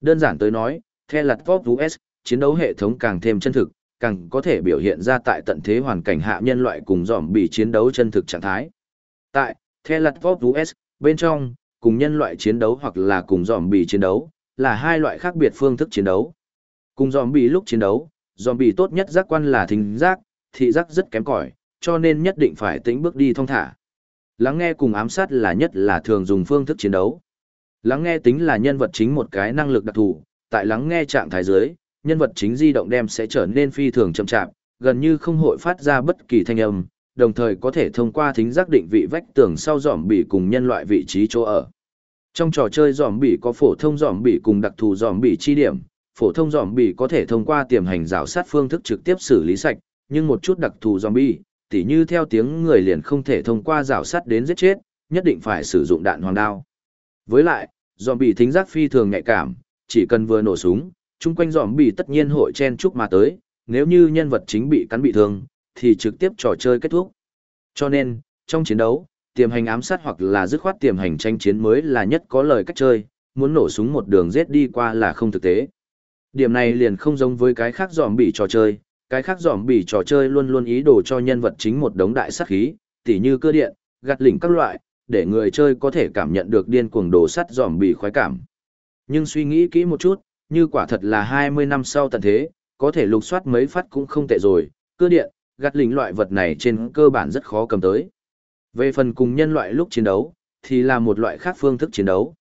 Đơn giản tới nói, The Lật Vop US, chiến đấu hệ thống càng thêm chân thực, càng có thể biểu hiện ra tại tận thế hoàn cảnh hạ nhân loại cùng dòm bị chiến đấu chân thực trạng thái. Tại The Lật Vop US, bên trong, cùng nhân loại chiến đấu hoặc là cùng dòm bị chiến đấu, là hai loại khác biệt phương thức chiến đấu. Cùng dòm bị lúc chiến đấu, dòm bị tốt nhất giác quan là thính giác, thị giác rất kém cỏi, cho nên nhất định phải tĩnh bước đi thong thả. Lắng nghe cùng ám sát là nhất là thường dùng phương thức chiến đấu. Lắng nghe tính là nhân vật chính một cái năng lực đặc thù, tại lắng nghe trạng thái dưới, nhân vật chính di động đem sẽ trở nên phi thường chậm chạp, gần như không hội phát ra bất kỳ thanh âm, đồng thời có thể thông qua thính giác định vị vách tường sau dòm bị cùng nhân loại vị trí chỗ ở. Trong trò chơi dòm bị có phổ thông dòm bị cùng đặc thù dòm bị chi điểm, phổ thông dòm bị có thể thông qua tiềm hành rào sát phương thức trực tiếp xử lý sạch, nhưng một chút đặc thù dòm bị, tỉ như theo tiếng người liền không thể thông qua rào sát đến giết chết, nhất định phải sử dụng đạn hoàng đao. Với lại, dòm bị thính giác phi thường nhạy cảm, chỉ cần vừa nổ súng, chung quanh dòm bị tất nhiên hội chen chúc mà tới, nếu như nhân vật chính bị cắn bị thương, thì trực tiếp trò chơi kết thúc. Cho nên, trong chiến đấu, tiềm hành ám sát hoặc là dứt khoát tiềm hành tranh chiến mới là nhất có lời cách chơi, muốn nổ súng một đường giết đi qua là không thực tế. Điểm này liền không giống với cái khác dòm bị trò chơi, cái khác dòm bị trò chơi luôn luôn ý đồ cho nhân vật chính một đống đại sát khí, tỉ như cơ điện, gạt lỉnh các loại, để người chơi có thể cảm nhận được điên cuồng đồ sắt dòm bị khoái cảm. Nhưng suy nghĩ kỹ một chút, như quả thật là 20 năm sau tận thế, có thể lục soát mấy phát cũng không tệ rồi, cơ điện, gạt lính loại vật này trên cơ bản rất khó cầm tới. Về phần cùng nhân loại lúc chiến đấu, thì là một loại khác phương thức chiến đấu.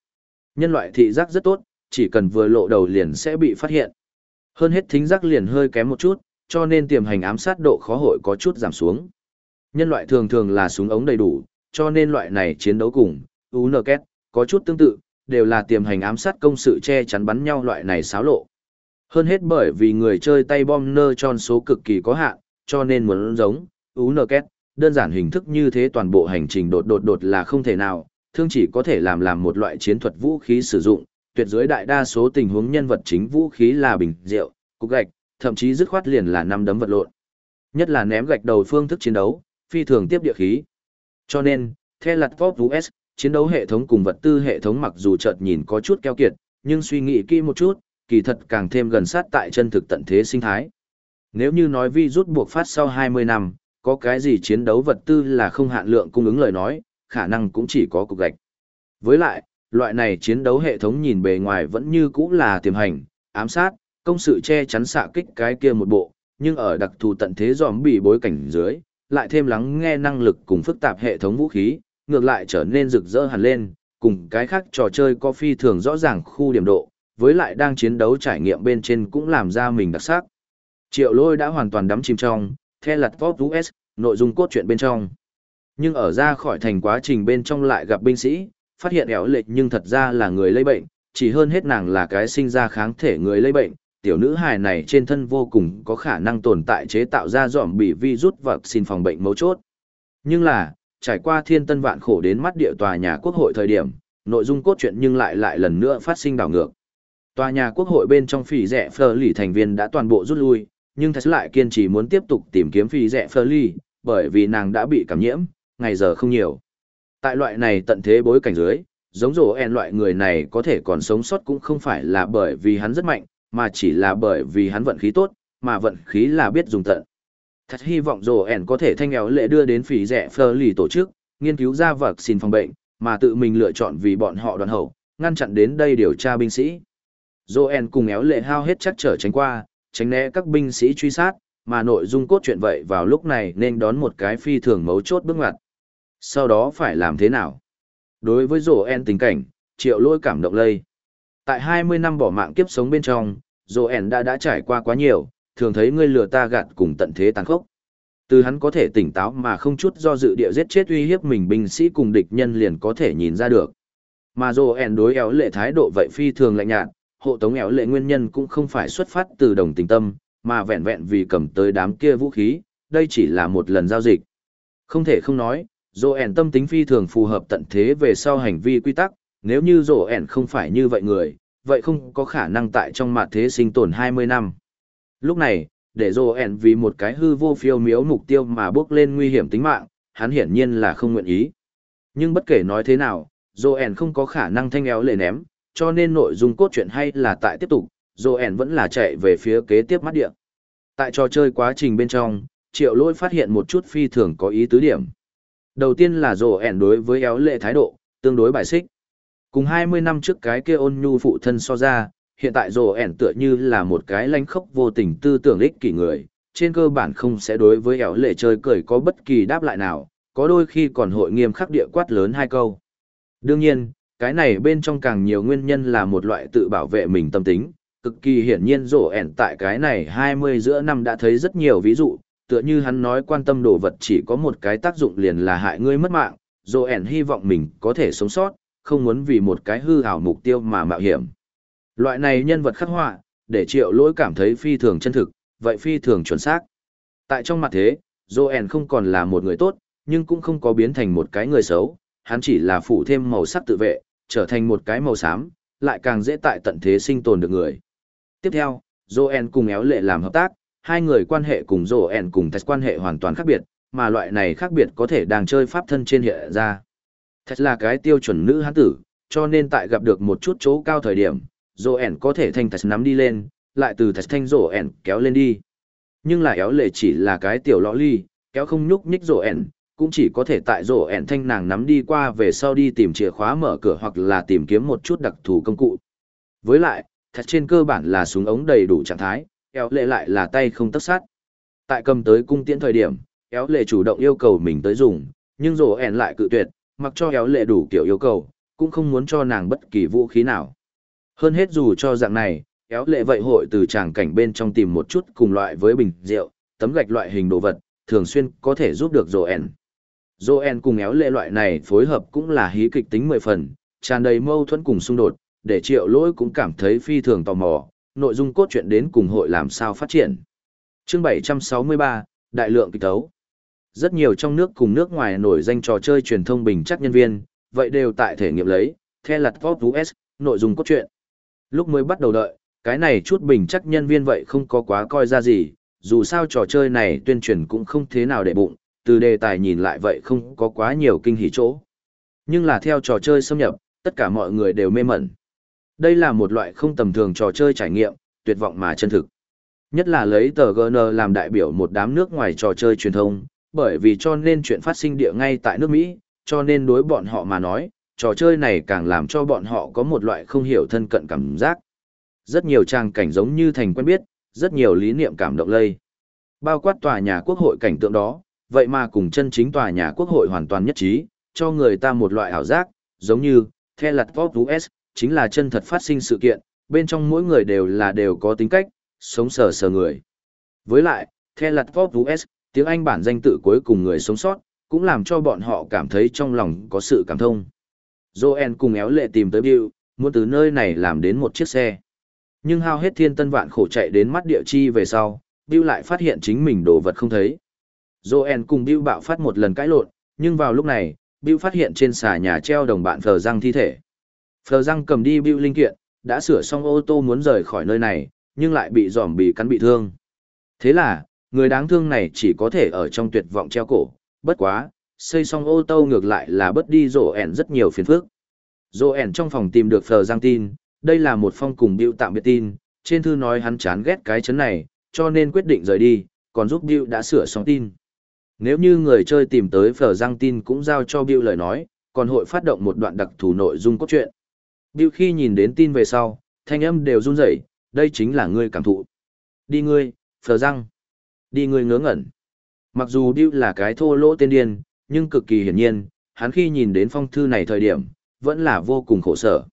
Nhân loại thị giác rất tốt, chỉ cần vừa lộ đầu liền sẽ bị phát hiện. Hơn hết thính giác liền hơi kém một chút, cho nên tiềm hành ám sát độ khó hội có chút giảm xuống. Nhân loại thường thường là súng ống đầy đủ, cho nên loại này chiến đấu cùng, UNKET, có chút tương tự, đều là tiềm hành ám sát công sự che chắn bắn nhau loại này xáo lộ. Hơn hết bởi vì người chơi tay bom nơ tròn số cực kỳ có hạn, cho nên muốn giống, UNKET, đơn giản hình thức như thế toàn bộ hành trình đột đột đột là không thể nào, thương chỉ có thể làm làm một loại chiến thuật vũ khí sử dụng, tuyệt dưới đại đa số tình huống nhân vật chính vũ khí là bình rượu, cục gạch, thậm chí dứt khoát liền là năm đấm vật lộn. Nhất là ném gạch đầu phương thức chiến đấu, phi thường tiếp địa khí. Cho nên, theo lặt Pop US, chiến đấu hệ thống cùng vật tư hệ thống mặc dù chợt nhìn có chút keo kiệt, nhưng suy nghĩ kỹ một chút, kỳ thật càng thêm gần sát tại chân thực tận thế sinh thái. Nếu như nói vi rút buộc phát sau 20 năm, có cái gì chiến đấu vật tư là không hạn lượng cung ứng lời nói, khả năng cũng chỉ có cục gạch. Với lại, loại này chiến đấu hệ thống nhìn bề ngoài vẫn như cũ là tiềm hành, ám sát, công sự che chắn xạ kích cái kia một bộ, nhưng ở đặc thù tận thế giòm bị bối cảnh dưới, lại thêm lắng nghe năng lực cùng phức tạp hệ thống vũ khí, ngược lại trở nên rực rỡ hẳn lên, cùng cái khác trò chơi có phi thường rõ ràng khu điểm độ, với lại đang chiến đấu trải nghiệm bên trên cũng làm ra mình đặc sắc. Triệu lôi đã hoàn toàn đắm chìm trong, theo lặt Pop US, nội dung cốt truyện bên trong. Nhưng ở ra khỏi thành quá trình bên trong lại gặp binh sĩ, phát hiện éo lệch nhưng thật ra là người lây bệnh, chỉ hơn hết nàng là cái sinh ra kháng thể người lây bệnh, tiểu nữ hài này trên thân vô cùng có khả năng tồn tại chế tạo ra dòm bị virus và xin phòng bệnh mấu chốt. Nhưng là, trải qua thiên tân vạn khổ đến mắt địa tòa nhà quốc hội thời điểm, nội dung cốt truyện nhưng lại lại lần nữa phát sinh đảo ngược. Tòa nhà quốc hội bên trong phỉ rẻ phờ lì thành viên đã toàn bộ rút lui, nhưng thật lại kiên trì muốn tiếp tục tìm kiếm phỉ rẻ phờ lì, bởi vì nàng đã bị cảm nhiễm, ngày giờ không nhiều. Tại loại này tận thế bối cảnh dưới, giống rổ en loại người này có thể còn sống sót cũng không phải là bởi vì hắn rất mạnh, mà chỉ là bởi vì hắn vận khí tốt, mà vận khí là biết dùng tận. Thật hy vọng rồ ẻn có thể thanh éo lệ đưa đến phỉ rẻ phơ lì tổ chức, nghiên cứu ra vật xin phòng bệnh, mà tự mình lựa chọn vì bọn họ đoàn hậu, ngăn chặn đến đây điều tra binh sĩ. Rổ ẻn cùng éo lệ hao hết chắc trở tránh qua, tránh né các binh sĩ truy sát, mà nội dung cốt truyện vậy vào lúc này nên đón một cái phi thường mấu chốt bước ngoặt. Sau đó phải làm thế nào? Đối với rổ en tình cảnh, triệu lôi cảm động lây. Tại 20 năm bỏ mạng kiếp sống bên trong, Joen đã đã trải qua quá nhiều, thường thấy ngươi lừa ta gạt cùng tận thế tàn khốc. Từ hắn có thể tỉnh táo mà không chút do dự địa giết chết uy hiếp mình binh sĩ cùng địch nhân liền có thể nhìn ra được. Mà Joen đối éo lệ thái độ vậy phi thường lạnh nhạt, hộ tống éo lệ nguyên nhân cũng không phải xuất phát từ đồng tình tâm, mà vẹn vẹn vì cầm tới đám kia vũ khí, đây chỉ là một lần giao dịch. Không thể không nói, Joen tâm tính phi thường phù hợp tận thế về sau hành vi quy tắc, nếu như dồ ẻn không phải như vậy người, vậy không có khả năng tại trong mạt thế sinh tồn 20 năm. Lúc này, để dồ ẻn vì một cái hư vô phiêu miếu mục tiêu mà bước lên nguy hiểm tính mạng, hắn hiển nhiên là không nguyện ý. Nhưng bất kể nói thế nào, dồ ẻn không có khả năng thanh éo lệ ném, cho nên nội dung cốt truyện hay là tại tiếp tục, Joen vẫn là chạy về phía kế tiếp mắt địa. Tại trò chơi quá trình bên trong, triệu lỗi phát hiện một chút phi thường có ý tứ điểm. Đầu tiên là Joen đối với éo lệ thái độ, tương đối bài xích. Cùng 20 năm trước cái kia ôn nhu phụ thân so ra, hiện tại rồ ẻn tựa như là một cái lánh khốc vô tình tư tưởng ích kỷ người, trên cơ bản không sẽ đối với ẻo lệ chơi cười có bất kỳ đáp lại nào, có đôi khi còn hội nghiêm khắc địa quát lớn hai câu. Đương nhiên, cái này bên trong càng nhiều nguyên nhân là một loại tự bảo vệ mình tâm tính, cực kỳ hiển nhiên rổ ẻn tại cái này 20 giữa năm đã thấy rất nhiều ví dụ, tựa như hắn nói quan tâm đồ vật chỉ có một cái tác dụng liền là hại ngươi mất mạng, rổ ẻn hy vọng mình có thể sống sót, không muốn vì một cái hư hảo mục tiêu mà mạo hiểm. Loại này nhân vật khắc họa, để triệu lỗi cảm thấy phi thường chân thực, vậy phi thường chuẩn xác. Tại trong mặt thế, Joen không còn là một người tốt, nhưng cũng không có biến thành một cái người xấu, hắn chỉ là phủ thêm màu sắc tự vệ, trở thành một cái màu xám, lại càng dễ tại tận thế sinh tồn được người. Tiếp theo, Joen cùng éo lệ làm hợp tác, hai người quan hệ cùng Joen cùng Thạch quan hệ hoàn toàn khác biệt, mà loại này khác biệt có thể đang chơi pháp thân trên hiện ra thật là cái tiêu chuẩn nữ hán tử, cho nên tại gặp được một chút chỗ cao thời điểm, Joen có thể thanh thật nắm đi lên, lại từ thật thanh Joen kéo lên đi. Nhưng là éo lệ chỉ là cái tiểu lõ ly, kéo không nhúc nhích Joen, cũng chỉ có thể tại rổ ẻn thanh nàng nắm đi qua về sau đi tìm chìa khóa mở cửa hoặc là tìm kiếm một chút đặc thù công cụ. Với lại, thật trên cơ bản là súng ống đầy đủ trạng thái, éo lệ lại là tay không tất sát. Tại cầm tới cung tiễn thời điểm, éo lệ chủ động yêu cầu mình tới dùng, nhưng rổ ẻn lại cự tuyệt, mặc cho éo lệ đủ kiểu yêu cầu, cũng không muốn cho nàng bất kỳ vũ khí nào. Hơn hết dù cho dạng này, éo lệ vậy hội từ tràng cảnh bên trong tìm một chút cùng loại với bình rượu, tấm gạch loại hình đồ vật, thường xuyên có thể giúp được Joen. Joen cùng éo lệ loại này phối hợp cũng là hí kịch tính mười phần, tràn đầy mâu thuẫn cùng xung đột, để triệu lỗi cũng cảm thấy phi thường tò mò, nội dung cốt truyện đến cùng hội làm sao phát triển. chương 763, Đại lượng kịch tấu. Rất nhiều trong nước cùng nước ngoài nổi danh trò chơi truyền thông bình chắc nhân viên, vậy đều tại thể nghiệm lấy, theo lặt Top US, nội dung cốt truyện. Lúc mới bắt đầu đợi, cái này chút bình chắc nhân viên vậy không có quá coi ra gì, dù sao trò chơi này tuyên truyền cũng không thế nào để bụng, từ đề tài nhìn lại vậy không có quá nhiều kinh hỉ chỗ. Nhưng là theo trò chơi xâm nhập, tất cả mọi người đều mê mẩn. Đây là một loại không tầm thường trò chơi trải nghiệm, tuyệt vọng mà chân thực. Nhất là lấy tờ GN làm đại biểu một đám nước ngoài trò chơi truyền thông, bởi vì cho nên chuyện phát sinh địa ngay tại nước Mỹ, cho nên đối bọn họ mà nói, trò chơi này càng làm cho bọn họ có một loại không hiểu thân cận cảm giác. Rất nhiều trang cảnh giống như thành quen biết, rất nhiều lý niệm cảm động lây. Bao quát tòa nhà quốc hội cảnh tượng đó, vậy mà cùng chân chính tòa nhà quốc hội hoàn toàn nhất trí, cho người ta một loại ảo giác, giống như, The Lật Pop US, chính là chân thật phát sinh sự kiện, bên trong mỗi người đều là đều có tính cách, sống sờ sờ người. Với lại, The Lật Pop US, tiếng Anh bản danh tự cuối cùng người sống sót, cũng làm cho bọn họ cảm thấy trong lòng có sự cảm thông. joen cùng éo lệ tìm tới Bill, muốn từ nơi này làm đến một chiếc xe. Nhưng hao hết thiên tân vạn khổ chạy đến mắt địa chi về sau, Bill lại phát hiện chính mình đồ vật không thấy. joen cùng Bill bạo phát một lần cãi lộn, nhưng vào lúc này, Bill phát hiện trên xà nhà treo đồng bạn Phờ Răng thi thể. Phờ Răng cầm đi Bill linh kiện, đã sửa xong ô tô muốn rời khỏi nơi này, nhưng lại bị giòm bị cắn bị thương. Thế là, người đáng thương này chỉ có thể ở trong tuyệt vọng treo cổ, bất quá, xây xong ô tô ngược lại là bất đi rổ ẻn rất nhiều phiền phức. Rổ ẻn trong phòng tìm được Phờ Giang tin, đây là một phong cùng Bill tạm biệt tin, trên thư nói hắn chán ghét cái chấn này, cho nên quyết định rời đi, còn giúp Bill đã sửa xong tin. Nếu như người chơi tìm tới phở giang tin cũng giao cho Bill lời nói, còn hội phát động một đoạn đặc thù nội dung cốt truyện. Bill khi nhìn đến tin về sau, thanh âm đều run rẩy, đây chính là ngươi cảm thụ. Đi ngươi, phở giang. Đi ngươi ngớ ngẩn. Mặc dù Bill là cái thô lỗ tên điên, nhưng cực kỳ hiển nhiên, hắn khi nhìn đến phong thư này thời điểm, vẫn là vô cùng khổ sở.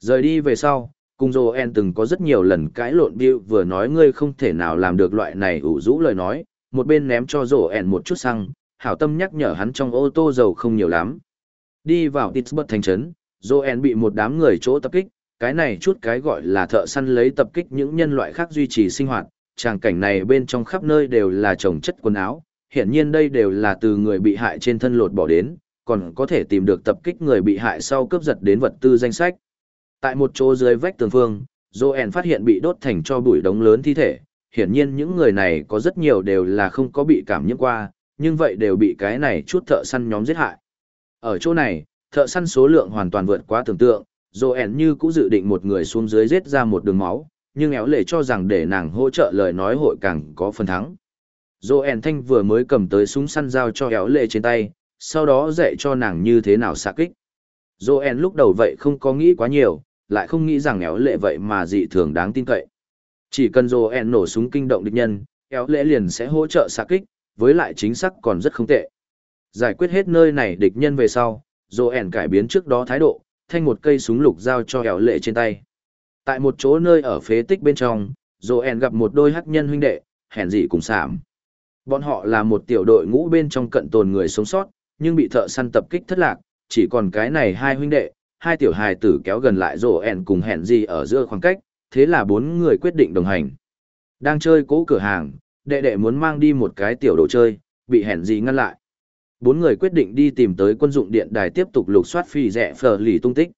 Rời đi về sau, cùng Joel từng có rất nhiều lần cãi lộn Bill vừa nói ngươi không thể nào làm được loại này ủ rũ lời nói, một bên ném cho dồ en một chút xăng, hảo tâm nhắc nhở hắn trong ô tô dầu không nhiều lắm. Đi vào Pittsburgh thành trấn, dồ en bị một đám người chỗ tập kích, cái này chút cái gọi là thợ săn lấy tập kích những nhân loại khác duy trì sinh hoạt, tràng cảnh này bên trong khắp nơi đều là trồng chất quần áo, hiển nhiên đây đều là từ người bị hại trên thân lột bỏ đến, còn có thể tìm được tập kích người bị hại sau cướp giật đến vật tư danh sách. Tại một chỗ dưới vách tường phương, Joen phát hiện bị đốt thành cho bụi đống lớn thi thể, hiển nhiên những người này có rất nhiều đều là không có bị cảm nhiễm qua, nhưng vậy đều bị cái này chút thợ săn nhóm giết hại. Ở chỗ này, thợ săn số lượng hoàn toàn vượt quá tưởng tượng, Joen như cũng dự định một người xuống dưới giết ra một đường máu, nhưng éo lệ cho rằng để nàng hỗ trợ lời nói hội càng có phần thắng. Joen thanh vừa mới cầm tới súng săn dao cho éo lệ trên tay, sau đó dạy cho nàng như thế nào xạ kích. Joen lúc đầu vậy không có nghĩ quá nhiều, lại không nghĩ rằng éo lệ vậy mà dị thường đáng tin cậy. Chỉ cần Joen nổ súng kinh động địch nhân, éo lệ liền sẽ hỗ trợ xạ kích, với lại chính xác còn rất không tệ. Giải quyết hết nơi này địch nhân về sau, Joen cải biến trước đó thái độ, thanh một cây súng lục dao cho éo lệ trên tay. Tại một chỗ nơi ở phế tích bên trong, Joen gặp một đôi hắc nhân huynh đệ, hèn dị cùng sảm. Bọn họ là một tiểu đội ngũ bên trong cận tồn người sống sót, nhưng bị thợ săn tập kích thất lạc, chỉ còn cái này hai huynh đệ, hai tiểu hài tử kéo gần lại rổ ẻn cùng hẹn gì ở giữa khoảng cách, thế là bốn người quyết định đồng hành. Đang chơi cố cửa hàng, đệ đệ muốn mang đi một cái tiểu đồ chơi, bị hẹn gì ngăn lại. Bốn người quyết định đi tìm tới quân dụng điện đài tiếp tục lục soát phi rẻ phở lì tung tích.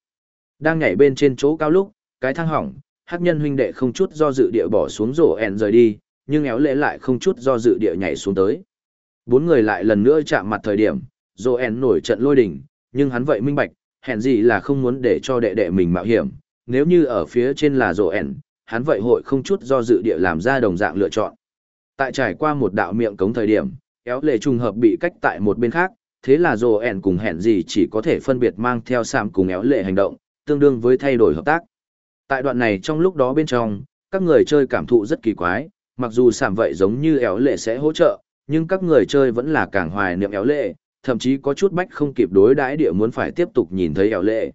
Đang nhảy bên trên chỗ cao lúc, cái thang hỏng, hắc nhân huynh đệ không chút do dự địa bỏ xuống rổ ẻn rời đi, nhưng éo lễ lại không chút do dự địa nhảy xuống tới. Bốn người lại lần nữa chạm mặt thời điểm, Joen nổi trận lôi đình, nhưng hắn vậy minh bạch, hẹn gì là không muốn để cho đệ đệ mình mạo hiểm, nếu như ở phía trên là Joen, hắn vậy hội không chút do dự địa làm ra đồng dạng lựa chọn. Tại trải qua một đạo miệng cống thời điểm, éo lệ trùng hợp bị cách tại một bên khác, thế là Joen cùng hẹn gì chỉ có thể phân biệt mang theo Sam cùng éo lệ hành động, tương đương với thay đổi hợp tác. Tại đoạn này trong lúc đó bên trong, các người chơi cảm thụ rất kỳ quái, mặc dù sảm vậy giống như éo lệ sẽ hỗ trợ, nhưng các người chơi vẫn là càng hoài niệm éo lệ, thậm chí có chút bách không kịp đối đãi địa muốn phải tiếp tục nhìn thấy éo lệ.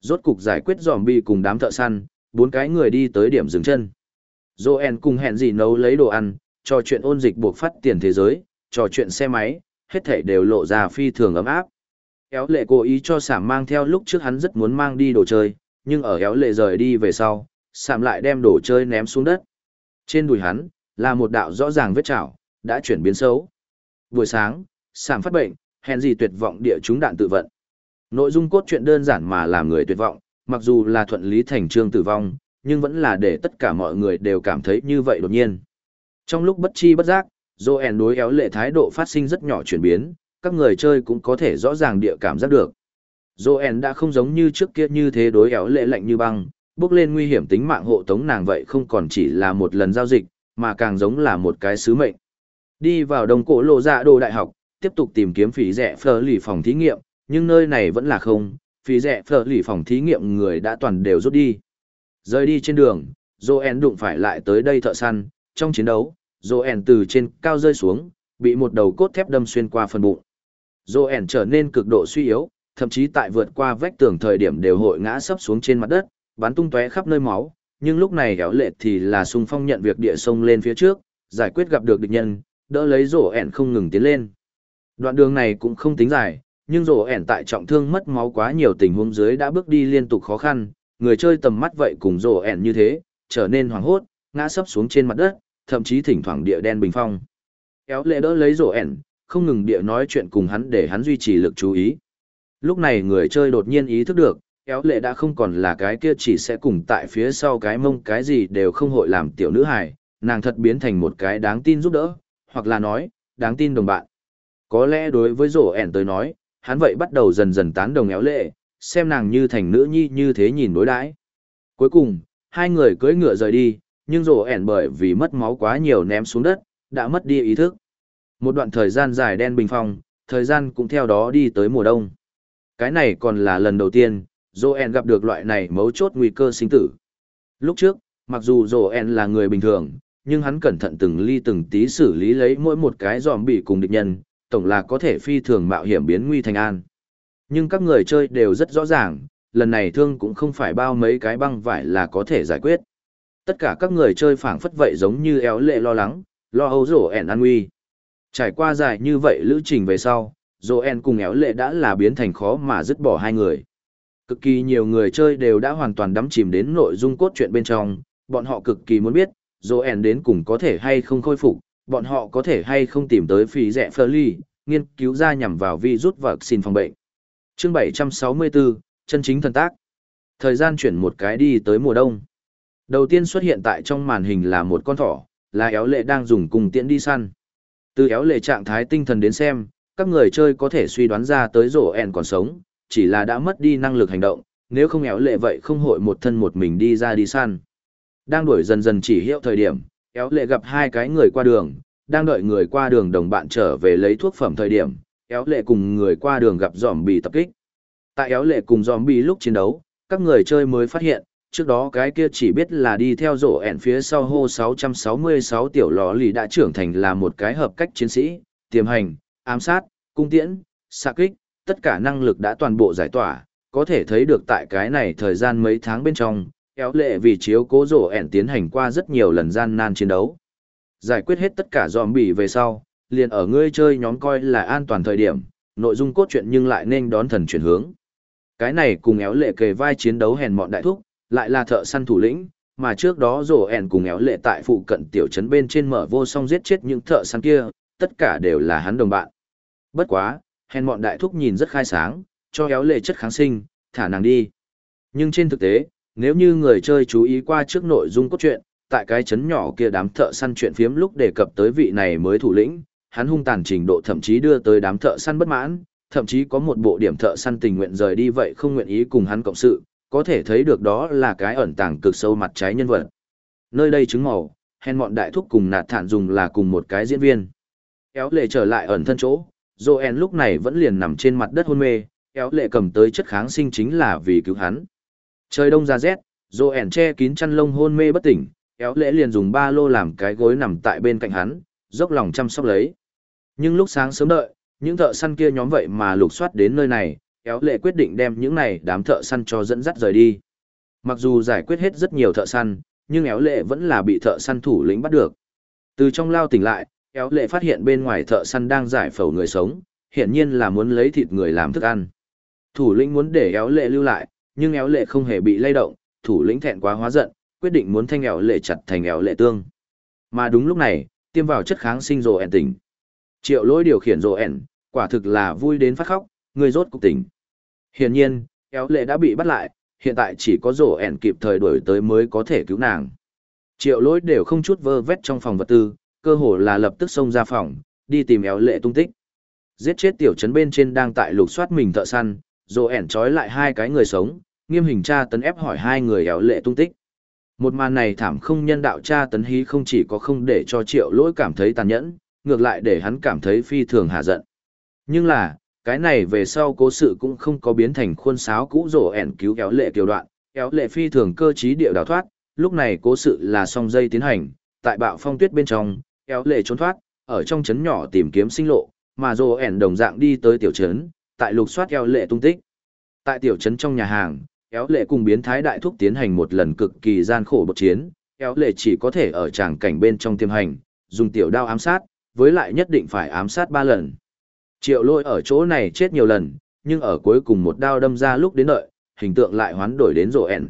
Rốt cục giải quyết giòm bi cùng đám thợ săn, bốn cái người đi tới điểm dừng chân. Joen cùng hẹn gì nấu lấy đồ ăn, trò chuyện ôn dịch buộc phát tiền thế giới, trò chuyện xe máy, hết thảy đều lộ ra phi thường ấm áp. Éo lệ cố ý cho Sảm mang theo lúc trước hắn rất muốn mang đi đồ chơi, nhưng ở éo lệ rời đi về sau, sạm lại đem đồ chơi ném xuống đất. Trên đùi hắn, là một đạo rõ ràng vết chảo, đã chuyển biến xấu. Buổi sáng, sạm phát bệnh, hèn gì tuyệt vọng địa chúng đạn tự vận. Nội dung cốt truyện đơn giản mà làm người tuyệt vọng, mặc dù là thuận lý thành trương tử vong, nhưng vẫn là để tất cả mọi người đều cảm thấy như vậy đột nhiên. Trong lúc bất chi bất giác, Joen đối éo lệ thái độ phát sinh rất nhỏ chuyển biến, các người chơi cũng có thể rõ ràng địa cảm giác được. Joen đã không giống như trước kia như thế đối éo lệ lạnh như băng, bước lên nguy hiểm tính mạng hộ tống nàng vậy không còn chỉ là một lần giao dịch, mà càng giống là một cái sứ mệnh. Đi vào đồng cổ lộ dạ đồ đại học, tiếp tục tìm kiếm phí rẻ phở lì phòng thí nghiệm, nhưng nơi này vẫn là không, phí rẻ phở lì phòng thí nghiệm người đã toàn đều rút đi. Rời đi trên đường, Joen đụng phải lại tới đây thợ săn, trong chiến đấu, Joen từ trên cao rơi xuống, bị một đầu cốt thép đâm xuyên qua phần bụng. Joen trở nên cực độ suy yếu, thậm chí tại vượt qua vách tường thời điểm đều hội ngã sấp xuống trên mặt đất, bắn tung tóe khắp nơi máu, nhưng lúc này kéo lệ thì là sung phong nhận việc địa sông lên phía trước, giải quyết gặp được địch nhân, đỡ lấy rổ ẻn không ngừng tiến lên. Đoạn đường này cũng không tính dài, nhưng rổ ẻn tại trọng thương mất máu quá nhiều tình huống dưới đã bước đi liên tục khó khăn, người chơi tầm mắt vậy cùng rổ ẻn như thế, trở nên hoảng hốt, ngã sấp xuống trên mặt đất, thậm chí thỉnh thoảng địa đen bình phong. Kéo lệ đỡ lấy rổ ẻn, không ngừng địa nói chuyện cùng hắn để hắn duy trì lực chú ý. Lúc này người chơi đột nhiên ý thức được, kéo lệ đã không còn là cái kia chỉ sẽ cùng tại phía sau cái mông cái gì đều không hội làm tiểu nữ hài, nàng thật biến thành một cái đáng tin giúp đỡ, hoặc là nói, đáng tin đồng bạn. Có lẽ đối với rổ ẻn tới nói, hắn vậy bắt đầu dần dần tán đồng éo lệ, xem nàng như thành nữ nhi như thế nhìn đối đãi. Cuối cùng, hai người cưỡi ngựa rời đi, nhưng rổ ẻn bởi vì mất máu quá nhiều ném xuống đất, đã mất đi ý thức. Một đoạn thời gian dài đen bình phong, thời gian cũng theo đó đi tới mùa đông. Cái này còn là lần đầu tiên, Joen gặp được loại này mấu chốt nguy cơ sinh tử. Lúc trước, mặc dù Joen là người bình thường, nhưng hắn cẩn thận từng ly từng tí xử lý lấy mỗi một cái giòm bị cùng địch nhân, tổng là có thể phi thường mạo hiểm biến nguy thành an. Nhưng các người chơi đều rất rõ ràng, lần này thương cũng không phải bao mấy cái băng vải là có thể giải quyết. Tất cả các người chơi phảng phất vậy giống như éo lệ lo lắng, lo âu rổ ẻn an nguy. Trải qua dài như vậy lữ trình về sau, Joen cùng éo lệ đã là biến thành khó mà dứt bỏ hai người. Cực kỳ nhiều người chơi đều đã hoàn toàn đắm chìm đến nội dung cốt truyện bên trong, bọn họ cực kỳ muốn biết, Joen đến cùng có thể hay không khôi phục, bọn họ có thể hay không tìm tới phí rẻ phơ ly, nghiên cứu ra nhằm vào virus và xin phòng bệnh. Chương 764, chân chính thần tác. Thời gian chuyển một cái đi tới mùa đông. Đầu tiên xuất hiện tại trong màn hình là một con thỏ, là éo lệ đang dùng cùng tiễn đi săn. Từ éo lệ trạng thái tinh thần đến xem, các người chơi có thể suy đoán ra tới rổ ẻn còn sống, chỉ là đã mất đi năng lực hành động, nếu không éo lệ vậy không hội một thân một mình đi ra đi săn. Đang đuổi dần dần chỉ hiệu thời điểm, éo lệ gặp hai cái người qua đường, đang đợi người qua đường đồng bạn trở về lấy thuốc phẩm thời điểm, éo lệ cùng người qua đường gặp giòm bị tập kích. Tại éo lệ cùng giòm bị lúc chiến đấu, các người chơi mới phát hiện, trước đó cái kia chỉ biết là đi theo rổ ẻn phía sau hô 666 tiểu lò lì đã trưởng thành là một cái hợp cách chiến sĩ, tiềm hành, ám sát, cung tiễn, xạ kích, tất cả năng lực đã toàn bộ giải tỏa, có thể thấy được tại cái này thời gian mấy tháng bên trong, éo lệ vì chiếu cố rổ ẻn tiến hành qua rất nhiều lần gian nan chiến đấu. Giải quyết hết tất cả dòm bỉ về sau, liền ở ngươi chơi nhóm coi là an toàn thời điểm, nội dung cốt truyện nhưng lại nên đón thần chuyển hướng. Cái này cùng éo lệ kề vai chiến đấu hèn mọn đại thúc, lại là thợ săn thủ lĩnh, mà trước đó rổ ẻn cùng éo lệ tại phụ cận tiểu trấn bên trên mở vô song giết chết những thợ săn kia, tất cả đều là hắn đồng bạn. Bất quá, hèn mọn đại thúc nhìn rất khai sáng, cho éo lệ chất kháng sinh, thả nàng đi. Nhưng trên thực tế, nếu như người chơi chú ý qua trước nội dung cốt truyện, tại cái chấn nhỏ kia đám thợ săn chuyện phiếm lúc đề cập tới vị này mới thủ lĩnh, hắn hung tàn trình độ thậm chí đưa tới đám thợ săn bất mãn, thậm chí có một bộ điểm thợ săn tình nguyện rời đi vậy không nguyện ý cùng hắn cộng sự, có thể thấy được đó là cái ẩn tàng cực sâu mặt trái nhân vật. Nơi đây chứng màu, hèn mọn đại thúc cùng nạt thản dùng là cùng một cái diễn viên. Kéo lệ trở lại ẩn thân chỗ, Joen lúc này vẫn liền nằm trên mặt đất hôn mê, kéo lệ cầm tới chất kháng sinh chính là vì cứu hắn. Trời đông ra rét, Joen che kín chăn lông hôn mê bất tỉnh, kéo lệ liền dùng ba lô làm cái gối nằm tại bên cạnh hắn, dốc lòng chăm sóc lấy. Nhưng lúc sáng sớm đợi, những thợ săn kia nhóm vậy mà lục soát đến nơi này, kéo lệ quyết định đem những này đám thợ săn cho dẫn dắt rời đi. Mặc dù giải quyết hết rất nhiều thợ săn, nhưng éo lệ vẫn là bị thợ săn thủ lĩnh bắt được. Từ trong lao tỉnh lại, éo lệ phát hiện bên ngoài thợ săn đang giải phẫu người sống, hiển nhiên là muốn lấy thịt người làm thức ăn. Thủ lĩnh muốn để éo lệ lưu lại, nhưng éo lệ không hề bị lay động, thủ lĩnh thẹn quá hóa giận, quyết định muốn thanh éo lệ chặt thành éo lệ tương. Mà đúng lúc này, tiêm vào chất kháng sinh rồ ẻn tỉnh. Triệu lỗi điều khiển rồ ẻn, quả thực là vui đến phát khóc, người rốt cục tỉnh. Hiển nhiên, éo lệ đã bị bắt lại, hiện tại chỉ có rồ ẻn kịp thời đuổi tới mới có thể cứu nàng. Triệu lỗi đều không chút vơ vét trong phòng vật tư, cơ hồ là lập tức xông ra phòng, đi tìm éo lệ tung tích. Giết chết tiểu trấn bên trên đang tại lục soát mình thợ săn, rồ ẻn trói lại hai cái người sống, nghiêm hình tra tấn ép hỏi hai người éo lệ tung tích. Một màn này thảm không nhân đạo tra tấn hí không chỉ có không để cho triệu lỗi cảm thấy tàn nhẫn, ngược lại để hắn cảm thấy phi thường hạ giận. Nhưng là, cái này về sau cố sự cũng không có biến thành khuôn sáo cũ rổ ẻn cứu kéo lệ kiều đoạn, éo lệ phi thường cơ trí địa đào thoát, lúc này cố sự là song dây tiến hành, tại bạo phong tuyết bên trong, kéo lệ trốn thoát, ở trong trấn nhỏ tìm kiếm sinh lộ, mà Rồ ẻn đồng dạng đi tới tiểu trấn, tại lục soát kéo lệ tung tích. Tại tiểu trấn trong nhà hàng, kéo lệ cùng biến thái đại thúc tiến hành một lần cực kỳ gian khổ bột chiến, kéo lệ chỉ có thể ở tràng cảnh bên trong tiêm hành, dùng tiểu đao ám sát, với lại nhất định phải ám sát ba lần. Triệu lôi ở chỗ này chết nhiều lần, nhưng ở cuối cùng một đao đâm ra lúc đến đợi, hình tượng lại hoán đổi đến rồ ẻn.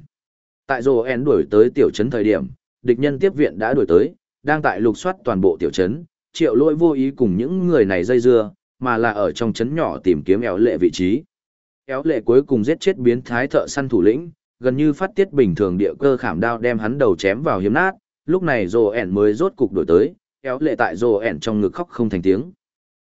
Tại rồ ẻn đuổi tới tiểu trấn thời điểm, địch nhân tiếp viện đã đuổi tới, đang tại lục soát toàn bộ tiểu trấn, triệu lôi vô ý cùng những người này dây dưa, mà là ở trong trấn nhỏ tìm kiếm éo lệ vị trí. Éo lệ cuối cùng giết chết biến thái thợ săn thủ lĩnh, gần như phát tiết bình thường địa cơ khảm đao đem hắn đầu chém vào hiếm nát, lúc này rồ ẻn mới rốt cục đổi tới, éo lệ tại rồ ẻn trong ngực khóc không thành tiếng.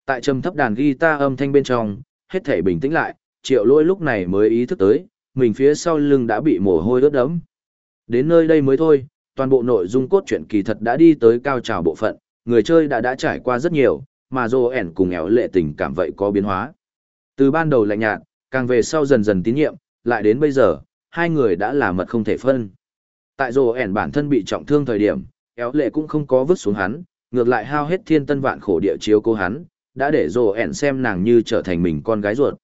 Tại trầm thấp đàn guitar âm thanh bên trong, hết thể bình tĩnh lại, triệu lôi lúc này mới ý thức tới, mình phía sau lưng đã bị mồ hôi ướt đẫm. Đến nơi đây mới thôi, toàn bộ nội dung cốt truyện kỳ thật đã đi tới cao trào bộ phận, người chơi đã đã trải qua rất nhiều, mà dô ẻn cùng éo lệ tình cảm vậy có biến hóa. Từ ban đầu lạnh nhạt, càng về sau dần dần tín nhiệm, lại đến bây giờ, hai người đã là mật không thể phân. Tại dô ẻn bản thân bị trọng thương thời điểm, éo lệ cũng không có vứt xuống hắn, ngược lại hao hết thiên tân vạn khổ địa chiếu cô hắn, đã để dô ẻn xem nàng như trở thành mình con gái ruột.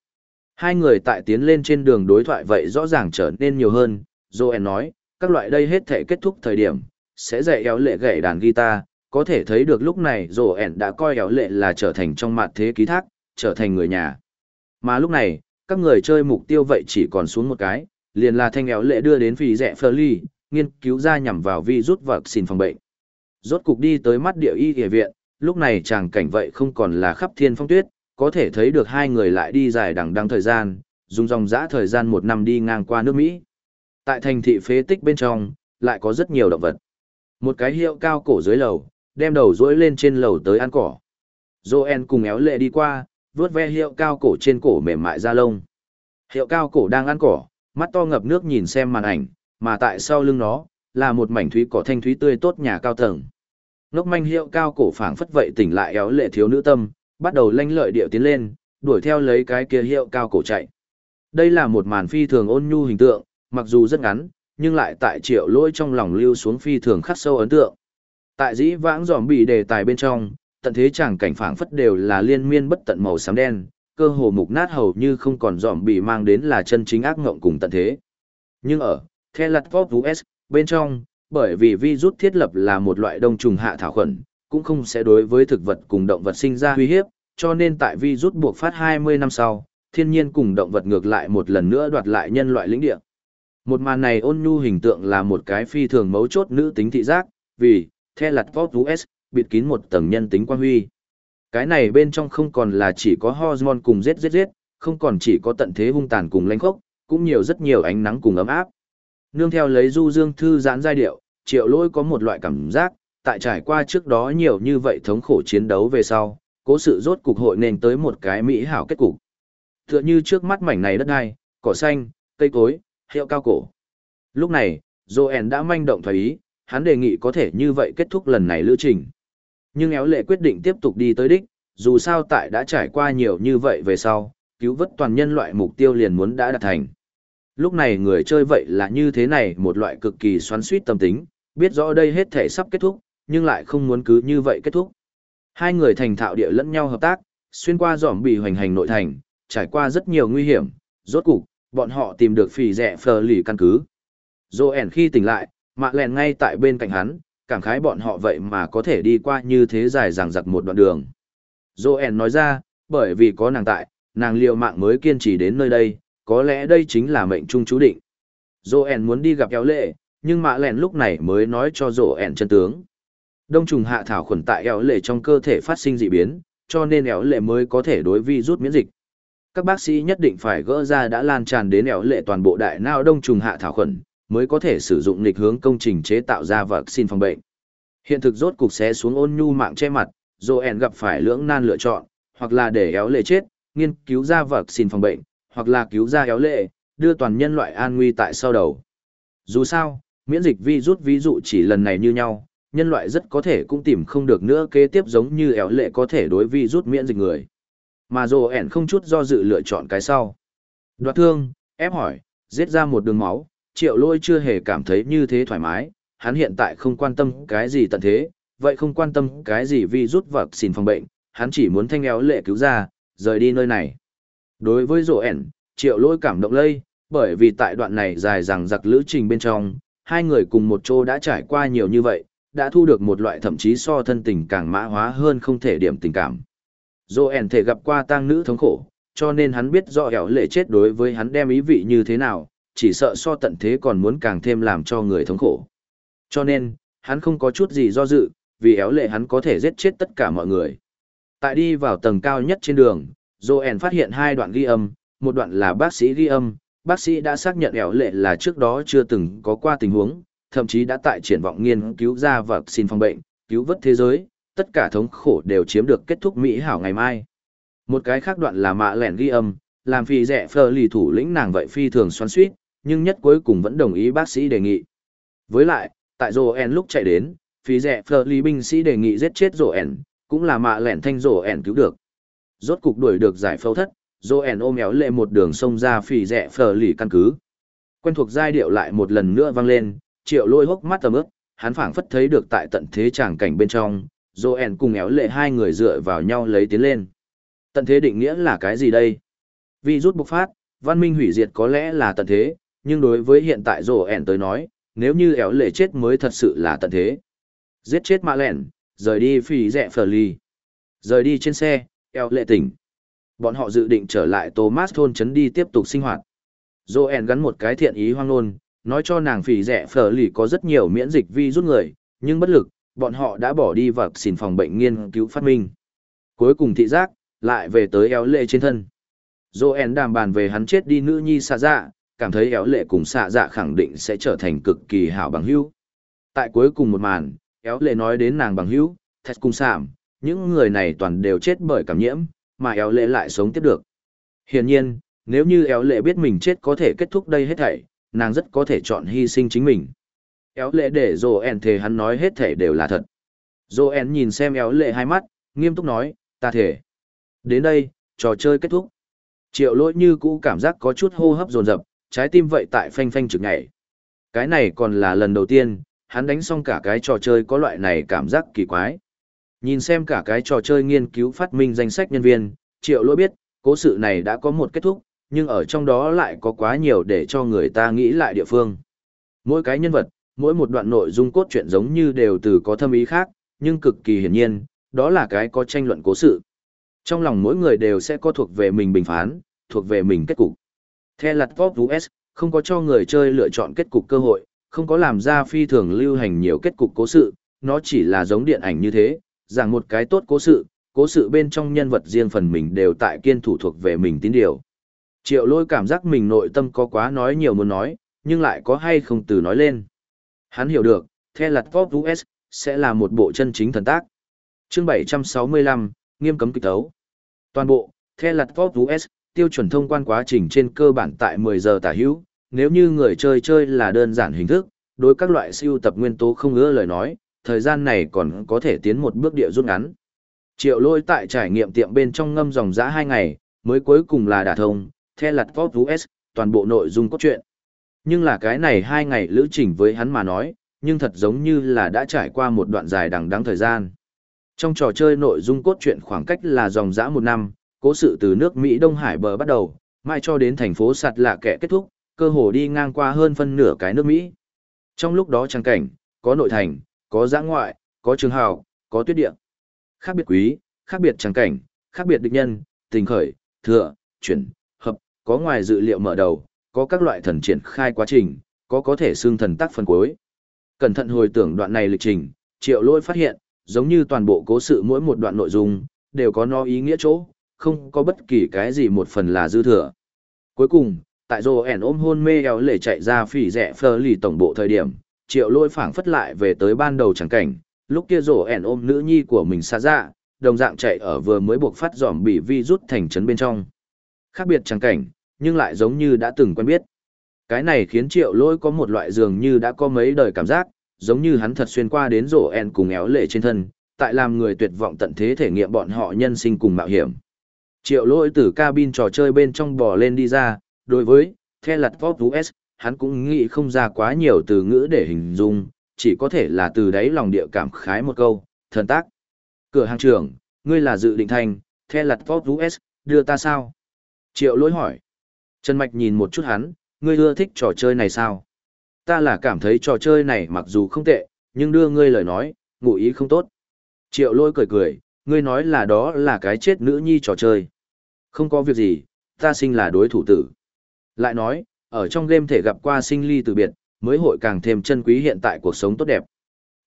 Hai người tại tiến lên trên đường đối thoại vậy rõ ràng trở nên nhiều hơn, Joel ẻn nói, các loại đây hết thể kết thúc thời điểm, sẽ dạy éo lệ gảy đàn guitar, có thể thấy được lúc này rồ ẻn đã coi éo lệ là trở thành trong mặt thế ký thác, trở thành người nhà. Mà lúc này, các người chơi mục tiêu vậy chỉ còn xuống một cái, liền là thanh éo lệ đưa đến phì rẻ phơ ly, nghiên cứu ra nhằm vào vi rút vật xin phòng bệnh. Rốt cục đi tới mắt địa y y viện, lúc này chàng cảnh vậy không còn là khắp thiên phong tuyết, có thể thấy được hai người lại đi dài đằng đăng thời gian, dùng dòng dã thời gian một năm đi ngang qua nước Mỹ. Tại thành thị phế tích bên trong, lại có rất nhiều động vật. Một cái hiệu cao cổ dưới lầu, đem đầu dối lên trên lầu tới ăn cỏ. Joen cùng éo lệ đi qua, vướt ve hiệu cao cổ trên cổ mềm mại da lông. Hiệu cao cổ đang ăn cỏ, mắt to ngập nước nhìn xem màn ảnh, mà tại sau lưng nó, là một mảnh thúy cỏ thanh thúy tươi tốt nhà cao tầng. Ngốc manh hiệu cao cổ phảng phất vậy tỉnh lại éo lệ thiếu nữ tâm, bắt đầu lanh lợi điệu tiến lên, đuổi theo lấy cái kia hiệu cao cổ chạy. Đây là một màn phi thường ôn nhu hình tượng, mặc dù rất ngắn, nhưng lại tại triệu lỗi trong lòng lưu xuống phi thường khắc sâu ấn tượng. Tại dĩ vãng giòm bị đề tài bên trong, tận thế chẳng cảnh phảng phất đều là liên miên bất tận màu xám đen, cơ hồ mục nát hầu như không còn giòm bị mang đến là chân chính ác ngộng cùng tận thế. Nhưng ở The Latpop US, bên trong, bởi vì virus thiết lập là một loại đông trùng hạ thảo khuẩn, cũng không sẽ đối với thực vật cùng động vật sinh ra uy hiếp, cho nên tại virus buộc phát 20 năm sau, thiên nhiên cùng động vật ngược lại một lần nữa đoạt lại nhân loại lĩnh địa. Một màn này ôn nhu hình tượng là một cái phi thường mấu chốt nữ tính thị giác, vì, The vót US, bịt kín một tầng nhân tính quan huy. Cái này bên trong không còn là chỉ có hormone cùng giết giết giết, không còn chỉ có tận thế hung tàn cùng lãnh khốc, cũng nhiều rất nhiều ánh nắng cùng ấm áp. Nương theo lấy du dương thư giãn giai điệu, triệu lỗi có một loại cảm giác, tại trải qua trước đó nhiều như vậy thống khổ chiến đấu về sau, cố sự rốt cục hội nền tới một cái mỹ hảo kết cục. Tựa như trước mắt mảnh này đất đai, cỏ xanh, cây cối, hiệu cao cổ. Lúc này, Joen đã manh động thoái ý, hắn đề nghị có thể như vậy kết thúc lần này lữ trình. Nhưng éo lệ quyết định tiếp tục đi tới đích, dù sao tại đã trải qua nhiều như vậy về sau, cứu vớt toàn nhân loại mục tiêu liền muốn đã đạt thành. Lúc này người chơi vậy là như thế này một loại cực kỳ xoắn suýt tâm tính, biết rõ đây hết thể sắp kết thúc, nhưng lại không muốn cứ như vậy kết thúc. Hai người thành thạo địa lẫn nhau hợp tác, xuyên qua giỏm bị hoành hành nội thành, trải qua rất nhiều nguy hiểm, rốt cục, bọn họ tìm được phì rẻ phờ lì căn cứ. Joen khi tỉnh lại, mạ lèn ngay tại bên cạnh hắn, cảm khái bọn họ vậy mà có thể đi qua như thế dài dằng dặc một đoạn đường. Joen nói ra, bởi vì có nàng tại, nàng liều mạng mới kiên trì đến nơi đây, có lẽ đây chính là mệnh trung chú định. Joen muốn đi gặp kéo lệ, nhưng mạ lèn lúc này mới nói cho Joen chân tướng. Đông trùng hạ thảo khuẩn tại éo lệ trong cơ thể phát sinh dị biến, cho nên éo lệ mới có thể đối vi rút miễn dịch. Các bác sĩ nhất định phải gỡ ra đã lan tràn đến ẻo lệ toàn bộ đại não đông trùng hạ thảo khuẩn, mới có thể sử dụng lịch hướng công trình chế tạo ra vaccine phòng bệnh. Hiện thực rốt cục xé xuống ôn nhu mạng che mặt, Joen gặp phải lưỡng nan lựa chọn, hoặc là để éo lệ chết, nghiên cứu ra vaccine phòng bệnh, hoặc là cứu ra éo lệ, đưa toàn nhân loại an nguy tại sau đầu. Dù sao, miễn dịch virus ví dụ chỉ lần này như nhau, nhân loại rất có thể cũng tìm không được nữa kế tiếp giống như éo lệ có thể đối virus miễn dịch người. Mà rồ ẻn không chút do dự lựa chọn cái sau. Đoạt thương, ép hỏi, giết ra một đường máu, triệu lôi chưa hề cảm thấy như thế thoải mái, hắn hiện tại không quan tâm cái gì tận thế, vậy không quan tâm cái gì virus vật xin phòng bệnh, hắn chỉ muốn thanh éo lệ cứu ra, rời đi nơi này. Đối với rổ ẻn, triệu lôi cảm động lây, bởi vì tại đoạn này dài dằng dặc lữ trình bên trong, hai người cùng một chỗ đã trải qua nhiều như vậy, đã thu được một loại thậm chí so thân tình càng mã hóa hơn không thể điểm tình cảm. Dô ẻn thể gặp qua tang nữ thống khổ, cho nên hắn biết rõ hẻo lệ chết đối với hắn đem ý vị như thế nào, chỉ sợ so tận thế còn muốn càng thêm làm cho người thống khổ. Cho nên, hắn không có chút gì do dự, vì éo lệ hắn có thể giết chết tất cả mọi người. Tại đi vào tầng cao nhất trên đường, Joel phát hiện hai đoạn ghi âm, một đoạn là bác sĩ ghi âm, bác sĩ đã xác nhận éo lệ là trước đó chưa từng có qua tình huống, thậm chí đã tại triển vọng nghiên cứu ra và xin phòng bệnh, cứu vớt thế giới, tất cả thống khổ đều chiếm được kết thúc mỹ hảo ngày mai. Một cái khác đoạn là mạ lẻn ghi âm, làm phi rẻ phờ lì thủ lĩnh nàng vậy phi thường xoắn suýt, nhưng nhất cuối cùng vẫn đồng ý bác sĩ đề nghị. Với lại, tại Joen lúc chạy đến, phi rẻ phờ lì binh sĩ đề nghị giết chết Joen, cũng là mạ lẻn thanh Joen cứu được. Rốt cục đuổi được giải phẫu thất, Joen ôm éo lệ một đường sông ra phi rẻ phờ lì căn cứ. Quen thuộc giai điệu lại một lần nữa vang lên, triệu lôi hốc mắt tầm ướp, hắn phảng phất thấy được tại tận thế tràng cảnh bên trong, Joen cùng éo lệ hai người dựa vào nhau lấy tiến lên. Tận thế định nghĩa là cái gì đây? Vì rút bộc phát, văn minh hủy diệt có lẽ là tận thế, nhưng đối với hiện tại Joen tới nói, nếu như éo lệ chết mới thật sự là tận thế. Giết chết mạ lẹn, rời đi phì rẹ phở ly. Rời đi trên xe, éo lệ tỉnh. Bọn họ dự định trở lại Thomas thôn trấn đi tiếp tục sinh hoạt. Joen gắn một cái thiện ý hoang nôn, nói cho nàng phì rẻ phở lì có rất nhiều miễn dịch vi rút người, nhưng bất lực, bọn họ đã bỏ đi vật xin phòng bệnh nghiên cứu phát minh. Cuối cùng thị giác, lại về tới éo lệ trên thân. Joen đàm bàn về hắn chết đi nữ nhi xạ dạ, cảm thấy éo lệ cùng xạ dạ khẳng định sẽ trở thành cực kỳ hảo bằng hữu. Tại cuối cùng một màn, éo lệ nói đến nàng bằng hữu, thật cùng sảm, những người này toàn đều chết bởi cảm nhiễm, mà éo lệ lại sống tiếp được. Hiển nhiên, Nếu như éo lệ biết mình chết có thể kết thúc đây hết thảy, nàng rất có thể chọn hy sinh chính mình. Éo lệ để dồ ẻn thề hắn nói hết thể đều là thật. Dồ ẻn nhìn xem éo lệ hai mắt, nghiêm túc nói, ta thể. Đến đây, trò chơi kết thúc. Triệu lỗi như cũ cảm giác có chút hô hấp dồn dập, trái tim vậy tại phanh phanh trực nhảy. Cái này còn là lần đầu tiên, hắn đánh xong cả cái trò chơi có loại này cảm giác kỳ quái. Nhìn xem cả cái trò chơi nghiên cứu phát minh danh sách nhân viên, triệu lỗi biết, cố sự này đã có một kết thúc, nhưng ở trong đó lại có quá nhiều để cho người ta nghĩ lại địa phương. Mỗi cái nhân vật, mỗi một đoạn nội dung cốt truyện giống như đều từ có thâm ý khác, nhưng cực kỳ hiển nhiên, đó là cái có tranh luận cố sự. Trong lòng mỗi người đều sẽ có thuộc về mình bình phán, thuộc về mình kết cục. Theo lặt Pop US, không có cho người chơi lựa chọn kết cục cơ hội, không có làm ra phi thường lưu hành nhiều kết cục cố sự, nó chỉ là giống điện ảnh như thế, rằng một cái tốt cố sự, cố sự bên trong nhân vật riêng phần mình đều tại kiên thủ thuộc về mình tín điều. Triệu lôi cảm giác mình nội tâm có quá nói nhiều muốn nói, nhưng lại có hay không từ nói lên. Hắn hiểu được, The Lật Pop US, sẽ là một bộ chân chính thần tác. Chương 765, nghiêm cấm kịch tấu. Toàn bộ, The Lật Pop US, tiêu chuẩn thông quan quá trình trên cơ bản tại 10 giờ tả hữu, nếu như người chơi chơi là đơn giản hình thức, đối các loại siêu tập nguyên tố không ưa lời nói, thời gian này còn có thể tiến một bước địa rút ngắn. Triệu lôi tại trải nghiệm tiệm bên trong ngâm dòng giã 2 ngày, mới cuối cùng là đả thông, theo lặt Pop US, toàn bộ nội dung cốt truyện. Nhưng là cái này hai ngày lữ trình với hắn mà nói, nhưng thật giống như là đã trải qua một đoạn dài đằng đắng thời gian. Trong trò chơi nội dung cốt truyện khoảng cách là dòng dã một năm, cố sự từ nước Mỹ Đông Hải bờ bắt đầu, mai cho đến thành phố sạt lạ kẻ kết thúc, cơ hồ đi ngang qua hơn phân nửa cái nước Mỹ. Trong lúc đó trang cảnh, có nội thành, có giã ngoại, có trường hào, có tuyết địa. Khác biệt quý, khác biệt trang cảnh, khác biệt địch nhân, tình khởi, thừa, chuyển, hợp, có ngoài dự liệu mở đầu, có các loại thần triển khai quá trình, có có thể xương thần tác phần cuối. Cẩn thận hồi tưởng đoạn này lịch trình, triệu lôi phát hiện, giống như toàn bộ cố sự mỗi một đoạn nội dung, đều có nó ý nghĩa chỗ, không có bất kỳ cái gì một phần là dư thừa. Cuối cùng, tại rồ ẻn ôm hôn mê eo lể chạy ra phỉ rẻ phơ lì tổng bộ thời điểm, triệu lôi phảng phất lại về tới ban đầu chẳng cảnh, lúc kia rồ ẻn ôm nữ nhi của mình xa ra, đồng dạng chạy ở vừa mới buộc phát giỏm bị vi rút thành trấn bên trong. Khác biệt chẳng cảnh, nhưng lại giống như đã từng quen biết. Cái này khiến triệu lôi có một loại dường như đã có mấy đời cảm giác, giống như hắn thật xuyên qua đến rổ en cùng éo lệ trên thân, tại làm người tuyệt vọng tận thế thể nghiệm bọn họ nhân sinh cùng mạo hiểm. Triệu lôi từ cabin trò chơi bên trong bò lên đi ra, đối với, theo lặt vót US, hắn cũng nghĩ không ra quá nhiều từ ngữ để hình dung, chỉ có thể là từ đáy lòng địa cảm khái một câu, thần tác. Cửa hàng trưởng, ngươi là dự định thành, theo lặt vót US, đưa ta sao? Triệu lỗi hỏi. Trần Mạch nhìn một chút hắn, ngươi ưa thích trò chơi này sao? Ta là cảm thấy trò chơi này mặc dù không tệ, nhưng đưa ngươi lời nói, ngụ ý không tốt. Triệu lôi cười cười, ngươi nói là đó là cái chết nữ nhi trò chơi. Không có việc gì, ta sinh là đối thủ tử. Lại nói, ở trong game thể gặp qua sinh ly từ biệt, mới hội càng thêm chân quý hiện tại cuộc sống tốt đẹp.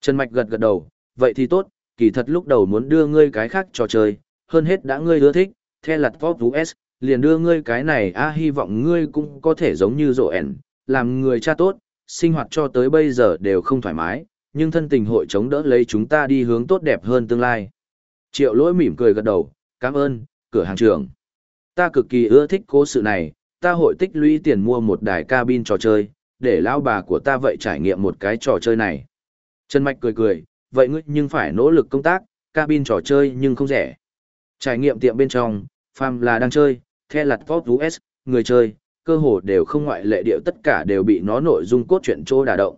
Trần Mạch gật gật đầu, vậy thì tốt, kỳ thật lúc đầu muốn đưa ngươi cái khác trò chơi, hơn hết đã ngươi ưa thích, theo lặt Pop US, liền đưa ngươi cái này a hy vọng ngươi cũng có thể giống như rộ ẻn, làm người cha tốt, sinh hoạt cho tới bây giờ đều không thoải mái, nhưng thân tình hội chống đỡ lấy chúng ta đi hướng tốt đẹp hơn tương lai. Triệu lỗi mỉm cười gật đầu, cảm ơn, cửa hàng trưởng. Ta cực kỳ ưa thích cố sự này, ta hội tích lũy tiền mua một đài cabin trò chơi, để lão bà của ta vậy trải nghiệm một cái trò chơi này. Trần Mạch cười cười, vậy ngươi nhưng phải nỗ lực công tác, cabin trò chơi nhưng không rẻ. Trải nghiệm tiệm bên trong, phàm là đang chơi, the lặt Pop US, người chơi, cơ hồ đều không ngoại lệ điệu tất cả đều bị nó nội dung cốt truyện trô đả động.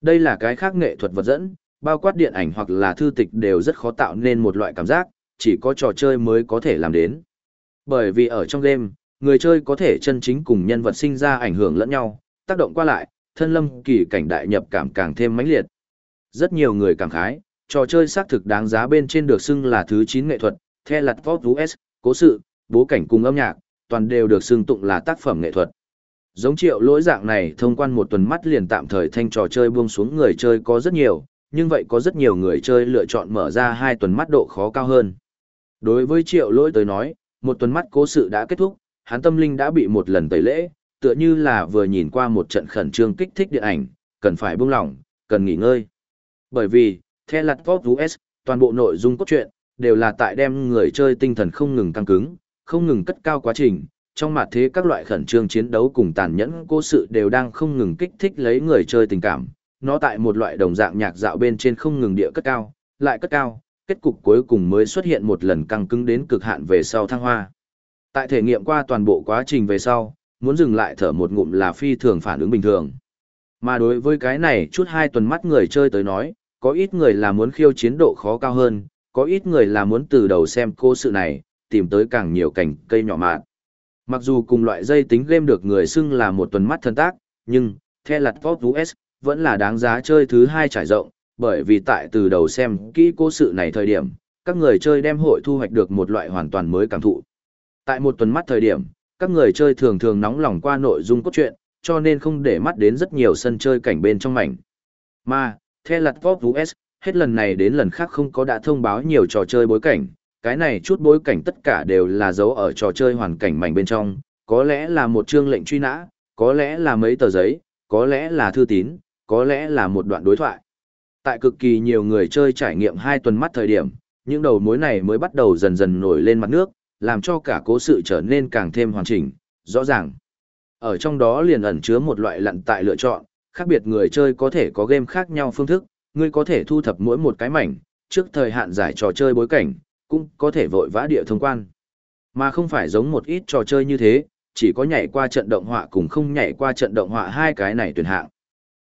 Đây là cái khác nghệ thuật vật dẫn, bao quát điện ảnh hoặc là thư tịch đều rất khó tạo nên một loại cảm giác, chỉ có trò chơi mới có thể làm đến. Bởi vì ở trong game, người chơi có thể chân chính cùng nhân vật sinh ra ảnh hưởng lẫn nhau, tác động qua lại, thân lâm kỳ cảnh đại nhập cảm càng thêm mãnh liệt. Rất nhiều người cảm khái, trò chơi xác thực đáng giá bên trên được xưng là thứ 9 nghệ thuật, theo lặt Pop US, cố sự, bố cảnh cùng âm nhạc, toàn đều được xưng tụng là tác phẩm nghệ thuật. Giống triệu lỗi dạng này thông quan một tuần mắt liền tạm thời thanh trò chơi buông xuống người chơi có rất nhiều, nhưng vậy có rất nhiều người chơi lựa chọn mở ra hai tuần mắt độ khó cao hơn. Đối với triệu lỗi tới nói, một tuần mắt cố sự đã kết thúc, hắn tâm linh đã bị một lần tẩy lễ, tựa như là vừa nhìn qua một trận khẩn trương kích thích điện ảnh, cần phải buông lỏng, cần nghỉ ngơi. Bởi vì, theo lặt Pop US, toàn bộ nội dung cốt truyện, đều là tại đem người chơi tinh thần không ngừng tăng cứng, không ngừng cất cao quá trình, Trong mặt thế các loại khẩn trương chiến đấu cùng tàn nhẫn cố sự đều đang không ngừng kích thích lấy người chơi tình cảm, nó tại một loại đồng dạng nhạc dạo bên trên không ngừng địa cất cao, lại cất cao, kết cục cuối cùng mới xuất hiện một lần căng cứng đến cực hạn về sau thăng hoa. Tại thể nghiệm qua toàn bộ quá trình về sau, muốn dừng lại thở một ngụm là phi thường phản ứng bình thường. Mà đối với cái này chút hai tuần mắt người chơi tới nói, có ít người là muốn khiêu chiến độ khó cao hơn, có ít người là muốn từ đầu xem cô sự này, tìm tới càng nhiều cảnh cây nhỏ mạn. Mặc dù cùng loại dây tính game được người xưng là một tuần mắt thân tác, nhưng, theo lặt Pop US, vẫn là đáng giá chơi thứ hai trải rộng, bởi vì tại từ đầu xem kỹ cố sự này thời điểm, các người chơi đem hội thu hoạch được một loại hoàn toàn mới cảm thụ. Tại một tuần mắt thời điểm, các người chơi thường thường nóng lòng qua nội dung cốt truyện, cho nên không để mắt đến rất nhiều sân chơi cảnh bên trong mảnh. Mà, theo lặt Pop US, hết lần này đến lần khác không có đã thông báo nhiều trò chơi bối cảnh, cái này chút bối cảnh tất cả đều là dấu ở trò chơi hoàn cảnh mảnh bên trong, có lẽ là một chương lệnh truy nã, có lẽ là mấy tờ giấy, có lẽ là thư tín, có lẽ là một đoạn đối thoại. Tại cực kỳ nhiều người chơi trải nghiệm hai tuần mắt thời điểm, những đầu mối này mới bắt đầu dần dần nổi lên mặt nước, làm cho cả cố sự trở nên càng thêm hoàn chỉnh, rõ ràng. Ở trong đó liền ẩn chứa một loại lặn tại lựa chọn, khác biệt người chơi có thể có game khác nhau phương thức, ngươi có thể thu thập mỗi một cái mảnh, trước thời hạn giải trò chơi bối cảnh, cũng có thể vội vã địa thông quan. Mà không phải giống một ít trò chơi như thế, chỉ có nhảy qua trận động họa cùng không nhảy qua trận động họa hai cái này tuyển hạng.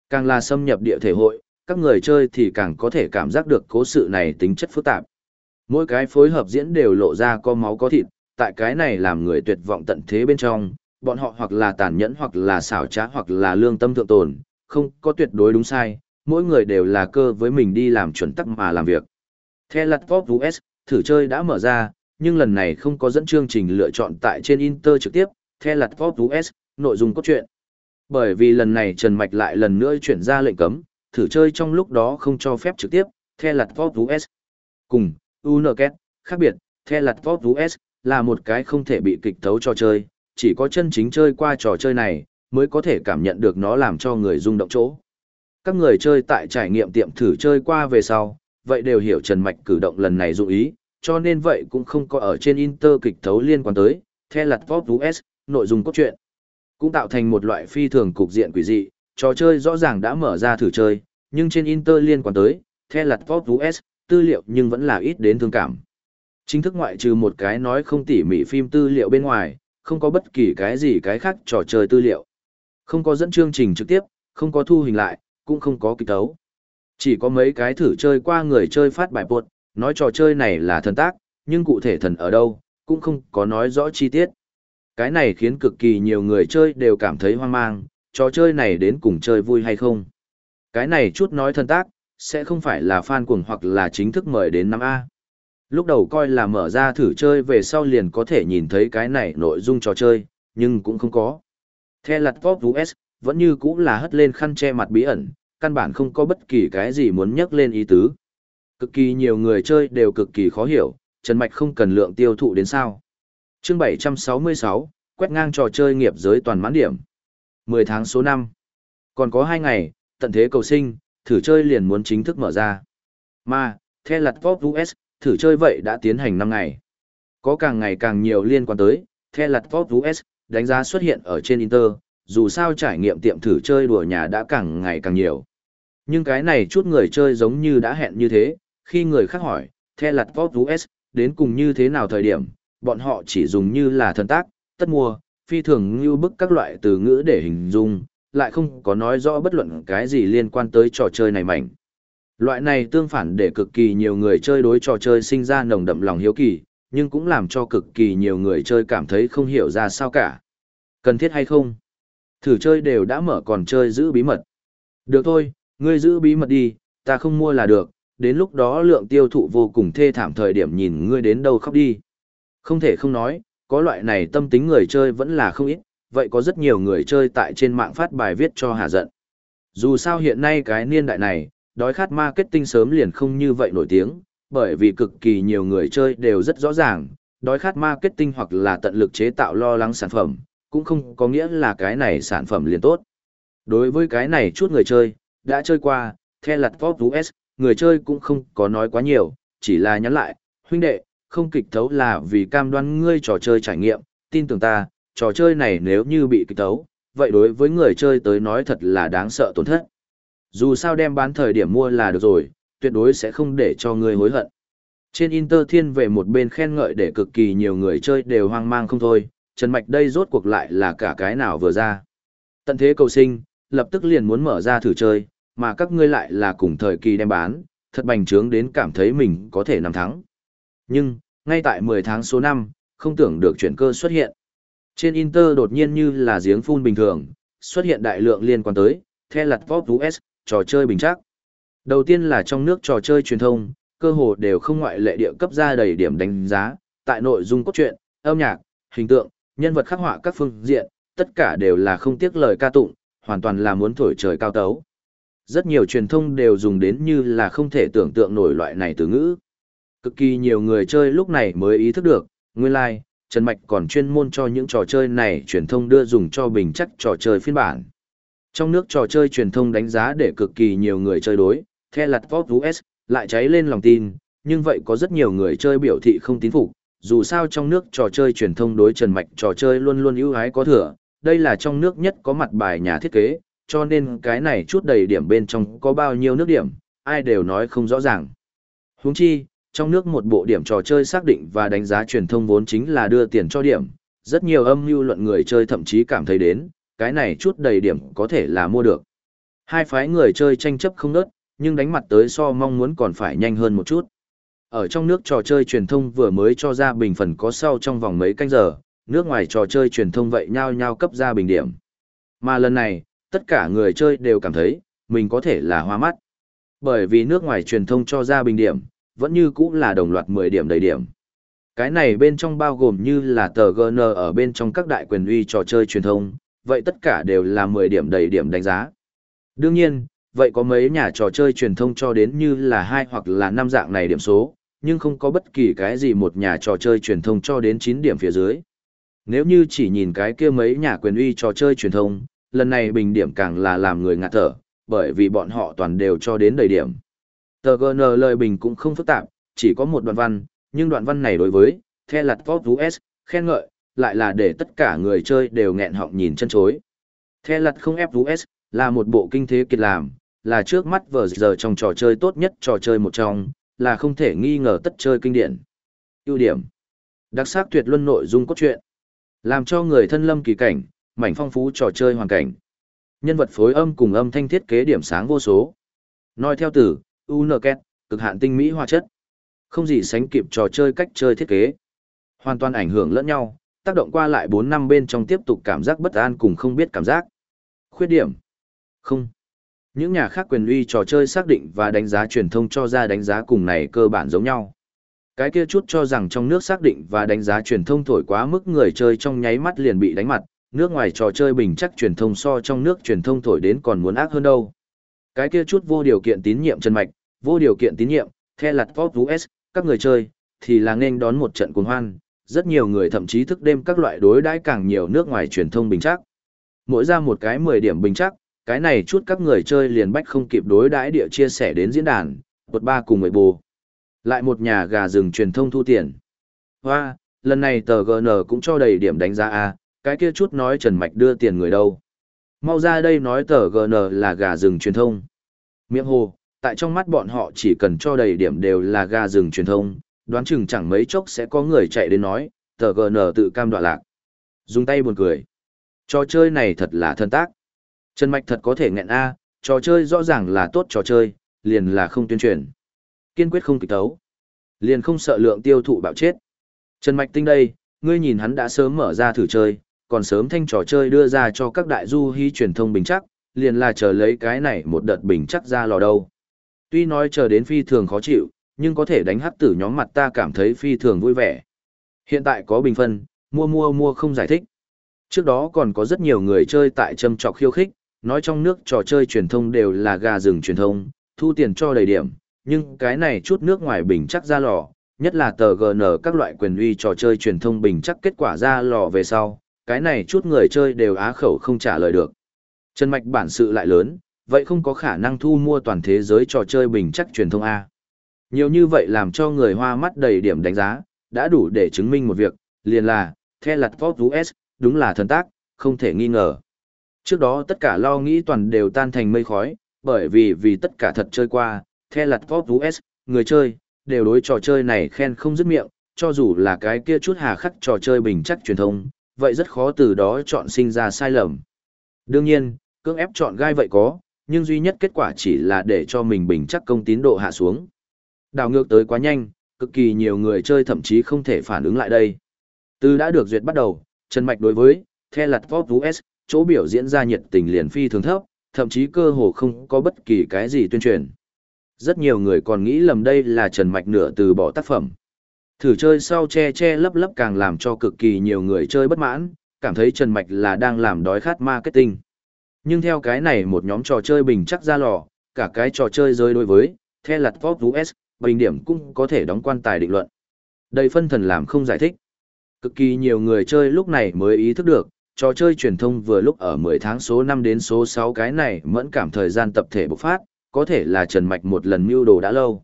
Càng là xâm nhập địa thể hội, các người chơi thì càng có thể cảm giác được cố sự này tính chất phức tạp. Mỗi cái phối hợp diễn đều lộ ra có máu có thịt, tại cái này làm người tuyệt vọng tận thế bên trong, bọn họ hoặc là tàn nhẫn hoặc là xảo trá hoặc là lương tâm thượng tồn, không có tuyệt đối đúng sai, mỗi người đều là cơ với mình đi làm chuẩn tắc mà làm việc. Theo lặt US, thử chơi đã mở ra, nhưng lần này không có dẫn chương trình lựa chọn tại trên Inter trực tiếp, theo lặt Pop US, nội dung cốt truyện. Bởi vì lần này Trần Mạch lại lần nữa chuyển ra lệnh cấm, thử chơi trong lúc đó không cho phép trực tiếp, theo lặt Pop US. Cùng, UNKET, khác biệt, theo lặt Pop US, là một cái không thể bị kịch thấu cho chơi, chỉ có chân chính chơi qua trò chơi này, mới có thể cảm nhận được nó làm cho người rung động chỗ. Các người chơi tại trải nghiệm tiệm thử chơi qua về sau, vậy đều hiểu Trần Mạch cử động lần này dụng ý, cho nên vậy cũng không có ở trên Inter kịch thấu liên quan tới, theo lặt Pop US, nội dung cốt truyện. Cũng tạo thành một loại phi thường cục diện quỷ dị, trò chơi rõ ràng đã mở ra thử chơi, nhưng trên Inter liên quan tới, theo lặt Pop US, tư liệu nhưng vẫn là ít đến thương cảm. Chính thức ngoại trừ một cái nói không tỉ mỉ phim tư liệu bên ngoài, không có bất kỳ cái gì cái khác trò chơi tư liệu. Không có dẫn chương trình trực tiếp, không có thu hình lại, cũng không có kịch tấu. Chỉ có mấy cái thử chơi qua người chơi phát bài buột, nói trò chơi này là thần tác, nhưng cụ thể thần ở đâu, cũng không có nói rõ chi tiết. Cái này khiến cực kỳ nhiều người chơi đều cảm thấy hoang mang, trò chơi này đến cùng chơi vui hay không. Cái này chút nói thần tác, sẽ không phải là fan cuồng hoặc là chính thức mời đến năm a Lúc đầu coi là mở ra thử chơi về sau liền có thể nhìn thấy cái này nội dung trò chơi, nhưng cũng không có. Theo lặt Pop US, vẫn như cũng là hất lên khăn che mặt bí ẩn, căn bản không có bất kỳ cái gì muốn nhắc lên ý tứ. Cực kỳ nhiều người chơi đều cực kỳ khó hiểu, Trần Mạch không cần lượng tiêu thụ đến sao. chương 766, quét ngang trò chơi nghiệp giới toàn mãn điểm. 10 tháng số 5. Còn có 2 ngày, tận thế cầu sinh, thử chơi liền muốn chính thức mở ra. Mà, theo lặt Pop US, thử chơi vậy đã tiến hành 5 ngày. Có càng ngày càng nhiều liên quan tới, theo lặt Pop US, đánh giá xuất hiện ở trên Inter, dù sao trải nghiệm tiệm thử chơi đùa nhà đã càng ngày càng nhiều. Nhưng cái này chút người chơi giống như đã hẹn như thế, khi người khác hỏi, theo lặt Pop US, đến cùng như thế nào thời điểm, bọn họ chỉ dùng như là thần tác, tất mua, phi thường như bức các loại từ ngữ để hình dung, lại không có nói rõ bất luận cái gì liên quan tới trò chơi này mạnh. Loại này tương phản để cực kỳ nhiều người chơi đối trò chơi sinh ra nồng đậm lòng hiếu kỳ, nhưng cũng làm cho cực kỳ nhiều người chơi cảm thấy không hiểu ra sao cả. Cần thiết hay không? Thử chơi đều đã mở còn chơi giữ bí mật. Được thôi, ngươi giữ bí mật đi, ta không mua là được, đến lúc đó lượng tiêu thụ vô cùng thê thảm thời điểm nhìn ngươi đến đâu khóc đi. Không thể không nói, có loại này tâm tính người chơi vẫn là không ít, vậy có rất nhiều người chơi tại trên mạng phát bài viết cho hà giận. Dù sao hiện nay cái niên đại này, đói khát marketing sớm liền không như vậy nổi tiếng, bởi vì cực kỳ nhiều người chơi đều rất rõ ràng, đói khát marketing hoặc là tận lực chế tạo lo lắng sản phẩm, cũng không có nghĩa là cái này sản phẩm liền tốt. Đối với cái này chút người chơi, đã chơi qua, theo lặt Pop US, người chơi cũng không có nói quá nhiều, chỉ là nhắn lại, huynh đệ, không kịch thấu là vì cam đoan ngươi trò chơi trải nghiệm, tin tưởng ta, trò chơi này nếu như bị kịch thấu vậy đối với người chơi tới nói thật là đáng sợ tổn thất. Dù sao đem bán thời điểm mua là được rồi, tuyệt đối sẽ không để cho người hối hận. Trên Inter Thiên về một bên khen ngợi để cực kỳ nhiều người chơi đều hoang mang không thôi, Trần Mạch đây rốt cuộc lại là cả cái nào vừa ra. Tận thế cầu sinh, lập tức liền muốn mở ra thử chơi, mà các ngươi lại là cùng thời kỳ đem bán, thật bành trướng đến cảm thấy mình có thể nằm thắng. Nhưng, ngay tại 10 tháng số 5, không tưởng được chuyển cơ xuất hiện. Trên Inter đột nhiên như là giếng phun bình thường, xuất hiện đại lượng liên quan tới, theo lặt Pop US, trò chơi bình chắc. Đầu tiên là trong nước trò chơi truyền thông, cơ hồ đều không ngoại lệ địa cấp ra đầy điểm đánh giá, tại nội dung cốt truyện, âm nhạc, hình tượng, nhân vật khắc họa các phương diện, tất cả đều là không tiếc lời ca tụng, hoàn toàn là muốn thổi trời cao tấu. Rất nhiều truyền thông đều dùng đến như là không thể tưởng tượng nổi loại này từ ngữ. Cực kỳ nhiều người chơi lúc này mới ý thức được, nguyên lai, like, Trần Mạch còn chuyên môn cho những trò chơi này truyền thông đưa dùng cho bình chắc trò chơi phiên bản. Trong nước trò chơi truyền thông đánh giá để cực kỳ nhiều người chơi đối, theo lặt vót US, lại cháy lên lòng tin, nhưng vậy có rất nhiều người chơi biểu thị không tín phục, dù sao trong nước trò chơi truyền thông đối Trần Mạch trò chơi luôn luôn ưu ái có thừa, đây là trong nước nhất có mặt bài nhà thiết kế, cho nên cái này chút đầy điểm bên trong có bao nhiêu nước điểm, ai đều nói không rõ ràng. Huống chi, trong nước một bộ điểm trò chơi xác định và đánh giá truyền thông vốn chính là đưa tiền cho điểm, rất nhiều âm mưu luận người chơi thậm chí cảm thấy đến, cái này chút đầy điểm có thể là mua được. Hai phái người chơi tranh chấp không nớt, nhưng đánh mặt tới so mong muốn còn phải nhanh hơn một chút. Ở trong nước trò chơi truyền thông vừa mới cho ra bình phần có sau trong vòng mấy canh giờ, nước ngoài trò chơi truyền thông vậy nhau nhau cấp ra bình điểm. Mà lần này, tất cả người chơi đều cảm thấy, mình có thể là hoa mắt. Bởi vì nước ngoài truyền thông cho ra bình điểm, vẫn như cũ là đồng loạt 10 điểm đầy điểm. Cái này bên trong bao gồm như là tờ GN ở bên trong các đại quyền uy trò chơi truyền thông, vậy tất cả đều là 10 điểm đầy điểm đánh giá. Đương nhiên, vậy có mấy nhà trò chơi truyền thông cho đến như là hai hoặc là năm dạng này điểm số, nhưng không có bất kỳ cái gì một nhà trò chơi truyền thông cho đến 9 điểm phía dưới. Nếu như chỉ nhìn cái kia mấy nhà quyền uy trò chơi truyền thông, lần này bình điểm càng là làm người ngạt thở, bởi vì bọn họ toàn đều cho đến đầy điểm. Tờ GN lời bình cũng không phức tạp, chỉ có một đoạn văn, nhưng đoạn văn này đối với, theo lặt Pop US, khen ngợi, lại là để tất cả người chơi đều nghẹn họng nhìn chân chối. Theo lặt không FUS, là một bộ kinh thế kiệt làm, là trước mắt vờ giờ trong trò chơi tốt nhất trò chơi một trong, là không thể nghi ngờ tất chơi kinh điển. ưu điểm. Đặc sắc tuyệt luân nội dung cốt truyện. Làm cho người thân lâm kỳ cảnh mảnh phong phú trò chơi hoàn cảnh. Nhân vật phối âm cùng âm thanh thiết kế điểm sáng vô số. Nói theo từ unket cực hạn tinh mỹ hoa chất. Không gì sánh kịp trò chơi cách chơi thiết kế. Hoàn toàn ảnh hưởng lẫn nhau tác động qua lại bốn năm bên trong tiếp tục cảm giác bất an cùng không biết cảm giác. Khuyết điểm. Không những nhà khác quyền uy trò chơi xác định và đánh giá truyền thông cho ra đánh giá cùng này cơ bản giống nhau. Cái kia chút cho rằng trong nước xác định và đánh giá truyền thông thổi quá mức người chơi trong nháy mắt liền bị đánh mặt, nước ngoài trò chơi bình chắc truyền thông so trong nước truyền thông thổi đến còn muốn ác hơn đâu. Cái kia chút vô điều kiện tín nhiệm chân mạch, vô điều kiện tín nhiệm, the lặt Pop US, các người chơi, thì là nên đón một trận cuồng hoan, rất nhiều người thậm chí thức đêm các loại đối đãi càng nhiều nước ngoài truyền thông bình chắc. Mỗi ra một cái 10 điểm bình chắc, cái này chút các người chơi liền bách không kịp đối đãi địa chia sẻ đến diễn đàn, bột ba cùng người bù. Lại một nhà gà rừng truyền thông thu tiền. Hoa, lần này tờ GN cũng cho đầy điểm đánh giá A, cái kia chút nói Trần Mạch đưa tiền người đâu. Mau ra đây nói tờ GN là gà rừng truyền thông. Miệng hồ, tại trong mắt bọn họ chỉ cần cho đầy điểm đều là gà rừng truyền thông, đoán chừng chẳng mấy chốc sẽ có người chạy đến nói, tờ GN tự cam đoạ lạc. Dùng tay buồn cười. Trò chơi này thật là thân tác. Trần Mạch thật có thể nghẹn A, trò chơi rõ ràng là tốt trò chơi, liền là không tuyên truyền. Kiên quyết không kịch tấu. Liền không sợ lượng tiêu thụ bạo chết. Trần Mạch tinh đây, ngươi nhìn hắn đã sớm mở ra thử chơi, còn sớm thanh trò chơi đưa ra cho các đại du hy truyền thông bình chắc, liền là chờ lấy cái này một đợt bình chắc ra lò đâu. Tuy nói chờ đến phi thường khó chịu, nhưng có thể đánh hắc tử nhóm mặt ta cảm thấy phi thường vui vẻ. Hiện tại có bình phân, mua mua mua không giải thích. Trước đó còn có rất nhiều người chơi tại châm trọc khiêu khích, nói trong nước trò chơi truyền thông đều là gà rừng truyền thông, thu tiền cho đầy điểm, nhưng cái này chút nước ngoài bình chắc ra lò, nhất là tờ GN các loại quyền uy trò chơi truyền thông bình chắc kết quả ra lò về sau, cái này chút người chơi đều á khẩu không trả lời được. Chân mạch bản sự lại lớn, vậy không có khả năng thu mua toàn thế giới trò chơi bình chắc truyền thông A. Nhiều như vậy làm cho người hoa mắt đầy điểm đánh giá, đã đủ để chứng minh một việc, liền là, theo lặt Pop US, đúng là thần tác, không thể nghi ngờ. Trước đó tất cả lo nghĩ toàn đều tan thành mây khói, bởi vì vì tất cả thật chơi qua, The lặt Pop US, người chơi, đều đối trò chơi này khen không dứt miệng, cho dù là cái kia chút hà khắc trò chơi bình chắc truyền thông, vậy rất khó từ đó chọn sinh ra sai lầm. Đương nhiên, cưỡng ép chọn gai vậy có, nhưng duy nhất kết quả chỉ là để cho mình bình chắc công tín độ hạ xuống. Đảo ngược tới quá nhanh, cực kỳ nhiều người chơi thậm chí không thể phản ứng lại đây. Từ đã được duyệt bắt đầu, Trần Mạch đối với The lặt Pop US, chỗ biểu diễn ra nhiệt tình liền phi thường thấp, thậm chí cơ hồ không có bất kỳ cái gì tuyên truyền. Rất nhiều người còn nghĩ lầm đây là Trần Mạch nửa từ bỏ tác phẩm. Thử chơi sau che che lấp lấp càng làm cho cực kỳ nhiều người chơi bất mãn, cảm thấy Trần Mạch là đang làm đói khát marketing. Nhưng theo cái này một nhóm trò chơi bình chắc ra lò, cả cái trò chơi rơi đối với, The lặt Pop US, bình điểm cũng có thể đóng quan tài định luận. Đây phân thần làm không giải thích. Cực kỳ nhiều người chơi lúc này mới ý thức được, trò chơi truyền thông vừa lúc ở 10 tháng số 5 đến số 6 cái này mẫn cảm thời gian tập thể bộc phát, có thể là Trần Mạch một lần mưu đồ đã lâu.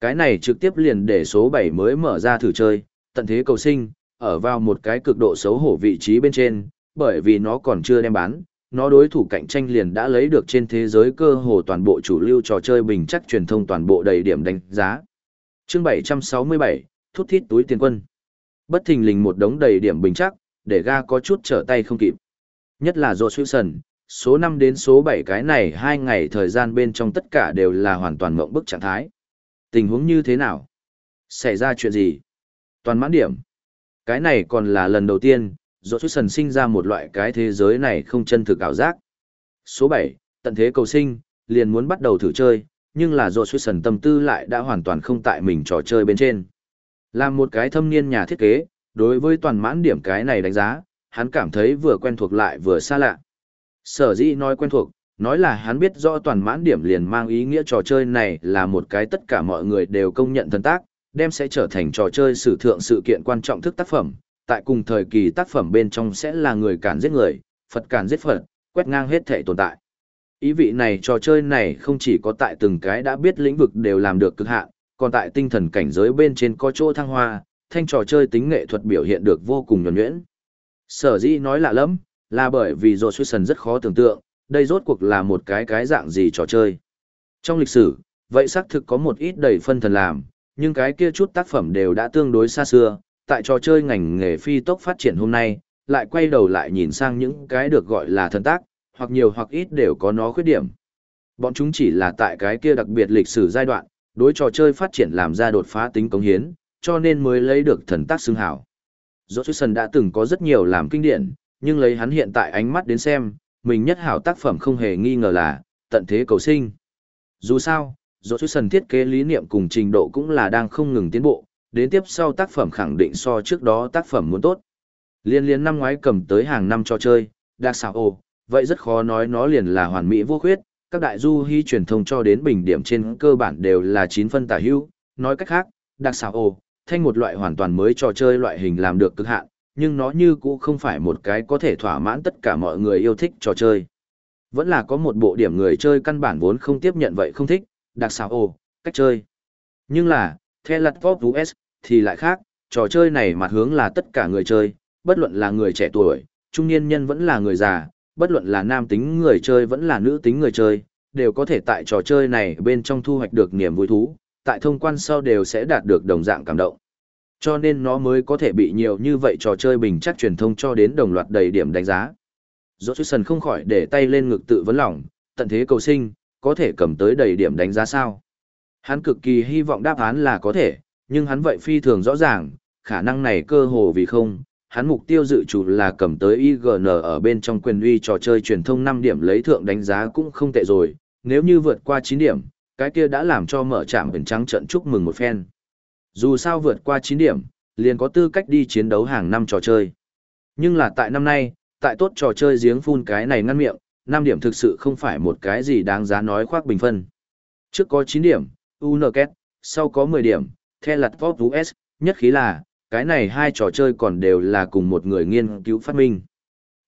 Cái này trực tiếp liền để số 7 mới mở ra thử chơi, tận thế cầu sinh, ở vào một cái cực độ xấu hổ vị trí bên trên, bởi vì nó còn chưa đem bán, nó đối thủ cạnh tranh liền đã lấy được trên thế giới cơ hồ toàn bộ chủ lưu trò chơi bình chắc truyền thông toàn bộ đầy điểm đánh giá. Chương 767, thút thít túi tiền quân. Bất thình lình một đống đầy điểm bình chắc, để ga có chút trở tay không kịp. Nhất là Dô Suy Sần, số 5 đến số 7 cái này hai ngày thời gian bên trong tất cả đều là hoàn toàn mộng bức trạng thái. Tình huống như thế nào? Xảy ra chuyện gì? Toàn mãn điểm. Cái này còn là lần đầu tiên, Dô Suy Sần sinh ra một loại cái thế giới này không chân thực ảo giác. Số 7, tận thế cầu sinh, liền muốn bắt đầu thử chơi, nhưng là Dô Suy Sần tâm tư lại đã hoàn toàn không tại mình trò chơi bên trên. Làm một cái thâm niên nhà thiết kế, đối với toàn mãn điểm cái này đánh giá, hắn cảm thấy vừa quen thuộc lại vừa xa lạ. Sở dĩ nói quen thuộc, nói là hắn biết rõ toàn mãn điểm liền mang ý nghĩa trò chơi này là một cái tất cả mọi người đều công nhận thần tác, đem sẽ trở thành trò chơi sử thượng sự kiện quan trọng thức tác phẩm, tại cùng thời kỳ tác phẩm bên trong sẽ là người cản giết người, Phật cản giết Phật, quét ngang hết thể tồn tại. Ý vị này trò chơi này không chỉ có tại từng cái đã biết lĩnh vực đều làm được cực hạn, còn tại tinh thần cảnh giới bên trên có chỗ thăng hoa, thanh trò chơi tính nghệ thuật biểu hiện được vô cùng nhuẩn nhuyễn. Sở dĩ nói lạ lắm, là bởi vì Rồ Suy Sần rất khó tưởng tượng, đây rốt cuộc là một cái cái dạng gì trò chơi. Trong lịch sử, vậy xác thực có một ít đầy phân thần làm, nhưng cái kia chút tác phẩm đều đã tương đối xa xưa, tại trò chơi ngành nghề phi tốc phát triển hôm nay, lại quay đầu lại nhìn sang những cái được gọi là thần tác, hoặc nhiều hoặc ít đều có nó khuyết điểm. Bọn chúng chỉ là tại cái kia đặc biệt lịch sử giai đoạn, đối trò chơi phát triển làm ra đột phá tính cống hiến, cho nên mới lấy được thần tác xưng hảo. Johnson đã từng có rất nhiều làm kinh điển, nhưng lấy hắn hiện tại ánh mắt đến xem, mình nhất hảo tác phẩm không hề nghi ngờ là tận thế cầu sinh. Dù sao, Johnson thiết kế lý niệm cùng trình độ cũng là đang không ngừng tiến bộ, đến tiếp sau tác phẩm khẳng định so trước đó tác phẩm muốn tốt. Liên liên năm ngoái cầm tới hàng năm cho chơi, đặc xảo ồ, vậy rất khó nói nó liền là hoàn mỹ vô khuyết, các đại du hy truyền thông cho đến bình điểm trên cơ bản đều là 9 phân tả hữu, nói cách khác, đặc xảo ồ, thanh một loại hoàn toàn mới trò chơi loại hình làm được cực hạn, nhưng nó như cũng không phải một cái có thể thỏa mãn tất cả mọi người yêu thích trò chơi. Vẫn là có một bộ điểm người chơi căn bản vốn không tiếp nhận vậy không thích, đặc xảo ồ, cách chơi. Nhưng là, The Last Pop US, thì lại khác, trò chơi này mặt hướng là tất cả người chơi, bất luận là người trẻ tuổi, trung niên nhân vẫn là người già, bất luận là nam tính người chơi vẫn là nữ tính người chơi, đều có thể tại trò chơi này bên trong thu hoạch được niềm vui thú, tại thông quan sau đều sẽ đạt được đồng dạng cảm động. Cho nên nó mới có thể bị nhiều như vậy trò chơi bình chắc truyền thông cho đến đồng loạt đầy điểm đánh giá. Johnson không khỏi để tay lên ngực tự vấn lòng, tận thế cầu sinh, có thể cầm tới đầy điểm đánh giá sao. Hắn cực kỳ hy vọng đáp án là có thể, nhưng hắn vậy phi thường rõ ràng, khả năng này cơ hồ vì không, hắn mục tiêu dự chủ là cầm tới IGN ở bên trong quyền uy trò chơi truyền thông 5 điểm lấy thượng đánh giá cũng không tệ rồi, nếu như vượt qua 9 điểm, cái kia đã làm cho mở trạm biển trắng trận chúc mừng một phen. Dù sao vượt qua 9 điểm, liền có tư cách đi chiến đấu hàng năm trò chơi. Nhưng là tại năm nay, tại tốt trò chơi giếng phun cái này ngăn miệng, 5 điểm thực sự không phải một cái gì đáng giá nói khoác bình phân. Trước có 9 điểm, UNKET, sau có 10 điểm, The Lật Pop US, nhất khí là, cái này hai trò chơi còn đều là cùng một người nghiên cứu phát minh.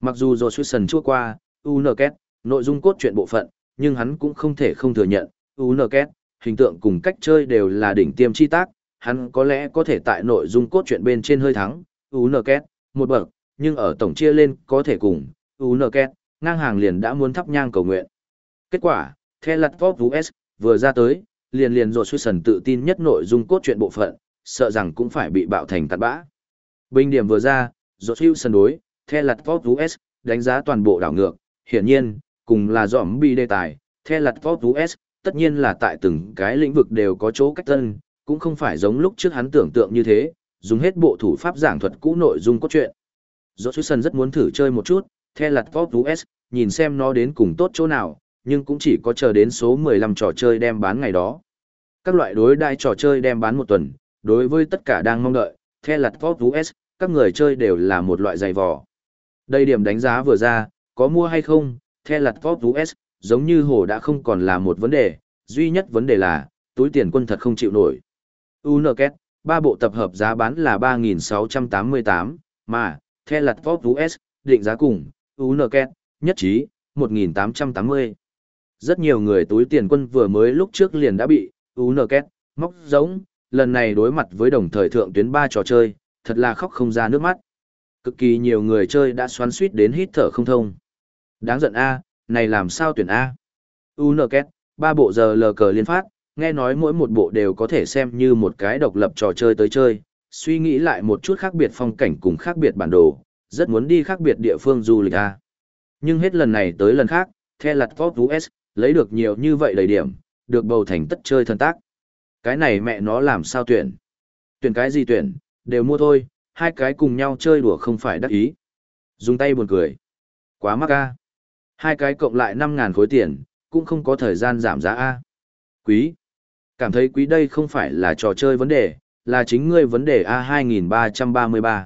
Mặc dù Joshua Swisson chua qua, UNKET, nội dung cốt truyện bộ phận, nhưng hắn cũng không thể không thừa nhận, u nơ két hình tượng cùng cách chơi đều là đỉnh tiêm chi tác, hắn có lẽ có thể tại nội dung cốt truyện bên trên hơi thắng, u nơ két một bậc, nhưng ở tổng chia lên có thể cùng, u nơ két ngang hàng liền đã muốn thắp nhang cầu nguyện. Kết quả, The Laptop US, vừa ra tới, liền liền rồi suy sần tự tin nhất nội dung cốt truyện bộ phận, sợ rằng cũng phải bị bạo thành tạt bã. Bình điểm vừa ra, rồi suy sần đối, The Laptop US, đánh giá toàn bộ đảo ngược, hiển nhiên, cùng là dòm bi đề tài, The Laptop US, tất nhiên là tại từng cái lĩnh vực đều có chỗ cách tân, cũng không phải giống lúc trước hắn tưởng tượng như thế, dùng hết bộ thủ pháp giảng thuật cũ nội dung cốt truyện. Johnson rất muốn thử chơi một chút, theo The Laptop US, nhìn xem nó đến cùng tốt chỗ nào, nhưng cũng chỉ có chờ đến số 15 trò chơi đem bán ngày đó. Các loại đối đai trò chơi đem bán một tuần, đối với tất cả đang mong đợi, theo The Laptop US, các người chơi đều là một loại dày vò. Đây điểm đánh giá vừa ra, có mua hay không, theo The Laptop US, giống như hồ đã không còn là một vấn đề, duy nhất vấn đề là, túi tiền quân thật không chịu nổi. UNKET, ba bộ tập hợp giá bán là 3.688, mà, The Laptop US, định giá cùng, UNKET, nhất trí, 1.880. Rất nhiều người túi tiền quân vừa mới lúc trước liền đã bị, UNKET, móc giống, lần này đối mặt với đồng thời thượng tuyến ba trò chơi, thật là khóc không ra nước mắt. Cực kỳ nhiều người chơi đã xoắn suýt đến hít thở không thông. Đáng giận A, này làm sao tuyển A? UNKET, ba bộ giờ lờ cờ liên phát, nghe nói mỗi một bộ đều có thể xem như một cái độc lập trò chơi tới chơi, suy nghĩ lại một chút khác biệt phong cảnh cùng khác biệt bản đồ, rất muốn đi khác biệt địa phương du lịch A. Nhưng hết lần này tới lần khác, The Lạt Top US, lấy được nhiều như vậy đầy điểm, được bầu thành tất chơi thân tác. Cái này mẹ nó làm sao tuyển? Tuyển cái gì tuyển, đều mua thôi, hai cái cùng nhau chơi đùa không phải đắc ý. Dùng tay buồn cười. Quá mắc a. Hai cái cộng lại 5.000 khối tiền, cũng không có thời gian giảm giá a. Quý. Cảm thấy quý đây không phải là trò chơi vấn đề, là chính ngươi vấn đề A2333.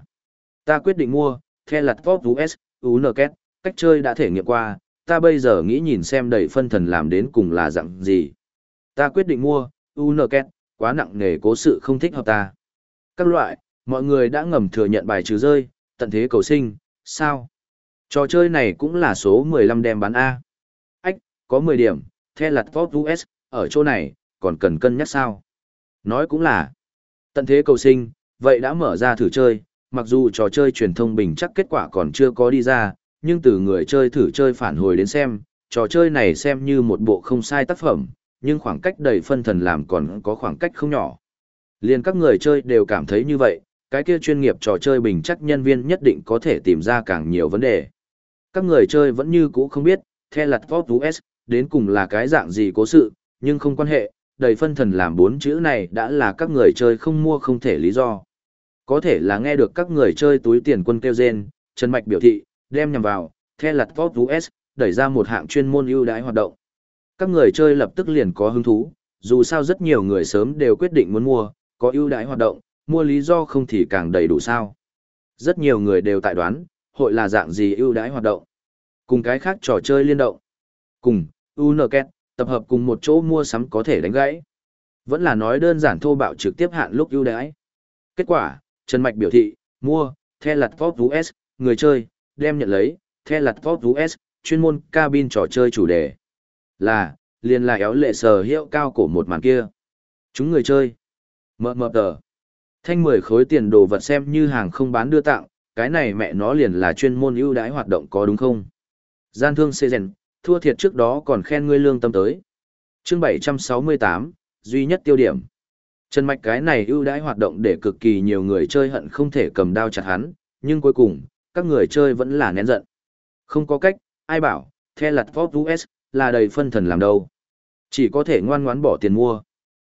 Ta quyết định mua, The Lạt Top US, UNKET, cách chơi đã thể nghiệm qua, ta bây giờ nghĩ nhìn xem đầy phân thần làm đến cùng là dạng gì. Ta quyết định mua, UNKET, quá nặng nề cố sự không thích hợp ta. Các loại, mọi người đã ngầm thừa nhận bài trừ rơi, tận thế cầu sinh, sao? Trò chơi này cũng là số 15 đem bán A. Ách, có 10 điểm, The là Top US, ở chỗ này, còn cần cân nhắc sao? Nói cũng là, tận thế cầu sinh, vậy đã mở ra thử chơi, mặc dù trò chơi truyền thông bình chắc kết quả còn chưa có đi ra, nhưng từ người chơi thử chơi phản hồi đến xem, trò chơi này xem như một bộ không sai tác phẩm, nhưng khoảng cách đầy phân thần làm còn có khoảng cách không nhỏ. Liên các người chơi đều cảm thấy như vậy, cái kia chuyên nghiệp trò chơi bình chắc nhân viên nhất định có thể tìm ra càng nhiều vấn đề. Các người chơi vẫn như cũ không biết, The Lạt Top US, đến cùng là cái dạng gì cố sự, nhưng không quan hệ, đầy phân thần làm bốn chữ này đã là các người chơi không mua không thể lý do. Có thể là nghe được các người chơi túi tiền quân kêu rên, Trần Mạch biểu thị, đem nhằm vào, The Lạt Top US, đẩy ra một hạng chuyên môn ưu đãi hoạt động. Các người chơi lập tức liền có hứng thú, dù sao rất nhiều người sớm đều quyết định muốn mua, có ưu đãi hoạt động, mua lý do không thì càng đầy đủ sao. Rất nhiều người đều tại đoán, hội là dạng gì ưu đãi hoạt động. Cùng cái khác trò chơi liên động. Cùng, UNKET, tập hợp cùng một chỗ mua sắm có thể đánh gãy. Vẫn là nói đơn giản thô bạo trực tiếp hạn lúc ưu đãi. Kết quả, Trần Mạch biểu thị, mua, The Lạt Top US, người chơi, đem nhận lấy, The Lạt Top US, chuyên môn cabin trò chơi chủ đề. Là, liền là éo lệ sở hiệu cao của một màn kia. Chúng người chơi. Mờ mờ tờ. Thanh 10 khối tiền đồ vật xem như hàng không bán đưa tặng, cái này mẹ nó liền là chuyên môn ưu đãi hoạt động có đúng không? Gian thương xê rèn, thua thiệt trước đó còn khen ngươi lương tâm tới. chương 768, duy nhất tiêu điểm. Trần Mạch cái này ưu đãi hoạt động để cực kỳ nhiều người chơi hận không thể cầm đao chặt hắn, nhưng cuối cùng, các người chơi vẫn là nén giận. Không có cách, ai bảo, The lặt Pop US, là đầy phân thần làm đâu. Chỉ có thể ngoan ngoãn bỏ tiền mua.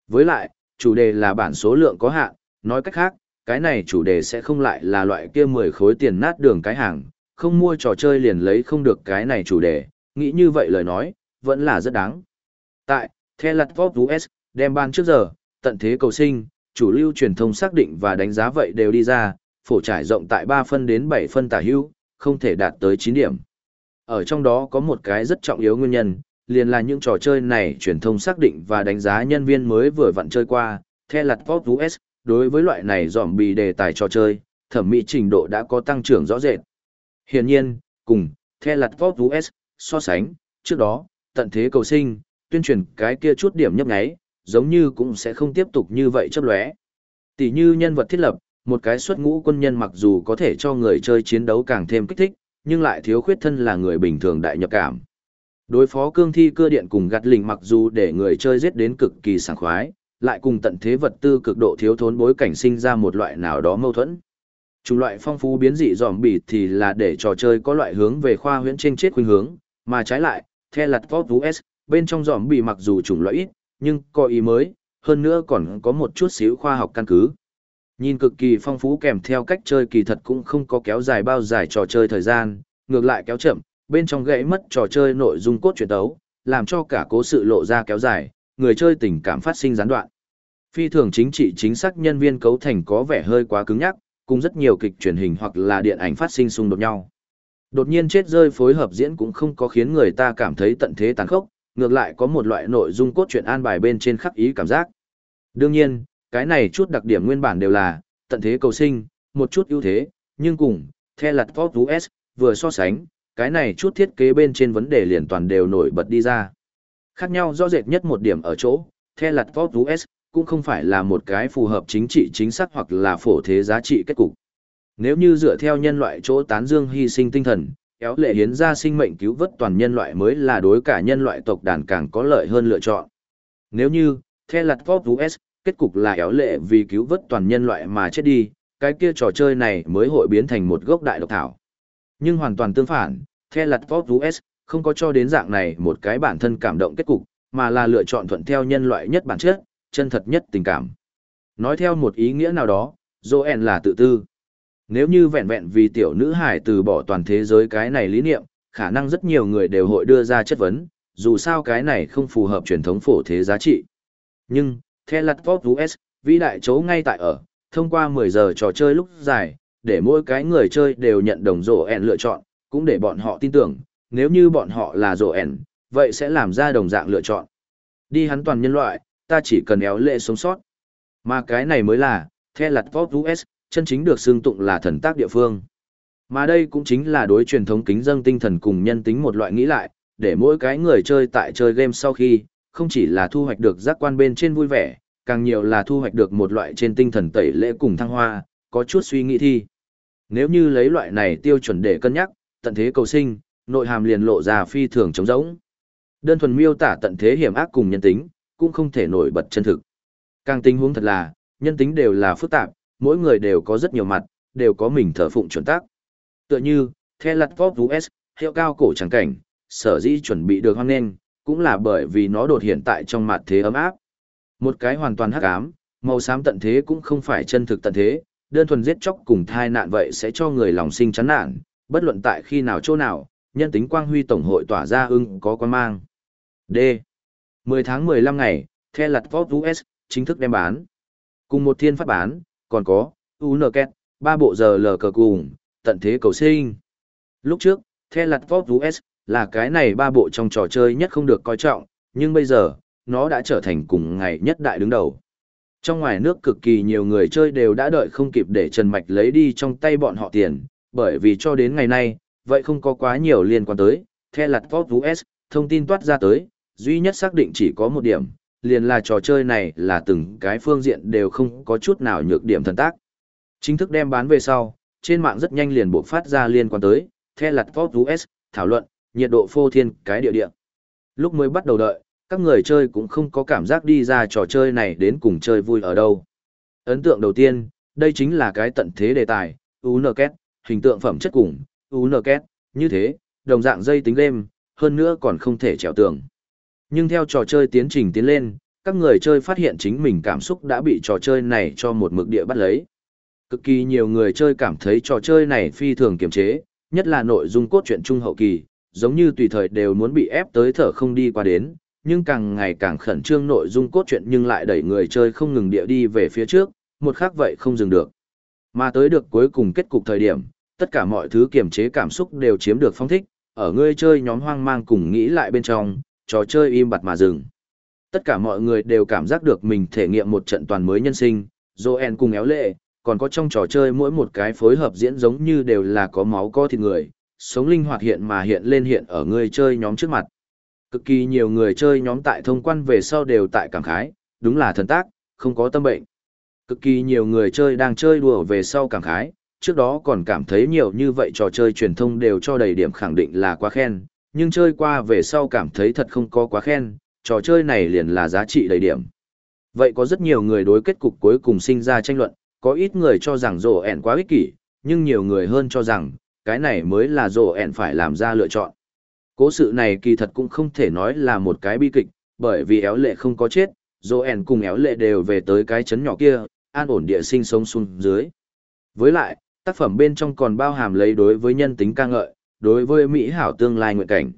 Với lại, chủ đề là bản số lượng có hạn, nói cách khác, cái này chủ đề sẽ không lại là loại kia 10 khối tiền nát đường cái hàng, không mua trò chơi liền lấy không được cái này chủ đề, nghĩ như vậy lời nói, vẫn là rất đáng. Tại, The Lật Vop US, đem ban trước giờ, tận thế cầu sinh, chủ lưu truyền thông xác định và đánh giá vậy đều đi ra, phổ trải rộng tại 3 phân đến 7 phân tả hữu, không thể đạt tới 9 điểm. Ở trong đó có một cái rất trọng yếu nguyên nhân, liền là những trò chơi này truyền thông xác định và đánh giá nhân viên mới vừa vặn chơi qua, The Lật Vop US, đối với loại này dòm bì đề tài trò chơi, thẩm mỹ trình độ đã có tăng trưởng rõ rệt. Hiển nhiên, cùng, The Lạt Vót US, so sánh, trước đó, tận thế cầu sinh, tuyên truyền cái kia chút điểm nhấp nháy, giống như cũng sẽ không tiếp tục như vậy chấp lóe. Tỷ như nhân vật thiết lập, một cái xuất ngũ quân nhân mặc dù có thể cho người chơi chiến đấu càng thêm kích thích, nhưng lại thiếu khuyết thân là người bình thường đại nhập cảm. Đối phó cương thi cơ điện cùng gạt lình mặc dù để người chơi giết đến cực kỳ sảng khoái, lại cùng tận thế vật tư cực độ thiếu thốn bối cảnh sinh ra một loại nào đó mâu thuẫn. Chủng loại phong phú biến dị dòm bỉ thì là để trò chơi có loại hướng về khoa huyễn trên chết khuynh hướng, mà trái lại, theo lặt Pop US, bên trong dòm bỉ mặc dù chủng loại ít, nhưng có ý mới, hơn nữa còn có một chút xíu khoa học căn cứ. Nhìn cực kỳ phong phú kèm theo cách chơi kỳ thật cũng không có kéo dài bao dài trò chơi thời gian, ngược lại kéo chậm, bên trong gãy mất trò chơi nội dung cốt truyện tấu, làm cho cả cố sự lộ ra kéo dài, người chơi tình cảm phát sinh gián đoạn. Phi thường chính trị chính xác nhân viên cấu thành có vẻ hơi quá cứng nhắc, cùng rất nhiều kịch truyền hình hoặc là điện ảnh phát sinh xung đột nhau. Đột nhiên chết rơi phối hợp diễn cũng không có khiến người ta cảm thấy tận thế tàn khốc, ngược lại có một loại nội dung cốt truyện an bài bên trên khắc ý cảm giác. Đương nhiên, cái này chút đặc điểm nguyên bản đều là tận thế cầu sinh, một chút ưu thế, nhưng cùng, theo lật Top US, vừa so sánh, cái này chút thiết kế bên trên vấn đề liền toàn đều nổi bật đi ra. Khác nhau rõ rệt nhất một điểm ở chỗ, theo lật Top US, cũng không phải là một cái phù hợp chính trị chính xác hoặc là phổ thế giá trị kết cục. Nếu như dựa theo nhân loại chỗ tán dương hy sinh tinh thần, kéo lệ hiến ra sinh mệnh cứu vớt toàn nhân loại mới là đối cả nhân loại tộc đàn càng có lợi hơn lựa chọn. Nếu như, theo lặt Pop US, kết cục là kéo lệ vì cứu vớt toàn nhân loại mà chết đi, cái kia trò chơi này mới hội biến thành một gốc đại độc thảo. Nhưng hoàn toàn tương phản, theo lặt Pop US, không có cho đến dạng này một cái bản thân cảm động kết cục, mà là lựa chọn thuận theo nhân loại nhất bản chất, chân thật nhất tình cảm. Nói theo một ý nghĩa nào đó, Joen là tự tư. Nếu như vẹn vẹn vì tiểu nữ hải từ bỏ toàn thế giới cái này lý niệm, khả năng rất nhiều người đều hội đưa ra chất vấn, dù sao cái này không phù hợp truyền thống phổ thế giá trị. Nhưng, theo lặt Pop US, vĩ đại chấu ngay tại ở, thông qua 10 giờ trò chơi lúc dài, để mỗi cái người chơi đều nhận đồng rổ ẻn lựa chọn, cũng để bọn họ tin tưởng, nếu như bọn họ là rổ ẻn, vậy sẽ làm ra đồng dạng lựa chọn. Đi hắn toàn nhân loại, ta chỉ cần éo lệ sống sót. Mà cái này mới là, theo lặt Pop US, chân chính được xưng tụng là thần tác địa phương. Mà đây cũng chính là đối truyền thống kính dâng tinh thần cùng nhân tính một loại nghĩ lại, để mỗi cái người chơi tại chơi game sau khi, không chỉ là thu hoạch được giác quan bên trên vui vẻ, càng nhiều là thu hoạch được một loại trên tinh thần tẩy lễ cùng thăng hoa, có chút suy nghĩ thi. Nếu như lấy loại này tiêu chuẩn để cân nhắc, tận thế cầu sinh, nội hàm liền lộ ra phi thường trống rỗng. Đơn thuần miêu tả tận thế hiểm ác cùng nhân tính, cũng không thể nổi bật chân thực. Càng tình huống thật là, nhân tính đều là phức tạp, mỗi người đều có rất nhiều mặt, đều có mình thờ phụng chuẩn tác. Tựa như, theo Lật Pop US, hiệu cao cổ chẳng cảnh, sở dĩ chuẩn bị được hoang nên, cũng là bởi vì nó đột hiện tại trong mặt thế ấm áp. Một cái hoàn toàn hắc ám, màu xám tận thế cũng không phải chân thực tận thế, đơn thuần giết chóc cùng thai nạn vậy sẽ cho người lòng sinh chán nản, bất luận tại khi nào chỗ nào, nhân tính quang huy tổng hội tỏa ra ưng có quan mang. D. 10 tháng 15 ngày, The Lặt Pop US, chính thức đem bán. Cùng một thiên phát bán, còn có, UNKET, ba bộ giờ lờ cờ cùng, tận thế cầu sinh. Lúc trước, The Lặt Pop US, là cái này ba bộ trong trò chơi nhất không được coi trọng, nhưng bây giờ, nó đã trở thành cùng ngày nhất đại đứng đầu. Trong ngoài nước cực kỳ nhiều người chơi đều đã đợi không kịp để Trần Mạch lấy đi trong tay bọn họ tiền, bởi vì cho đến ngày nay, vậy không có quá nhiều liên quan tới, The lặt Pop US, thông tin toát ra tới, duy nhất xác định chỉ có một điểm, liền là trò chơi này là từng cái phương diện đều không có chút nào nhược điểm thần tác. Chính thức đem bán về sau, trên mạng rất nhanh liền buộc phát ra liên quan tới, theo lặt Pop US, thảo luận, nhiệt độ phô thiên cái địa địa. Lúc mới bắt đầu đợi, các người chơi cũng không có cảm giác đi ra trò chơi này đến cùng chơi vui ở đâu. Ấn tượng đầu tiên, đây chính là cái tận thế đề tài, UNKET, hình tượng phẩm chất cùng, UNKET, như thế, đồng dạng dây tính game, hơn nữa còn không thể trèo tường. Nhưng theo trò chơi tiến trình tiến lên, các người chơi phát hiện chính mình cảm xúc đã bị trò chơi này cho một mực địa bắt lấy. Cực kỳ nhiều người chơi cảm thấy trò chơi này phi thường kiềm chế, nhất là nội dung cốt truyện trung hậu kỳ, giống như tùy thời đều muốn bị ép tới thở không đi qua đến, nhưng càng ngày càng khẩn trương nội dung cốt truyện nhưng lại đẩy người chơi không ngừng địa đi về phía trước, một khác vậy không dừng được. Mà tới được cuối cùng kết cục thời điểm, tất cả mọi thứ kiềm chế cảm xúc đều chiếm được phong thích, ở người chơi nhóm hoang mang cùng nghĩ lại bên trong, trò chơi im bặt mà dừng. Tất cả mọi người đều cảm giác được mình thể nghiệm một trận toàn mới nhân sinh, Joen cùng éo lệ, còn có trong trò chơi mỗi một cái phối hợp diễn giống như đều là có máu có thịt người, sống linh hoạt hiện mà hiện lên hiện ở người chơi nhóm trước mặt. Cực kỳ nhiều người chơi nhóm tại thông quan về sau đều tại cảm khái, đúng là thần tác, không có tâm bệnh. Cực kỳ nhiều người chơi đang chơi đùa về sau cảm khái, trước đó còn cảm thấy nhiều như vậy trò chơi truyền thông đều cho đầy điểm khẳng định là quá khen, nhưng chơi qua về sau cảm thấy thật không có quá khen, trò chơi này liền là giá trị đầy điểm. Vậy có rất nhiều người đối kết cục cuối cùng sinh ra tranh luận, có ít người cho rằng rổ ẻn quá ích kỷ, nhưng nhiều người hơn cho rằng, cái này mới là rổ ẻn phải làm ra lựa chọn. Cố sự này kỳ thật cũng không thể nói là một cái bi kịch, bởi vì éo lệ không có chết, rổ ẻn cùng éo lệ đều về tới cái chấn nhỏ kia, an ổn địa sinh sống xuống dưới. Với lại, tác phẩm bên trong còn bao hàm lấy đối với nhân tính ca ngợi, đối với Mỹ hảo tương lai nguyện cảnh.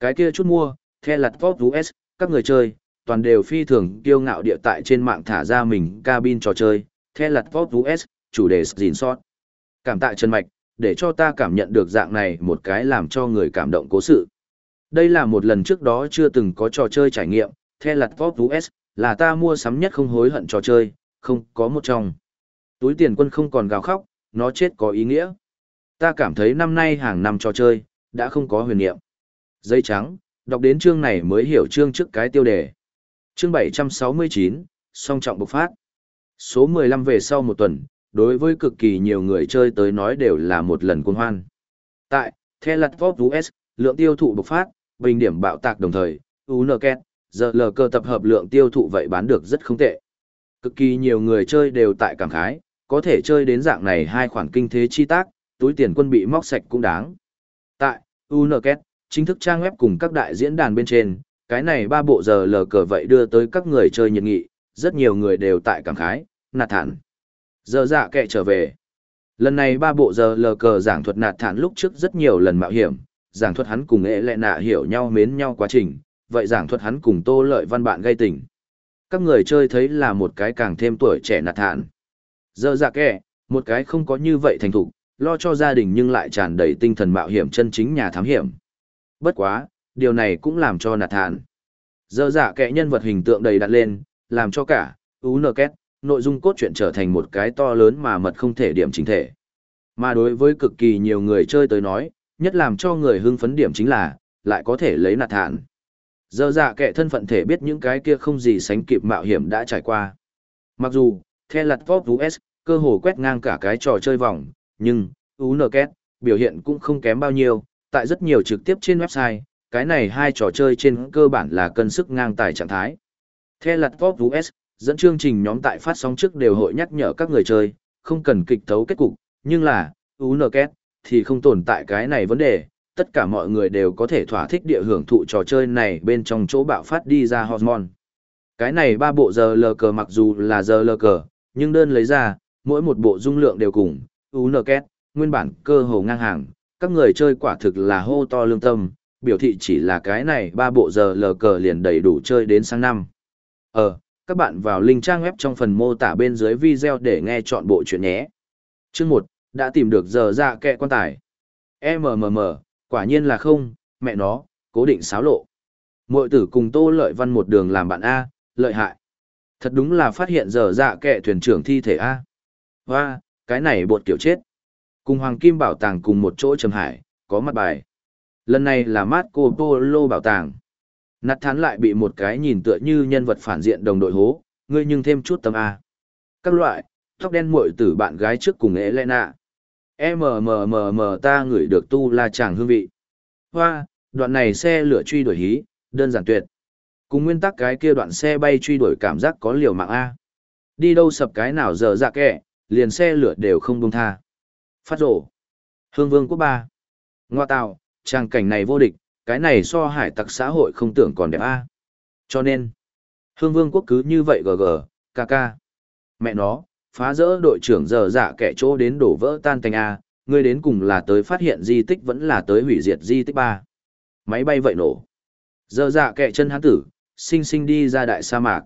Cái kia chút mua, the lặt vóc US, các người chơi, toàn đều phi thường kiêu ngạo địa tại trên mạng thả ra mình cabin trò chơi, the lặt vóc US, chủ đề gìn sót. Cảm tạ chân mạch, để cho ta cảm nhận được dạng này một cái làm cho người cảm động cố sự. Đây là một lần trước đó chưa từng có trò chơi trải nghiệm, the lặt vóc US, là ta mua sắm nhất không hối hận trò chơi, không có một trong. Túi tiền quân không còn gào khóc, nó chết có ý nghĩa. Ta cảm thấy năm nay hàng năm trò chơi, đã không có huyền niệm. Dây trắng, đọc đến chương này mới hiểu chương trước cái tiêu đề. Chương 769, song trọng bộc phát. Số 15 về sau một tuần, đối với cực kỳ nhiều người chơi tới nói đều là một lần cuồng hoan. Tại, The Latpop US, lượng tiêu thụ bộc phát, bình điểm bạo tạc đồng thời, UNKET, giờ lờ cơ tập hợp lượng tiêu thụ vậy bán được rất không tệ. Cực kỳ nhiều người chơi đều tại cảm khái, có thể chơi đến dạng này hai khoản kinh thế chi tác, túi tiền quân bị móc sạch cũng đáng. Tại, UNKET, chính thức trang web cùng các đại diễn đàn bên trên, cái này ba bộ giờ lờ cờ vậy đưa tới các người chơi nhiệt nghị, rất nhiều người đều tại cảm khái, nạt thản. Giờ dạ kệ trở về. Lần này ba bộ giờ lờ cờ giảng thuật nạt thản lúc trước rất nhiều lần mạo hiểm, giảng thuật hắn cùng ế lệ nạ hiểu nhau mến nhau quá trình, vậy giảng thuật hắn cùng tô lợi văn bạn gây tình. Các người chơi thấy là một cái càng thêm tuổi trẻ nạt thản. Giờ dạ kệ, một cái không có như vậy thành thục, lo cho gia đình nhưng lại tràn đầy tinh thần mạo hiểm chân chính nhà thám hiểm. Bất quá, điều này cũng làm cho nạt thản. Giờ dạ kệ nhân vật hình tượng đầy đặt lên, làm cho cả, ú nơ két, nội dung cốt truyện trở thành một cái to lớn mà mật không thể điểm chính thể. Mà đối với cực kỳ nhiều người chơi tới nói, nhất làm cho người hưng phấn điểm chính là, lại có thể lấy nạt thản. Giờ dạ kệ thân phận thể biết những cái kia không gì sánh kịp mạo hiểm đã trải qua. Mặc dù, theo lật Pop US, cơ hồ quét ngang cả cái trò chơi vòng, nhưng, UNKET, biểu hiện cũng không kém bao nhiêu, tại rất nhiều trực tiếp trên website, cái này hai trò chơi trên cơ bản là cân sức ngang tài trạng thái. The Lạt Pop US, dẫn chương trình nhóm tại phát sóng trước đều hội nhắc nhở các người chơi, không cần kịch thấu kết cục, nhưng là, UNKET, thì không tồn tại cái này vấn đề, tất cả mọi người đều có thể thỏa thích địa hưởng thụ trò chơi này bên trong chỗ bạo phát đi ra hormone. Cái này ba bộ giờ lờ cờ mặc dù là giờ lờ cờ, nhưng đơn lấy ra, mỗi một bộ dung lượng đều cùng, UNKET, nguyên bản cơ hồ ngang hàng, các người chơi quả thực là hô to lương tâm, biểu thị chỉ là cái này ba bộ giờ lờ cờ liền đầy đủ chơi đến sang năm. Ờ, các bạn vào link trang web trong phần mô tả bên dưới video để nghe chọn bộ chuyện nhé. Chương một đã tìm được giờ ra kẹ quan tài. MMM, quả nhiên là không, mẹ nó, cố định xáo lộ. Mội tử cùng tô lợi văn một đường làm bạn A, lợi hại. Thật đúng là phát hiện giờ dạ kệ thuyền trưởng thi thể A. Hoa, cái này bột kiểu chết. Cùng Hoàng Kim Bảo tàng cùng một chỗ trầm hải, có mặt bài. Lần này là Marco Polo bảo tàng. Nạt thán lại bị một cái nhìn tựa như nhân vật phản diện đồng đội hố, ngươi nhưng thêm chút tâm A. Các loại, tóc đen muội tử bạn gái trước cùng Elena. MMMM ta ngửi được tu la chàng hương vị. Hoa, đoạn này xe lửa truy đuổi hí, đơn giản tuyệt. Cùng nguyên tắc cái kia đoạn xe bay truy đuổi cảm giác có liều mạng A. Đi đâu sập cái nào giờ dạ kẻ, liền xe lửa đều không buông tha. Phát rổ. Hương vương quốc ba. Ngoa tạo, trang cảnh này vô địch, cái này so hải tặc xã hội không tưởng còn đẹp A. Cho nên, hương vương quốc cứ như vậy gờ gờ, ca ca. Mẹ nó, phá rỡ đội trưởng giờ dạ kẻ chỗ đến đổ vỡ tan thành A, ngươi đến cùng là tới phát hiện di tích vẫn là tới hủy diệt di tích ba. Máy bay vậy nổ. Giờ dạ kẻ chân hắn tử, sinh sinh đi ra đại sa mạc.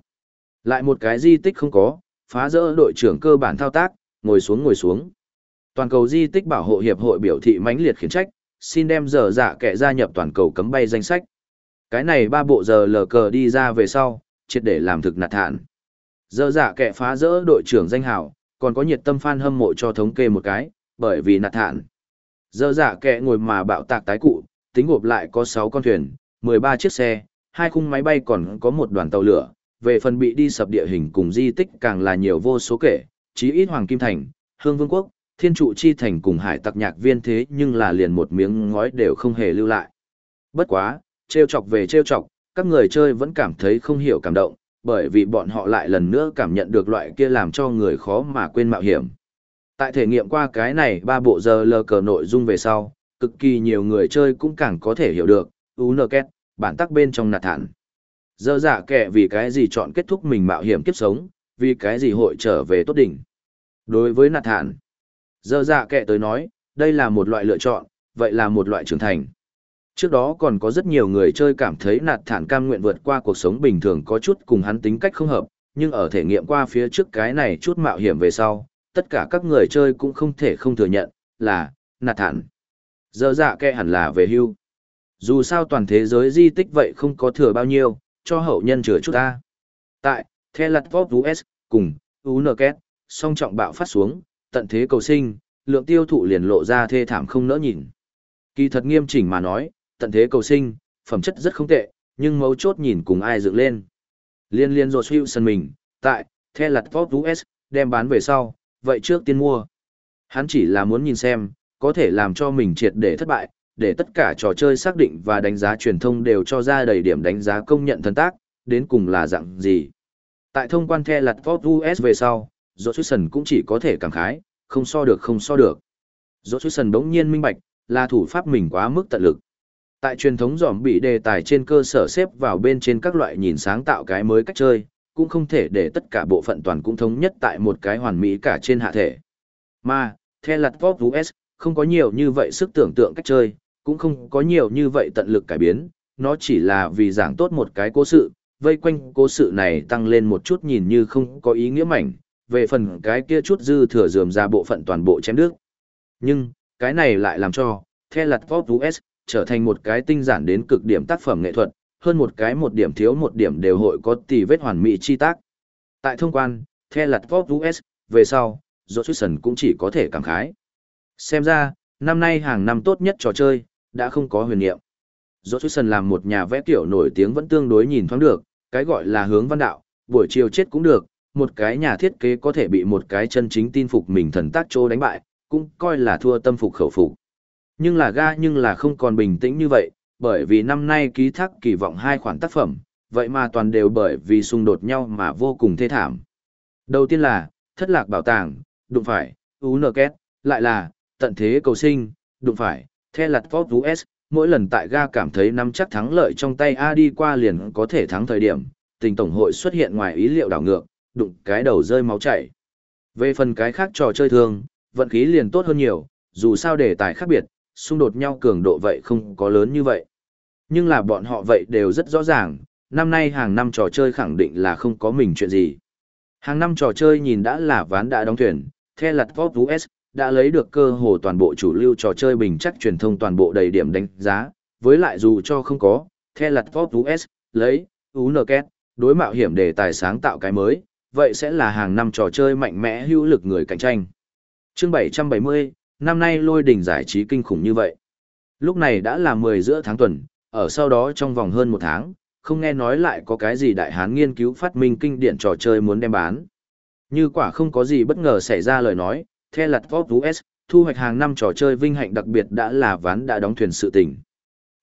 Lại một cái di tích không có, phá rỡ đội trưởng cơ bản thao tác, ngồi xuống ngồi xuống. Toàn cầu di tích bảo hộ hiệp hội biểu thị mãnh liệt khiển trách, xin đem giờ dạ kẻ gia nhập toàn cầu cấm bay danh sách. Cái này ba bộ giờ lờ cờ đi ra về sau, triệt để làm thực nạt thản. Giờ dạ kẻ phá rỡ đội trưởng danh hào, còn có nhiệt tâm fan hâm mộ cho thống kê một cái, bởi vì nạt thản. Giờ dạ kẻ ngồi mà bạo tạc tái cụ, tính gộp lại có 6 con thuyền, 13 chiếc xe, hai khung máy bay còn có một đoàn tàu lửa, về phần bị đi sập địa hình cùng di tích càng là nhiều vô số kể, chí ít Hoàng Kim Thành, Hương Vương Quốc, Thiên Trụ Chi Thành cùng hải tặc nhạc viên thế nhưng là liền một miếng ngói đều không hề lưu lại. Bất quá, trêu chọc về trêu chọc, các người chơi vẫn cảm thấy không hiểu cảm động, bởi vì bọn họ lại lần nữa cảm nhận được loại kia làm cho người khó mà quên mạo hiểm. Tại thể nghiệm qua cái này ba bộ giờ lờ cờ nội dung về sau, cực kỳ nhiều người chơi cũng càng có thể hiểu được, UNKET, bản tắc bên trong nạt thản. Giờ dạ kệ vì cái gì chọn kết thúc mình mạo hiểm kiếp sống, vì cái gì hội trở về tốt đỉnh. Đối với nạt thản, giờ dạ kệ tới nói, đây là một loại lựa chọn, vậy là một loại trưởng thành. Trước đó còn có rất nhiều người chơi cảm thấy nạt thản cam nguyện vượt qua cuộc sống bình thường có chút cùng hắn tính cách không hợp, nhưng ở thể nghiệm qua phía trước cái này chút mạo hiểm về sau, tất cả các người chơi cũng không thể không thừa nhận, là, nạt thản. Giờ dạ kệ hẳn là về hưu. Dù sao toàn thế giới di tích vậy không có thừa bao nhiêu, cho hậu nhân chừa chút ta. Tại, The Latpop US, cùng, UNKET, song trọng bạo phát xuống, tận thế cầu sinh, lượng tiêu thụ liền lộ ra thê thảm không nỡ nhìn. Kỳ thật nghiêm chỉnh mà nói, tận thế cầu sinh, phẩm chất rất không tệ, nhưng mấu chốt nhìn cùng ai dựng lên. Liên liên rồi suy sân mình, tại, The Latpop US, đem bán về sau, vậy trước tiên mua. Hắn chỉ là muốn nhìn xem, có thể làm cho mình triệt để thất bại, để tất cả trò chơi xác định và đánh giá truyền thông đều cho ra đầy điểm đánh giá công nhận thân tác, đến cùng là dạng gì. Tại thông quan the lặt Ford US về sau, Johnson cũng chỉ có thể cảm khái, không so được không so được. Johnson đống nhiên minh bạch, là thủ pháp mình quá mức tận lực. Tại truyền thống giỏm bị đề tài trên cơ sở xếp vào bên trên các loại nhìn sáng tạo cái mới cách chơi, cũng không thể để tất cả bộ phận toàn cũng thống nhất tại một cái hoàn mỹ cả trên hạ thể. Mà, The lặt Pop US, không có nhiều như vậy sức tưởng tượng cách chơi, cũng không có nhiều như vậy tận lực cải biến, nó chỉ là vì giảng tốt một cái cố sự, vây quanh cố sự này tăng lên một chút nhìn như không có ý nghĩa mảnh, về phần cái kia chút dư thừa dườm ra bộ phận toàn bộ chém đứt Nhưng, cái này lại làm cho, The Lật Pop US, trở thành một cái tinh giản đến cực điểm tác phẩm nghệ thuật, hơn một cái một điểm thiếu một điểm đều hội có tỷ vết hoàn mỹ chi tác. Tại thông quan, The Lật Pop US, về sau, Johnson cũng chỉ có thể cảm khái. Xem ra, năm nay hàng năm tốt nhất trò chơi, đã không có huyền niệm. Johnson làm một nhà vẽ tiểu nổi tiếng vẫn tương đối nhìn thoáng được, cái gọi là hướng văn đạo, buổi chiều chết cũng được, một cái nhà thiết kế có thể bị một cái chân chính tin phục mình thần tác trô đánh bại, cũng coi là thua tâm phục khẩu phục. Nhưng là ga nhưng là không còn bình tĩnh như vậy, bởi vì năm nay ký thác kỳ vọng hai khoản tác phẩm, vậy mà toàn đều bởi vì xung đột nhau mà vô cùng thê thảm. Đầu tiên là, thất lạc bảo tàng, đụng phải, UNKET, lại là, tận thế cầu sinh, đụng phải, The Lạt Ford US, mỗi lần tại ga cảm thấy nắm chắc thắng lợi trong tay A đi qua liền có thể thắng thời điểm, tình tổng hội xuất hiện ngoài ý liệu đảo ngược, đụng cái đầu rơi máu chảy. Về phần cái khác trò chơi thường, vận khí liền tốt hơn nhiều, dù sao đề tài khác biệt, xung đột nhau cường độ vậy không có lớn như vậy. Nhưng là bọn họ vậy đều rất rõ ràng, năm nay hàng năm trò chơi khẳng định là không có mình chuyện gì. Hàng năm trò chơi nhìn đã là ván đã đóng thuyền, The Lạt Ford US, đã lấy được cơ hồ toàn bộ chủ lưu trò chơi bình chắc truyền thông toàn bộ đầy điểm đánh giá, với lại dù cho không có, The Lạt Pop US, lấy, UNKET, đối mạo hiểm để tài sáng tạo cái mới, vậy sẽ là hàng năm trò chơi mạnh mẽ hữu lực người cạnh tranh. Chương 770, năm nay lôi đỉnh giải trí kinh khủng như vậy. Lúc này đã là 10 giữa tháng tuần, ở sau đó trong vòng hơn một tháng, không nghe nói lại có cái gì đại hán nghiên cứu phát minh kinh điển trò chơi muốn đem bán. Như quả không có gì bất ngờ xảy ra lời nói, The lặt Pop US, thu hoạch hàng năm trò chơi vinh hạnh đặc biệt đã là ván đã đóng thuyền sự tình.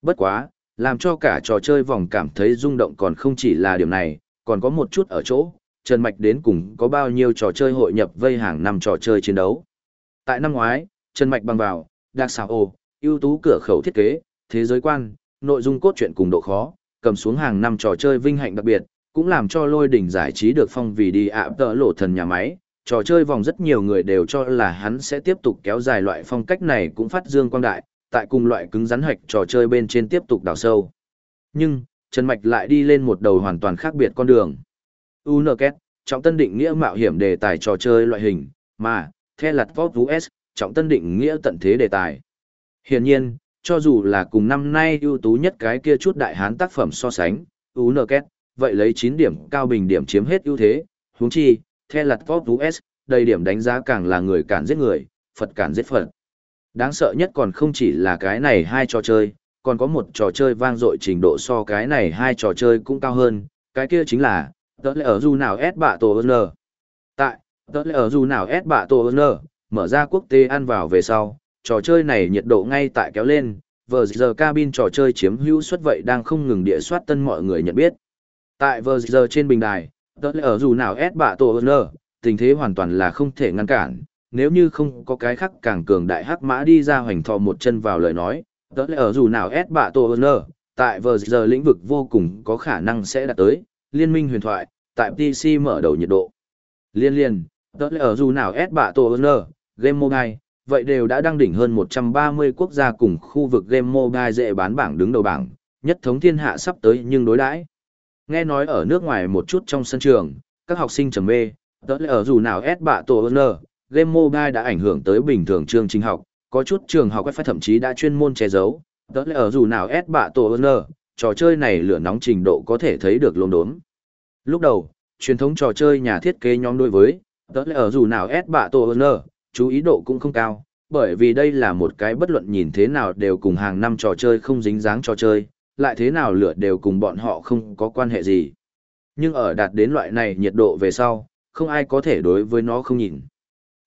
Bất quá, làm cho cả trò chơi vòng cảm thấy rung động còn không chỉ là điểm này, còn có một chút ở chỗ, Trần Mạch đến cùng có bao nhiêu trò chơi hội nhập vây hàng năm trò chơi chiến đấu. Tại năm ngoái, Trần Mạch bằng vào, đặc xào ồ, ưu tú cửa khẩu thiết kế, thế giới quan, nội dung cốt truyện cùng độ khó, cầm xuống hàng năm trò chơi vinh hạnh đặc biệt, cũng làm cho lôi đỉnh giải trí được phong vì đi ạ tợ lộ thần nhà máy, trò chơi vòng rất nhiều người đều cho là hắn sẽ tiếp tục kéo dài loại phong cách này cũng phát dương quang đại, tại cùng loại cứng rắn hạch trò chơi bên trên tiếp tục đào sâu. Nhưng, Trần Mạch lại đi lên một đầu hoàn toàn khác biệt con đường. UNKET, trọng tân định nghĩa mạo hiểm đề tài trò chơi loại hình, mà, The Lạt Pop US, trọng tân định nghĩa tận thế đề tài. Hiển nhiên, cho dù là cùng năm nay ưu tú nhất cái kia chút đại hán tác phẩm so sánh, UNKET, vậy lấy 9 điểm cao bình điểm chiếm hết ưu thế, huống chi, The lặt Pop US, đầy điểm đánh giá càng là người cản giết người, Phật cản giết Phật. Đáng sợ nhất còn không chỉ là cái này hai trò chơi, còn có một trò chơi vang dội trình độ so cái này hai trò chơi cũng cao hơn, cái kia chính là Tớ lẽ ở dù nào S bạ tổ N. Tại, tớ lẽ ở dù nào S bạ tổ N, mở ra quốc tế ăn vào về sau, trò chơi này nhiệt độ ngay tại kéo lên, vờ giờ cabin trò chơi chiếm hữu suất vậy đang không ngừng địa soát tân mọi người nhận biết. Tại vờ giờ trên bình đài, tớ lẽ ở dù nào S bạ tổ N, tình thế hoàn toàn là không thể ngăn cản, nếu như không có cái khắc càng cường đại hắc mã đi ra hoành thò một chân vào lời nói, tớ lẽ ở dù nào S bạ tổ N, tại vờ giờ lĩnh vực vô cùng có khả năng sẽ đạt tới, liên minh huyền thoại, tại PC mở đầu nhiệt độ. Liên liên, tớ lẽ ở dù nào S bạ tổ N, game mobile, vậy đều đã đăng đỉnh hơn 130 quốc gia cùng khu vực game mobile dễ bán bảng đứng đầu bảng, nhất thống thiên hạ sắp tới nhưng đối đãi. Nghe nói ở nước ngoài một chút trong sân trường, các học sinh trầm mê, tớ lẽ ở dù nào ép bạ tổ ơn game mobile đã ảnh hưởng tới bình thường chương trình học, có chút trường học phải thậm chí đã chuyên môn che giấu, tớ lẽ ở dù nào ép bạ tổ ơn trò chơi này lửa nóng trình độ có thể thấy được lồn đốm. Lúc đầu, truyền thống trò chơi nhà thiết kế nhóm đối với, tớ lẽ ở dù nào ép bạ tổ ơn chú ý độ cũng không cao, bởi vì đây là một cái bất luận nhìn thế nào đều cùng hàng năm trò chơi không dính dáng trò chơi, lại thế nào lửa đều cùng bọn họ không có quan hệ gì. Nhưng ở đạt đến loại này nhiệt độ về sau, không ai có thể đối với nó không nhìn.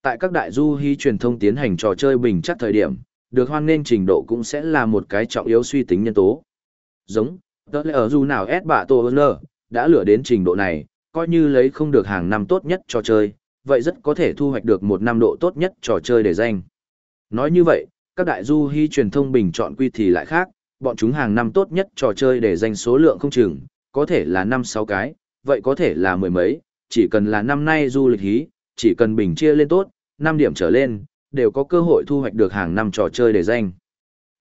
Tại các đại du hy truyền thông tiến hành trò chơi bình chắc thời điểm, được hoan nên trình độ cũng sẽ là một cái trọng yếu suy tính nhân tố. Giống, tớ lẽ ở du nào S bạ tổ đã lửa đến trình độ này, coi như lấy không được hàng năm tốt nhất trò chơi, vậy rất có thể thu hoạch được một năm độ tốt nhất trò chơi để danh. Nói như vậy, các đại du hy truyền thông bình chọn quy thì lại khác, bọn chúng hàng năm tốt nhất trò chơi để danh số lượng không chừng, có thể là năm sáu cái, vậy có thể là mười mấy, chỉ cần là năm nay du lịch hí, chỉ cần bình chia lên tốt, 5 điểm trở lên, đều có cơ hội thu hoạch được hàng năm trò chơi để danh.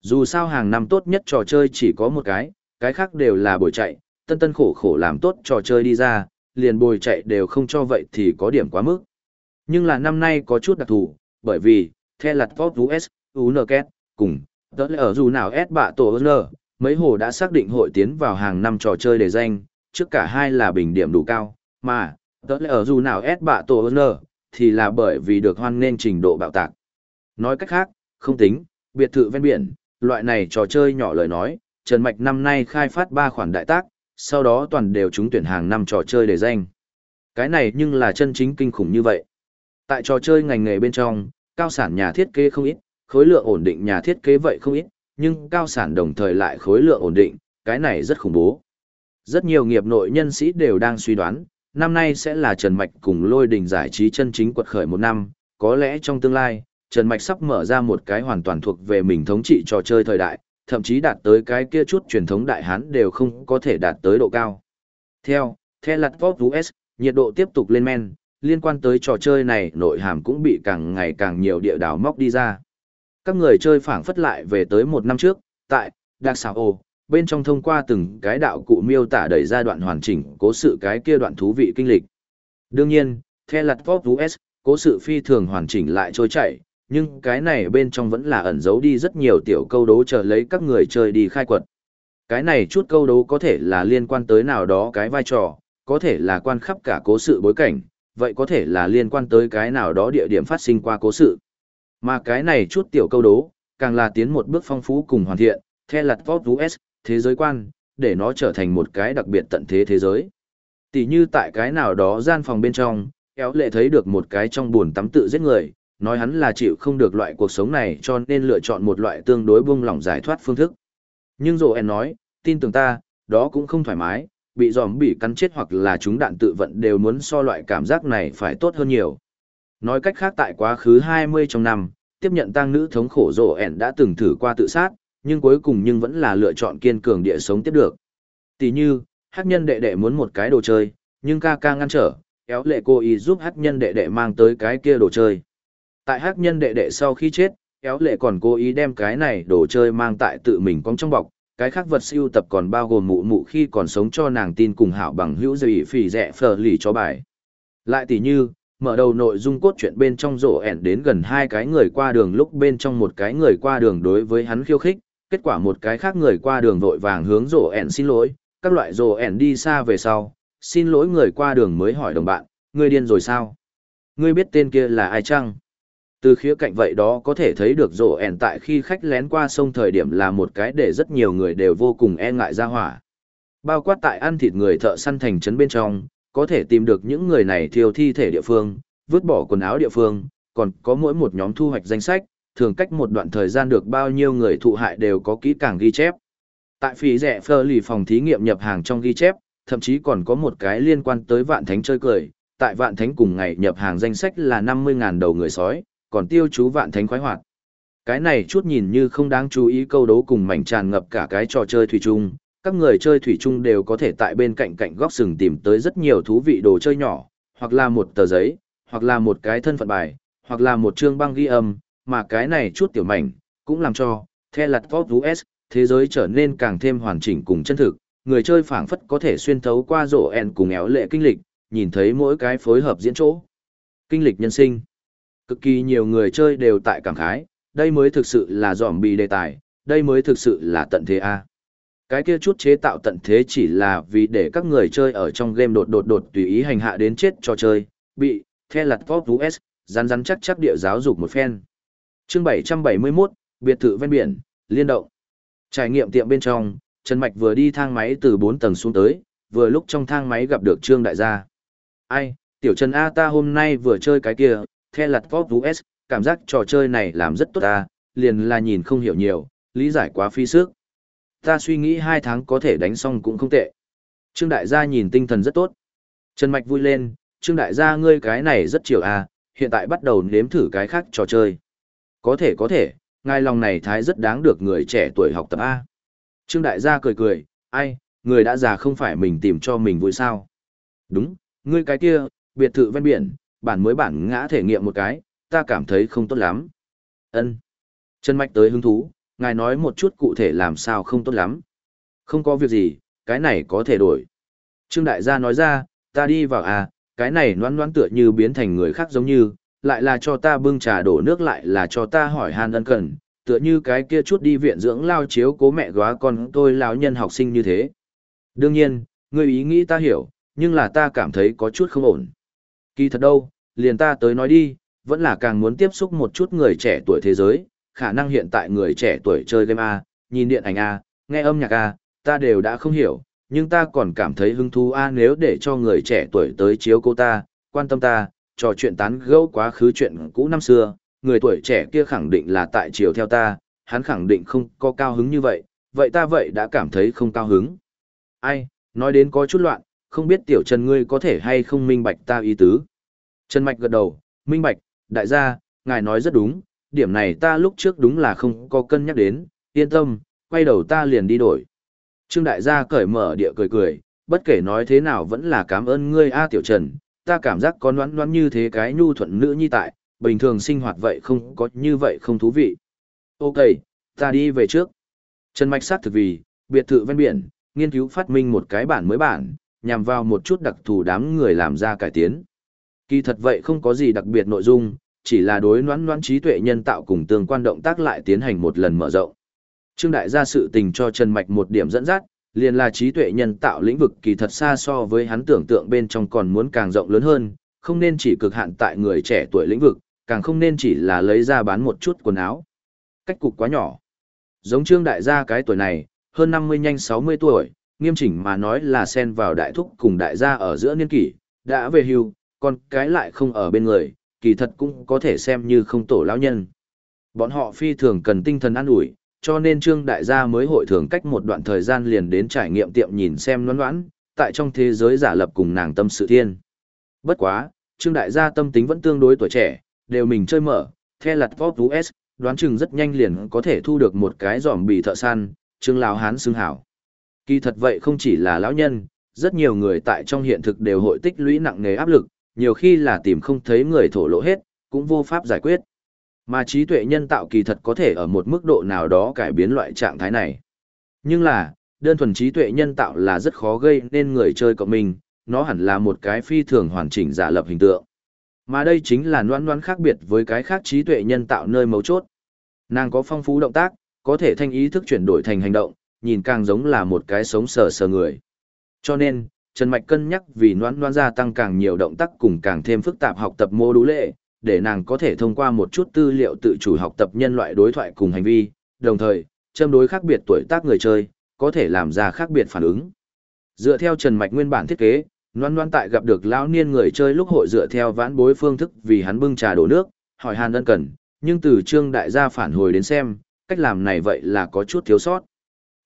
Dù sao hàng năm tốt nhất trò chơi chỉ có một cái, cái khác đều là bồi chạy, tân tân khổ khổ làm tốt trò chơi đi ra, liền bồi chạy đều không cho vậy thì có điểm quá mức. Nhưng là năm nay có chút đặc thù, bởi vì, theo lặt Top US, UNKET, cùng, tớ ở dù nào S bạ tổ N, mấy hồ đã xác định hội tiến vào hàng năm trò chơi để danh, trước cả hai là bình điểm đủ cao, mà, tớ ở dù nào S bạ tổ N, thì là bởi vì được hoan nên trình độ bạo tạc. Nói cách khác, không tính, biệt thự ven biển, loại này trò chơi nhỏ lời nói, Trần Mạch năm nay khai phát 3 khoản đại tác, sau đó toàn đều trúng tuyển hàng năm trò chơi để danh. Cái này nhưng là chân chính kinh khủng như vậy. Tại trò chơi ngành nghề bên trong, cao sản nhà thiết kế không ít, khối lượng ổn định nhà thiết kế vậy không ít, nhưng cao sản đồng thời lại khối lượng ổn định, cái này rất khủng bố. Rất nhiều nghiệp nội nhân sĩ đều đang suy đoán, năm nay sẽ là Trần Mạch cùng lôi đình giải trí chân chính quật khởi một năm, có lẽ trong tương lai, Trần Mạch sắp mở ra một cái hoàn toàn thuộc về mình thống trị trò chơi thời đại, thậm chí đạt tới cái kia chút truyền thống đại hán đều không có thể đạt tới độ cao. Theo, theo lặt Pop US, nhiệt độ tiếp tục lên men, liên quan tới trò chơi này nội hàm cũng bị càng ngày càng nhiều địa đảo móc đi ra. Các người chơi phản phất lại về tới một năm trước, tại Dark Sao bên trong thông qua từng cái đạo cụ miêu tả đầy giai đoạn hoàn chỉnh cố sự cái kia đoạn thú vị kinh lịch. Đương nhiên, theo lặt Pop US, cố sự phi thường hoàn chỉnh lại trôi chảy, nhưng cái này bên trong vẫn là ẩn giấu đi rất nhiều tiểu câu đố chờ lấy các người chơi đi khai quật. Cái này chút câu đố có thể là liên quan tới nào đó cái vai trò, có thể là quan khắp cả cố sự bối cảnh, vậy có thể là liên quan tới cái nào đó địa điểm phát sinh qua cố sự. Mà cái này chút tiểu câu đố, càng là tiến một bước phong phú cùng hoàn thiện, theo lặt vót US, thế giới quan, để nó trở thành một cái đặc biệt tận thế thế giới. Tỷ như tại cái nào đó gian phòng bên trong, kéo lệ thấy được một cái trong buồn tắm tự giết người, nói hắn là chịu không được loại cuộc sống này cho nên lựa chọn một loại tương đối buông lỏng giải thoát phương thức. Nhưng rồi em nói, tin tưởng ta, đó cũng không thoải mái, bị giòm bị cắn chết hoặc là chúng đạn tự vận đều muốn so loại cảm giác này phải tốt hơn nhiều. Nói cách khác tại quá khứ 20 trong năm, tiếp nhận tăng nữ thống khổ rộ ẻn đã từng thử qua tự sát, nhưng cuối cùng nhưng vẫn là lựa chọn kiên cường địa sống tiếp được. Tỷ như, hắc nhân đệ đệ muốn một cái đồ chơi, nhưng ca ca ngăn trở, kéo lệ cô ý giúp hắc nhân đệ đệ mang tới cái kia đồ chơi. Tại hắc nhân đệ đệ sau khi chết, kéo lệ còn cố ý đem cái này đồ chơi mang tại tự mình cong trong bọc, cái khác vật siêu tập còn bao gồm mụ mụ khi còn sống cho nàng tin cùng hảo bằng hữu dì phì rẻ phờ lì cho bài. Lại tỷ như, mở đầu nội dung cốt truyện bên trong rổ ẻn đến gần hai cái người qua đường lúc bên trong một cái người qua đường đối với hắn khiêu khích, kết quả một cái khác người qua đường vội vàng hướng rổ ẻn xin lỗi, các loại rổ ẻn đi xa về sau, xin lỗi người qua đường mới hỏi đồng bạn, ngươi điên rồi sao? Ngươi biết tên kia là ai chăng? Từ khía cạnh vậy đó có thể thấy được rổ ẻn tại khi khách lén qua sông thời điểm là một cái để rất nhiều người đều vô cùng e ngại ra hỏa. Bao quát tại ăn thịt người thợ săn thành trấn bên trong, có thể tìm được những người này thiêu thi thể địa phương, vứt bỏ quần áo địa phương, còn có mỗi một nhóm thu hoạch danh sách, thường cách một đoạn thời gian được bao nhiêu người thụ hại đều có kỹ càng ghi chép. Tại phí rẻ phơ lì phòng thí nghiệm nhập hàng trong ghi chép, thậm chí còn có một cái liên quan tới vạn thánh chơi cười, tại vạn thánh cùng ngày nhập hàng danh sách là 50.000 đầu người sói, còn tiêu chú vạn thánh khoái hoạt. Cái này chút nhìn như không đáng chú ý câu đấu cùng mảnh tràn ngập cả cái trò chơi thủy chung, các người chơi thủy chung đều có thể tại bên cạnh cạnh góc sừng tìm tới rất nhiều thú vị đồ chơi nhỏ, hoặc là một tờ giấy, hoặc là một cái thân phận bài, hoặc là một chương băng ghi âm, mà cái này chút tiểu mảnh, cũng làm cho, theo lặt Top US, thế giới trở nên càng thêm hoàn chỉnh cùng chân thực, người chơi phảng phất có thể xuyên thấu qua rổ ẹn cùng éo lệ kinh lịch, nhìn thấy mỗi cái phối hợp diễn chỗ. Kinh lịch nhân sinh. Cực kỳ nhiều người chơi đều tại cảm khái, đây mới thực sự là dòm bị đề tài, đây mới thực sự là tận thế A. Cái kia chút chế tạo tận thế chỉ là vì để các người chơi ở trong game đột đột đột tùy ý hành hạ đến chết cho chơi, bị, theo lặt top US, rắn rắn chắc chắc địa giáo dục một phen. chương 771, biệt thự ven biển, liên động. Trải nghiệm tiệm bên trong, Trần Mạch vừa đi thang máy từ 4 tầng xuống tới, vừa lúc trong thang máy gặp được Trương Đại gia. Ai, tiểu Trần A ta hôm nay vừa chơi cái kia, theo lặt top US, cảm giác trò chơi này làm rất tốt ta, liền là nhìn không hiểu nhiều, lý giải quá phi sức. Ta suy nghĩ hai tháng có thể đánh xong cũng không tệ. Trương Đại gia nhìn tinh thần rất tốt. Trần Mạch vui lên, Trương Đại gia ngươi cái này rất chiều à, hiện tại bắt đầu nếm thử cái khác trò chơi. Có thể có thể, ngài lòng này thái rất đáng được người trẻ tuổi học tập A. Trương Đại gia cười cười, ai, người đã già không phải mình tìm cho mình vui sao. Đúng, ngươi cái kia, biệt thự ven biển, bản mới bản ngã thể nghiệm một cái, ta cảm thấy không tốt lắm. Ân. Trần Mạch tới hứng thú, ngài nói một chút cụ thể làm sao không tốt lắm. Không có việc gì, cái này có thể đổi. Trương Đại gia nói ra, ta đi vào à, cái này noan noan tựa như biến thành người khác giống như, lại là cho ta bưng trà đổ nước lại là cho ta hỏi han ân cần, tựa như cái kia chút đi viện dưỡng lao chiếu cố mẹ góa con tôi lão nhân học sinh như thế. Đương nhiên, người ý nghĩ ta hiểu, nhưng là ta cảm thấy có chút không ổn. Kỳ thật đâu, liền ta tới nói đi, vẫn là càng muốn tiếp xúc một chút người trẻ tuổi thế giới, khả năng hiện tại người trẻ tuổi chơi game A, nhìn điện ảnh A, nghe âm nhạc A, ta đều đã không hiểu, nhưng ta còn cảm thấy hứng thú A nếu để cho người trẻ tuổi tới chiếu cô ta, quan tâm ta, trò chuyện tán gẫu quá khứ chuyện cũ năm xưa, người tuổi trẻ kia khẳng định là tại chiều theo ta, hắn khẳng định không có cao hứng như vậy, vậy ta vậy đã cảm thấy không cao hứng. Ai, nói đến có chút loạn, không biết tiểu Trần ngươi có thể hay không minh bạch ta ý tứ. Trần Mạch gật đầu, minh bạch, đại gia, ngài nói rất đúng, điểm này ta lúc trước đúng là không có cân nhắc đến, yên tâm, quay đầu ta liền đi đổi. Trương đại gia cởi mở địa cười cười, bất kể nói thế nào vẫn là cảm ơn ngươi A Tiểu Trần, ta cảm giác có noán noán như thế cái nhu thuận nữ nhi tại, bình thường sinh hoạt vậy không có như vậy không thú vị. Ok, ta đi về trước. Trần Mạch sát thực vì, biệt thự ven biển, nghiên cứu phát minh một cái bản mới bản, nhằm vào một chút đặc thù đám người làm ra cải tiến. Kỳ thật vậy không có gì đặc biệt nội dung, chỉ là đối noãn noãn trí tuệ nhân tạo cùng tương quan động tác lại tiến hành một lần mở rộng. Trương Đại gia sự tình cho Trần Mạch một điểm dẫn dắt, liền là trí tuệ nhân tạo lĩnh vực kỳ thật xa so với hắn tưởng tượng bên trong còn muốn càng rộng lớn hơn, không nên chỉ cực hạn tại người trẻ tuổi lĩnh vực, càng không nên chỉ là lấy ra bán một chút quần áo. Cách cục quá nhỏ. Giống Trương Đại gia cái tuổi này, hơn 50 nhanh 60 tuổi, nghiêm chỉnh mà nói là xen vào đại thúc cùng đại gia ở giữa niên kỷ, đã về hưu, còn cái lại không ở bên người, kỳ thật cũng có thể xem như không tổ lão nhân. Bọn họ phi thường cần tinh thần an ủi, cho nên Trương Đại gia mới hội thường cách một đoạn thời gian liền đến trải nghiệm tiệm nhìn xem noãn noãn, tại trong thế giới giả lập cùng nàng tâm sự thiên. Bất quá, Trương Đại gia tâm tính vẫn tương đối tuổi trẻ, đều mình chơi mở, theo lặt Pop US, đoán chừng rất nhanh liền có thể thu được một cái giòm bị thợ săn, Trương lão hán xưng hảo. Kỳ thật vậy không chỉ là lão nhân, rất nhiều người tại trong hiện thực đều hội tích lũy nặng nề áp lực, nhiều khi là tìm không thấy người thổ lộ hết, cũng vô pháp giải quyết. Mà trí tuệ nhân tạo kỳ thật có thể ở một mức độ nào đó cải biến loại trạng thái này. Nhưng là, đơn thuần trí tuệ nhân tạo là rất khó gây nên người chơi cộng mình, nó hẳn là một cái phi thường hoàn chỉnh giả lập hình tượng. Mà đây chính là noan noan khác biệt với cái khác trí tuệ nhân tạo nơi mấu chốt. Nàng có phong phú động tác, có thể thanh ý thức chuyển đổi thành hành động, nhìn càng giống là một cái sống sờ sờ người. Cho nên, Trần Mạch cân nhắc vì noan noan gia tăng càng nhiều động tác cùng càng thêm phức tạp học tập mô đú lệ, để nàng có thể thông qua một chút tư liệu tự chủ học tập nhân loại đối thoại cùng hành vi, đồng thời, châm đối khác biệt tuổi tác người chơi, có thể làm ra khác biệt phản ứng. Dựa theo Trần Mạch nguyên bản thiết kế, Loan loan tại gặp được lão niên người chơi lúc hội dựa theo vãn bối phương thức vì hắn bưng trà đổ nước, hỏi hàn ân cần, nhưng từ trương đại gia phản hồi đến xem, cách làm này vậy là có chút thiếu sót.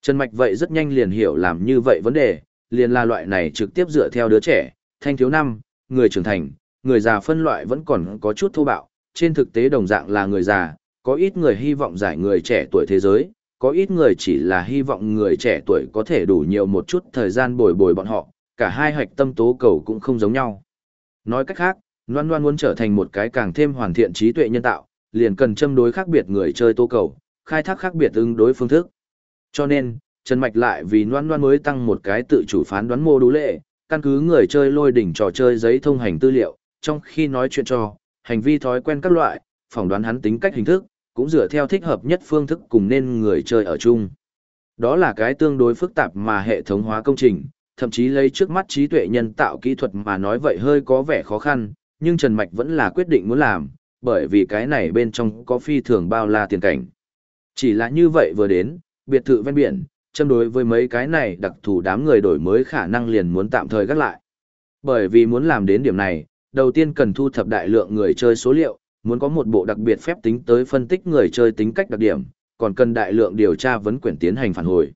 Trần Mạch vậy rất nhanh liền hiểu làm như vậy vấn đề, liền là loại này trực tiếp dựa theo đứa trẻ, thanh thiếu năm, người trưởng thành, người già phân loại vẫn còn có chút thô bạo, trên thực tế đồng dạng là người già, có ít người hy vọng giải người trẻ tuổi thế giới, có ít người chỉ là hy vọng người trẻ tuổi có thể đủ nhiều một chút thời gian bồi bồi bọn họ, cả hai hạch tâm tố cầu cũng không giống nhau. Nói cách khác, Loan Loan muốn trở thành một cái càng thêm hoàn thiện trí tuệ nhân tạo, liền cần châm đối khác biệt người chơi tố cầu, khai thác khác biệt ứng đối phương thức. Cho nên, Trần Mạch lại vì noan noan mới tăng một cái tự chủ phán đoán mô đú lệ, căn cứ người chơi lôi đỉnh trò chơi giấy thông hành tư liệu, trong khi nói chuyện cho, hành vi thói quen các loại, phỏng đoán hắn tính cách hình thức, cũng dựa theo thích hợp nhất phương thức cùng nên người chơi ở chung. Đó là cái tương đối phức tạp mà hệ thống hóa công trình, thậm chí lấy trước mắt trí tuệ nhân tạo kỹ thuật mà nói vậy hơi có vẻ khó khăn, nhưng Trần Mạch vẫn là quyết định muốn làm, bởi vì cái này bên trong có phi thường bao la tiền cảnh. Chỉ là như vậy vừa đến, biệt thự ven biển, châm đối với mấy cái này đặc thù đám người đổi mới khả năng liền muốn tạm thời gác lại. Bởi vì muốn làm đến điểm này, đầu tiên cần thu thập đại lượng người chơi số liệu, muốn có một bộ đặc biệt phép tính tới phân tích người chơi tính cách đặc điểm, còn cần đại lượng điều tra vấn quyển tiến hành phản hồi.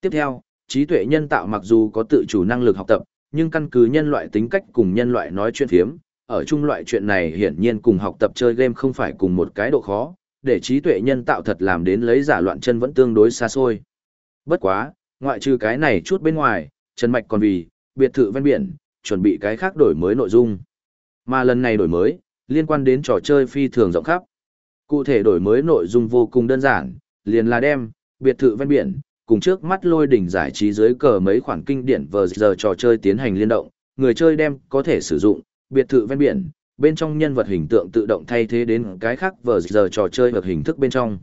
Tiếp theo, trí tuệ nhân tạo mặc dù có tự chủ năng lực học tập, nhưng căn cứ nhân loại tính cách cùng nhân loại nói chuyện phiếm, ở chung loại chuyện này hiển nhiên cùng học tập chơi game không phải cùng một cái độ khó, để trí tuệ nhân tạo thật làm đến lấy giả loạn chân vẫn tương đối xa xôi. Bất quá, ngoại trừ cái này chút bên ngoài, Trần Mạch còn vì, biệt thự ven biển, chuẩn bị cái khác đổi mới nội dung. Mà lần này đổi mới, liên quan đến trò chơi phi thường rộng khắp. Cụ thể đổi mới nội dung vô cùng đơn giản, liền là đem, biệt thự ven biển, cùng trước mắt lôi đỉnh giải trí dưới cờ mấy khoản kinh điển vờ giờ trò chơi tiến hành liên động, người chơi đem có thể sử dụng, biệt thự ven biển, bên trong nhân vật hình tượng tự động thay thế đến cái khác vờ giờ trò chơi hoặc hình thức bên trong.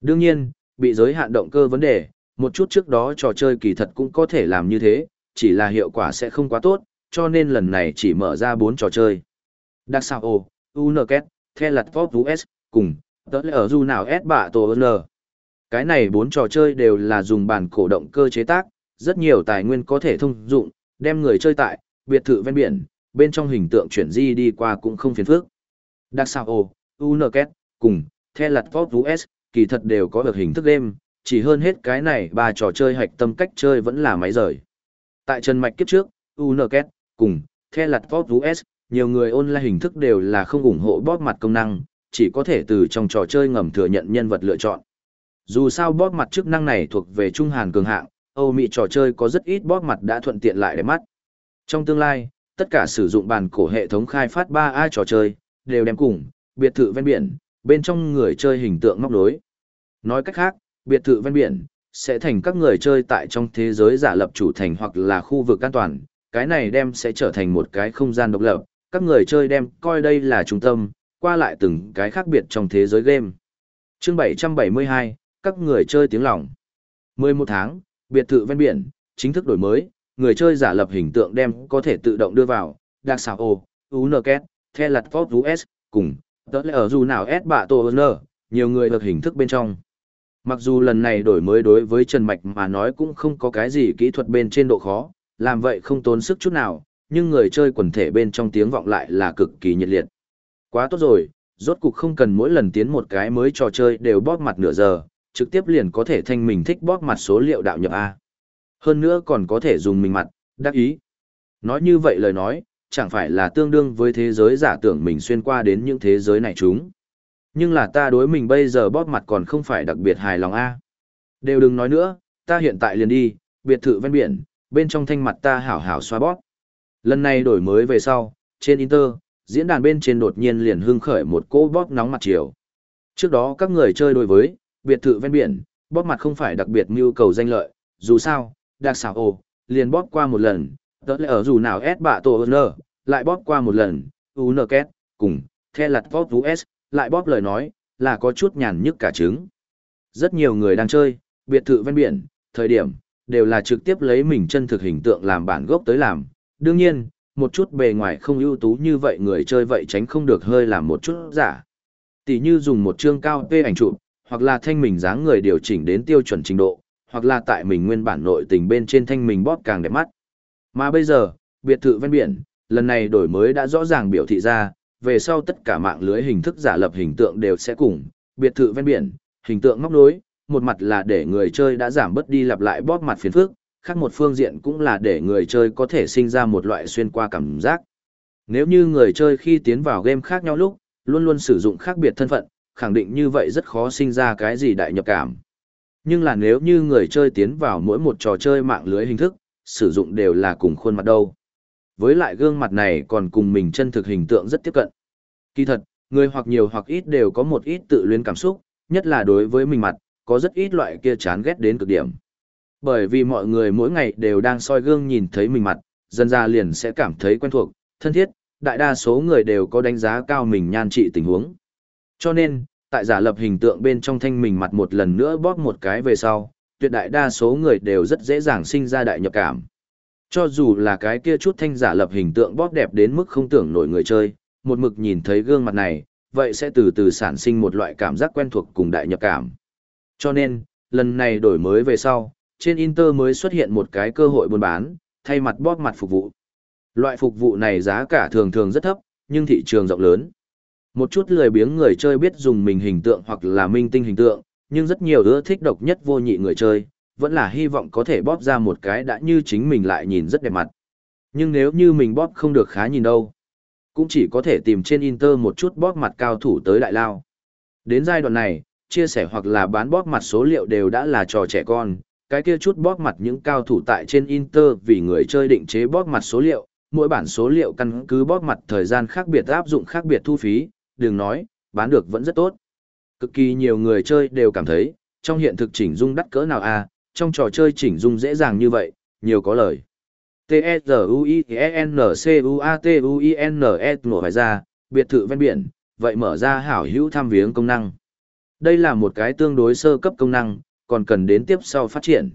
Đương nhiên, bị giới hạn động cơ vấn đề, một chút trước đó trò chơi kỳ thật cũng có thể làm như thế, chỉ là hiệu quả sẽ không quá tốt, cho nên lần này chỉ mở ra 4 trò chơi. Đặc sao ồ, Unket, The Lật Pop US, cùng, tớ lẽ ở du nào S bạ tổ N. Cái này 4 trò chơi đều là dùng bản cổ động cơ chế tác, rất nhiều tài nguyên có thể thông dụng, đem người chơi tại, biệt thự ven biển, bên trong hình tượng chuyển di đi qua cũng không phiền phức. Đặc sao ồ, Unket, cùng, The Lật Pop US, kỳ thật đều có được hình thức game, chỉ hơn hết cái này ba trò chơi hạch tâm cách chơi vẫn là máy rời. Tại chân mạch kiếp trước, Unket, cùng, The Lạt Pop US, nhiều người online hình thức đều là không ủng hộ bóp mặt công năng, chỉ có thể từ trong trò chơi ngầm thừa nhận nhân vật lựa chọn. Dù sao bóp mặt chức năng này thuộc về trung hàn cường hạng, Âu Mỹ trò chơi có rất ít bóp mặt đã thuận tiện lại để mắt. Trong tương lai, tất cả sử dụng bàn cổ hệ thống khai phát 3A trò chơi, đều đem cùng, biệt thự ven biển, bên trong người chơi hình tượng móc đối. Nói cách khác, biệt thự ven biển, sẽ thành các người chơi tại trong thế giới giả lập chủ thành hoặc là khu vực an toàn, cái này đem sẽ trở thành một cái không gian độc lập, các người chơi đem coi đây là trung tâm, qua lại từng cái khác biệt trong thế giới game. Chương 772, các người chơi tiếng lòng. 11 tháng, biệt thự ven biển, chính thức đổi mới, người chơi giả lập hình tượng đem có thể tự động đưa vào, đặc xảo ồ, UNKET, The Lạt Pop US, cùng, tớ lẽ ở dù nào S bạ tổ N, nhiều người được hình thức bên trong. Mặc dù lần này đổi mới đối với Trần Mạch mà nói cũng không có cái gì kỹ thuật bên trên độ khó, làm vậy không tốn sức chút nào, nhưng người chơi quần thể bên trong tiếng vọng lại là cực kỳ nhiệt liệt. Quá tốt rồi, rốt cục không cần mỗi lần tiến một cái mới trò chơi đều bóp mặt nửa giờ, trực tiếp liền có thể thanh mình thích bóp mặt số liệu đạo nhập A. Hơn nữa còn có thể dùng mình mặt, đắc ý. Nói như vậy lời nói, chẳng phải là tương đương với thế giới giả tưởng mình xuyên qua đến những thế giới này chúng. Nhưng là ta đối mình bây giờ bóp mặt còn không phải đặc biệt hài lòng A. Đều đừng nói nữa, ta hiện tại liền đi, biệt thự ven biển, bên trong thanh mặt ta hảo hảo xoa bóp. Lần này đổi mới về sau, trên Inter, diễn đàn bên trên đột nhiên liền hưng khởi một cô bóp nóng mặt chiều. Trước đó các người chơi đối với, biệt thự ven biển, bóp mặt không phải đặc biệt mưu cầu danh lợi, dù sao, đặc xảo ồ, liền bóp qua một lần, tớ lại ở dù nào S bạ tổ nơ, lại bóp qua một lần, u nơ két, cùng, the lặt bóp vú S, lại bóp lời nói, là có chút nhàn nhức cả trứng. Rất nhiều người đang chơi, biệt thự ven biển, thời điểm, đều là trực tiếp lấy mình chân thực hình tượng làm bản gốc tới làm. Đương nhiên, một chút bề ngoài không ưu tú như vậy người chơi vậy tránh không được hơi làm một chút giả. Tỷ như dùng một chương cao tê ảnh chụp, hoặc là thanh mình dáng người điều chỉnh đến tiêu chuẩn trình độ, hoặc là tại mình nguyên bản nội tình bên trên thanh mình bóp càng đẹp mắt. Mà bây giờ, biệt thự ven biển, lần này đổi mới đã rõ ràng biểu thị ra, về sau tất cả mạng lưới hình thức giả lập hình tượng đều sẽ cùng, biệt thự ven biển, hình tượng móc nối, một mặt là để người chơi đã giảm bớt đi lặp lại bóp mặt phiền phức, khác một phương diện cũng là để người chơi có thể sinh ra một loại xuyên qua cảm giác. Nếu như người chơi khi tiến vào game khác nhau lúc, luôn luôn sử dụng khác biệt thân phận, khẳng định như vậy rất khó sinh ra cái gì đại nhập cảm. Nhưng là nếu như người chơi tiến vào mỗi một trò chơi mạng lưới hình thức, sử dụng đều là cùng khuôn mặt đâu. Với lại gương mặt này còn cùng mình chân thực hình tượng rất tiếp cận. Kỳ thật, người hoặc nhiều hoặc ít đều có một ít tự luyến cảm xúc, nhất là đối với mình mặt, có rất ít loại kia chán ghét đến cực điểm. Bởi vì mọi người mỗi ngày đều đang soi gương nhìn thấy mình mặt, dần ra liền sẽ cảm thấy quen thuộc, thân thiết, đại đa số người đều có đánh giá cao mình nhan trị tình huống. Cho nên, tại giả lập hình tượng bên trong thanh mình mặt một lần nữa bóp một cái về sau, tuyệt đại đa số người đều rất dễ dàng sinh ra đại nhập cảm. Cho dù là cái kia chút thanh giả lập hình tượng bóp đẹp đến mức không tưởng nổi người chơi, một mực nhìn thấy gương mặt này, vậy sẽ từ từ sản sinh một loại cảm giác quen thuộc cùng đại nhập cảm. Cho nên, lần này đổi mới về sau, trên Inter mới xuất hiện một cái cơ hội buôn bán, thay mặt bóp mặt phục vụ. Loại phục vụ này giá cả thường thường rất thấp, nhưng thị trường rộng lớn. Một chút lười biếng người chơi biết dùng mình hình tượng hoặc là minh tinh hình tượng, nhưng rất nhiều ưa thích độc nhất vô nhị người chơi, vẫn là hy vọng có thể bóp ra một cái đã như chính mình lại nhìn rất đẹp mặt. Nhưng nếu như mình bóp không được khá nhìn đâu, cũng chỉ có thể tìm trên Inter một chút bóp mặt cao thủ tới đại lao. Đến giai đoạn này, chia sẻ hoặc là bán bóp mặt số liệu đều đã là trò trẻ con, cái kia chút bóp mặt những cao thủ tại trên Inter vì người chơi định chế bóp mặt số liệu, mỗi bản số liệu căn cứ bóp mặt thời gian khác biệt áp dụng khác biệt thu phí, đừng nói, bán được vẫn rất tốt. Cực kỳ nhiều người chơi đều cảm thấy, trong hiện thực chỉnh dung đắt cỡ nào a à, trong trò chơi chỉnh dung dễ dàng như vậy, nhiều có lời. T-E-Z-U-I-E-N-C-U-A-T-U-I-N-E nổ phải ra, biệt thự ven biển, vậy mở ra hảo hữu tham viếng công năng. Đây là một cái tương đối sơ cấp công năng, còn cần đến tiếp sau phát triển.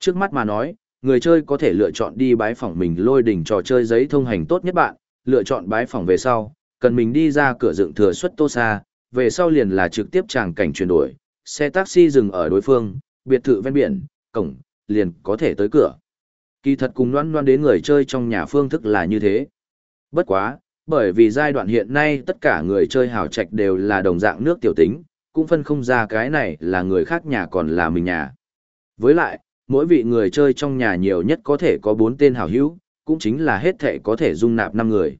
Trước mắt mà nói, người chơi có thể lựa chọn đi bái phỏng mình lôi đỉnh trò chơi giấy thông hành tốt nhất bạn, lựa chọn bái phỏng về sau, cần mình đi ra cửa dựng thừa xuất tô xa, về sau liền là trực tiếp tràng cảnh chuyển đổi, xe taxi dừng ở đối phương, biệt thự ven biển, cổng, liền có thể tới cửa. Kỳ thật cùng loan loan đến người chơi trong nhà phương thức là như thế. Bất quá, bởi vì giai đoạn hiện nay tất cả người chơi hào trạch đều là đồng dạng nước tiểu tính, cũng phân không ra cái này là người khác nhà còn là mình nhà. Với lại, mỗi vị người chơi trong nhà nhiều nhất có thể có 4 tên hảo hữu, cũng chính là hết thể có thể dung nạp 5 người.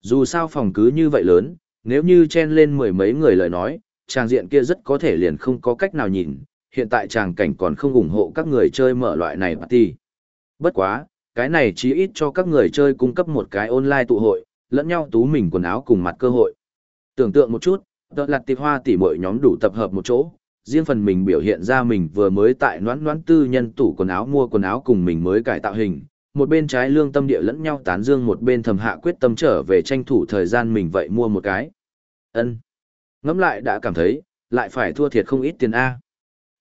Dù sao phòng cứ như vậy lớn, nếu như chen lên mười mấy người lời nói, trang diện kia rất có thể liền không có cách nào nhìn, hiện tại chàng cảnh còn không ủng hộ các người chơi mở loại này party. Bất quá, cái này chí ít cho các người chơi cung cấp một cái online tụ hội, lẫn nhau tú mình quần áo cùng mặt cơ hội. Tưởng tượng một chút, tợ lặt tiệp hoa tỉ mỗi nhóm đủ tập hợp một chỗ, riêng phần mình biểu hiện ra mình vừa mới tại noãn noãn tư nhân tủ quần áo mua quần áo cùng mình mới cải tạo hình, một bên trái lương tâm địa lẫn nhau tán dương một bên thầm hạ quyết tâm trở về tranh thủ thời gian mình vậy mua một cái. ân Ngẫm lại đã cảm thấy, lại phải thua thiệt không ít tiền A.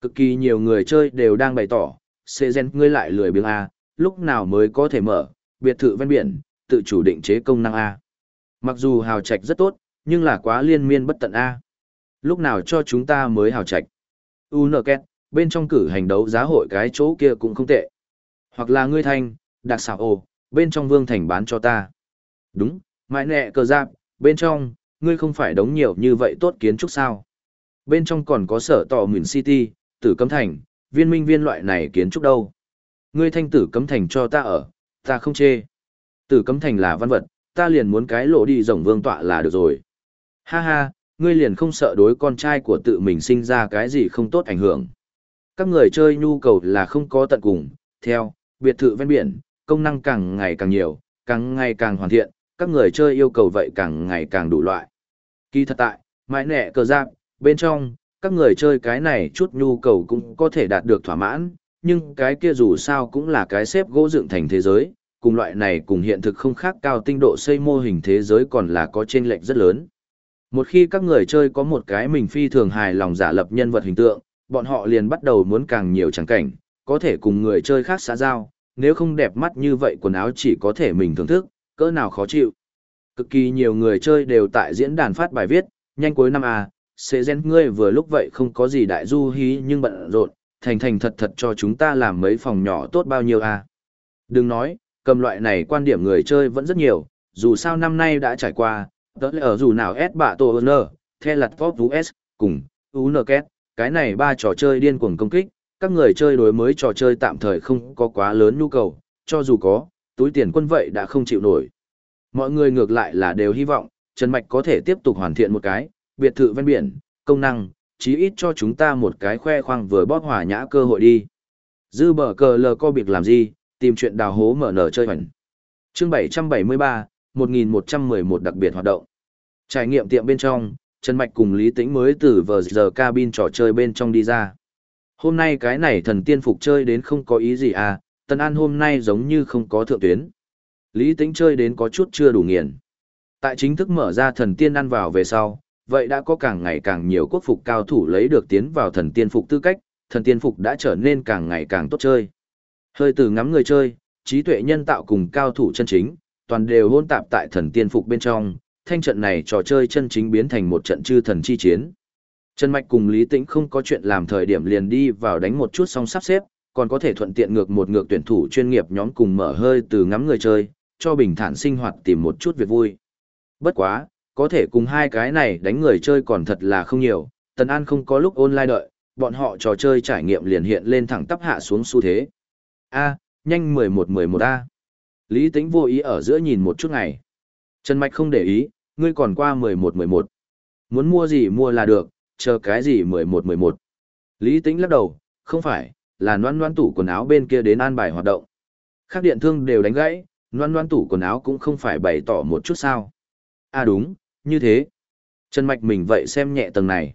Cực kỳ nhiều người chơi đều đang bày tỏ, xê gen ngươi lại lười biếng A, lúc nào mới có thể mở, biệt thự ven biển, tự chủ định chế công năng A. Mặc dù hào trạch rất tốt, nhưng là quá liên miên bất tận A. Lúc nào cho chúng ta mới hào trạch. UNKET, bên trong cử hành đấu giá hội cái chỗ kia cũng không tệ. Hoặc là ngươi thanh, đặc xảo ồ, bên trong vương thành bán cho ta. Đúng, mãi nẹ cờ giáp, bên trong, ngươi không phải đống nhiều như vậy tốt kiến trúc sao. Bên trong còn có sở tỏ Muyền City, tử cấm thành, viên minh viên loại này kiến trúc đâu. Ngươi thanh tử cấm thành cho ta ở, ta không chê. Tử cấm thành là văn vật, ta liền muốn cái lộ đi rồng vương tọa là được rồi. Ha ha, ngươi liền không sợ đối con trai của tự mình sinh ra cái gì không tốt ảnh hưởng. Các người chơi nhu cầu là không có tận cùng, theo, biệt thự ven biển, công năng càng ngày càng nhiều, càng ngày càng hoàn thiện, các người chơi yêu cầu vậy càng ngày càng đủ loại. Kỳ thật tại, mãi nẻ cờ giáp, bên trong, các người chơi cái này chút nhu cầu cũng có thể đạt được thỏa mãn, nhưng cái kia dù sao cũng là cái xếp gỗ dựng thành thế giới, cùng loại này cùng hiện thực không khác cao tinh độ xây mô hình thế giới còn là có chênh lệch rất lớn. Một khi các người chơi có một cái mình phi thường hài lòng giả lập nhân vật hình tượng, bọn họ liền bắt đầu muốn càng nhiều chẳng cảnh, có thể cùng người chơi khác xã giao, nếu không đẹp mắt như vậy quần áo chỉ có thể mình thưởng thức, cỡ nào khó chịu. Cực kỳ nhiều người chơi đều tại diễn đàn phát bài viết, nhanh cuối năm à, sẽ gen ngươi vừa lúc vậy không có gì đại du hí nhưng bận rộn, thành thành thật thật cho chúng ta làm mấy phòng nhỏ tốt bao nhiêu à. Đừng nói, Cầm loại này quan điểm người chơi vẫn rất nhiều, dù sao năm nay đã trải qua, tớ ở dù nào S bạ tổ N, The Lạt Pop US, cùng UNKET, cái này ba trò chơi điên cuồng công kích, các người chơi đối mới trò chơi tạm thời không có quá lớn nhu cầu, cho dù có, túi tiền quân vậy đã không chịu nổi. Mọi người ngược lại là đều hy vọng, Trần Mạch có thể tiếp tục hoàn thiện một cái, biệt thự ven biển, công năng, chí ít cho chúng ta một cái khoe khoang vừa bóp hỏa nhã cơ hội đi. Dư bờ cờ lờ co biệt làm gì, tìm chuyện đào hố mở nở chơi hoành. Chương 773, 1111 đặc biệt hoạt động. Trải nghiệm tiệm bên trong, Trần Mạch cùng Lý Tĩnh mới từ vờ giờ cabin trò chơi bên trong đi ra. Hôm nay cái này thần tiên phục chơi đến không có ý gì à, Tân An hôm nay giống như không có thượng tuyến. Lý Tĩnh chơi đến có chút chưa đủ nghiền. Tại chính thức mở ra thần tiên ăn vào về sau, vậy đã có càng ngày càng nhiều quốc phục cao thủ lấy được tiến vào thần tiên phục tư cách, thần tiên phục đã trở nên càng ngày càng tốt chơi. Hơi từ ngắm người chơi, trí tuệ nhân tạo cùng cao thủ chân chính, toàn đều hôn tạp tại thần tiên phục bên trong, thanh trận này trò chơi chân chính biến thành một trận chư thần chi chiến. Trần Mạch cùng Lý Tĩnh không có chuyện làm thời điểm liền đi vào đánh một chút xong sắp xếp, còn có thể thuận tiện ngược một ngược tuyển thủ chuyên nghiệp nhóm cùng mở hơi từ ngắm người chơi, cho bình thản sinh hoạt tìm một chút việc vui. Bất quá, có thể cùng hai cái này đánh người chơi còn thật là không nhiều, Tần An không có lúc online đợi, bọn họ trò chơi trải nghiệm liền hiện lên thẳng tắp hạ xuống xu thế. A, nhanh 11-11A. Lý Tĩnh vô ý ở giữa nhìn một chút ngày. Trần Mạch không để ý, ngươi còn qua 11-11. Muốn mua gì mua là được, chờ cái gì 11-11. Lý Tĩnh lắc đầu, không phải, là noan noan tủ quần áo bên kia đến an bài hoạt động. Khác điện thương đều đánh gãy, noan noan tủ quần áo cũng không phải bày tỏ một chút sao. À đúng, như thế. Trần Mạch mình vậy xem nhẹ tầng này.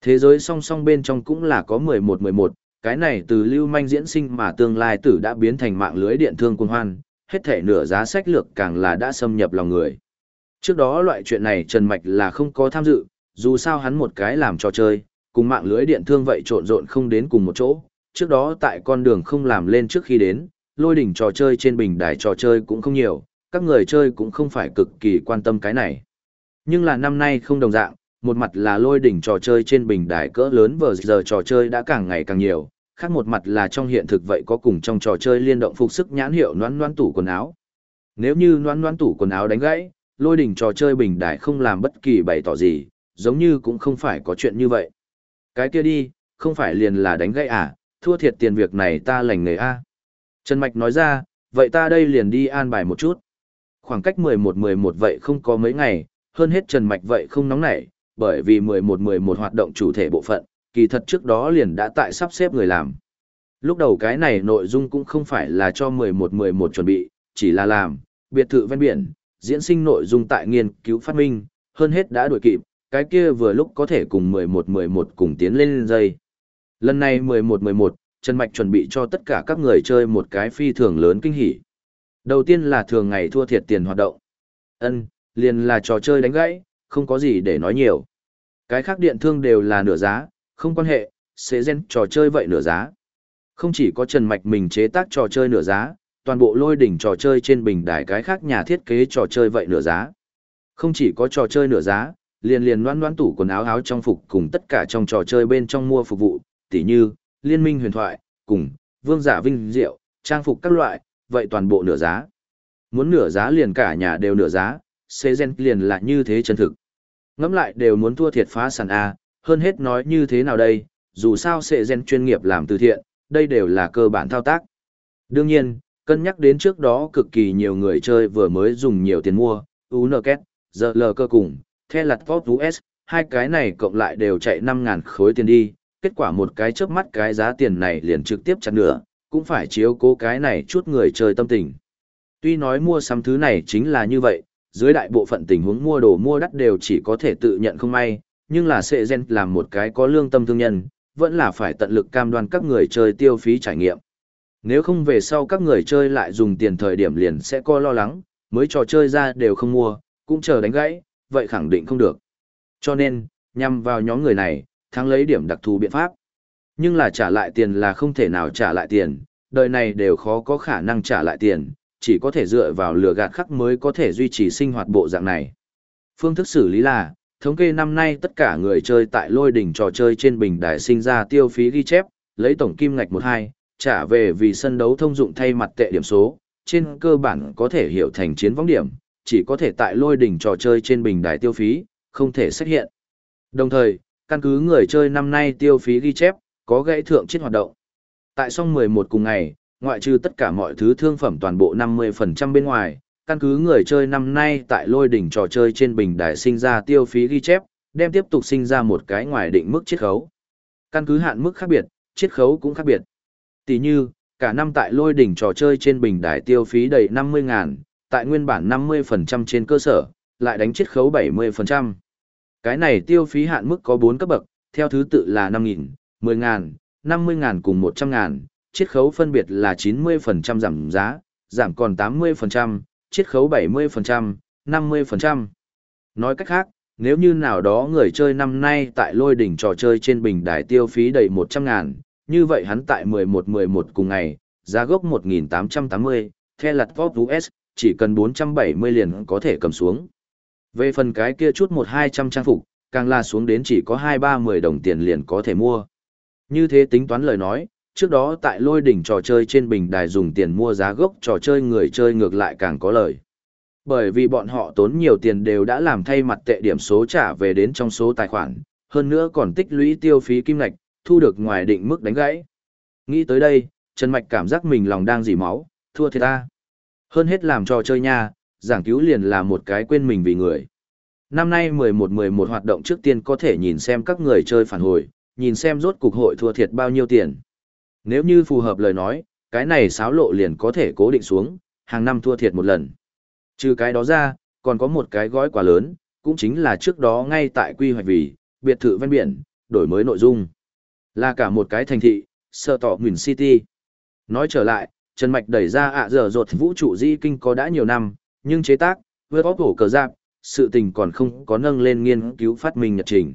Thế giới song song bên trong cũng là có 11-11, cái này từ lưu manh diễn sinh mà tương lai tử đã biến thành mạng lưới điện thương quân hoan, hết thể nửa giá sách lược càng là đã xâm nhập lòng người. Trước đó loại chuyện này Trần Mạch là không có tham dự, dù sao hắn một cái làm trò chơi, cùng mạng lưới điện thương vậy trộn rộn không đến cùng một chỗ. Trước đó tại con đường không làm lên trước khi đến, lôi đỉnh trò chơi trên bình đài trò chơi cũng không nhiều, các người chơi cũng không phải cực kỳ quan tâm cái này. Nhưng là năm nay không đồng dạng, một mặt là lôi đỉnh trò chơi trên bình đài cỡ lớn vờ giờ trò chơi đã càng ngày càng nhiều, khác một mặt là trong hiện thực vậy có cùng trong trò chơi liên động phục sức nhãn hiệu noãn noãn tủ quần áo. Nếu như noãn noãn tủ quần áo đánh gãy, lôi đỉnh trò chơi bình đài không làm bất kỳ bày tỏ gì, giống như cũng không phải có chuyện như vậy. Cái kia đi, không phải liền là đánh gãy à, thua thiệt tiền việc này ta lành nghề a. Trần Mạch nói ra, vậy ta đây liền đi an bài một chút. Khoảng cách 11-11 vậy không có mấy ngày, hơn hết Trần Mạch vậy không nóng nảy, bởi vì 11-11 hoạt động chủ thể bộ phận, kỳ thật trước đó liền đã tại sắp xếp người làm. Lúc đầu cái này nội dung cũng không phải là cho 11-11 chuẩn bị, chỉ là làm, biệt thự ven biển, diễn sinh nội dung tại nghiên cứu phát minh, hơn hết đã đuổi kịp, cái kia vừa lúc có thể cùng 11-11 cùng tiến lên dây. Lần này 11-11, Trần Mạch chuẩn bị cho tất cả các người chơi một cái phi thường lớn kinh hỉ. Đầu tiên là thường ngày thua thiệt tiền hoạt động. Ân, liền là trò chơi đánh gãy, không có gì để nói nhiều. Cái khác điện thương đều là nửa giá, không quan hệ, sẽ gen trò chơi vậy nửa giá. Không chỉ có Trần Mạch mình chế tác trò chơi nửa giá, toàn bộ lôi đỉnh trò chơi trên bình đài cái khác nhà thiết kế trò chơi vậy nửa giá. Không chỉ có trò chơi nửa giá, liền liền loan loan tủ quần áo áo trong phục cùng tất cả trong trò chơi bên trong mua phục vụ, tỉ như, liên minh huyền thoại, cùng, vương giả vinh diệu, trang phục các loại, vậy toàn bộ nửa giá. Muốn nửa giá liền cả nhà đều nửa giá, xê gen liền là như thế chân thực. Ngẫm lại đều muốn thua thiệt phá sản A, hơn hết nói như thế nào đây, dù sao xê gen chuyên nghiệp làm từ thiện, đây đều là cơ bản thao tác. Đương nhiên, cân nhắc đến trước đó cực kỳ nhiều người chơi vừa mới dùng nhiều tiền mua, UNKET, giờ lờ cơ cùng, The lặt Pop US, hai cái này cộng lại đều chạy 5.000 khối tiền đi, kết quả một cái chớp mắt cái giá tiền này liền trực tiếp chặt nửa, cũng phải chiếu cố cái này chút người chơi tâm tình. Tuy nói mua sắm thứ này chính là như vậy, dưới đại bộ phận tình huống mua đồ mua đắt đều chỉ có thể tự nhận không may, nhưng là sệ gen làm một cái có lương tâm thương nhân, vẫn là phải tận lực cam đoan các người chơi tiêu phí trải nghiệm. Nếu không về sau các người chơi lại dùng tiền thời điểm liền sẽ có lo lắng, mới trò chơi ra đều không mua, cũng chờ đánh gãy, vậy khẳng định không được. Cho nên, nhằm vào nhóm người này, thắng lấy điểm đặc thù biện pháp. Nhưng là trả lại tiền là không thể nào trả lại tiền, đời này đều khó có khả năng trả lại tiền, chỉ có thể dựa vào lửa gạt khắc mới có thể duy trì sinh hoạt bộ dạng này. Phương thức xử lý là, thống kê năm nay tất cả người chơi tại lôi đỉnh trò chơi trên bình đài sinh ra tiêu phí ghi chép, lấy tổng kim ngạch 12, trả về vì sân đấu thông dụng thay mặt tệ điểm số, trên cơ bản có thể hiểu thành chiến võng điểm, chỉ có thể tại lôi đỉnh trò chơi trên bình đài tiêu phí, không thể xuất hiện. Đồng thời, căn cứ người chơi năm nay tiêu phí ghi chép, có gãy thượng chết hoạt động. Tại song 11 cùng ngày, ngoại trừ tất cả mọi thứ thương phẩm toàn bộ 50% bên ngoài, căn cứ người chơi năm nay tại lôi đỉnh trò chơi trên bình đài sinh ra tiêu phí ghi chép, đem tiếp tục sinh ra một cái ngoài định mức chiết khấu. Căn cứ hạn mức khác biệt, chiết khấu cũng khác biệt. Tỷ như, cả năm tại lôi đỉnh trò chơi trên bình đài tiêu phí đầy 50 ngàn, tại nguyên bản 50% trên cơ sở, lại đánh chiết khấu 70%. Cái này tiêu phí hạn mức có 4 cấp bậc, theo thứ tự là 5.000, 10.000, 50.000 cùng 100.000, chiết khấu phân biệt là 90% giảm giá, giảm còn 80%, chiết khấu 70%, 50%. Nói cách khác, nếu như nào đó người chơi năm nay tại lôi đỉnh trò chơi trên bình đài tiêu phí đầy 100 ngàn, như vậy hắn tại 11-11 cùng ngày, giá gốc 1.880, theo lặt vóp US, chỉ cần 470 liền có thể cầm xuống. Về phần cái kia chút 1-200 trang phục, càng là xuống đến chỉ có 2-3-10 đồng tiền liền có thể mua. Như thế tính toán lời nói, trước đó tại lôi đỉnh trò chơi trên bình đài dùng tiền mua giá gốc trò chơi người chơi ngược lại càng có lời. Bởi vì bọn họ tốn nhiều tiền đều đã làm thay mặt tệ điểm số trả về đến trong số tài khoản, hơn nữa còn tích lũy tiêu phí kim ngạch, thu được ngoài định mức đánh gãy. Nghĩ tới đây, Trần Mạch cảm giác mình lòng đang dỉ máu, thua thiệt ta. Hơn hết làm trò chơi nha, giảng cứu liền là một cái quên mình vì người. Năm nay 11-11 hoạt động trước tiên có thể nhìn xem các người chơi phản hồi, nhìn xem rốt cục hội thua thiệt bao nhiêu tiền. Nếu như phù hợp lời nói, cái này xáo lộ liền có thể cố định xuống, hàng năm thua thiệt một lần. Trừ cái đó ra, còn có một cái gói quá lớn, cũng chính là trước đó ngay tại quy hoạch vì, biệt thự ven biển, đổi mới nội dung. Là cả một cái thành thị, sợ tỏ nguyễn City. Nói trở lại, Trần Mạch đẩy ra ạ dở dột vũ trụ di kinh có đã nhiều năm, nhưng chế tác, vượt óc hổ cờ giáp, sự tình còn không có nâng lên nghiên cứu phát minh nhật trình.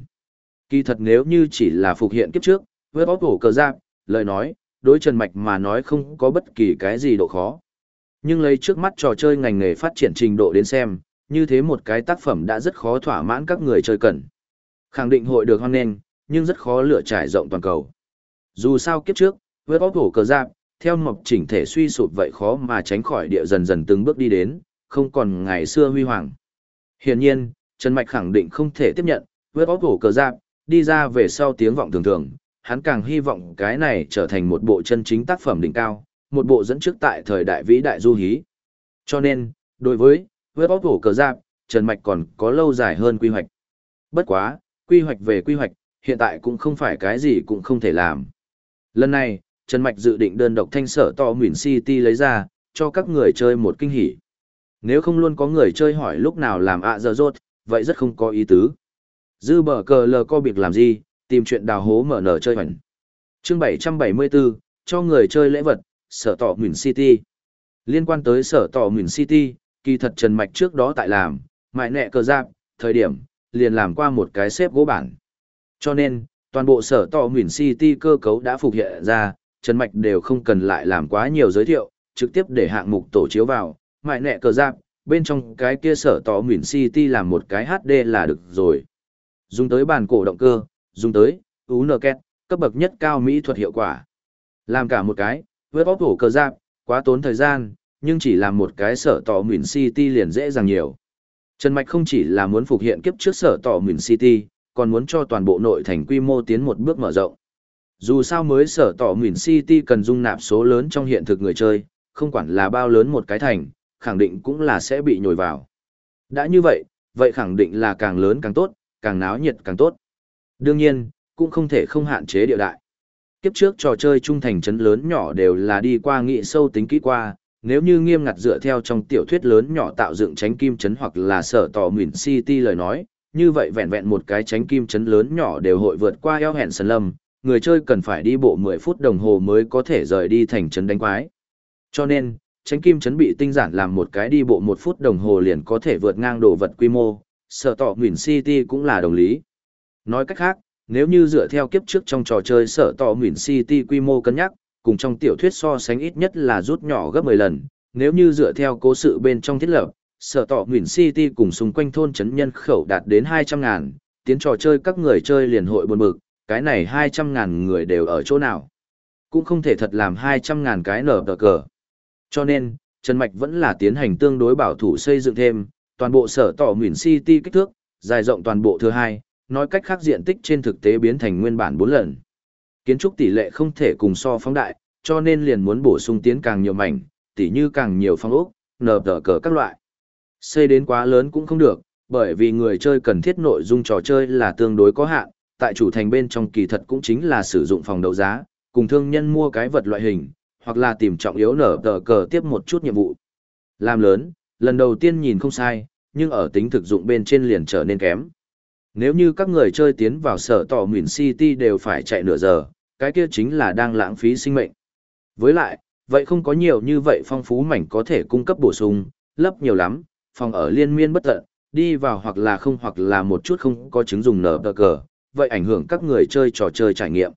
Kỳ thật nếu như chỉ là phục hiện kiếp trước, vượt óc hổ cờ giáp, lời nói, đối Trần Mạch mà nói không có bất kỳ cái gì độ khó. Nhưng lấy trước mắt trò chơi ngành nghề phát triển trình độ đến xem, như thế một cái tác phẩm đã rất khó thỏa mãn các người chơi cần. Khẳng định hội được hoan nghênh, nhưng rất khó lựa trải rộng toàn cầu. Dù sao kiếp trước, với bóp hổ cờ giáp, theo mộc chỉnh thể suy sụp vậy khó mà tránh khỏi địa dần dần từng bước đi đến, không còn ngày xưa huy hoàng. Hiển nhiên, Trần Mạch khẳng định không thể tiếp nhận, với bóp hổ cờ giáp, đi ra về sau tiếng vọng thường thường, hắn càng hy vọng cái này trở thành một bộ chân chính tác phẩm đỉnh cao, một bộ dẫn trước tại thời đại vĩ đại du hí. Cho nên, đối với, với bóp hổ cờ giáp, Trần Mạch còn có lâu dài hơn quy hoạch. Bất quá, quy hoạch về quy hoạch, hiện tại cũng không phải cái gì cũng không thể làm. Lần này, Trần Mạch dự định đơn độc thanh sở to Nguyễn City lấy ra, cho các người chơi một kinh hỉ. Nếu không luôn có người chơi hỏi lúc nào làm ạ giờ rốt, vậy rất không có ý tứ. Dư bờ cờ lờ co biệt làm gì, tìm chuyện đào hố mở nở chơi hoành. chương 774, cho người chơi lễ vật, sở tỏ Nguyễn City. Liên quan tới sở tỏ Nguyễn City, kỳ thật Trần Mạch trước đó tại làm, mại nẹ cờ giáp, thời điểm, liền làm qua một cái xếp gỗ bản. Cho nên, toàn bộ sở tỏ Nguyễn City cơ cấu đã phục hiện ra, Trần Mạch đều không cần lại làm quá nhiều giới thiệu, trực tiếp để hạng mục tổ chiếu vào, mại nẹ cờ giáp, bên trong cái kia sở tỏ Nguyễn City làm một cái HD là được rồi. Dùng tới bàn cổ động cơ, dùng tới, UNKET, cấp bậc nhất cao mỹ thuật hiệu quả. Làm cả một cái, vớt bóp hổ cờ giáp, quá tốn thời gian, nhưng chỉ làm một cái sở tỏ Nguyễn City liền dễ dàng nhiều. Trần Mạch không chỉ là muốn phục hiện kiếp trước sở tỏ Nguyễn City, còn muốn cho toàn bộ nội thành quy mô tiến một bước mở rộng. Dù sao mới sở tỏ Nguyễn City cần dung nạp số lớn trong hiện thực người chơi, không quản là bao lớn một cái thành, khẳng định cũng là sẽ bị nhồi vào. Đã như vậy, vậy khẳng định là càng lớn càng tốt, càng náo nhiệt càng tốt. Đương nhiên, cũng không thể không hạn chế địa đại. Kiếp trước trò chơi trung thành trấn lớn nhỏ đều là đi qua nghị sâu tính kỹ qua, nếu như nghiêm ngặt dựa theo trong tiểu thuyết lớn nhỏ tạo dựng tránh kim trấn hoặc là sở tỏ Nguyễn City lời nói, như vậy vẹn vẹn một cái tránh kim chấn lớn nhỏ đều hội vượt qua eo hẹn sân lâm, người chơi cần phải đi bộ 10 phút đồng hồ mới có thể rời đi thành trấn đánh quái. Cho nên, tránh kim chấn bị tinh giản làm một cái đi bộ 1 phút đồng hồ liền có thể vượt ngang đồ vật quy mô, sở tỏ Nguyễn City cũng là đồng lý. Nói cách khác, nếu như dựa theo kiếp trước trong trò chơi sở tỏ Nguyễn City quy mô cân nhắc, cùng trong tiểu thuyết so sánh ít nhất là rút nhỏ gấp 10 lần, nếu như dựa theo cố sự bên trong thiết lập, sở tỏ Nguyễn City cùng xung quanh thôn trấn nhân khẩu đạt đến 200 ngàn, tiến trò chơi các người chơi liền hội buồn bực, cái này 200 ngàn người đều ở chỗ nào. Cũng không thể thật làm 200 ngàn cái nở tờ cờ. Cho nên, Trần Mạch vẫn là tiến hành tương đối bảo thủ xây dựng thêm, toàn bộ sở tỏ Nguyễn City kích thước, dài rộng toàn bộ thứ hai, nói cách khác diện tích trên thực tế biến thành nguyên bản 4 lần. Kiến trúc tỷ lệ không thể cùng so phóng đại, cho nên liền muốn bổ sung tiến càng nhiều mảnh, tỉ như càng nhiều phong ốc, nở tờ cờ các loại. Xây đến quá lớn cũng không được, bởi vì người chơi cần thiết nội dung trò chơi là tương đối có hạn, tại chủ thành bên trong kỳ thật cũng chính là sử dụng phòng đấu giá, cùng thương nhân mua cái vật loại hình, hoặc là tìm trọng yếu nở tờ cờ tiếp một chút nhiệm vụ. Làm lớn, lần đầu tiên nhìn không sai, nhưng ở tính thực dụng bên trên liền trở nên kém. Nếu như các người chơi tiến vào sở tỏ Nguyễn City đều phải chạy nửa giờ, cái kia chính là đang lãng phí sinh mệnh. Với lại, vậy không có nhiều như vậy phong phú mảnh có thể cung cấp bổ sung, lấp nhiều lắm, phòng ở liên miên bất tận, đi vào hoặc là không hoặc là một chút không có chứng dùng nở tờ cờ, vậy ảnh hưởng các người chơi trò chơi trải nghiệm.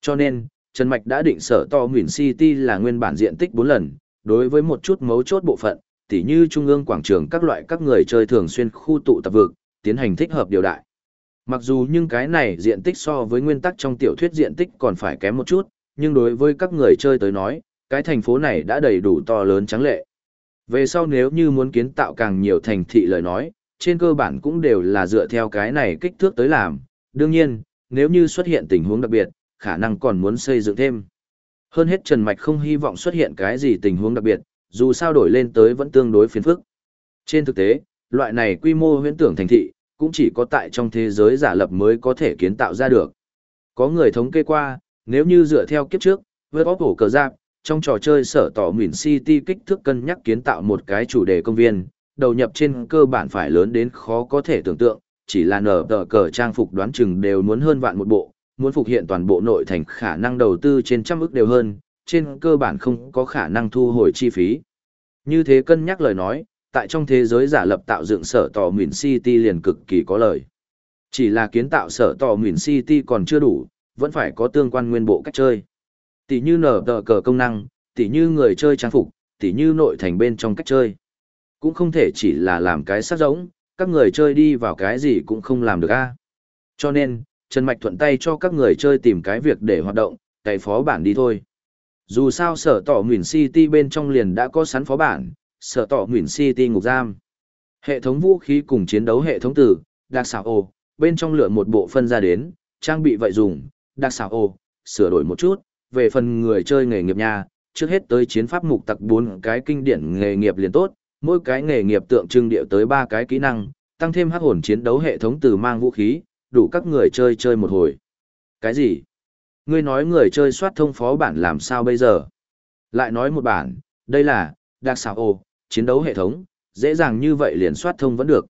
Cho nên, Trần Mạch đã định sở to Nguyễn City là nguyên bản diện tích 4 lần, đối với một chút mấu chốt bộ phận, tỉ như trung ương quảng trường các loại các người chơi thường xuyên khu tụ tập vực, tiến hành thích hợp điều đại. Mặc dù nhưng cái này diện tích so với nguyên tắc trong tiểu thuyết diện tích còn phải kém một chút, nhưng đối với các người chơi tới nói, cái thành phố này đã đầy đủ to lớn trắng lệ. Về sau nếu như muốn kiến tạo càng nhiều thành thị lời nói, trên cơ bản cũng đều là dựa theo cái này kích thước tới làm. Đương nhiên, nếu như xuất hiện tình huống đặc biệt, khả năng còn muốn xây dựng thêm. Hơn hết Trần Mạch không hy vọng xuất hiện cái gì tình huống đặc biệt, dù sao đổi lên tới vẫn tương đối phiền phức. Trên thực tế, loại này quy mô huyễn tưởng thành thị, cũng chỉ có tại trong thế giới giả lập mới có thể kiến tạo ra được. Có người thống kê qua, nếu như dựa theo kiếp trước, với bóp hổ cờ giáp, trong trò chơi sở tỏ Nguyễn City kích thước cân nhắc kiến tạo một cái chủ đề công viên, đầu nhập trên cơ bản phải lớn đến khó có thể tưởng tượng, chỉ là nở tờ cờ trang phục đoán chừng đều muốn hơn vạn một bộ, muốn phục hiện toàn bộ nội thành khả năng đầu tư trên trăm ức đều hơn, trên cơ bản không có khả năng thu hồi chi phí. Như thế cân nhắc lời nói, tại trong thế giới giả lập tạo dựng sở tò Nguyễn City liền cực kỳ có lời. Chỉ là kiến tạo sở tò Nguyễn City còn chưa đủ, vẫn phải có tương quan nguyên bộ cách chơi. Tỷ như nở tờ cờ công năng, tỷ như người chơi trang phục, tỷ như nội thành bên trong cách chơi. Cũng không thể chỉ là làm cái sắc rỗng các người chơi đi vào cái gì cũng không làm được a. Cho nên, Trần Mạch thuận tay cho các người chơi tìm cái việc để hoạt động, cày phó bản đi thôi. Dù sao sở tỏ Nguyễn City bên trong liền đã có sắn phó bản, sở tỏ Nguyễn City ngục giam. Hệ thống vũ khí cùng chiến đấu hệ thống tử, đặc xảo ô bên trong lựa một bộ phân ra đến, trang bị vậy dùng, đặc xảo ô sửa đổi một chút, về phần người chơi nghề nghiệp nhà trước hết tới chiến pháp mục tặc bốn cái kinh điển nghề nghiệp liền tốt, mỗi cái nghề nghiệp tượng trưng điệu tới ba cái kỹ năng, tăng thêm hắc hồn chiến đấu hệ thống từ mang vũ khí, đủ các người chơi chơi một hồi. Cái gì? Ngươi nói người chơi soát thông phó bản làm sao bây giờ? Lại nói một bản, đây là, đặc xảo ô chiến đấu hệ thống, dễ dàng như vậy liền soát thông vẫn được.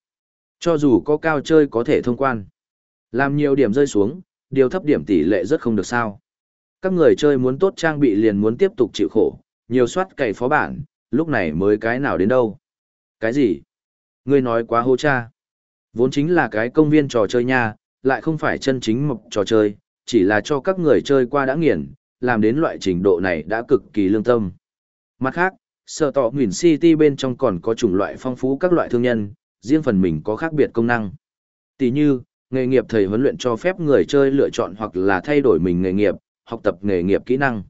Cho dù có cao chơi có thể thông quan. Làm nhiều điểm rơi xuống, điều thấp điểm tỷ lệ rất không được sao. Các người chơi muốn tốt trang bị liền muốn tiếp tục chịu khổ, nhiều soát cày phó bản, lúc này mới cái nào đến đâu. Cái gì? Ngươi nói quá hô cha. Vốn chính là cái công viên trò chơi nha, lại không phải chân chính mộc trò chơi, chỉ là cho các người chơi qua đã nghiền, làm đến loại trình độ này đã cực kỳ lương tâm. Mặt khác, sở tỏ Nguyễn City bên trong còn có chủng loại phong phú các loại thương nhân, riêng phần mình có khác biệt công năng. Tỷ như, nghề nghiệp thầy huấn luyện cho phép người chơi lựa chọn hoặc là thay đổi mình nghề nghiệp, học tập nghề nghiệp kỹ năng.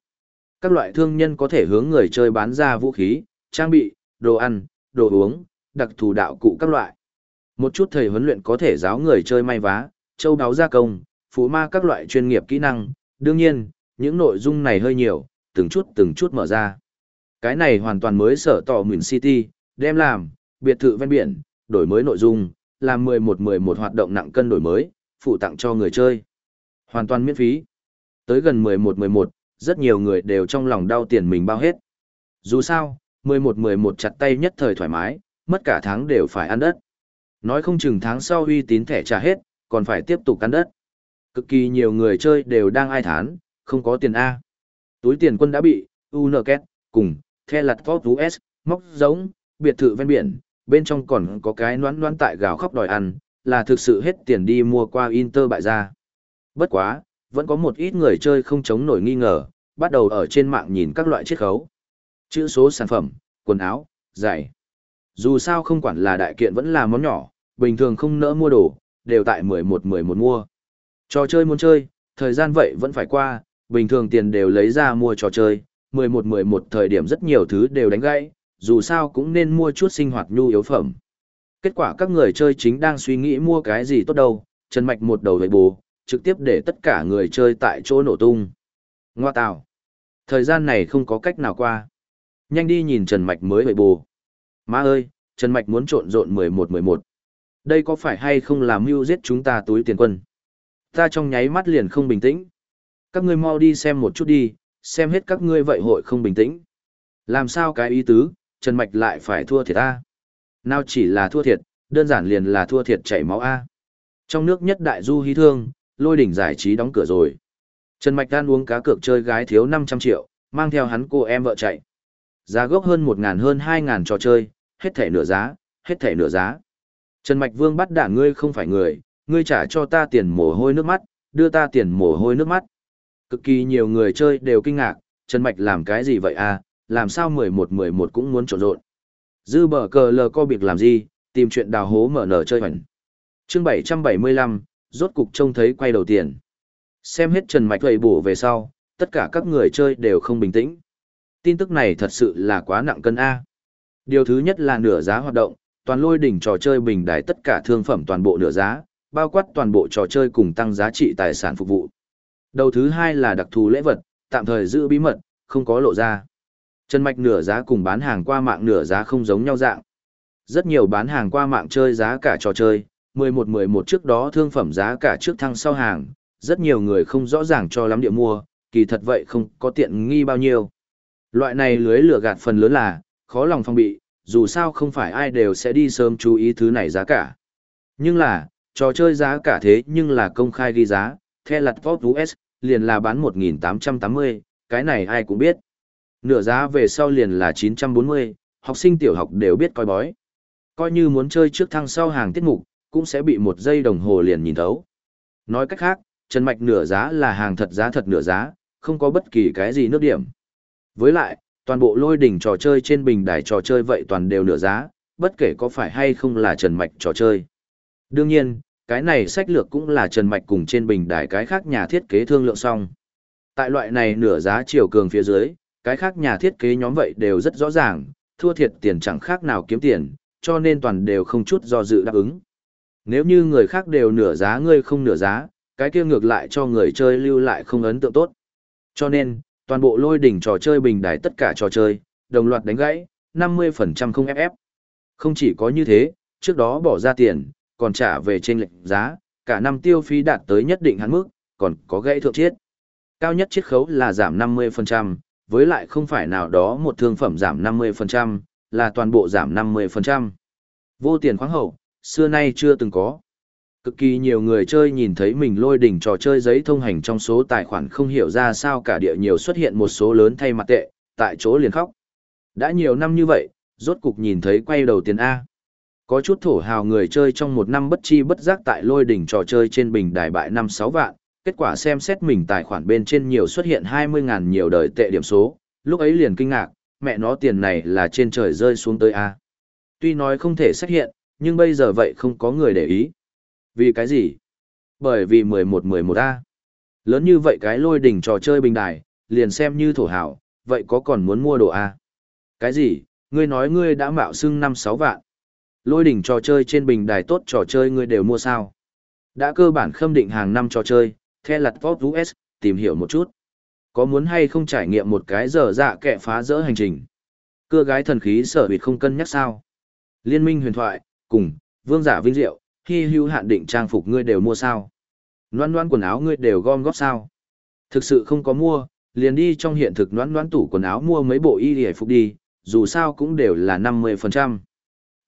Các loại thương nhân có thể hướng người chơi bán ra vũ khí, trang bị, đồ ăn, đồ uống, đặc thù đạo cụ các loại. Một chút thầy huấn luyện có thể giáo người chơi may vá, châu đáo gia công, phú ma các loại chuyên nghiệp kỹ năng. Đương nhiên, những nội dung này hơi nhiều, từng chút từng chút mở ra. Cái này hoàn toàn mới sở tỏ Nguyễn City, đem làm, biệt thự ven biển, đổi mới nội dung, làm 11-11 hoạt động nặng cân đổi mới, phụ tặng cho người chơi. Hoàn toàn miễn phí. Tới gần 11-11, rất nhiều người đều trong lòng đau tiền mình bao hết. Dù sao, 11-11 chặt tay nhất thời thoải mái, mất cả tháng đều phải ăn đất. Nói không chừng tháng sau uy tín thẻ trả hết, còn phải tiếp tục ăn đất. Cực kỳ nhiều người chơi đều đang ai thán, không có tiền A. Túi tiền quân đã bị, UNKET, cùng, The lặt Top US, móc giống, biệt thự ven biển, bên trong còn có cái noán noán tại gào khóc đòi ăn, là thực sự hết tiền đi mua qua Inter bại ra. Bất quá, vẫn có một ít người chơi không chống nổi nghi ngờ, bắt đầu ở trên mạng nhìn các loại chiết khấu. Chữ số sản phẩm, quần áo, giày. Dù sao không quản là đại kiện vẫn là món nhỏ, bình thường không nỡ mua đồ, đều tại 11-11 mua. Trò chơi muốn chơi, thời gian vậy vẫn phải qua, bình thường tiền đều lấy ra mua trò chơi, 11-11 thời điểm rất nhiều thứ đều đánh gãy, dù sao cũng nên mua chút sinh hoạt nhu yếu phẩm. Kết quả các người chơi chính đang suy nghĩ mua cái gì tốt đâu, Trần Mạch một đầu về bù, trực tiếp để tất cả người chơi tại chỗ nổ tung. Ngoa tạo. Thời gian này không có cách nào qua. Nhanh đi nhìn Trần Mạch mới về bù. Má ơi, Trần Mạch muốn trộn rộn 11-11. Đây có phải hay không làm mưu giết chúng ta túi tiền quân? Ta trong nháy mắt liền không bình tĩnh. Các ngươi mau đi xem một chút đi, xem hết các ngươi vậy hội không bình tĩnh. Làm sao cái ý tứ, Trần Mạch lại phải thua thiệt ta? Nào chỉ là thua thiệt, đơn giản liền là thua thiệt chảy máu A. Trong nước nhất đại du hí thương, lôi đỉnh giải trí đóng cửa rồi. Trần Mạch đang uống cá cược chơi gái thiếu 500 triệu, mang theo hắn cô em vợ chạy. Giá gốc hơn 1.000 hơn 2.000 trò chơi, hết thẻ nửa giá, hết thẻ nửa giá. Trần Mạch Vương bắt đả ngươi không phải người, ngươi trả cho ta tiền mồ hôi nước mắt, đưa ta tiền mồ hôi nước mắt. Cực kỳ nhiều người chơi đều kinh ngạc, Trần Mạch làm cái gì vậy à, làm sao 11-11 cũng muốn trộn rộn. Dư bờ cờ lờ co biệt làm gì, tìm chuyện đào hố mở nở chơi hoành. chương 775, rốt cục trông thấy quay đầu tiền. Xem hết Trần Mạch vậy bổ về sau, tất cả các người chơi đều không bình tĩnh. Tin tức này thật sự là quá nặng cân A. Điều thứ nhất là nửa giá hoạt động, toàn lôi đỉnh trò chơi bình đài tất cả thương phẩm toàn bộ nửa giá, bao quát toàn bộ trò chơi cùng tăng giá trị tài sản phục vụ. Đầu thứ hai là đặc thù lễ vật, tạm thời giữ bí mật, không có lộ ra. chân Mạch nửa giá cùng bán hàng qua mạng nửa giá không giống nhau dạng. Rất nhiều bán hàng qua mạng chơi giá cả trò chơi, 11-11 trước đó thương phẩm giá cả trước thăng sau hàng, rất nhiều người không rõ ràng cho lắm địa mua, kỳ thật vậy không có tiện nghi bao nhiêu. Loại này lưới lừa gạt phần lớn là, khó lòng phong bị, dù sao không phải ai đều sẽ đi sớm chú ý thứ này giá cả. Nhưng là, trò chơi giá cả thế nhưng là công khai ghi giá, theo lặt Pop US, liền là bán 1.880, cái này ai cũng biết. Nửa giá về sau liền là 940, học sinh tiểu học đều biết coi bói. Coi như muốn chơi trước thăng sau hàng tiết mục, cũng sẽ bị một giây đồng hồ liền nhìn thấu. Nói cách khác, Trần Mạch nửa giá là hàng thật giá thật nửa giá, không có bất kỳ cái gì nước điểm. Với lại, toàn bộ lôi đỉnh trò chơi trên bình đài trò chơi vậy toàn đều nửa giá, bất kể có phải hay không là Trần Mạch trò chơi. Đương nhiên, cái này sách lược cũng là Trần Mạch cùng trên bình đài cái khác nhà thiết kế thương lượng xong. Tại loại này nửa giá chiều cường phía dưới, cái khác nhà thiết kế nhóm vậy đều rất rõ ràng, thua thiệt tiền chẳng khác nào kiếm tiền, cho nên toàn đều không chút do dự đáp ứng. Nếu như người khác đều nửa giá ngươi không nửa giá, cái kia ngược lại cho người chơi lưu lại không ấn tượng tốt. Cho nên, toàn bộ lôi đỉnh trò chơi bình đài tất cả trò chơi, đồng loạt đánh gãy, 50% không FF. Không chỉ có như thế, trước đó bỏ ra tiền, còn trả về trên lệnh giá, cả năm tiêu phí đạt tới nhất định hạn mức, còn có gãy thượng chiết. Cao nhất chiết khấu là giảm 50%, với lại không phải nào đó một thương phẩm giảm 50%, là toàn bộ giảm 50%. Vô tiền khoáng hậu, xưa nay chưa từng có. Cực kỳ nhiều người chơi nhìn thấy mình lôi đỉnh trò chơi giấy thông hành trong số tài khoản không hiểu ra sao cả địa nhiều xuất hiện một số lớn thay mặt tệ, tại chỗ liền khóc. Đã nhiều năm như vậy, rốt cục nhìn thấy quay đầu tiền A. Có chút thổ hào người chơi trong một năm bất chi bất giác tại lôi đỉnh trò chơi trên bình đài bại năm sáu vạn, kết quả xem xét mình tài khoản bên trên nhiều xuất hiện 20.000 nhiều đời tệ điểm số, lúc ấy liền kinh ngạc, mẹ nó tiền này là trên trời rơi xuống tới A. Tuy nói không thể xác hiện, nhưng bây giờ vậy không có người để ý. Vì cái gì? Bởi vì 11-11A. Lớn như vậy cái lôi đỉnh trò chơi bình đài, liền xem như thổ hảo, vậy có còn muốn mua đồ A? Cái gì? Ngươi nói ngươi đã mạo xưng 5-6 vạn. Lôi đỉnh trò chơi trên bình đài tốt trò chơi ngươi đều mua sao? Đã cơ bản khâm định hàng năm trò chơi, theo lặt Pop US, tìm hiểu một chút. Có muốn hay không trải nghiệm một cái dở dạ kẻ phá rỡ hành trình? Cưa gái thần khí sở bịt không cân nhắc sao? Liên minh huyền thoại, cùng, vương giả vinh diệu, hy hữu hạn định trang phục ngươi đều mua sao? Loan loan quần áo ngươi đều gom góp sao? Thực sự không có mua, liền đi trong hiện thực loan noan tủ quần áo mua mấy bộ y hề phục đi, dù sao cũng đều là 50%.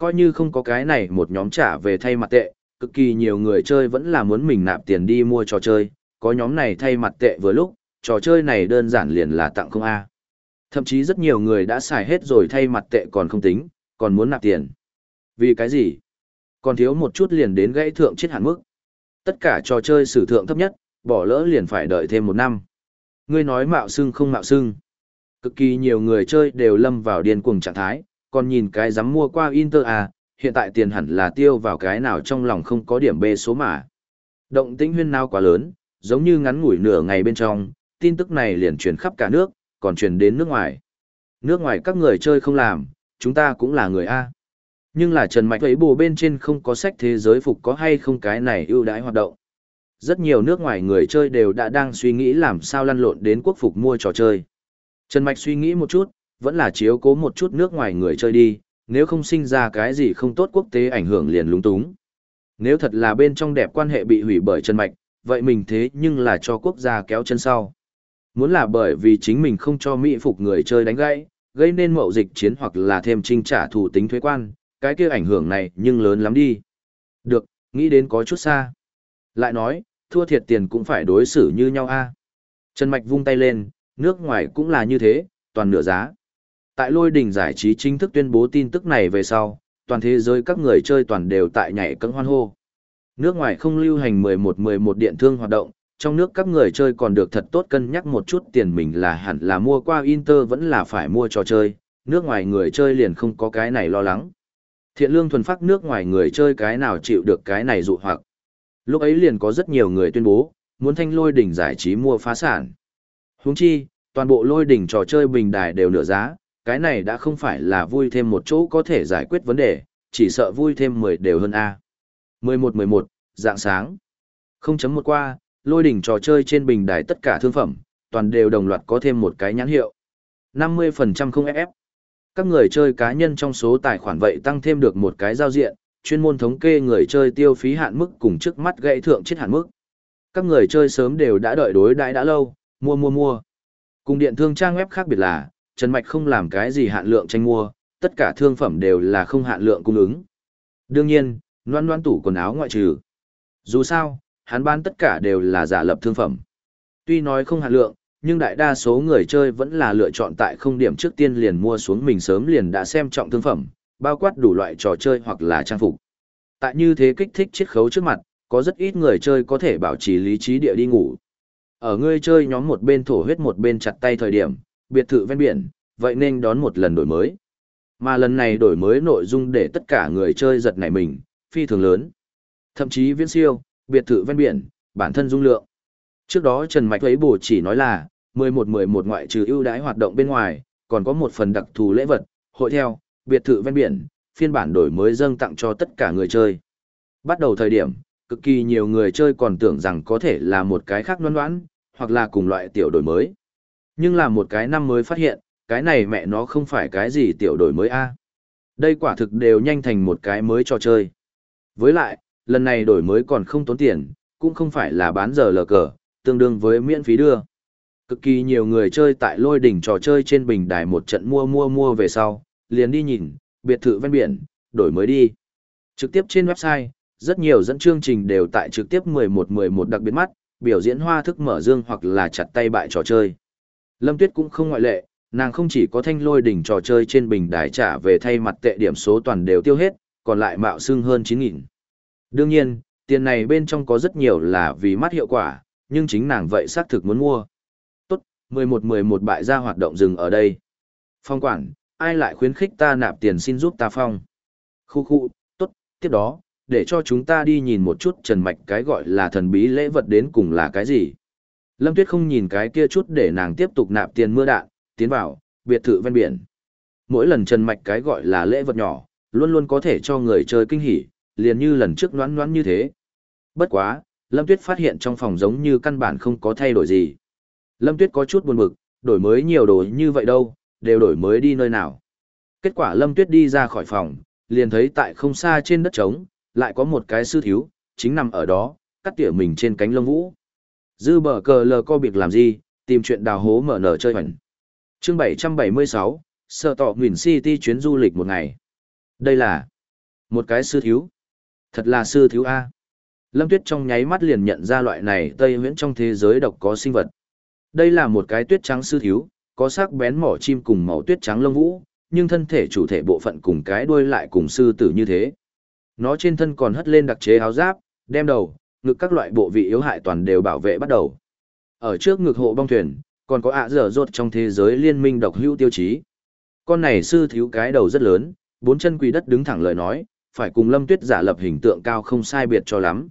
Coi như không có cái này một nhóm trả về thay mặt tệ, cực kỳ nhiều người chơi vẫn là muốn mình nạp tiền đi mua trò chơi, có nhóm này thay mặt tệ vừa lúc, trò chơi này đơn giản liền là tặng không A. Thậm chí rất nhiều người đã xài hết rồi thay mặt tệ còn không tính, còn muốn nạp tiền. Vì cái gì? Còn thiếu một chút liền đến gãy thượng chết hạn mức. Tất cả trò chơi sử thượng thấp nhất, bỏ lỡ liền phải đợi thêm một năm. Ngươi nói mạo xưng không mạo xưng. Cực kỳ nhiều người chơi đều lâm vào điên cuồng trạng thái, còn nhìn cái dám mua qua Inter à, hiện tại tiền hẳn là tiêu vào cái nào trong lòng không có điểm B số mà. Động tĩnh huyên nào quá lớn, giống như ngắn ngủi nửa ngày bên trong, tin tức này liền truyền khắp cả nước, còn truyền đến nước ngoài. Nước ngoài các người chơi không làm, chúng ta cũng là người A. Nhưng là Trần Mạch ấy bù bên trên không có sách thế giới phục có hay không cái này ưu đãi hoạt động. Rất nhiều nước ngoài người chơi đều đã đang suy nghĩ làm sao lăn lộn đến quốc phục mua trò chơi. Trần Mạch suy nghĩ một chút, vẫn là chiếu cố một chút nước ngoài người chơi đi, nếu không sinh ra cái gì không tốt quốc tế ảnh hưởng liền lúng túng. Nếu thật là bên trong đẹp quan hệ bị hủy bởi Trần Mạch, vậy mình thế nhưng là cho quốc gia kéo chân sau. Muốn là bởi vì chính mình không cho Mỹ phục người chơi đánh gãy, gây nên mậu dịch chiến hoặc là thêm trinh trả thủ tính thuế quan, cái kia ảnh hưởng này nhưng lớn lắm đi. Được, nghĩ đến có chút xa. Lại nói, thua thiệt tiền cũng phải đối xử như nhau a. Trần Mạch vung tay lên, nước ngoài cũng là như thế, toàn nửa giá. Tại lôi đỉnh giải trí chính thức tuyên bố tin tức này về sau, toàn thế giới các người chơi toàn đều tại nhảy cẫng hoan hô. Nước ngoài không lưu hành 11-11 điện thương hoạt động, trong nước các người chơi còn được thật tốt cân nhắc một chút tiền mình là hẳn là mua qua Inter vẫn là phải mua trò chơi, nước ngoài người chơi liền không có cái này lo lắng. Thiện lương thuần phát nước ngoài người chơi cái nào chịu được cái này dụ hoặc. Lúc ấy liền có rất nhiều người tuyên bố, muốn thanh lôi đỉnh giải trí mua phá sản. Huống chi, toàn bộ lôi đỉnh trò chơi bình đài đều nửa giá, cái này đã không phải là vui thêm một chỗ có thể giải quyết vấn đề, chỉ sợ vui thêm 10 đều hơn A. 11-11, dạng sáng. Không chấm một qua, lôi đỉnh trò chơi trên bình đài tất cả thương phẩm, toàn đều đồng loạt có thêm một cái nhãn hiệu. 50% không ép. Các người chơi cá nhân trong số tài khoản vậy tăng thêm được một cái giao diện, chuyên môn thống kê người chơi tiêu phí hạn mức cùng trước mắt gãy thượng chết hạn mức. Các người chơi sớm đều đã đợi đối đãi đã lâu, mua mua mua. Cùng điện thương trang web khác biệt là, Trần Mạch không làm cái gì hạn lượng tranh mua, tất cả thương phẩm đều là không hạn lượng cung ứng. Đương nhiên, noan noan tủ quần áo ngoại trừ. Dù sao, hắn bán tất cả đều là giả lập thương phẩm. Tuy nói không hạn lượng, nhưng đại đa số người chơi vẫn là lựa chọn tại không điểm trước tiên liền mua xuống mình sớm liền đã xem trọng thương phẩm, bao quát đủ loại trò chơi hoặc là trang phục. Tại như thế kích thích chiết khấu trước mặt, có rất ít người chơi có thể bảo trì lý trí địa đi ngủ. Ở người chơi nhóm một bên thổ huyết một bên chặt tay thời điểm, biệt thự ven biển, vậy nên đón một lần đổi mới. Mà lần này đổi mới nội dung để tất cả người chơi giật nảy mình, phi thường lớn. Thậm chí viễn siêu, biệt thự ven biển, bản thân dung lượng. Trước đó Trần Mạch ấy bổ chỉ nói là, 11-11 ngoại trừ ưu đãi hoạt động bên ngoài, còn có một phần đặc thù lễ vật, hội theo, biệt thự ven biển, phiên bản đổi mới dâng tặng cho tất cả người chơi. Bắt đầu thời điểm, cực kỳ nhiều người chơi còn tưởng rằng có thể là một cái khác noan noãn, hoặc là cùng loại tiểu đổi mới. Nhưng là một cái năm mới phát hiện, cái này mẹ nó không phải cái gì tiểu đổi mới a Đây quả thực đều nhanh thành một cái mới trò chơi. Với lại, lần này đổi mới còn không tốn tiền, cũng không phải là bán giờ lờ cờ, tương đương với miễn phí đưa. Cực kỳ nhiều người chơi tại lôi đỉnh trò chơi trên bình đài một trận mua mua mua về sau, liền đi nhìn, biệt thự ven biển, đổi mới đi. Trực tiếp trên website, rất nhiều dẫn chương trình đều tại trực tiếp 11-11 đặc biệt mắt, biểu diễn hoa thức mở dương hoặc là chặt tay bại trò chơi. Lâm Tuyết cũng không ngoại lệ, nàng không chỉ có thanh lôi đỉnh trò chơi trên bình đài trả về thay mặt tệ điểm số toàn đều tiêu hết, còn lại mạo xưng hơn 9.000. Đương nhiên, tiền này bên trong có rất nhiều là vì mắt hiệu quả, nhưng chính nàng vậy xác thực muốn mua. Tốt, 11-11 bại ra hoạt động dừng ở đây. Phong quản, ai lại khuyến khích ta nạp tiền xin giúp ta phong. Khu khu, tốt, tiếp đó, để cho chúng ta đi nhìn một chút trần mạch cái gọi là thần bí lễ vật đến cùng là cái gì. Lâm Tuyết không nhìn cái kia chút để nàng tiếp tục nạp tiền mưa đạn, tiến vào, biệt thự ven biển. Mỗi lần trần mạch cái gọi là lễ vật nhỏ, luôn luôn có thể cho người chơi kinh hỉ, liền như lần trước noãn noãn như thế. Bất quá, Lâm Tuyết phát hiện trong phòng giống như căn bản không có thay đổi gì. Lâm Tuyết có chút buồn bực, đổi mới nhiều đồ như vậy đâu, đều đổi mới đi nơi nào. Kết quả Lâm Tuyết đi ra khỏi phòng, liền thấy tại không xa trên đất trống, lại có một cái sư thiếu, chính nằm ở đó, cắt tỉa mình trên cánh lông vũ. Dư bờ cờ lờ co biệt làm gì, tìm chuyện đào hố mở nở chơi hoành. chương 776, sợ tỏ Nguyễn City chuyến du lịch một ngày. Đây là một cái sư thiếu. Thật là sư thiếu A. Lâm Tuyết trong nháy mắt liền nhận ra loại này Tây nguyễn trong thế giới độc có sinh vật. Đây là một cái tuyết trắng sư thiếu, có sắc bén mỏ chim cùng màu tuyết trắng lông vũ, nhưng thân thể chủ thể bộ phận cùng cái đuôi lại cùng sư tử như thế. Nó trên thân còn hất lên đặc chế áo giáp, đem đầu, ngực các loại bộ vị yếu hại toàn đều bảo vệ bắt đầu. Ở trước ngực hộ bong thuyền, còn có ạ dở rột trong thế giới liên minh độc hữu tiêu chí. Con này sư thiếu cái đầu rất lớn, bốn chân quỳ đất đứng thẳng lời nói, phải cùng lâm tuyết giả lập hình tượng cao không sai biệt cho lắm.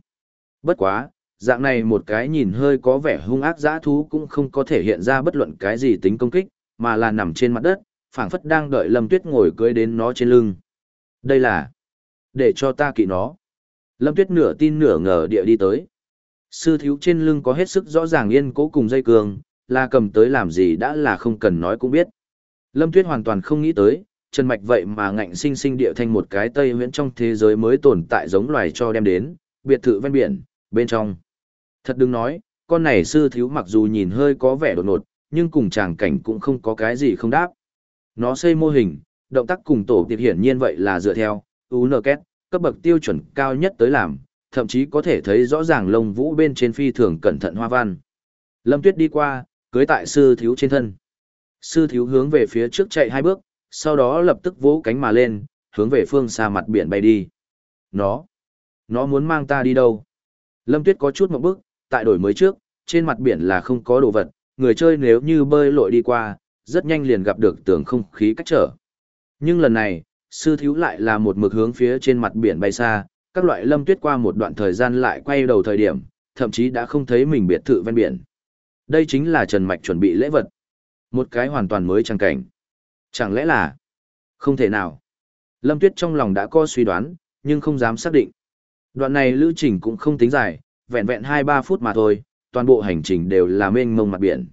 Bất quá, dạng này một cái nhìn hơi có vẻ hung ác dã thú cũng không có thể hiện ra bất luận cái gì tính công kích, mà là nằm trên mặt đất, phảng phất đang đợi Lâm Tuyết ngồi cưới đến nó trên lưng. Đây là để cho ta kỵ nó. Lâm Tuyết nửa tin nửa ngờ địa đi tới. Sư thiếu trên lưng có hết sức rõ ràng yên cố cùng dây cường, là cầm tới làm gì đã là không cần nói cũng biết. Lâm Tuyết hoàn toàn không nghĩ tới, Trần Mạch vậy mà ngạnh sinh sinh địa thành một cái Tây huyễn trong thế giới mới tồn tại giống loài cho đem đến, biệt thự ven biển, bên trong. Thật đừng nói, con này sư thiếu mặc dù nhìn hơi có vẻ đột nột, nhưng cùng chàng cảnh cũng không có cái gì không đáp. Nó xây mô hình, động tác cùng tổ tiệp hiển nhiên vậy là dựa theo, UNKET, cấp bậc tiêu chuẩn cao nhất tới làm, thậm chí có thể thấy rõ ràng lông vũ bên trên phi thường cẩn thận hoa văn. Lâm Tuyết đi qua, cưới tại sư thiếu trên thân. Sư thiếu hướng về phía trước chạy hai bước, sau đó lập tức vỗ cánh mà lên, hướng về phương xa mặt biển bay đi. Nó, nó muốn mang ta đi đâu? Lâm Tuyết có chút một bước, tại đổi mới trước, trên mặt biển là không có đồ vật, người chơi nếu như bơi lội đi qua, rất nhanh liền gặp được tường không khí cách trở. Nhưng lần này, sư thiếu lại là một mực hướng phía trên mặt biển bay xa, các loại lâm tuyết qua một đoạn thời gian lại quay đầu thời điểm, thậm chí đã không thấy mình biệt thự ven biển. Đây chính là Trần Mạch chuẩn bị lễ vật. Một cái hoàn toàn mới trang cảnh. Chẳng lẽ là... Không thể nào. Lâm Tuyết trong lòng đã có suy đoán, nhưng không dám xác định. Đoạn này lưu trình cũng không tính dài, vẹn vẹn 2-3 phút mà thôi, toàn bộ hành trình đều là mênh mông mặt biển.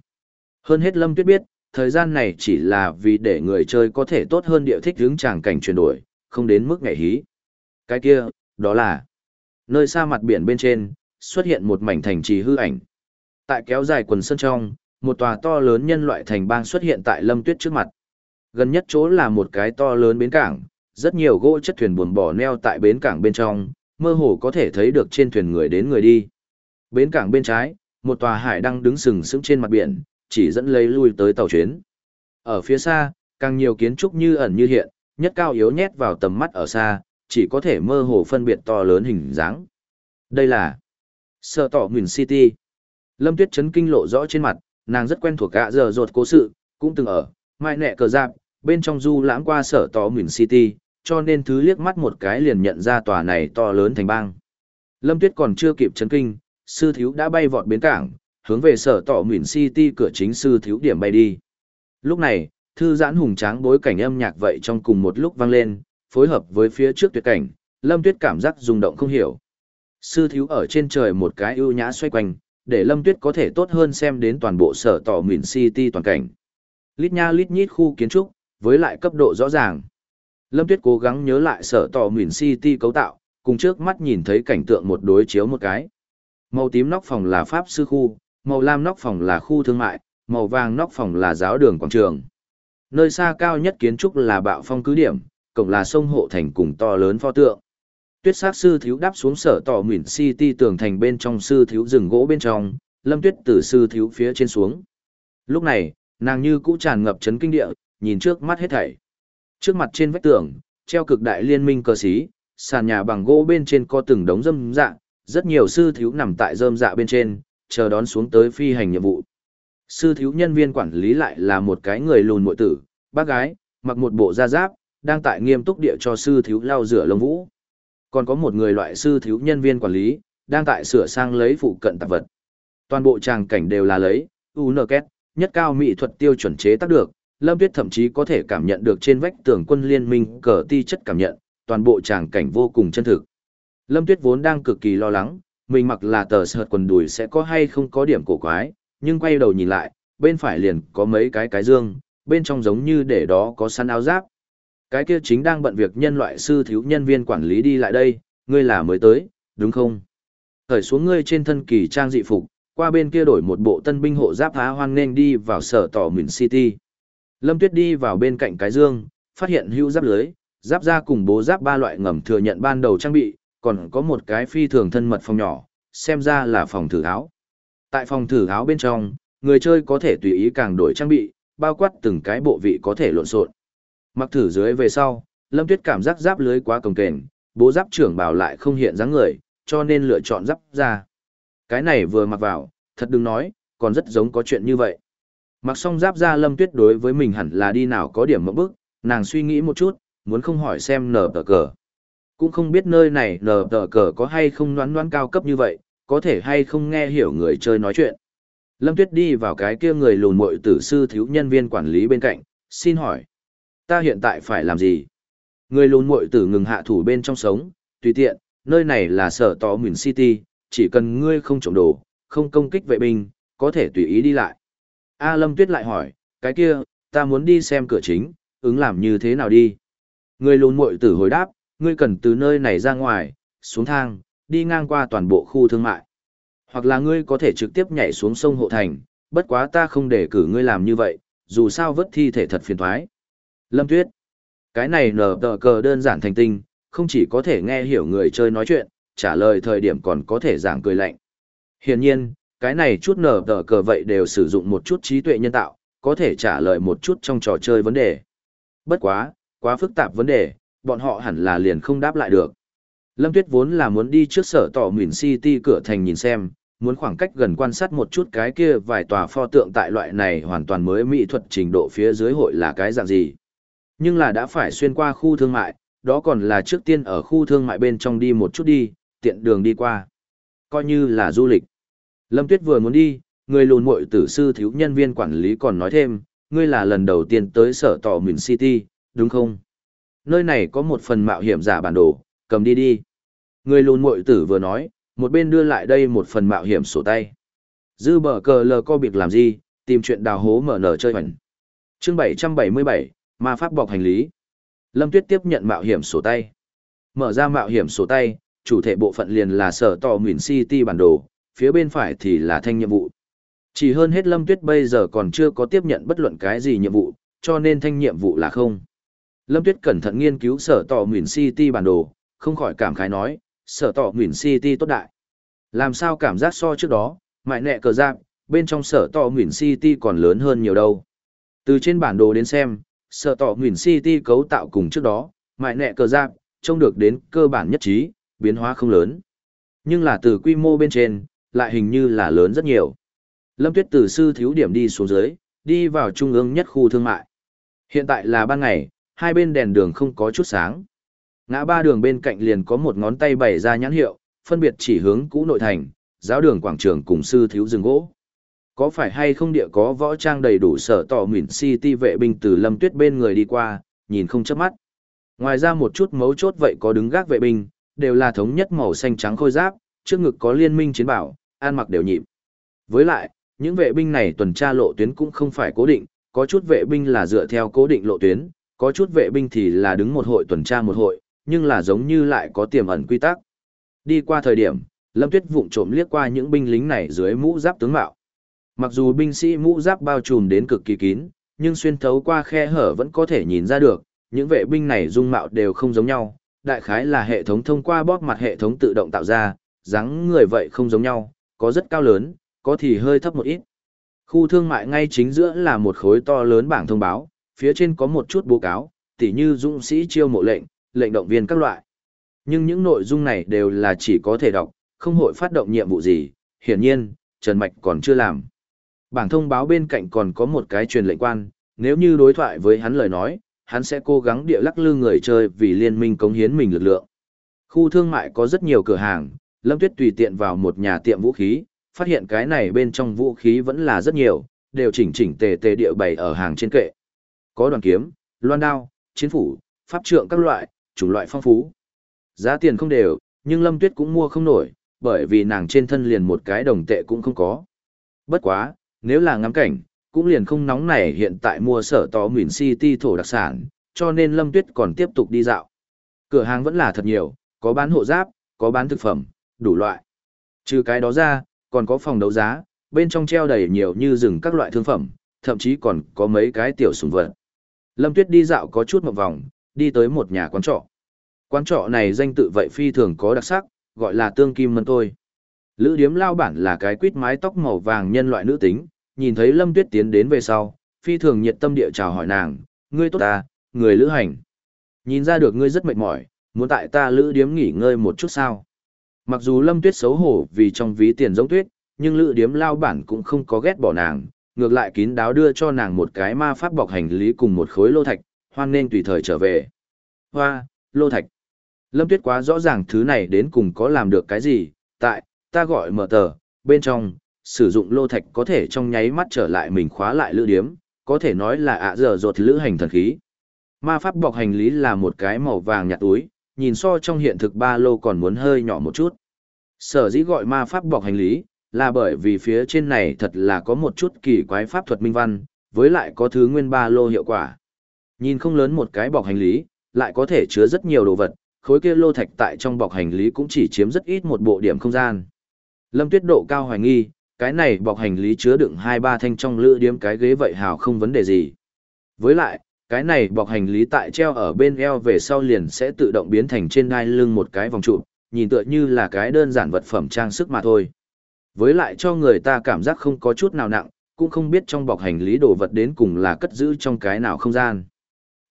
Hơn hết Lâm Tuyết biết, thời gian này chỉ là vì để người chơi có thể tốt hơn địa thích hướng tràng cảnh chuyển đổi, không đến mức ngại hí. Cái kia, đó là nơi xa mặt biển bên trên, xuất hiện một mảnh thành trì hư ảnh. Tại kéo dài quần sân trong, một tòa to lớn nhân loại thành bang xuất hiện tại Lâm Tuyết trước mặt. Gần nhất chỗ là một cái to lớn bến cảng, rất nhiều gỗ chất thuyền buồn bỏ neo tại bến cảng bên trong, mơ hồ có thể thấy được trên thuyền người đến người đi. Bến cảng bên trái, một tòa hải đang đứng sừng sững trên mặt biển, chỉ dẫn lấy lui tới tàu chuyến. Ở phía xa, càng nhiều kiến trúc như ẩn như hiện, nhất cao yếu nhét vào tầm mắt ở xa, chỉ có thể mơ hồ phân biệt to lớn hình dáng. Đây là Sở Tỏ Nguyễn City. Lâm Tuyết chấn kinh lộ rõ trên mặt, nàng rất quen thuộc cả giờ rột cố sự, cũng từng ở, mai nẹ cờ giáp, bên trong du lãng qua Sở Tỏ Nguyễn City, cho nên thứ liếc mắt một cái liền nhận ra tòa này to lớn thành bang. Lâm Tuyết còn chưa kịp chấn kinh, sư thiếu đã bay vọt bến cảng, hướng về sở tỏ Nguyễn City cửa chính sư thiếu điểm bay đi. Lúc này, thư giãn hùng tráng bối cảnh âm nhạc vậy trong cùng một lúc vang lên, phối hợp với phía trước tuyệt cảnh, Lâm Tuyết cảm giác rung động không hiểu. Sư thiếu ở trên trời một cái ưu nhã xoay quanh, để Lâm Tuyết có thể tốt hơn xem đến toàn bộ sở tỏ Nguyễn City toàn cảnh. Lít nha lít nhít khu kiến trúc, với lại cấp độ rõ ràng. Lâm Tuyết cố gắng nhớ lại sở tỏ Nguyễn City cấu tạo, cùng trước mắt nhìn thấy cảnh tượng một đối chiếu một cái. Màu tím nóc phòng là pháp sư khu, màu lam nóc phòng là khu thương mại, màu vàng nóc phòng là giáo đường quảng trường. Nơi xa cao nhất kiến trúc là bạo phong cứ điểm, cổng là sông hộ thành cùng to lớn pho tượng. Tuyết sát sư thiếu đáp xuống sở tỏ Nguyễn City tường thành bên trong sư thiếu rừng gỗ bên trong, lâm tuyết từ sư thiếu phía trên xuống. Lúc này, nàng như cũ tràn ngập chấn kinh địa, nhìn trước mắt hết thảy. Trước mặt trên vách tường, treo cực đại liên minh cờ xí, sàn nhà bằng gỗ bên trên có từng đống dâm dạ, rất nhiều sư thiếu nằm tại dơm dạ bên trên, chờ đón xuống tới phi hành nhiệm vụ. Sư thiếu nhân viên quản lý lại là một cái người lùn mội tử, bác gái, mặc một bộ da giáp, đang tại nghiêm túc địa cho sư thiếu lau rửa lông vũ. Còn có một người loại sư thiếu nhân viên quản lý, đang tại sửa sang lấy phụ cận tạp vật. Toàn bộ tràng cảnh đều là lấy, UNKET, nhất cao mỹ thuật tiêu chuẩn chế tác được, Lâm Tuyết thậm chí có thể cảm nhận được trên vách tường quân liên minh cờ ti chất cảm nhận, toàn bộ tràng cảnh vô cùng chân thực. Lâm Tuyết vốn đang cực kỳ lo lắng, mình mặc là tờ sợt quần đùi sẽ có hay không có điểm cổ quái, nhưng quay đầu nhìn lại, bên phải liền có mấy cái cái dương, bên trong giống như để đó có săn áo giáp. Cái kia chính đang bận việc nhân loại sư thiếu nhân viên quản lý đi lại đây, ngươi là mới tới, đúng không? Thời xuống ngươi trên thân kỳ trang dị phục, qua bên kia đổi một bộ tân binh hộ giáp há hoang nên đi vào sở tỏ Mìn City. Lâm Tuyết đi vào bên cạnh cái dương, phát hiện hữu giáp lưới, giáp ra cùng bố giáp ba loại ngầm thừa nhận ban đầu trang bị, còn có một cái phi thường thân mật phòng nhỏ, xem ra là phòng thử áo. Tại phòng thử áo bên trong, người chơi có thể tùy ý càng đổi trang bị, bao quát từng cái bộ vị có thể lộn xộn. Mặc thử dưới về sau, Lâm Tuyết cảm giác giáp lưới quá cồng kềnh, bố giáp trưởng bảo lại không hiện dáng người, cho nên lựa chọn giáp ra. Cái này vừa mặc vào, thật đừng nói, còn rất giống có chuyện như vậy. Mặc xong giáp ra Lâm Tuyết đối với mình hẳn là đi nào có điểm mẫu bức, nàng suy nghĩ một chút, muốn không hỏi xem nở tờ cờ. Cũng không biết nơi này nờ tờ cờ có hay không noán noán cao cấp như vậy, có thể hay không nghe hiểu người chơi nói chuyện. Lâm Tuyết đi vào cái kia người lùn mội tử sư thiếu nhân viên quản lý bên cạnh, xin hỏi. Ta hiện tại phải làm gì? Người lùn muội tử ngừng hạ thủ bên trong sống, tùy tiện, nơi này là sở tỏ Mìn City, chỉ cần ngươi không trộm đồ, không công kích vệ binh, có thể tùy ý đi lại. A Lâm Tuyết lại hỏi, cái kia, ta muốn đi xem cửa chính, ứng làm như thế nào đi? Người lùn muội tử hồi đáp, ngươi cần từ nơi này ra ngoài, xuống thang, đi ngang qua toàn bộ khu thương mại. Hoặc là ngươi có thể trực tiếp nhảy xuống sông Hộ Thành, bất quá ta không để cử ngươi làm như vậy, dù sao vớt thi thể thật phiền thoái. Lâm Tuyết, cái này nở tờ cờ đơn giản thành tinh, không chỉ có thể nghe hiểu người chơi nói chuyện, trả lời thời điểm còn có thể giảng cười lạnh. Hiển nhiên, cái này chút nở tờ cờ vậy đều sử dụng một chút trí tuệ nhân tạo, có thể trả lời một chút trong trò chơi vấn đề. Bất quá, quá phức tạp vấn đề, bọn họ hẳn là liền không đáp lại được. Lâm Tuyết vốn là muốn đi trước sở tỏ Nguyễn City cửa thành nhìn xem, muốn khoảng cách gần quan sát một chút cái kia vài tòa pho tượng tại loại này hoàn toàn mới mỹ thuật trình độ phía dưới hội là cái dạng gì. Nhưng là đã phải xuyên qua khu thương mại, đó còn là trước tiên ở khu thương mại bên trong đi một chút đi, tiện đường đi qua. Coi như là du lịch. Lâm Tuyết vừa muốn đi, người lùn muội tử sư thiếu nhân viên quản lý còn nói thêm, ngươi là lần đầu tiên tới sở tỏ Mìn City, đúng không? Nơi này có một phần mạo hiểm giả bản đồ, cầm đi đi. Người lùn muội tử vừa nói, một bên đưa lại đây một phần mạo hiểm sổ tay. Dư bờ cờ lờ co biệt làm gì, tìm chuyện đào hố mở nở chơi hoành. Chương 777, ma pháp bọc hành lý. Lâm Tuyết tiếp nhận mạo hiểm sổ tay. Mở ra mạo hiểm sổ tay, chủ thể bộ phận liền là sở tò Nguyễn City bản đồ, phía bên phải thì là thanh nhiệm vụ. Chỉ hơn hết Lâm Tuyết bây giờ còn chưa có tiếp nhận bất luận cái gì nhiệm vụ, cho nên thanh nhiệm vụ là không. Lâm Tuyết cẩn thận nghiên cứu sở tỏ Nguyễn City bản đồ, không khỏi cảm khái nói, sở tỏ Nguyễn City tốt đại. Làm sao cảm giác so trước đó, mại nẹ cờ giáp, bên trong sở tỏ Nguyễn City còn lớn hơn nhiều đâu. Từ trên bản đồ đến xem, sở tỏ Nguyễn City cấu tạo cùng trước đó, mại nẹ cờ giáp, trông được đến cơ bản nhất trí, biến hóa không lớn. Nhưng là từ quy mô bên trên, lại hình như là lớn rất nhiều. Lâm Tuyết từ sư thiếu điểm đi xuống dưới, đi vào trung ương nhất khu thương mại. Hiện tại là ban ngày, hai bên đèn đường không có chút sáng. Ngã ba đường bên cạnh liền có một ngón tay bày ra nhãn hiệu, phân biệt chỉ hướng cũ nội thành, giáo đường quảng trường cùng sư thiếu rừng gỗ. Có phải hay không địa có võ trang đầy đủ sở tỏ mỉn city vệ binh từ lâm tuyết bên người đi qua, nhìn không chớp mắt. Ngoài ra một chút mấu chốt vậy có đứng gác vệ binh, đều là thống nhất màu xanh trắng khôi giáp, trước ngực có liên minh chiến bảo, an mặc đều nhịp. Với lại, những vệ binh này tuần tra lộ tuyến cũng không phải cố định, có chút vệ binh là dựa theo cố định lộ tuyến, có chút vệ binh thì là đứng một hội tuần tra một hội, nhưng là giống như lại có tiềm ẩn quy tắc. Đi qua thời điểm, Lâm Tuyết vụng trộm liếc qua những binh lính này dưới mũ giáp tướng mạo. Mặc dù binh sĩ mũ giáp bao trùm đến cực kỳ kín, nhưng xuyên thấu qua khe hở vẫn có thể nhìn ra được, những vệ binh này dung mạo đều không giống nhau, đại khái là hệ thống thông qua bóp mặt hệ thống tự động tạo ra, dáng người vậy không giống nhau, có rất cao lớn, có thì hơi thấp một ít. Khu thương mại ngay chính giữa là một khối to lớn bảng thông báo, phía trên có một chút bố cáo, tỉ như dũng sĩ chiêu mộ lệnh, lệnh động viên các loại. Nhưng những nội dung này đều là chỉ có thể đọc, không hội phát động nhiệm vụ gì, hiển nhiên, Trần Mạch còn chưa làm. Bảng thông báo bên cạnh còn có một cái truyền lệnh quan, nếu như đối thoại với hắn lời nói, hắn sẽ cố gắng địa lắc lư người chơi vì liên minh cống hiến mình lực lượng. Khu thương mại có rất nhiều cửa hàng, Lâm Tuyết tùy tiện vào một nhà tiệm vũ khí, phát hiện cái này bên trong vũ khí vẫn là rất nhiều, đều chỉnh chỉnh tề tề địa bày ở hàng trên kệ. Có đoàn kiếm, loan đao, chiến phủ, pháp trượng các loại, chủng loại phong phú. Giá tiền không đều, nhưng Lâm Tuyết cũng mua không nổi, bởi vì nàng trên thân liền một cái đồng tệ cũng không có. Bất quá, nếu là ngắm cảnh, cũng liền không nóng nảy hiện tại mua sở tó Nguyễn City thổ đặc sản, cho nên Lâm Tuyết còn tiếp tục đi dạo. Cửa hàng vẫn là thật nhiều, có bán hộ giáp, có bán thực phẩm, đủ loại. Trừ cái đó ra, còn có phòng đấu giá, bên trong treo đầy nhiều như rừng các loại thương phẩm, thậm chí còn có mấy cái tiểu sủng vật. Lâm Tuyết đi dạo có chút một vòng, đi tới một nhà quán trọ. Quán trọ này danh tự vậy phi thường có đặc sắc, gọi là Tương Kim Mân Tôi. Lữ điếm lao bản là cái quýt mái tóc màu vàng nhân loại nữ tính, nhìn thấy Lâm Tuyết tiến đến về sau, phi thường nhiệt tâm địa chào hỏi nàng, ngươi tốt ta, người lữ hành. Nhìn ra được ngươi rất mệt mỏi, muốn tại ta lữ điếm nghỉ ngơi một chút sao. Mặc dù Lâm Tuyết xấu hổ vì trong ví tiền giống tuyết, nhưng lữ điếm lao bản cũng không có ghét bỏ nàng, ngược lại kín đáo đưa cho nàng một cái ma pháp bọc hành lý cùng một khối lô thạch, hoan nên tùy thời trở về. Hoa, lô thạch. Lâm Tuyết quá rõ ràng thứ này đến cùng có làm được cái gì, tại, ta gọi mở tờ, bên trong, sử dụng lô thạch có thể trong nháy mắt trở lại mình khóa lại lữ điếm, có thể nói là ạ giờ rột lữ hành thần khí. Ma pháp bọc hành lý là một cái màu vàng nhạt túi, nhìn so trong hiện thực ba lô còn muốn hơi nhỏ một chút. Sở dĩ gọi ma pháp bọc hành lý, là bởi vì phía trên này thật là có một chút kỳ quái pháp thuật minh văn, với lại có thứ nguyên ba lô hiệu quả. Nhìn không lớn một cái bọc hành lý, lại có thể chứa rất nhiều đồ vật, khối kia lô thạch tại trong bọc hành lý cũng chỉ chiếm rất ít một bộ điểm không gian. Lâm Tuyết độ cao hoài nghi, cái này bọc hành lý chứa đựng hai ba thanh trong lữ điếm cái ghế vậy hào không vấn đề gì. Với lại, cái này bọc hành lý tại treo ở bên eo về sau liền sẽ tự động biến thành trên đai lưng một cái vòng trụ, nhìn tựa như là cái đơn giản vật phẩm trang sức mà thôi. Với lại cho người ta cảm giác không có chút nào nặng, cũng không biết trong bọc hành lý đồ vật đến cùng là cất giữ trong cái nào không gian.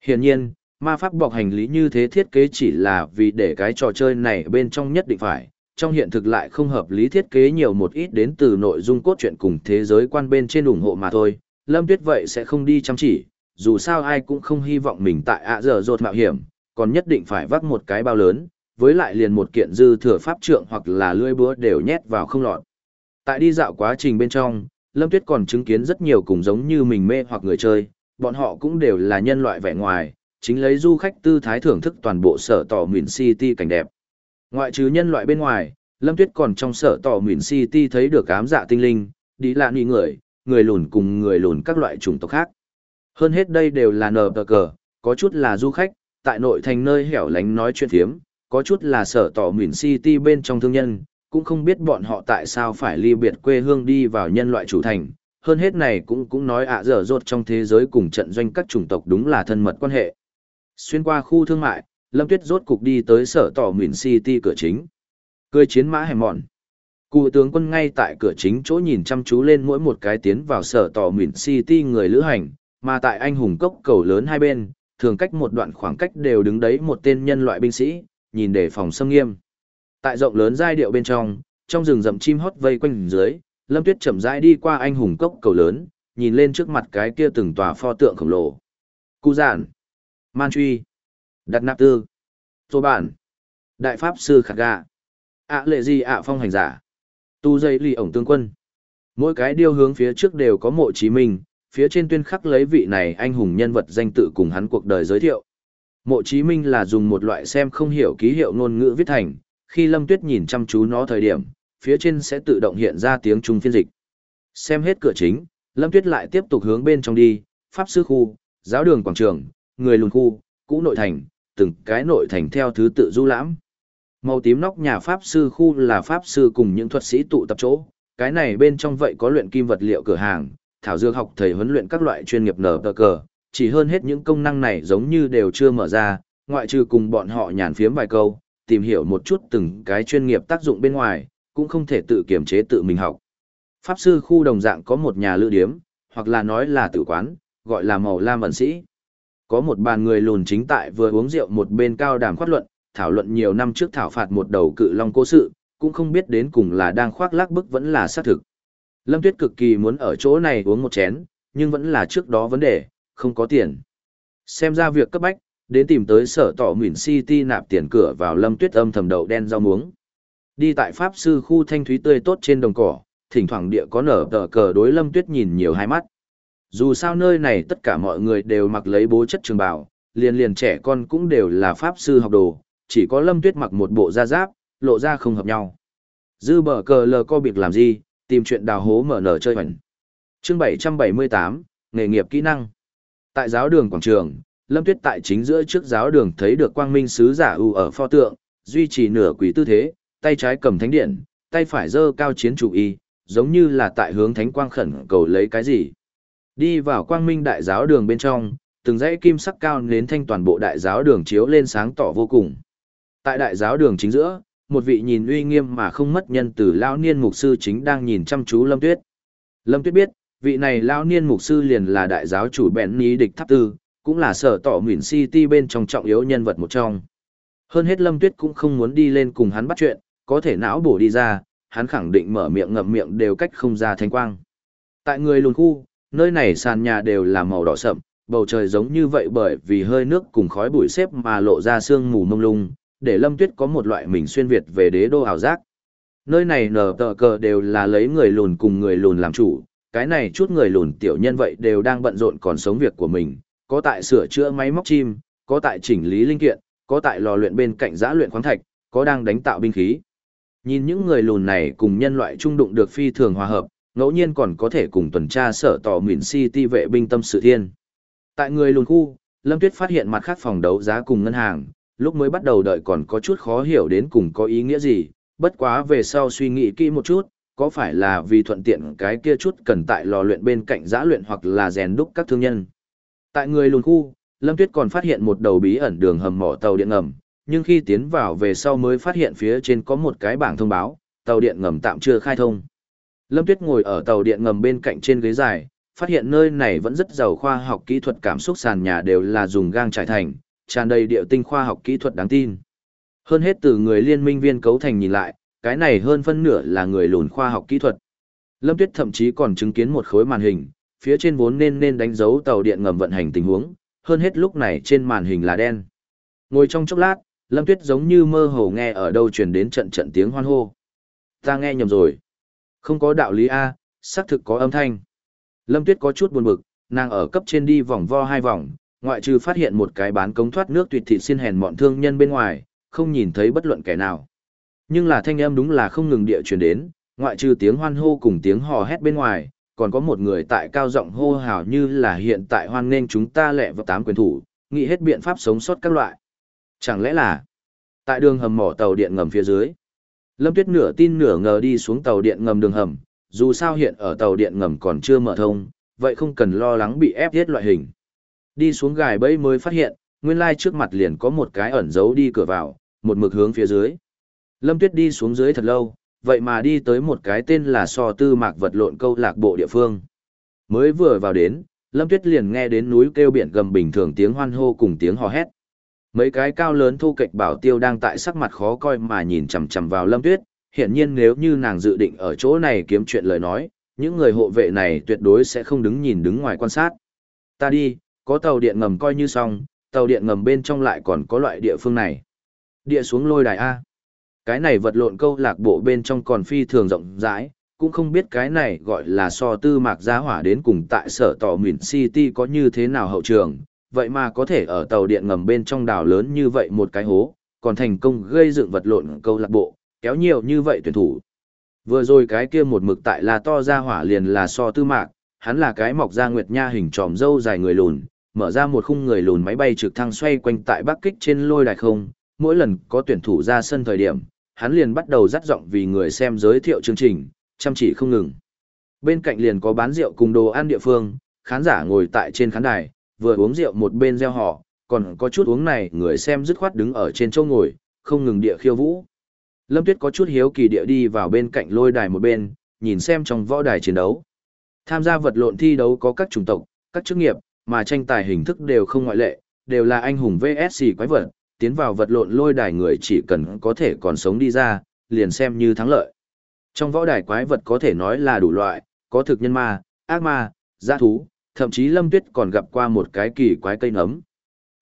Hiển nhiên, ma pháp bọc hành lý như thế thiết kế chỉ là vì để cái trò chơi này bên trong nhất định phải, trong hiện thực lại không hợp lý thiết kế nhiều một ít đến từ nội dung cốt truyện cùng thế giới quan bên trên ủng hộ mà thôi. Lâm Tuyết vậy sẽ không đi chăm chỉ, dù sao ai cũng không hy vọng mình tại ạ giờ rột mạo hiểm, còn nhất định phải vắt một cái bao lớn, với lại liền một kiện dư thừa pháp trượng hoặc là lưỡi búa đều nhét vào không lọt. Tại đi dạo quá trình bên trong, Lâm Tuyết còn chứng kiến rất nhiều cùng giống như mình mê hoặc người chơi, bọn họ cũng đều là nhân loại vẻ ngoài, chính lấy du khách tư thái thưởng thức toàn bộ sở tỏ Nguyễn city cảnh đẹp. Ngoại trừ nhân loại bên ngoài, Lâm Tuyết còn trong sở tỏ Nguyễn city thấy được ám dạ tinh linh, đi lạ nị người, người lùn cùng người lùn các loại chủng tộc khác. Hơn hết đây đều là nờ tờ cờ, có chút là du khách, tại nội thành nơi hẻo lánh nói chuyện thiếm, có chút là sở tỏ Nguyễn city bên trong thương nhân, cũng không biết bọn họ tại sao phải ly biệt quê hương đi vào nhân loại chủ thành. Hơn hết này cũng cũng nói ạ dở dột trong thế giới cùng trận doanh các chủng tộc đúng là thân mật quan hệ. Xuyên qua khu thương mại, Lâm Tuyết rốt cục đi tới sở tỏ nguyễn city cửa chính. Cười chiến mã hẻm mòn. Cụ tướng quân ngay tại cửa chính chỗ nhìn chăm chú lên mỗi một cái tiến vào sở tỏ nguyễn city người lữ hành, mà tại anh hùng cốc cầu lớn hai bên, thường cách một đoạn khoảng cách đều đứng đấy một tên nhân loại binh sĩ, nhìn để phòng xâm nghiêm. Tại rộng lớn giai điệu bên trong, trong rừng rậm chim hót vây quanh dưới, Lâm Tuyết chậm rãi đi qua anh hùng cốc cầu lớn, nhìn lên trước mặt cái kia từng tòa pho tượng khổng lồ. Cụ giản, Man Truy, Đặt Nạp Tư, Tô Bản, Đại Pháp Sư Khạc Gà, ạ lệ gì ạ phong hành giả, Tu dây lì ổng tương quân. Mỗi cái điêu hướng phía trước đều có mộ chí minh, phía trên tuyên khắc lấy vị này anh hùng nhân vật danh tự cùng hắn cuộc đời giới thiệu. Mộ Chí Minh là dùng một loại xem không hiểu ký hiệu ngôn ngữ viết thành, khi Lâm Tuyết nhìn chăm chú nó thời điểm, phía trên sẽ tự động hiện ra tiếng Trung phiên dịch. Xem hết cửa chính, Lâm Tuyết lại tiếp tục hướng bên trong đi, Pháp sư khu, giáo đường quảng trường, người lùn khu, cũ nội thành, từng cái nội thành theo thứ tự du lãm. Màu tím nóc nhà Pháp sư khu là Pháp sư cùng những thuật sĩ tụ tập chỗ, cái này bên trong vậy có luyện kim vật liệu cửa hàng, thảo dược học thầy huấn luyện các loại chuyên nghiệp nở tờ cờ, chỉ hơn hết những công năng này giống như đều chưa mở ra, ngoại trừ cùng bọn họ nhàn phiếm vài câu, tìm hiểu một chút từng cái chuyên nghiệp tác dụng bên ngoài, cũng không thể tự kiểm chế tự mình học. Pháp sư khu đồng dạng có một nhà lữ điếm, hoặc là nói là tử quán, gọi là màu lam vận sĩ. Có một bàn người lùn chính tại vừa uống rượu một bên cao đàm khoát luận, thảo luận nhiều năm trước thảo phạt một đầu cự long cố sự, cũng không biết đến cùng là đang khoác lác bức vẫn là xác thực. Lâm Tuyết cực kỳ muốn ở chỗ này uống một chén, nhưng vẫn là trước đó vấn đề, không có tiền. Xem ra việc cấp bách, đến tìm tới sở tỏ mỉn City nạp tiền cửa vào Lâm Tuyết âm thầm đậu đen rau muống. Đi tại Pháp sư khu thanh thúy tươi tốt trên đồng cỏ, thỉnh thoảng địa có nở tờ cờ đối Lâm Tuyết nhìn nhiều hai mắt. Dù sao nơi này tất cả mọi người đều mặc lấy bố chất trường bảo liền liền trẻ con cũng đều là Pháp sư học đồ, chỉ có Lâm Tuyết mặc một bộ da giáp, lộ ra không hợp nhau. Dư bờ cờ lờ co biệt làm gì, tìm chuyện đào hố mở nở chơi hoành. Chương 778, nghề nghiệp kỹ năng. Tại giáo đường quảng trường, Lâm Tuyết tại chính giữa trước giáo đường thấy được quang minh sứ giả ưu ở pho tượng, duy trì nửa quỷ tư thế, tay trái cầm thánh điện, tay phải giơ cao chiến chủ y, giống như là tại hướng thánh quang khẩn cầu lấy cái gì. Đi vào quang minh đại giáo đường bên trong, từng dãy kim sắc cao nến thanh toàn bộ đại giáo đường chiếu lên sáng tỏ vô cùng. Tại đại giáo đường chính giữa, một vị nhìn uy nghiêm mà không mất nhân từ lão niên mục sư chính đang nhìn chăm chú Lâm Tuyết. Lâm Tuyết biết, vị này lão niên mục sư liền là đại giáo chủ bèn ní địch tháp tư, cũng là sở tỏ nguyện city bên trong trọng yếu nhân vật một trong. Hơn hết Lâm Tuyết cũng không muốn đi lên cùng hắn bắt chuyện, có thể não bổ đi ra, hắn khẳng định mở miệng ngậm miệng đều cách không ra thanh quang. Tại người lùn khu, nơi này sàn nhà đều là màu đỏ sậm, bầu trời giống như vậy bởi vì hơi nước cùng khói bụi xếp mà lộ ra sương mù mông lung, để Lâm Tuyết có một loại mình xuyên Việt về đế đô ảo giác. Nơi này nở tờ cờ đều là lấy người lùn cùng người lùn làm chủ, cái này chút người lùn tiểu nhân vậy đều đang bận rộn còn sống việc của mình, có tại sửa chữa máy móc chim, có tại chỉnh lý linh kiện, có tại lò luyện bên cạnh giã luyện khoáng thạch, có đang đánh tạo binh khí. Nhìn những người lùn này cùng nhân loại trung đụng được phi thường hòa hợp, ngẫu nhiên còn có thể cùng tuần tra sở tỏ nguyễn City vệ binh tâm sự thiên. Tại người lùn khu, Lâm Tuyết phát hiện mặt khác phòng đấu giá cùng ngân hàng, lúc mới bắt đầu đợi còn có chút khó hiểu đến cùng có ý nghĩa gì, bất quá về sau suy nghĩ kỹ một chút, có phải là vì thuận tiện cái kia chút cần tại lò luyện bên cạnh giã luyện hoặc là rèn đúc các thương nhân. Tại người lùn khu, Lâm Tuyết còn phát hiện một đầu bí ẩn đường hầm mỏ tàu điện ngầm, nhưng khi tiến vào về sau mới phát hiện phía trên có một cái bảng thông báo, tàu điện ngầm tạm chưa khai thông. Lâm Tuyết ngồi ở tàu điện ngầm bên cạnh trên ghế dài, phát hiện nơi này vẫn rất giàu khoa học kỹ thuật cảm xúc sàn nhà đều là dùng gang trải thành, tràn đầy địa tinh khoa học kỹ thuật đáng tin. Hơn hết từ người liên minh viên cấu thành nhìn lại, cái này hơn phân nửa là người lùn khoa học kỹ thuật. Lâm Tuyết thậm chí còn chứng kiến một khối màn hình, phía trên vốn nên nên đánh dấu tàu điện ngầm vận hành tình huống, hơn hết lúc này trên màn hình là đen. Ngồi trong chốc lát, Lâm Tuyết giống như mơ hồ nghe ở đâu truyền đến trận trận tiếng hoan hô. Ta nghe nhầm rồi. Không có đạo lý A, xác thực có âm thanh. Lâm Tuyết có chút buồn bực, nàng ở cấp trên đi vòng vo hai vòng, ngoại trừ phát hiện một cái bán cống thoát nước tuyệt thị xin hèn mọn thương nhân bên ngoài, không nhìn thấy bất luận kẻ nào. Nhưng là thanh âm đúng là không ngừng địa truyền đến, ngoại trừ tiếng hoan hô cùng tiếng hò hét bên ngoài, còn có một người tại cao giọng hô hào như là hiện tại hoan nghênh chúng ta lẹ vào tám quyền thủ, nghĩ hết biện pháp sống sót các loại. Chẳng lẽ là tại đường hầm mỏ tàu điện ngầm phía dưới? Lâm Tuyết nửa tin nửa ngờ đi xuống tàu điện ngầm đường hầm, dù sao hiện ở tàu điện ngầm còn chưa mở thông, vậy không cần lo lắng bị ép giết loại hình. Đi xuống gài bẫy mới phát hiện, nguyên lai trước mặt liền có một cái ẩn giấu đi cửa vào, một mực hướng phía dưới. Lâm Tuyết đi xuống dưới thật lâu, vậy mà đi tới một cái tên là so tư mạc vật lộn câu lạc bộ địa phương. Mới vừa vào đến, Lâm Tuyết liền nghe đến núi kêu biển gầm bình thường tiếng hoan hô cùng tiếng hò hét. Mấy cái cao lớn thu kịch bảo tiêu đang tại sắc mặt khó coi mà nhìn chằm chằm vào Lâm Tuyết, hiển nhiên nếu như nàng dự định ở chỗ này kiếm chuyện lời nói, những người hộ vệ này tuyệt đối sẽ không đứng nhìn đứng ngoài quan sát. Ta đi, có tàu điện ngầm coi như xong, tàu điện ngầm bên trong lại còn có loại địa phương này. Địa xuống lôi đài A. Cái này vật lộn câu lạc bộ bên trong còn phi thường rộng rãi, cũng không biết cái này gọi là so tư mạc giá hỏa đến cùng tại sở tỏ Mìn City có như thế nào hậu trường, vậy mà có thể ở tàu điện ngầm bên trong đảo lớn như vậy một cái hố, còn thành công gây dựng vật lộn câu lạc bộ, kéo nhiều như vậy tuyển thủ. Vừa rồi cái kia một mực tại là to ra hỏa liền là so tư mạc, hắn là cái mọc ra nguyệt nha hình tròm dâu dài người lùn, mở ra một khung người lùn máy bay trực thăng xoay quanh tại bắc kích trên lôi đài không, mỗi lần có tuyển thủ ra sân thời điểm, hắn liền bắt đầu dắt giọng vì người xem giới thiệu chương trình, chăm chỉ không ngừng. Bên cạnh liền có bán rượu cùng đồ ăn địa phương, khán giả ngồi tại trên khán đài, vừa uống rượu một bên reo hò, còn có chút uống này người xem dứt khoát đứng ở trên chỗ ngồi, không ngừng địa khiêu vũ. Lâm Tuyết có chút hiếu kỳ địa đi vào bên cạnh lôi đài một bên, nhìn xem trong võ đài chiến đấu. Tham gia vật lộn thi đấu có các chủng tộc, các chức nghiệp, mà tranh tài hình thức đều không ngoại lệ, đều là anh hùng VS quái vật, tiến vào vật lộn lôi đài người chỉ cần có thể còn sống đi ra, liền xem như thắng lợi. Trong võ đài quái vật có thể nói là đủ loại, có thực nhân ma, ác ma, giã thú, thậm chí Lâm Tuyết còn gặp qua một cái kỳ quái cây nấm.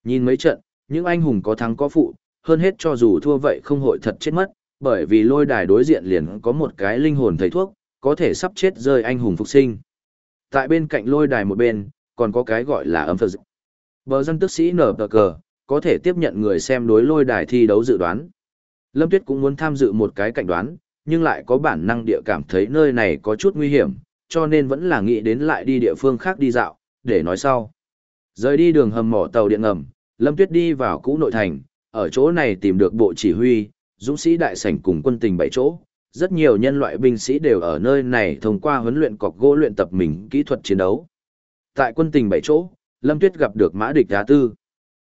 Nhìn mấy trận, những anh hùng có thắng có phụ, hơn hết cho dù thua vậy không hội thật chết mất, bởi vì lôi đài đối diện liền có một cái linh hồn thầy thuốc, có thể sắp chết rơi anh hùng phục sinh. Tại bên cạnh lôi đài một bên, còn có cái gọi là âm phật. Bờ dân tức sĩ nở tờ cờ, có thể tiếp nhận người xem đối lôi đài thi đấu dự đoán. Lâm Tuyết cũng muốn tham dự một cái cảnh đoán, nhưng lại có bản năng địa cảm thấy nơi này có chút nguy hiểm, cho nên vẫn là nghĩ đến lại đi địa phương khác đi dạo, để nói sau. Rời đi đường hầm mỏ tàu điện ngầm, Lâm Tuyết đi vào cũ nội thành, ở chỗ này tìm được bộ chỉ huy, dũng sĩ đại sảnh cùng quân tình bảy chỗ. Rất nhiều nhân loại binh sĩ đều ở nơi này thông qua huấn luyện cọc gỗ luyện tập mình kỹ thuật chiến đấu. Tại quân tình bảy chỗ, Lâm Tuyết gặp được mã địch đá tư.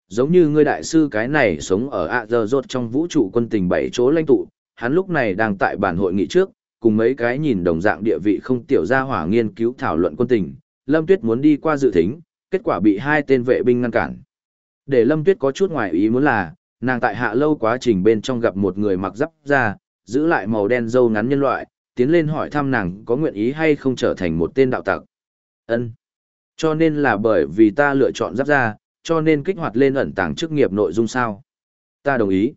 Giống như ngươi đại sư cái này sống ở ạ giờ rốt trong vũ trụ quân tình bảy chỗ lãnh tụ, hắn lúc này đang tại bản hội nghị trước, cùng mấy cái nhìn đồng dạng địa vị không tiểu gia hỏa nghiên cứu thảo luận quân tình. Lâm Tuyết muốn đi qua dự thính, kết quả bị hai tên vệ binh ngăn cản. Để Lâm Tuyết có chút ngoài ý muốn là, nàng tại hạ lâu quá trình bên trong gặp một người mặc giáp da, giữ lại màu đen dâu ngắn nhân loại, tiến lên hỏi thăm nàng có nguyện ý hay không trở thành một tên đạo tặc. Ân. Cho nên là bởi vì ta lựa chọn giáp da, cho nên kích hoạt lên ẩn tàng chức nghiệp nội dung sao. Ta đồng ý.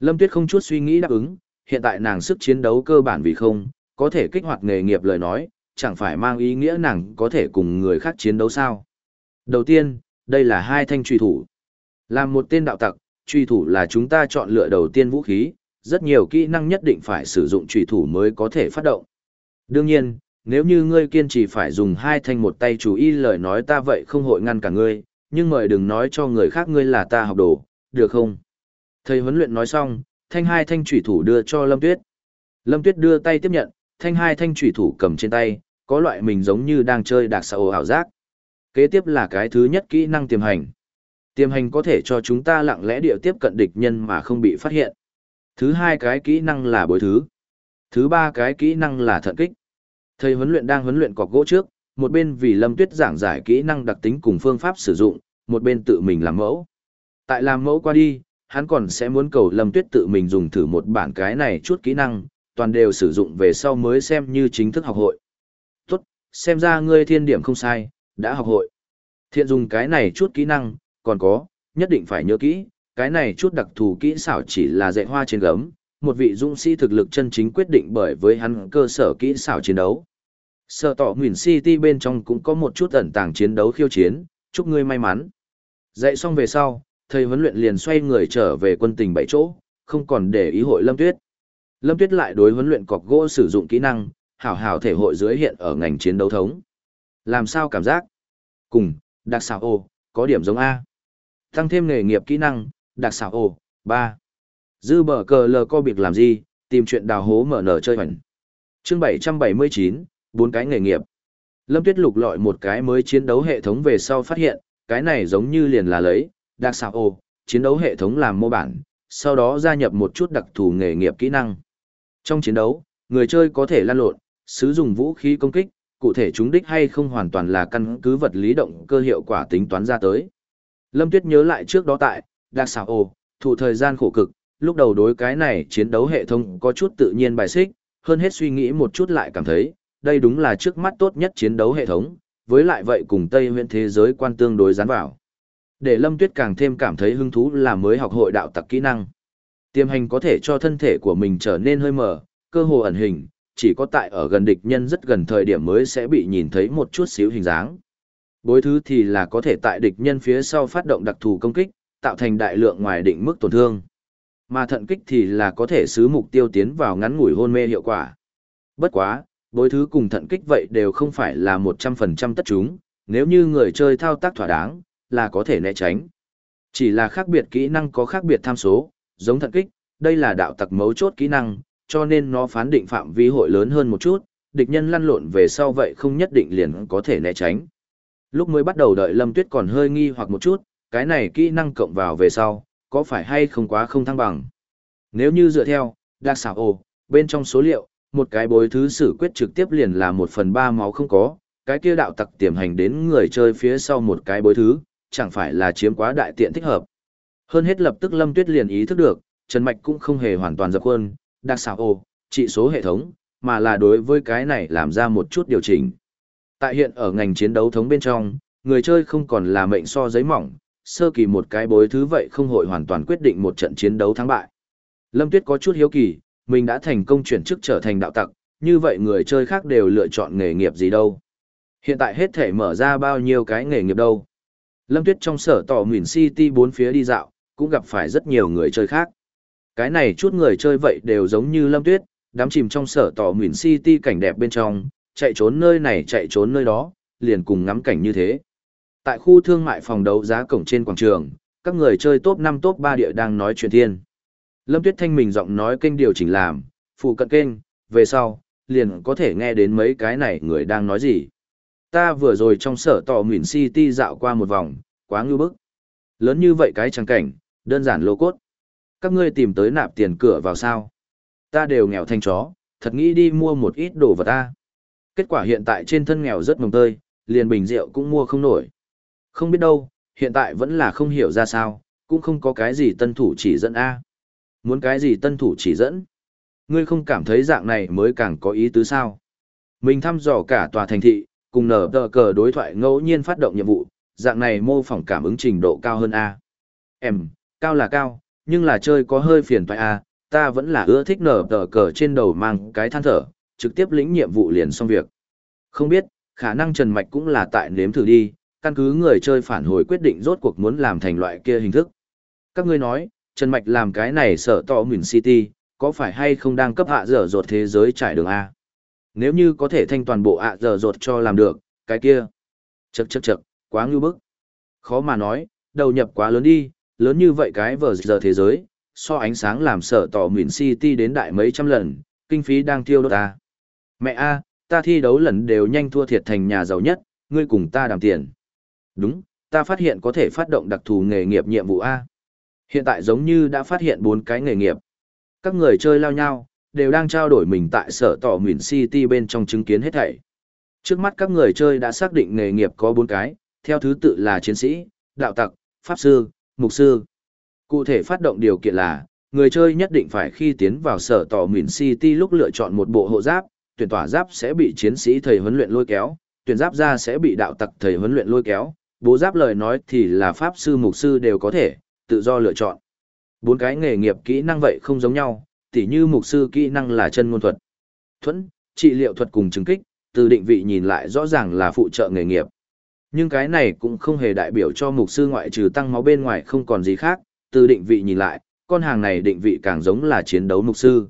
Lâm Tuyết không chút suy nghĩ đáp ứng, hiện tại nàng sức chiến đấu cơ bản vì không, có thể kích hoạt nghề nghiệp lời nói, chẳng phải mang ý nghĩa nàng có thể cùng người khác chiến đấu sao. Đầu tiên, đây là hai thanh truy thủ. Làm một tên đạo tặc, truy thủ là chúng ta chọn lựa đầu tiên vũ khí, rất nhiều kỹ năng nhất định phải sử dụng truy thủ mới có thể phát động. Đương nhiên, nếu như ngươi kiên trì phải dùng hai thanh một tay chú ý lời nói ta vậy không hội ngăn cả ngươi, nhưng mời đừng nói cho người khác ngươi là ta học đồ, được không? Thầy huấn luyện nói xong, thanh hai thanh thủy thủ đưa cho Lâm Tuyết. Lâm Tuyết đưa tay tiếp nhận, thanh hai thanh thủy thủ cầm trên tay, có loại mình giống như đang chơi đạc xạ ảo giác. Kế tiếp là cái thứ nhất kỹ năng tiềm hành. Tiềm hành có thể cho chúng ta lặng lẽ điệu tiếp cận địch nhân mà không bị phát hiện. Thứ hai cái kỹ năng là bối thứ. Thứ ba cái kỹ năng là thận kích. Thầy huấn luyện đang huấn luyện cọc gỗ trước, một bên vì Lâm Tuyết giảng giải kỹ năng đặc tính cùng phương pháp sử dụng, một bên tự mình làm mẫu. Tại làm mẫu qua đi, hắn còn sẽ muốn cầu Lâm Tuyết tự mình dùng thử một bản cái này chút kỹ năng, toàn đều sử dụng về sau mới xem như chính thức học hội. Tốt, xem ra ngươi thiên điểm không sai, đã học hội. Thiện dùng cái này chút kỹ năng, còn có, nhất định phải nhớ kỹ, cái này chút đặc thù kỹ xảo chỉ là dạy hoa trên gấm, một vị dũng sĩ thực lực chân chính quyết định bởi với hắn cơ sở kỹ xảo chiến đấu. Sở tỏ Nguyễn City bên trong cũng có một chút ẩn tàng chiến đấu khiêu chiến, chúc ngươi may mắn. Dạy xong về sau, thầy huấn luyện liền xoay người trở về quân tình bảy chỗ, không còn để ý hội Lâm Tuyết. Lâm Tuyết lại đối huấn luyện cọc gỗ sử dụng kỹ năng, hảo hảo thể hội dưới hiện ở ngành chiến đấu thống. Làm sao cảm giác? Cùng, đặc xảo ô, có điểm giống A. Tăng thêm nghề nghiệp kỹ năng, đặc xảo ô, 3. Dư bờ cờ lờ co biệt làm gì, tìm chuyện đào hố mở nở chơi hoành. Chương 779, bốn cái nghề nghiệp. Lâm Tuyết lục lọi một cái mới chiến đấu hệ thống về sau phát hiện, cái này giống như liền là lấy, đặc xảo ô, chiến đấu hệ thống làm mô bản, sau đó gia nhập một chút đặc thù nghề nghiệp kỹ năng. Trong chiến đấu, người chơi có thể lan lộn, sử dụng vũ khí công kích, cụ thể chúng đích hay không hoàn toàn là căn cứ vật lý động cơ hiệu quả tính toán ra tới. Lâm Tuyết nhớ lại trước đó tại, đặc xảo ô, thủ thời gian khổ cực, lúc đầu đối cái này chiến đấu hệ thống có chút tự nhiên bài xích, hơn hết suy nghĩ một chút lại cảm thấy, đây đúng là trước mắt tốt nhất chiến đấu hệ thống, với lại vậy cùng Tây huyện thế giới quan tương đối dán vào. Để Lâm Tuyết càng thêm cảm thấy hứng thú là mới học hội đạo tặc kỹ năng. Tiềm hành có thể cho thân thể của mình trở nên hơi mờ, cơ hồ ẩn hình, chỉ có tại ở gần địch nhân rất gần thời điểm mới sẽ bị nhìn thấy một chút xíu hình dáng. Bối thứ thì là có thể tại địch nhân phía sau phát động đặc thù công kích, tạo thành đại lượng ngoài định mức tổn thương. Mà thận kích thì là có thể xứ mục tiêu tiến vào ngắn ngủi hôn mê hiệu quả. Bất quá, bối thứ cùng thận kích vậy đều không phải là 100% tất chúng, nếu như người chơi thao tác thỏa đáng, là có thể né tránh. Chỉ là khác biệt kỹ năng có khác biệt tham số, giống thận kích, đây là đạo tặc mấu chốt kỹ năng, cho nên nó phán định phạm vi hội lớn hơn một chút, địch nhân lăn lộn về sau vậy không nhất định liền có thể né tránh. Lúc mới bắt đầu đợi Lâm Tuyết còn hơi nghi hoặc một chút, cái này kỹ năng cộng vào về sau, có phải hay không quá không thăng bằng. Nếu như dựa theo, đặc xảo ồ, bên trong số liệu, một cái bối thứ xử quyết trực tiếp liền là một phần ba máu không có, cái kia đạo tặc tiềm hành đến người chơi phía sau một cái bối thứ, chẳng phải là chiếm quá đại tiện thích hợp. Hơn hết lập tức Lâm Tuyết liền ý thức được, Trần Mạch cũng không hề hoàn toàn dập khuôn, đặc xảo ồ, trị số hệ thống, mà là đối với cái này làm ra một chút điều chỉnh. Tại hiện ở ngành chiến đấu thống bên trong, người chơi không còn là mệnh so giấy mỏng, sơ kỳ một cái bối thứ vậy không hội hoàn toàn quyết định một trận chiến đấu thắng bại. Lâm Tuyết có chút hiếu kỳ, mình đã thành công chuyển chức trở thành đạo tặc, như vậy người chơi khác đều lựa chọn nghề nghiệp gì đâu. Hiện tại hết thể mở ra bao nhiêu cái nghề nghiệp đâu. Lâm Tuyết trong sở tỏ nguyễn City bốn phía đi dạo, cũng gặp phải rất nhiều người chơi khác. Cái này chút người chơi vậy đều giống như Lâm Tuyết, đám chìm trong sở tỏ nguyễn City cảnh đẹp bên trong, chạy trốn nơi này chạy trốn nơi đó, liền cùng ngắm cảnh như thế. Tại khu thương mại phòng đấu giá cổng trên quảng trường, các người chơi top 5 top 3 địa đang nói chuyện thiên. Lâm Tuyết Thanh mình giọng nói kênh điều chỉnh làm, phụ cận kênh, về sau, liền có thể nghe đến mấy cái này người đang nói gì. Ta vừa rồi trong sở tò Nguyễn City dạo qua một vòng, quá ngư bức. Lớn như vậy cái trang cảnh, đơn giản lô cốt. Các ngươi tìm tới nạp tiền cửa vào sao. Ta đều nghèo thanh chó, thật nghĩ đi mua một ít đồ vật ta. Kết quả hiện tại trên thân nghèo rất mồng tơi, liền bình rượu cũng mua không nổi. Không biết đâu, hiện tại vẫn là không hiểu ra sao, cũng không có cái gì tân thủ chỉ dẫn A. Muốn cái gì tân thủ chỉ dẫn? Ngươi không cảm thấy dạng này mới càng có ý tứ sao? Mình thăm dò cả tòa thành thị, cùng nở tờ cờ đối thoại ngẫu nhiên phát động nhiệm vụ, dạng này mô phỏng cảm ứng trình độ cao hơn A. Em, cao là cao, nhưng là chơi có hơi phiền toái A, ta vẫn là ưa thích nở tờ cờ trên đầu mang cái than thở, trực tiếp lĩnh nhiệm vụ liền xong việc. Không biết, khả năng Trần Mạch cũng là tại nếm thử đi, căn cứ người chơi phản hồi quyết định rốt cuộc muốn làm thành loại kia hình thức. Các ngươi nói, Trần Mạch làm cái này sợ tỏ nguyễn City, có phải hay không đang cấp hạ dở dột thế giới trải đường A? Nếu như có thể thanh toàn bộ hạ dở dột cho làm được, cái kia. Chậc chậc chậc, quá ngưu bức. Khó mà nói, đầu nhập quá lớn đi, lớn như vậy cái vở giờ thế giới, so ánh sáng làm sợ tỏ nguyễn City đến đại mấy trăm lần, kinh phí đang tiêu đốt ta. Mẹ A, ta thi đấu lần đều nhanh thua thiệt thành nhà giàu nhất, ngươi cùng ta đàm tiền. Đúng, ta phát hiện có thể phát động đặc thù nghề nghiệp nhiệm vụ A. Hiện tại giống như đã phát hiện bốn cái nghề nghiệp. Các người chơi lao nhau, đều đang trao đổi mình tại sở tỏ Nguyễn City bên trong chứng kiến hết thảy. Trước mắt các người chơi đã xác định nghề nghiệp có bốn cái, theo thứ tự là chiến sĩ, đạo tặc, pháp sư, mục sư. Cụ thể phát động điều kiện là, người chơi nhất định phải khi tiến vào sở tỏ Nguyễn City lúc lựa chọn một bộ hộ giáp, tuyển tỏa giáp sẽ bị chiến sĩ thầy huấn luyện lôi kéo, tuyển giáp ra sẽ bị đạo tặc thầy huấn luyện lôi kéo, bố giáp lời nói thì là pháp sư mục sư đều có thể, tự do lựa chọn. Bốn cái nghề nghiệp kỹ năng vậy không giống nhau, tỉ như mục sư kỹ năng là chân ngôn thuật. Thuẫn, trị liệu thuật cùng chứng kích, từ định vị nhìn lại rõ ràng là phụ trợ nghề nghiệp. Nhưng cái này cũng không hề đại biểu cho mục sư ngoại trừ tăng máu bên ngoài không còn gì khác, từ định vị nhìn lại, con hàng này định vị càng giống là chiến đấu mục sư.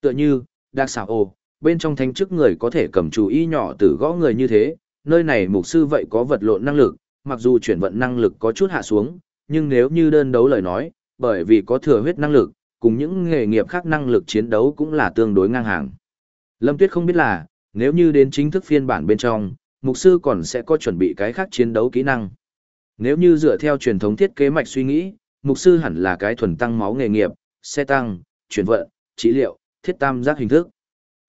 Tựa như, Đạc Sảo Ô, bên trong thánh chức người có thể cầm chú ý nhỏ từ gõ người như thế, nơi này mục sư vậy có vật lộn năng lực, mặc dù chuyển vận năng lực có chút hạ xuống, nhưng nếu như đơn đấu lời nói, bởi vì có thừa huyết năng lực, cùng những nghề nghiệp khác năng lực chiến đấu cũng là tương đối ngang hàng. Lâm Tuyết không biết là, nếu như đến chính thức phiên bản bên trong, mục sư còn sẽ có chuẩn bị cái khác chiến đấu kỹ năng. Nếu như dựa theo truyền thống thiết kế mạch suy nghĩ, mục sư hẳn là cái thuần tăng máu nghề nghiệp, xe tăng, chuyển vận, trị liệu, thiết tam giác hình thức.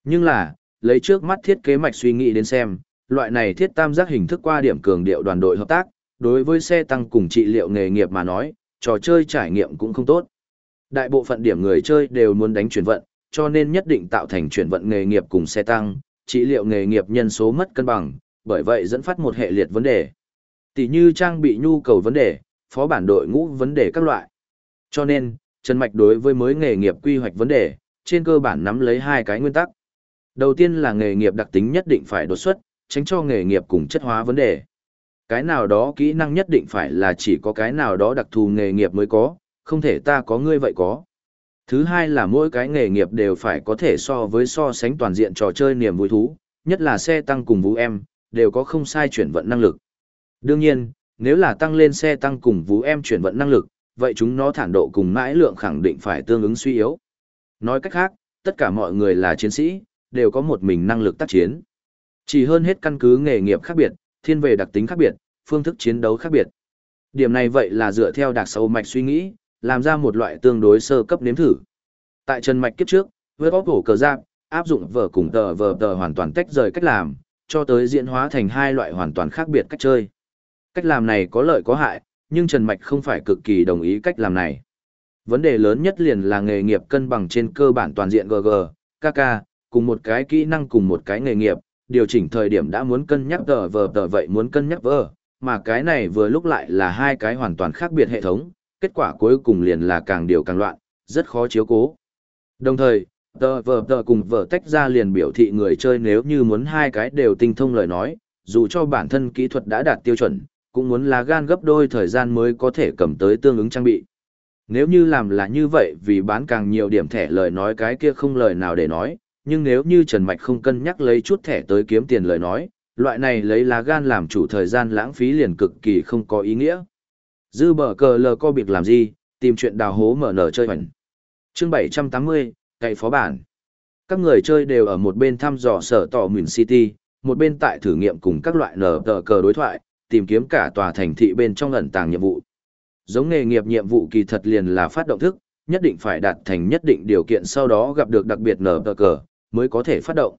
Nhưng là, lấy trước mắt thiết kế mạch suy nghĩ đến xem, loại này thiết tam giác hình thức qua điểm cường điệu đoàn đội hợp tác, đối với xe tăng cùng trị liệu nghề nghiệp mà nói, trò chơi trải nghiệm cũng không tốt. Đại bộ phận điểm người chơi đều muốn đánh chuyển vận, cho nên nhất định tạo thành chuyển vận nghề nghiệp cùng xe tăng, trị liệu nghề nghiệp nhân số mất cân bằng, bởi vậy dẫn phát một hệ liệt vấn đề. Tỷ như trang bị nhu cầu vấn đề, phó bản đội ngũ vấn đề các loại. Cho nên, Trần Mạch đối với mới nghề nghiệp quy hoạch vấn đề, trên cơ bản nắm lấy hai cái nguyên tắc. Đầu tiên là nghề nghiệp đặc tính nhất định phải đột xuất, tránh cho nghề nghiệp cùng chất hóa vấn đề. Cái nào đó kỹ năng nhất định phải là chỉ có cái nào đó đặc thù nghề nghiệp mới có, không thể ta có ngươi vậy có. Thứ hai là mỗi cái nghề nghiệp đều phải có thể so với so sánh toàn diện trò chơi niềm vui thú, nhất là xe tăng cùng vũ em, đều có không sai chuyển vận năng lực. Đương nhiên, nếu là tăng lên xe tăng cùng vũ em chuyển vận năng lực, vậy chúng nó thản độ cùng mãi lượng khẳng định phải tương ứng suy yếu. Nói cách khác, tất cả mọi người là chiến sĩ, đều có một mình năng lực tác chiến. Chỉ hơn hết căn cứ nghề nghiệp khác biệt, thiên về đặc tính khác biệt, phương thức chiến đấu khác biệt. Điểm này vậy là dựa theo đặc sâu mạch suy nghĩ, làm ra một loại tương đối sơ cấp nếm thử. Tại chân mạch kiếp trước, với bóc hổ cờ giáp, áp dụng vở cùng tờ vở tờ hoàn toàn tách rời cách làm, cho tới diễn hóa thành hai loại hoàn toàn khác biệt cách chơi. Cách làm này có lợi có hại, nhưng Trần Mạch không phải cực kỳ đồng ý cách làm này. Vấn đề lớn nhất liền là nghề nghiệp cân bằng trên cơ bản toàn diện GG, KK, cùng một cái kỹ năng cùng một cái nghề nghiệp, điều chỉnh thời điểm đã muốn cân nhắc tờ vờ tờ vậy muốn cân nhắc vờ, mà cái này vừa lúc lại là hai cái hoàn toàn khác biệt hệ thống, kết quả cuối cùng liền là càng điều càng loạn, rất khó chiếu cố. Đồng thời, tờ vờ tờ cùng vờ tách ra liền biểu thị người chơi nếu như muốn hai cái đều tinh thông lời nói, dù cho bản thân kỹ thuật đã đạt tiêu chuẩn, cũng muốn là gan gấp đôi thời gian mới có thể cầm tới tương ứng trang bị. Nếu như làm là như vậy vì bán càng nhiều điểm thẻ lời nói cái kia không lời nào để nói, nhưng nếu như Trần Mạch không cân nhắc lấy chút thẻ tới kiếm tiền lời nói, loại này lấy lá gan làm chủ thời gian lãng phí liền cực kỳ không có ý nghĩa. Dư bờ cờ lờ co biệt làm gì, tìm chuyện đào hố mở nở chơi hoành. chương 780, cậy phó bản. Các người chơi đều ở một bên thăm dò sở tỏ Mìn City, một bên tại thử nghiệm cùng các loại nở tờ cờ đối thoại, tìm kiếm cả tòa thành thị bên trong ẩn tàng nhiệm vụ. Giống nghề nghiệp nhiệm vụ kỳ thật liền là phát động thức, nhất định phải đạt thành nhất định điều kiện sau đó gặp được đặc biệt nở tờ cờ, mới có thể phát động.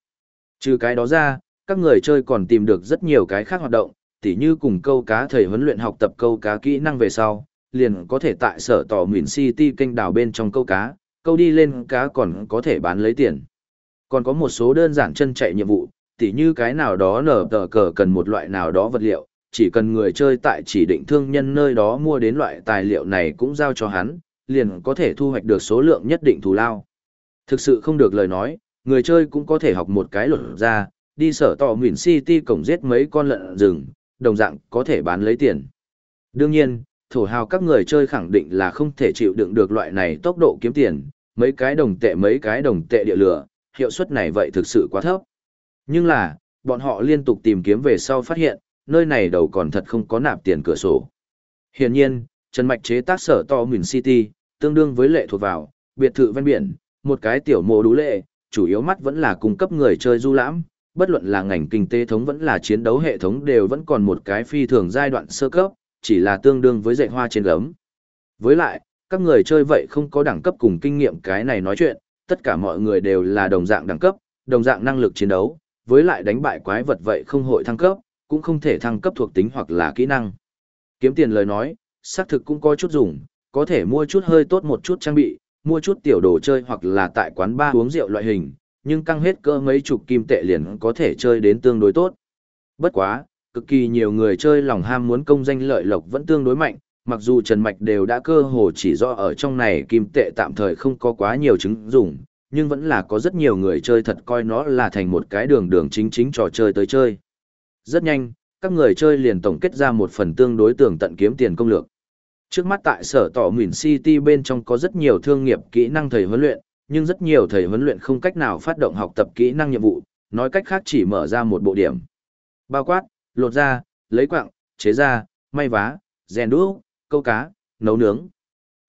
Trừ cái đó ra, các người chơi còn tìm được rất nhiều cái khác hoạt động, tỉ như cùng câu cá thầy huấn luyện học tập câu cá kỹ năng về sau, liền có thể tại sở tỏ Nguyễn City kênh đảo bên trong câu cá, câu đi lên cá còn có thể bán lấy tiền. Còn có một số đơn giản chân chạy nhiệm vụ, tỉ như cái nào đó nở tờ cờ cần một loại nào đó vật liệu, chỉ cần người chơi tại chỉ định thương nhân nơi đó mua đến loại tài liệu này cũng giao cho hắn, liền có thể thu hoạch được số lượng nhất định thù lao. Thực sự không được lời nói, người chơi cũng có thể học một cái luật ra, đi sở tỏ Nguyễn City cổng giết mấy con lợn rừng, đồng dạng có thể bán lấy tiền. Đương nhiên, thổ hào các người chơi khẳng định là không thể chịu đựng được loại này tốc độ kiếm tiền, mấy cái đồng tệ mấy cái đồng tệ địa lửa, hiệu suất này vậy thực sự quá thấp. Nhưng là, bọn họ liên tục tìm kiếm về sau phát hiện, nơi này đầu còn thật không có nạp tiền cửa sổ. Hiển nhiên, Trần Mạch chế tác sở to Mìn City, tương đương với lệ thuộc vào, biệt thự ven biển, một cái tiểu mộ đú lệ, chủ yếu mắt vẫn là cung cấp người chơi du lãm, bất luận là ngành kinh tế thống vẫn là chiến đấu hệ thống đều vẫn còn một cái phi thường giai đoạn sơ cấp, chỉ là tương đương với dạy hoa trên gấm. Với lại, các người chơi vậy không có đẳng cấp cùng kinh nghiệm cái này nói chuyện, tất cả mọi người đều là đồng dạng đẳng cấp, đồng dạng năng lực chiến đấu, với lại đánh bại quái vật vậy không hội thăng cấp, cũng không thể thăng cấp thuộc tính hoặc là kỹ năng. Kiếm tiền lời nói, xác thực cũng có chút dùng, có thể mua chút hơi tốt một chút trang bị, mua chút tiểu đồ chơi hoặc là tại quán bar uống rượu loại hình, nhưng căng hết cỡ mấy chục kim tệ liền có thể chơi đến tương đối tốt. Bất quá, cực kỳ nhiều người chơi lòng ham muốn công danh lợi lộc vẫn tương đối mạnh, mặc dù Trần Mạch đều đã cơ hồ chỉ do ở trong này kim tệ tạm thời không có quá nhiều chứng dùng, nhưng vẫn là có rất nhiều người chơi thật coi nó là thành một cái đường đường chính chính trò chơi tới chơi. Rất nhanh, các người chơi liền tổng kết ra một phần tương đối tường tận kiếm tiền công lược. Trước mắt tại sở tỏ Nguyễn City bên trong có rất nhiều thương nghiệp kỹ năng thầy huấn luyện, nhưng rất nhiều thầy huấn luyện không cách nào phát động học tập kỹ năng nhiệm vụ, nói cách khác chỉ mở ra một bộ điểm. Bao quát, lột da, lấy quặng, chế da, may vá, rèn đũa, câu cá, nấu nướng.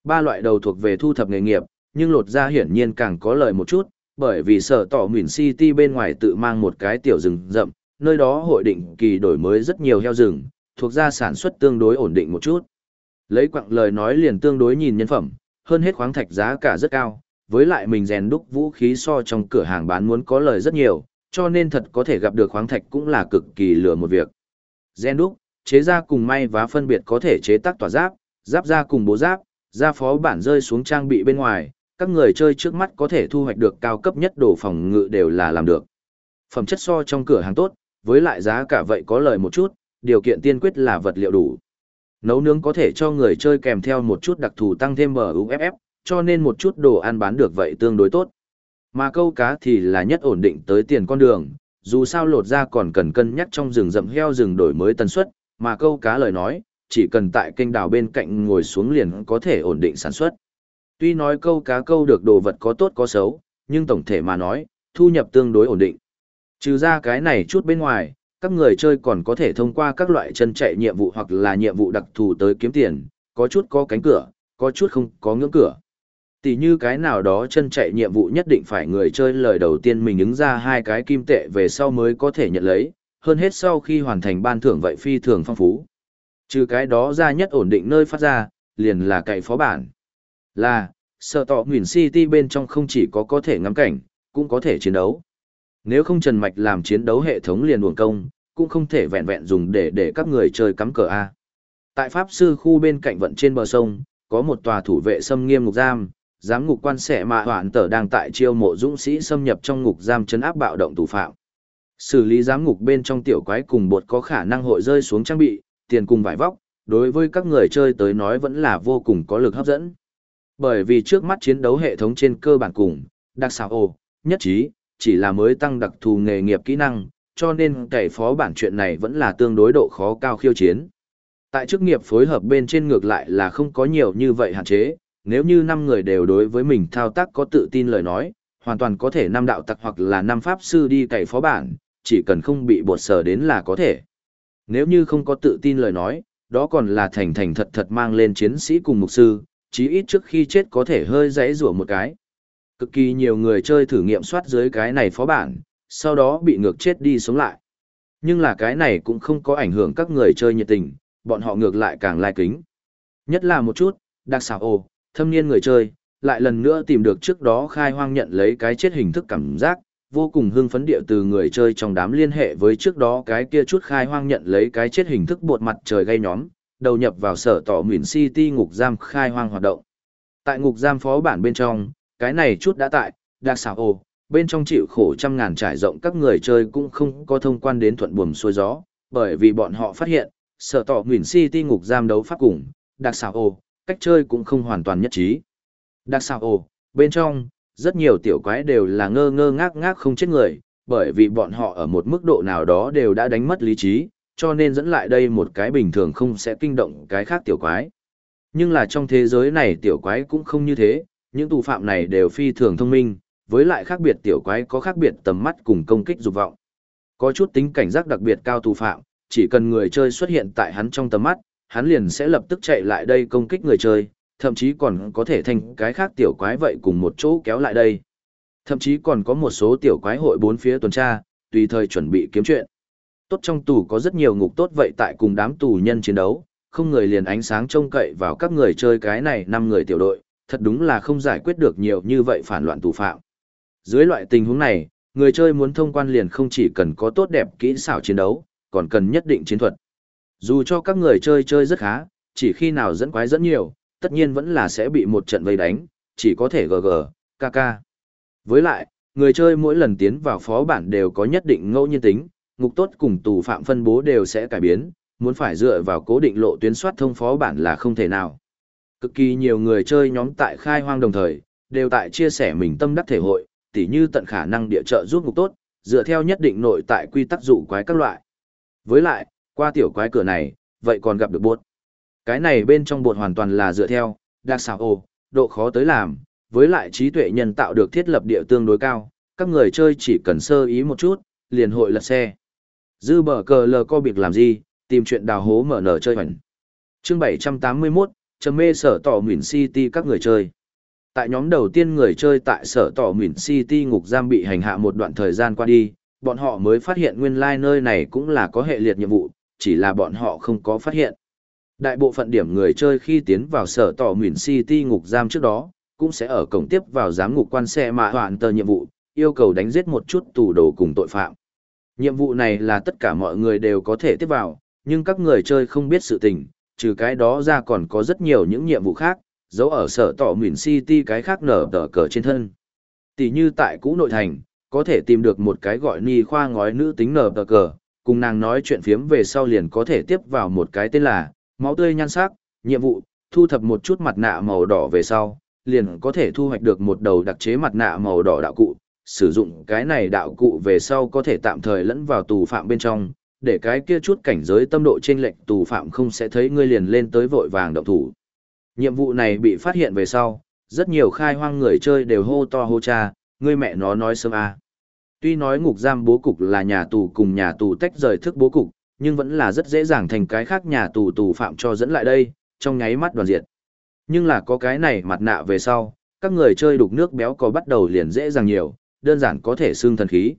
Ba loại đầu thuộc về thu thập nghề nghiệp, nhưng lột da hiển nhiên càng có lợi một chút, bởi vì sở tỏ Nguyễn City bên ngoài tự mang một cái tiểu rừng rậm, nơi đó hội định kỳ đổi mới rất nhiều heo rừng, thuộc ra sản xuất tương đối ổn định một chút. Lấy quặng lời nói liền tương đối nhìn nhân phẩm, hơn hết khoáng thạch giá cả rất cao, với lại mình rèn đúc vũ khí so trong cửa hàng bán muốn có lời rất nhiều, cho nên thật có thể gặp được khoáng thạch cũng là cực kỳ lừa một việc. Rèn đúc, chế ra cùng may vá phân biệt có thể chế tác tỏa giáp, giáp ra cùng bố giáp, ra phó bản rơi xuống trang bị bên ngoài, các người chơi trước mắt có thể thu hoạch được cao cấp nhất đồ phòng ngự đều là làm được. Phẩm chất so trong cửa hàng tốt, với lại giá cả vậy có lời một chút, điều kiện tiên quyết là vật liệu đủ. Nấu nướng có thể cho người chơi kèm theo một chút đặc thù tăng thêm bờ UFF, cho nên một chút đồ ăn bán được vậy tương đối tốt. Mà câu cá thì là nhất ổn định tới tiền con đường, dù sao lột ra còn cần cân nhắc trong rừng rậm heo rừng đổi mới tần suất, mà câu cá lời nói, chỉ cần tại kênh đào bên cạnh ngồi xuống liền có thể ổn định sản xuất. Tuy nói câu cá câu được đồ vật có tốt có xấu, nhưng tổng thể mà nói, thu nhập tương đối ổn định. Trừ ra cái này chút bên ngoài, các người chơi còn có thể thông qua các loại chân chạy nhiệm vụ hoặc là nhiệm vụ đặc thù tới kiếm tiền, có chút có cánh cửa, có chút không có ngưỡng cửa. Tỷ như cái nào đó chân chạy nhiệm vụ nhất định phải người chơi lời đầu tiên mình ứng ra hai cái kim tệ về sau mới có thể nhận lấy, hơn hết sau khi hoàn thành ban thưởng vậy phi thường phong phú. Trừ cái đó ra nhất ổn định nơi phát ra, liền là cậy phó bản. Là, sợ tọ Nguyễn City bên trong không chỉ có có thể ngắm cảnh, cũng có thể chiến đấu. Nếu không Trần Mạch làm chiến đấu hệ thống liền uổng công, cũng không thể vẹn vẹn dùng để để các người chơi cắm cờ A. Tại Pháp Sư khu bên cạnh vận trên bờ sông, có một tòa thủ vệ xâm nghiêm ngục giam, giám ngục quan sẻ mạ hoạn tở đang tại chiêu mộ dũng sĩ xâm nhập trong ngục giam chấn áp bạo động tù phạm. Xử lý giám ngục bên trong tiểu quái cùng bột có khả năng hội rơi xuống trang bị, tiền cùng vải vóc, đối với các người chơi tới nói vẫn là vô cùng có lực hấp dẫn. Bởi vì trước mắt chiến đấu hệ thống trên cơ bản cùng, đặc xảo ồ, nhất trí, chỉ là mới tăng đặc thù nghề nghiệp kỹ năng, cho nên cậy phó bản chuyện này vẫn là tương đối độ khó cao khiêu chiến. Tại chức nghiệp phối hợp bên trên ngược lại là không có nhiều như vậy hạn chế, nếu như năm người đều đối với mình thao tác có tự tin lời nói, hoàn toàn có thể năm đạo tặc hoặc là năm pháp sư đi cày phó bản, chỉ cần không bị bột sở đến là có thể. Nếu như không có tự tin lời nói, đó còn là thành thành thật thật mang lên chiến sĩ cùng mục sư, chí ít trước khi chết có thể hơi dãy rủa một cái. Cực kỳ nhiều người chơi thử nghiệm soát dưới cái này phó bản, sau đó bị ngược chết đi sống lại. Nhưng là cái này cũng không có ảnh hưởng các người chơi nhiệt tình, bọn họ ngược lại càng lai kính. Nhất là một chút, đặc xảo ồ, thâm niên người chơi, lại lần nữa tìm được trước đó khai hoang nhận lấy cái chết hình thức cảm giác, vô cùng hưng phấn địa từ người chơi trong đám liên hệ với trước đó cái kia chút khai hoang nhận lấy cái chết hình thức bột mặt trời gây nhóm, đầu nhập vào sở tỏ Nguyễn City ngục giam khai hoang hoạt động. Tại ngục giam phó bản bên trong, cái này chút đã tại, đặc xảo ồ, bên trong chịu khổ trăm ngàn trải rộng các người chơi cũng không có thông quan đến thuận buồm xuôi gió, bởi vì bọn họ phát hiện, sở tỏ Nguyễn City ngục giam đấu pháp cùng, đặc xảo ồ, cách chơi cũng không hoàn toàn nhất trí. Đặc xảo ồ, bên trong, rất nhiều tiểu quái đều là ngơ ngơ ngác ngác không chết người, bởi vì bọn họ ở một mức độ nào đó đều đã đánh mất lý trí, cho nên dẫn lại đây một cái bình thường không sẽ kinh động cái khác tiểu quái. Nhưng là trong thế giới này tiểu quái cũng không như thế, những tù phạm này đều phi thường thông minh, với lại khác biệt tiểu quái có khác biệt tầm mắt cùng công kích dục vọng. Có chút tính cảnh giác đặc biệt cao tù phạm, chỉ cần người chơi xuất hiện tại hắn trong tầm mắt, hắn liền sẽ lập tức chạy lại đây công kích người chơi, thậm chí còn có thể thành cái khác tiểu quái vậy cùng một chỗ kéo lại đây. Thậm chí còn có một số tiểu quái hội bốn phía tuần tra, tùy thời chuẩn bị kiếm chuyện. Tốt trong tù có rất nhiều ngục tốt vậy tại cùng đám tù nhân chiến đấu, không người liền ánh sáng trông cậy vào các người chơi cái này năm người tiểu đội, thật đúng là không giải quyết được nhiều như vậy phản loạn tù phạm. Dưới loại tình huống này, người chơi muốn thông quan liền không chỉ cần có tốt đẹp kỹ xảo chiến đấu, còn cần nhất định chiến thuật. Dù cho các người chơi chơi rất khá, chỉ khi nào dẫn quái dẫn nhiều, tất nhiên vẫn là sẽ bị một trận vây đánh, chỉ có thể GG, KK. Với lại, người chơi mỗi lần tiến vào phó bản đều có nhất định ngẫu nhiên tính, ngục tốt cùng tù phạm phân bố đều sẽ cải biến, muốn phải dựa vào cố định lộ tuyến soát thông phó bản là không thể nào. Cực kỳ nhiều người chơi nhóm tại khai hoang đồng thời, đều tại chia sẻ mình tâm đắc thể hội, tỉ như tận khả năng địa trợ giúp ngục tốt, dựa theo nhất định nội tại quy tắc dụ quái các loại. Với lại, qua tiểu quái cửa này, vậy còn gặp được bột. Cái này bên trong bột hoàn toàn là dựa theo, đặc xảo ồ, độ khó tới làm, với lại trí tuệ nhân tạo được thiết lập địa tương đối cao, các người chơi chỉ cần sơ ý một chút, liền hội lật xe. Dư bờ cờ lờ co biệt làm gì, tìm chuyện đào hố mở nở chơi hoành. Chương 781, trầm mê sở tỏ Nguyễn City các người chơi. Tại nhóm đầu tiên người chơi tại sở tỏ Nguyễn City ngục giam bị hành hạ một đoạn thời gian qua đi, bọn họ mới phát hiện nguyên lai nơi này cũng là có hệ liệt nhiệm vụ, chỉ là bọn họ không có phát hiện. Đại bộ phận điểm người chơi khi tiến vào sở tỏ Nguyễn City ngục giam trước đó, cũng sẽ ở cổng tiếp vào giám ngục quan xe mạ hoạn tờ nhiệm vụ, yêu cầu đánh giết một chút tù đồ cùng tội phạm. Nhiệm vụ này là tất cả mọi người đều có thể tiếp vào, nhưng các người chơi không biết sự tình, trừ cái đó ra còn có rất nhiều những nhiệm vụ khác, giấu ở sở tỏ Nguyễn City cái khác nở tờ cờ trên thân. Tỷ như tại cũ nội thành, có thể tìm được một cái gọi ni khoa ngói nữ tính nở tờ cờ, cùng nàng nói chuyện phiếm về sau liền có thể tiếp vào một cái tên là máu tươi nhan sắc, nhiệm vụ, thu thập một chút mặt nạ màu đỏ về sau, liền có thể thu hoạch được một đầu đặc chế mặt nạ màu đỏ đạo cụ, sử dụng cái này đạo cụ về sau có thể tạm thời lẫn vào tù phạm bên trong, để cái kia chút cảnh giới tâm độ trên lệnh tù phạm không sẽ thấy ngươi liền lên tới vội vàng động thủ. Nhiệm vụ này bị phát hiện về sau, rất nhiều khai hoang người chơi đều hô to hô cha, ngươi mẹ nó nói sớm à. Tuy nói ngục giam bố cục là nhà tù cùng nhà tù tách rời thức bố cục, nhưng vẫn là rất dễ dàng thành cái khác nhà tù tù phạm cho dẫn lại đây, trong nháy mắt đoàn diệt. Nhưng là có cái này mặt nạ về sau, các người chơi đục nước béo có bắt đầu liền dễ dàng nhiều, đơn giản có thể xương thần khí.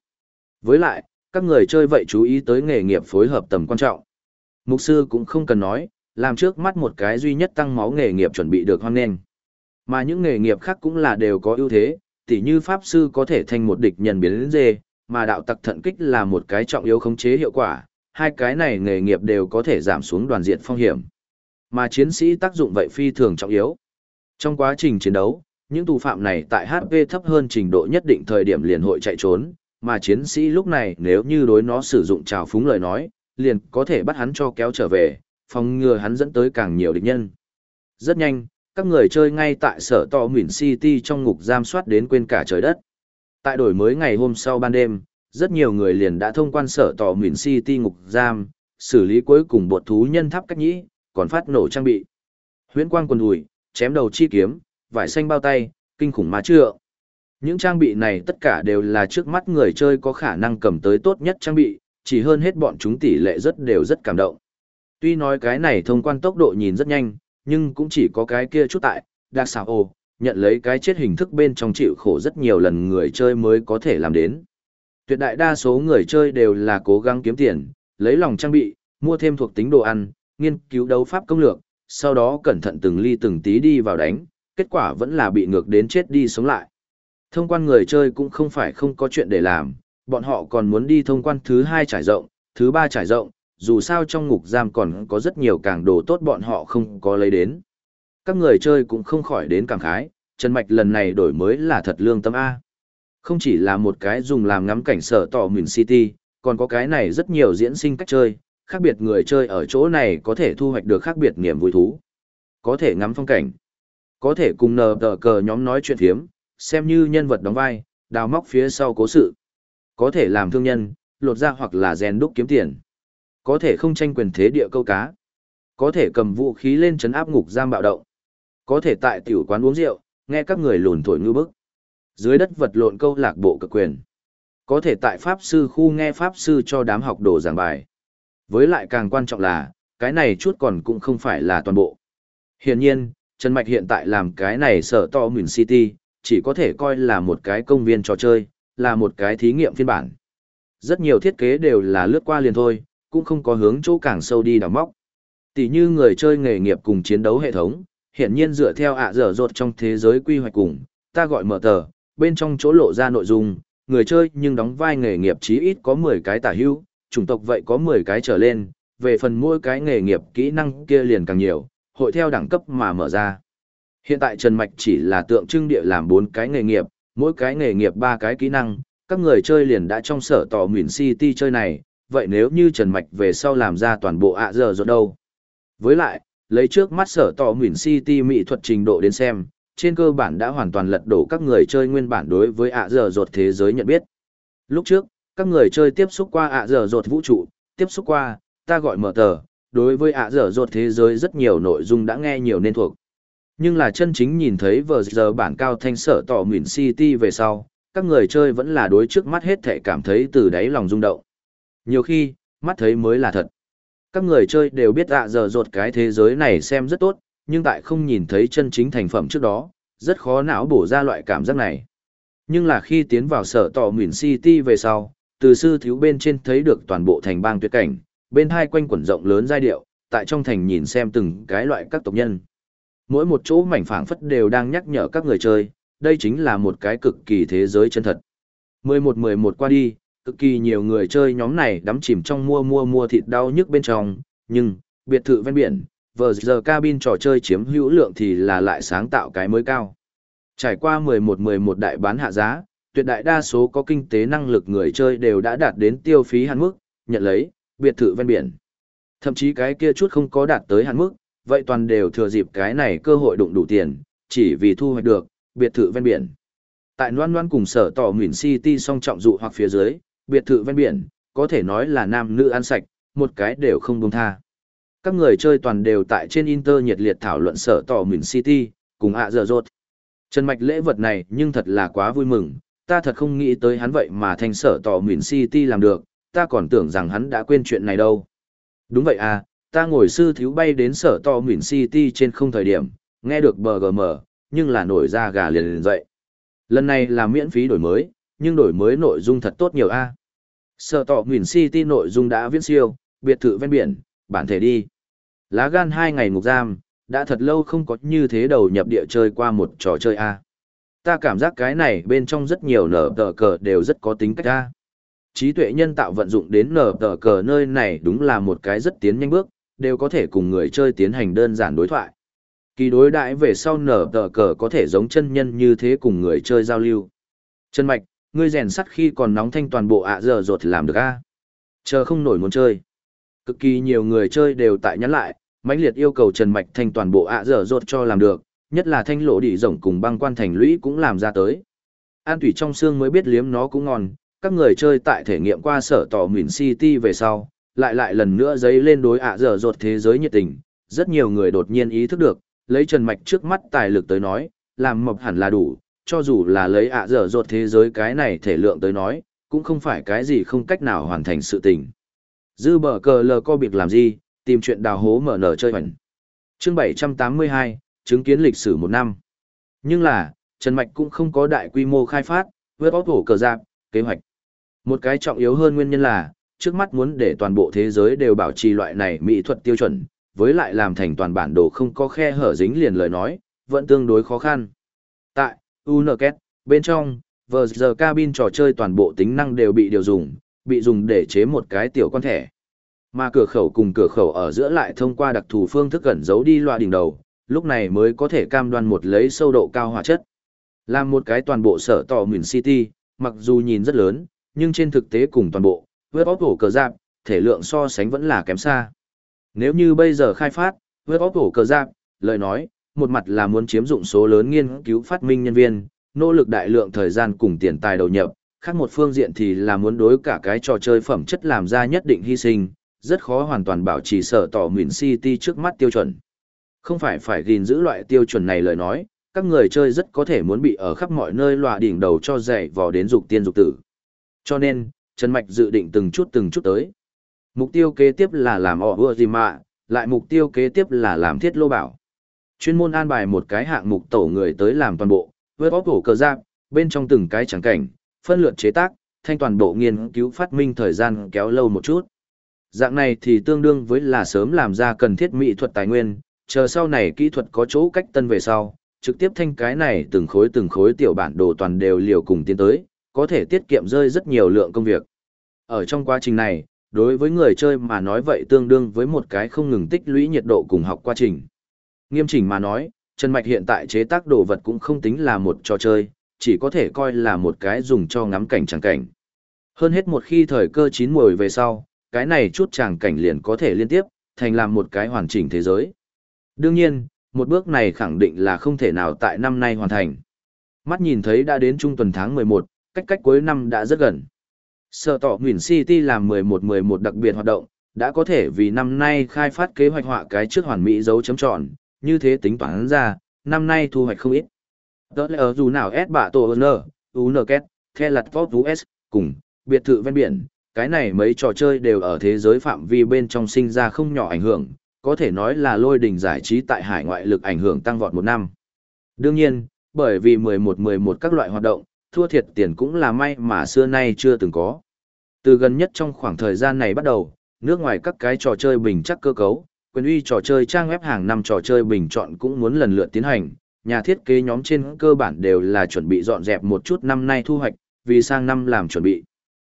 Với lại, các người chơi vậy chú ý tới nghề nghiệp phối hợp tầm quan trọng. Mục sư cũng không cần nói, làm trước mắt một cái duy nhất tăng máu nghề nghiệp chuẩn bị được hoan nghênh. Mà những nghề nghiệp khác cũng là đều có ưu thế, tỉ như pháp sư có thể thành một địch nhân biến đến dê, mà đạo tặc thận kích là một cái trọng yếu khống chế hiệu quả, hai cái này nghề nghiệp đều có thể giảm xuống đoàn diện phong hiểm. Mà chiến sĩ tác dụng vậy phi thường trọng yếu. Trong quá trình chiến đấu, những tù phạm này tại HP thấp hơn trình độ nhất định thời điểm liền hội chạy trốn, mà chiến sĩ lúc này nếu như đối nó sử dụng trào phúng lời nói, liền có thể bắt hắn cho kéo trở về, phòng ngừa hắn dẫn tới càng nhiều địch nhân. Rất nhanh, các người chơi ngay tại sở to Nguyễn City trong ngục giam soát đến quên cả trời đất. Tại đổi mới ngày hôm sau ban đêm, rất nhiều người liền đã thông quan sở tỏ Nguyễn City ngục giam, xử lý cuối cùng bột thú nhân tháp cách nhĩ, còn phát nổ trang bị. Huyễn quang quần đùi, chém đầu chi kiếm, vải xanh bao tay, kinh khủng ma trượng. Những trang bị này tất cả đều là trước mắt người chơi có khả năng cầm tới tốt nhất trang bị, chỉ hơn hết bọn chúng tỷ lệ rất đều rất cảm động. Tuy nói cái này thông quan tốc độ nhìn rất nhanh, nhưng cũng chỉ có cái kia chút tại, đặc xảo ồ, nhận lấy cái chết hình thức bên trong chịu khổ rất nhiều lần người chơi mới có thể làm đến. Tuyệt đại đa số người chơi đều là cố gắng kiếm tiền, lấy lòng trang bị, mua thêm thuộc tính đồ ăn, nghiên cứu đấu pháp công lược, sau đó cẩn thận từng ly từng tí đi vào đánh, kết quả vẫn là bị ngược đến chết đi sống lại. Thông quan người chơi cũng không phải không có chuyện để làm, bọn họ còn muốn đi thông quan thứ hai trải rộng, thứ ba trải rộng, dù sao trong ngục giam còn có rất nhiều càng đồ tốt bọn họ không có lấy đến. Các người chơi cũng không khỏi đến cảm khái, Trần Mạch lần này đổi mới là thật lương tâm A. Không chỉ là một cái dùng làm ngắm cảnh sở tỏ Mìn City, còn có cái này rất nhiều diễn sinh cách chơi, khác biệt người chơi ở chỗ này có thể thu hoạch được khác biệt niềm vui thú. Có thể ngắm phong cảnh, có thể cùng nờ tờ cờ nhóm nói chuyện thiếm, xem như nhân vật đóng vai, đào móc phía sau cố sự. Có thể làm thương nhân, lột ra hoặc là rèn đúc kiếm tiền. Có thể không tranh quyền thế địa câu cá. Có thể cầm vũ khí lên trấn áp ngục giam bạo động. Có thể tại tiểu quán uống rượu, nghe các người lùn thổi ngư bức. Dưới đất vật lộn câu lạc bộ cực quyền. Có thể tại Pháp sư khu nghe Pháp sư cho đám học đồ giảng bài. Với lại càng quan trọng là, cái này chút còn cũng không phải là toàn bộ. Hiển nhiên, Trần Mạch hiện tại làm cái này sở to Mìn City, chỉ có thể coi là một cái công viên trò chơi, là một cái thí nghiệm phiên bản. Rất nhiều thiết kế đều là lướt qua liền thôi, cũng không có hướng chỗ càng sâu đi đào móc. Tỷ như người chơi nghề nghiệp cùng chiến đấu hệ thống, hiện nhiên dựa theo ạ dở dột trong thế giới quy hoạch cùng, ta gọi mở tờ, bên trong chỗ lộ ra nội dung, người chơi nhưng đóng vai nghề nghiệp chí ít có 10 cái tả hữu, chủng tộc vậy có 10 cái trở lên, về phần mỗi cái nghề nghiệp kỹ năng kia liền càng nhiều, hội theo đẳng cấp mà mở ra. Hiện tại Trần Mạch chỉ là tượng trưng địa làm 4 cái nghề nghiệp, mỗi cái nghề nghiệp 3 cái kỹ năng, các người chơi liền đã trong sở tỏ Nguyễn City chơi này, vậy nếu như Trần Mạch về sau làm ra toàn bộ ạ giờ rồi đâu. Với lại, lấy trước mắt sở tỏ Nguyễn City mỹ thuật trình độ đến xem, trên cơ bản đã hoàn toàn lật đổ các người chơi nguyên bản đối với ạ giờ rột thế giới nhận biết. Lúc trước, các người chơi tiếp xúc qua ạ giờ rột vũ trụ, tiếp xúc qua, ta gọi mở tờ, đối với ạ dở ruột thế giới rất nhiều nội dung đã nghe nhiều nên thuộc. Nhưng là chân chính nhìn thấy vờ giờ bản cao thanh sở tỏ nguyện City về sau, các người chơi vẫn là đối trước mắt hết thể cảm thấy từ đáy lòng rung động. Nhiều khi, mắt thấy mới là thật. Các người chơi đều biết ạ à, giờ rột cái thế giới này xem rất tốt, nhưng tại không nhìn thấy chân chính thành phẩm trước đó, rất khó não bổ ra loại cảm giác này. Nhưng là khi tiến vào sở tỏ nguyện City về sau, từ sư thiếu bên trên thấy được toàn bộ thành bang tuyệt cảnh, bên hai quanh quẩn rộng lớn giai điệu, tại trong thành nhìn xem từng cái loại các tộc nhân. Mỗi một chỗ mảnh phảng phất đều đang nhắc nhở các người chơi, đây chính là một cái cực kỳ thế giới chân thật. 11-11 qua đi, cực kỳ nhiều người chơi nhóm này đắm chìm trong mua mua mua thịt đau nhức bên trong, nhưng, biệt thự ven biển, vờ giờ cabin trò chơi chiếm hữu lượng thì là lại sáng tạo cái mới cao. Trải qua 11-11 đại bán hạ giá, tuyệt đại đa số có kinh tế năng lực người chơi đều đã đạt đến tiêu phí hạn mức, nhận lấy, biệt thự ven biển. Thậm chí cái kia chút không có đạt tới hạn mức, vậy toàn đều thừa dịp cái này cơ hội đụng đủ tiền, chỉ vì thu hoạch được, biệt thự ven biển. Tại Loan Loan cùng sở tỏ Nguyễn City song trọng dụ hoặc phía dưới, biệt thự ven biển, có thể nói là nam nữ ăn sạch, một cái đều không buông tha. Các người chơi toàn đều tại trên Inter nhiệt liệt thảo luận sở tỏ Nguyễn City, cùng ạ giờ rột Trần Mạch lễ vật này nhưng thật là quá vui mừng, ta thật không nghĩ tới hắn vậy mà thành sở tỏ Nguyễn City làm được, ta còn tưởng rằng hắn đã quên chuyện này đâu. Đúng vậy à, ta ngồi sư thiếu bay đến sở to mỉn City trên không thời điểm, nghe được bờ BGM, nhưng là nổi ra gà liền liền dậy. Lần này là miễn phí đổi mới, nhưng đổi mới nội dung thật tốt nhiều a. À? Sở to mỉn City nội dung đã viễn siêu, biệt thự ven biển, bản thể đi. Lá gan hai ngày ngục giam, đã thật lâu không có như thế đầu nhập địa chơi qua một trò chơi a. À? Ta cảm giác cái này bên trong rất nhiều nở tờ cờ đều rất có tính cách a trí tuệ nhân tạo vận dụng đến nở tờ cờ nơi này đúng là một cái rất tiến nhanh bước, đều có thể cùng người chơi tiến hành đơn giản đối thoại. Kỳ đối đại về sau nở tờ cờ có thể giống chân nhân như thế cùng người chơi giao lưu. Chân mạch, ngươi rèn sắt khi còn nóng thanh toàn bộ ạ giờ rột làm được a Chờ không nổi muốn chơi. Cực kỳ nhiều người chơi đều tại nhắn lại, mãnh liệt yêu cầu Trần Mạch thanh toàn bộ ạ giờ rột cho làm được, nhất là thanh lỗ đỉ rồng cùng băng quan thành lũy cũng làm ra tới. An tủy trong xương mới biết liếm nó cũng ngon, các người chơi tại thể nghiệm qua sở tỏ nguyễn City về sau, lại lại lần nữa dấy lên đối ạ dở dột thế giới nhiệt tình. Rất nhiều người đột nhiên ý thức được, lấy Trần Mạch trước mắt tài lực tới nói, làm mập hẳn là đủ, cho dù là lấy ạ dở dột thế giới cái này thể lượng tới nói, cũng không phải cái gì không cách nào hoàn thành sự tình. Dư bờ cờ lờ co biệt làm gì, tìm chuyện đào hố mở nở chơi hoành. chương 782, chứng kiến lịch sử một năm. Nhưng là, Trần Mạch cũng không có đại quy mô khai phát, vớt bóp hổ cờ giáp, kế hoạch. Một cái trọng yếu hơn nguyên nhân là, trước mắt muốn để toàn bộ thế giới đều bảo trì loại này mỹ thuật tiêu chuẩn, với lại làm thành toàn bản đồ không có khe hở dính liền lời nói, vẫn tương đối khó khăn. Tại UNKET, bên trong, vờ giờ cabin trò chơi toàn bộ tính năng đều bị điều dùng, bị dùng để chế một cái tiểu con thẻ. Mà cửa khẩu cùng cửa khẩu ở giữa lại thông qua đặc thù phương thức gần giấu đi loa đỉnh đầu, lúc này mới có thể cam đoan một lấy sâu độ cao hóa chất. Làm một cái toàn bộ sở tỏ nguyễn City, mặc dù nhìn rất lớn, nhưng trên thực tế cùng toàn bộ, vớt óc cổ cờ giáp, thể lượng so sánh vẫn là kém xa. Nếu như bây giờ khai phát, vớt óc cổ cờ giáp, lời nói, một mặt là muốn chiếm dụng số lớn nghiên cứu phát minh nhân viên, nỗ lực đại lượng thời gian cùng tiền tài đầu nhập, khác một phương diện thì là muốn đối cả cái trò chơi phẩm chất làm ra nhất định hy sinh, rất khó hoàn toàn bảo trì sở tỏ mịn City trước mắt tiêu chuẩn. Không phải phải gìn giữ loại tiêu chuẩn này lời nói, các người chơi rất có thể muốn bị ở khắp mọi nơi lòa đỉnh đầu cho dạy vò đến dục tiên dục tử. Cho nên, Trần Mạch dự định từng chút từng chút tới. Mục tiêu kế tiếp là làm ỏ vừa gì mà, lại mục tiêu kế tiếp là làm thiết lô bảo. Chuyên môn an bài một cái hạng mục tổ người tới làm toàn bộ, vớt bóp cổ cờ giáp, bên trong từng cái trắng cảnh, phân lượt chế tác, thanh toàn bộ nghiên cứu phát minh thời gian kéo lâu một chút. Dạng này thì tương đương với là sớm làm ra cần thiết mỹ thuật tài nguyên, chờ sau này kỹ thuật có chỗ cách tân về sau, trực tiếp thanh cái này từng khối từng khối tiểu bản đồ toàn đều liều cùng tiến tới, có thể tiết kiệm rơi rất nhiều lượng công việc. Ở trong quá trình này, đối với người chơi mà nói vậy tương đương với một cái không ngừng tích lũy nhiệt độ cùng học quá trình. Nghiêm chỉnh mà nói, Trần Mạch hiện tại chế tác đồ vật cũng không tính là một trò chơi, chỉ có thể coi là một cái dùng cho ngắm cảnh chẳng cảnh. Hơn hết một khi thời cơ chín mùi về sau, cái này chút tràng cảnh liền có thể liên tiếp, thành làm một cái hoàn chỉnh thế giới. Đương nhiên, một bước này khẳng định là không thể nào tại năm nay hoàn thành. Mắt nhìn thấy đã đến trung tuần tháng 11, cách cách cuối năm đã rất gần. Sở tỏ Nguyễn City làm 11-11 đặc biệt hoạt động, đã có thể vì năm nay khai phát kế hoạch họa cái trước hoàn mỹ dấu chấm tròn, như thế tính toán ra, năm nay thu hoạch không ít. Đó là ở dù nào S bạ tổ N, n k The Lạt Vót S, cùng, biệt thự ven biển, cái này mấy trò chơi đều ở thế giới phạm vi bên trong sinh ra không nhỏ ảnh hưởng, có thể nói là lôi đình giải trí tại hải ngoại lực ảnh hưởng tăng vọt một năm. Đương nhiên, bởi vì 11-11 các loại hoạt động, thua thiệt tiền cũng là may mà xưa nay chưa từng có. Từ gần nhất trong khoảng thời gian này bắt đầu, nước ngoài các cái trò chơi bình chắc cơ cấu, quyền uy trò chơi trang web hàng năm trò chơi bình chọn cũng muốn lần lượt tiến hành, nhà thiết kế nhóm trên cơ bản đều là chuẩn bị dọn dẹp một chút năm nay thu hoạch, vì sang năm làm chuẩn bị.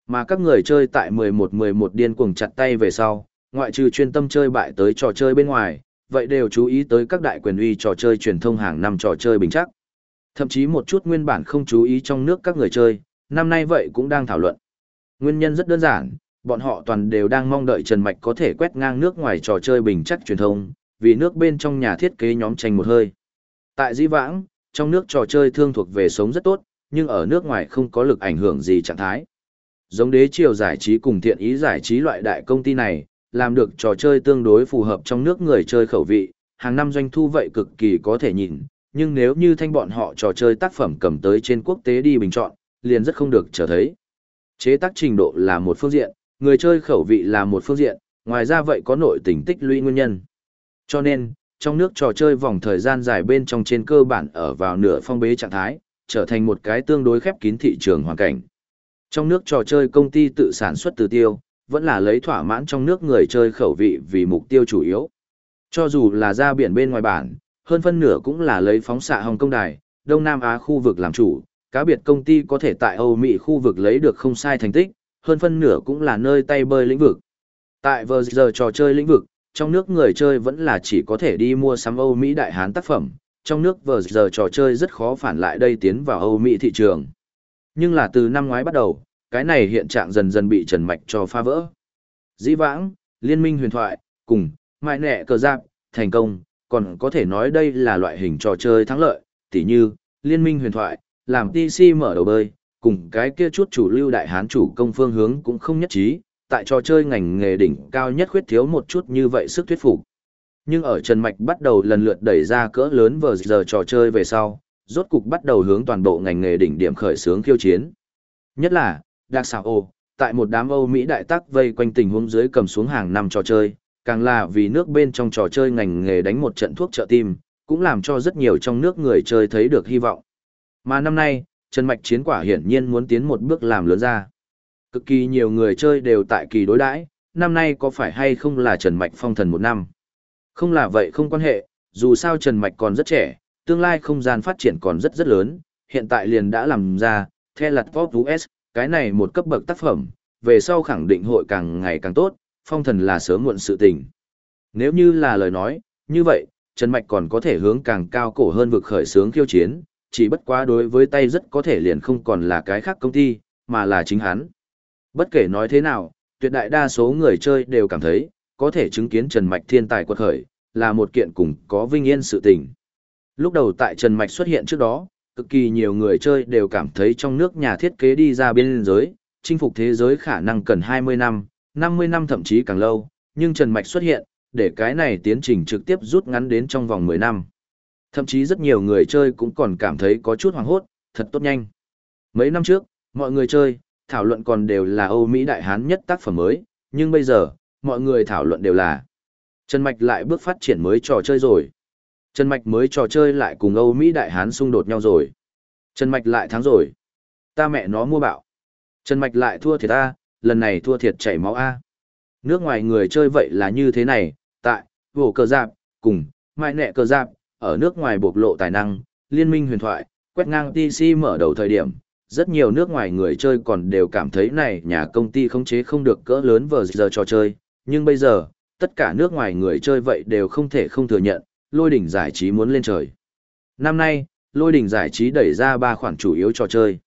Mà các người chơi tại 11-11 điên cuồng chặt tay về sau, ngoại trừ chuyên tâm chơi bại tới trò chơi bên ngoài, vậy đều chú ý tới các đại quyền uy trò chơi truyền thông hàng năm trò chơi bình chắc. Thậm chí một chút nguyên bản không chú ý trong nước các người chơi, năm nay vậy cũng đang thảo luận. Nguyên nhân rất đơn giản, bọn họ toàn đều đang mong đợi Trần Mạch có thể quét ngang nước ngoài trò chơi bình chắc truyền thông, vì nước bên trong nhà thiết kế nhóm tranh một hơi. Tại Di Vãng, trong nước trò chơi thương thuộc về sống rất tốt, nhưng ở nước ngoài không có lực ảnh hưởng gì trạng thái. Giống đế triều giải trí cùng thiện ý giải trí loại đại công ty này, làm được trò chơi tương đối phù hợp trong nước người chơi khẩu vị, hàng năm doanh thu vậy cực kỳ có thể nhìn, nhưng nếu như thanh bọn họ trò chơi tác phẩm cầm tới trên quốc tế đi bình chọn, liền rất không được trở thấy. Chế tác trình độ là một phương diện, người chơi khẩu vị là một phương diện, ngoài ra vậy có nội tình tích lũy nguyên nhân. Cho nên, trong nước trò chơi vòng thời gian dài bên trong trên cơ bản ở vào nửa phong bế trạng thái, trở thành một cái tương đối khép kín thị trường hoàn cảnh. Trong nước trò chơi công ty tự sản xuất từ tiêu, vẫn là lấy thỏa mãn trong nước người chơi khẩu vị vì mục tiêu chủ yếu. Cho dù là ra biển bên ngoài bản, hơn phân nửa cũng là lấy phóng xạ Hồng Kông Đài, Đông Nam Á khu vực làm chủ, cá biệt công ty có thể tại Âu Mỹ khu vực lấy được không sai thành tích, hơn phân nửa cũng là nơi tay bơi lĩnh vực. Tại vờ giờ trò chơi lĩnh vực, trong nước người chơi vẫn là chỉ có thể đi mua sắm Âu Mỹ đại hán tác phẩm, trong nước vờ giờ trò chơi rất khó phản lại đây tiến vào Âu Mỹ thị trường. Nhưng là từ năm ngoái bắt đầu, cái này hiện trạng dần dần bị Trần Mạch cho phá vỡ. Dĩ vãng, liên minh huyền thoại, cùng, mại nẹ cờ giáp, thành công, còn có thể nói đây là loại hình trò chơi thắng lợi, tỉ như, liên minh huyền thoại, làm TC mở đầu bơi, cùng cái kia chút chủ lưu đại hán chủ công phương hướng cũng không nhất trí, tại trò chơi ngành nghề đỉnh cao nhất khuyết thiếu một chút như vậy sức thuyết phục. Nhưng ở Trần Mạch bắt đầu lần lượt đẩy ra cỡ lớn vờ giờ trò chơi về sau, rốt cục bắt đầu hướng toàn bộ ngành nghề đỉnh điểm khởi sướng khiêu chiến. Nhất là, Đặc Sảo Ô, tại một đám Âu Mỹ đại tác vây quanh tình huống dưới cầm xuống hàng năm trò chơi, càng là vì nước bên trong trò chơi ngành nghề đánh một trận thuốc trợ tim, cũng làm cho rất nhiều trong nước người chơi thấy được hy vọng. Mà năm nay, Trần Mạch chiến quả hiển nhiên muốn tiến một bước làm lớn ra. Cực kỳ nhiều người chơi đều tại kỳ đối đãi, năm nay có phải hay không là Trần Mạch phong thần một năm. Không là vậy không quan hệ, dù sao Trần Mạch còn rất trẻ, tương lai không gian phát triển còn rất rất lớn, hiện tại liền đã làm ra, theo lặt Pop US, cái này một cấp bậc tác phẩm, về sau khẳng định hội càng ngày càng tốt, phong thần là sớm muộn sự tình. Nếu như là lời nói, như vậy, Trần Mạch còn có thể hướng càng cao cổ hơn vực khởi sướng khiêu chiến, chỉ bất quá đối với tay rất có thể liền không còn là cái khác công ty, mà là chính hắn. Bất kể nói thế nào, tuyệt đại đa số người chơi đều cảm thấy, có thể chứng kiến Trần Mạch thiên tài quật khởi, là một kiện cùng có vinh yên sự tình. Lúc đầu tại Trần Mạch xuất hiện trước đó, cực kỳ nhiều người chơi đều cảm thấy trong nước nhà thiết kế đi ra biên giới, chinh phục thế giới khả năng cần 20 năm, 50 năm thậm chí càng lâu, nhưng Trần Mạch xuất hiện, để cái này tiến trình trực tiếp rút ngắn đến trong vòng 10 năm. Thậm chí rất nhiều người chơi cũng còn cảm thấy có chút hoàng hốt, thật tốt nhanh. Mấy năm trước, mọi người chơi, thảo luận còn đều là Âu Mỹ Đại Hán nhất tác phẩm mới, nhưng bây giờ, mọi người thảo luận đều là Trần Mạch lại bước phát triển mới trò chơi rồi. Trần Mạch mới trò chơi lại cùng Âu Mỹ Đại Hán xung đột nhau rồi. Trần Mạch lại thắng rồi. Ta mẹ nó mua bạo. Trần Mạch lại thua thì ta, lần này thua thiệt chảy máu A. Nước ngoài người chơi vậy là như thế này, tại, vổ cờ giáp, cùng, mai nẹ cờ giáp, ở nước ngoài bộc lộ tài năng, liên minh huyền thoại, quét ngang TC mở đầu thời điểm, rất nhiều nước ngoài người chơi còn đều cảm thấy này nhà công ty khống chế không được cỡ lớn vờ giờ trò chơi, nhưng bây giờ, tất cả nước ngoài người chơi vậy đều không thể không thừa nhận, lôi đỉnh giải trí muốn lên trời. Năm nay, lôi đỉnh giải trí đẩy ra ba khoản chủ yếu trò chơi.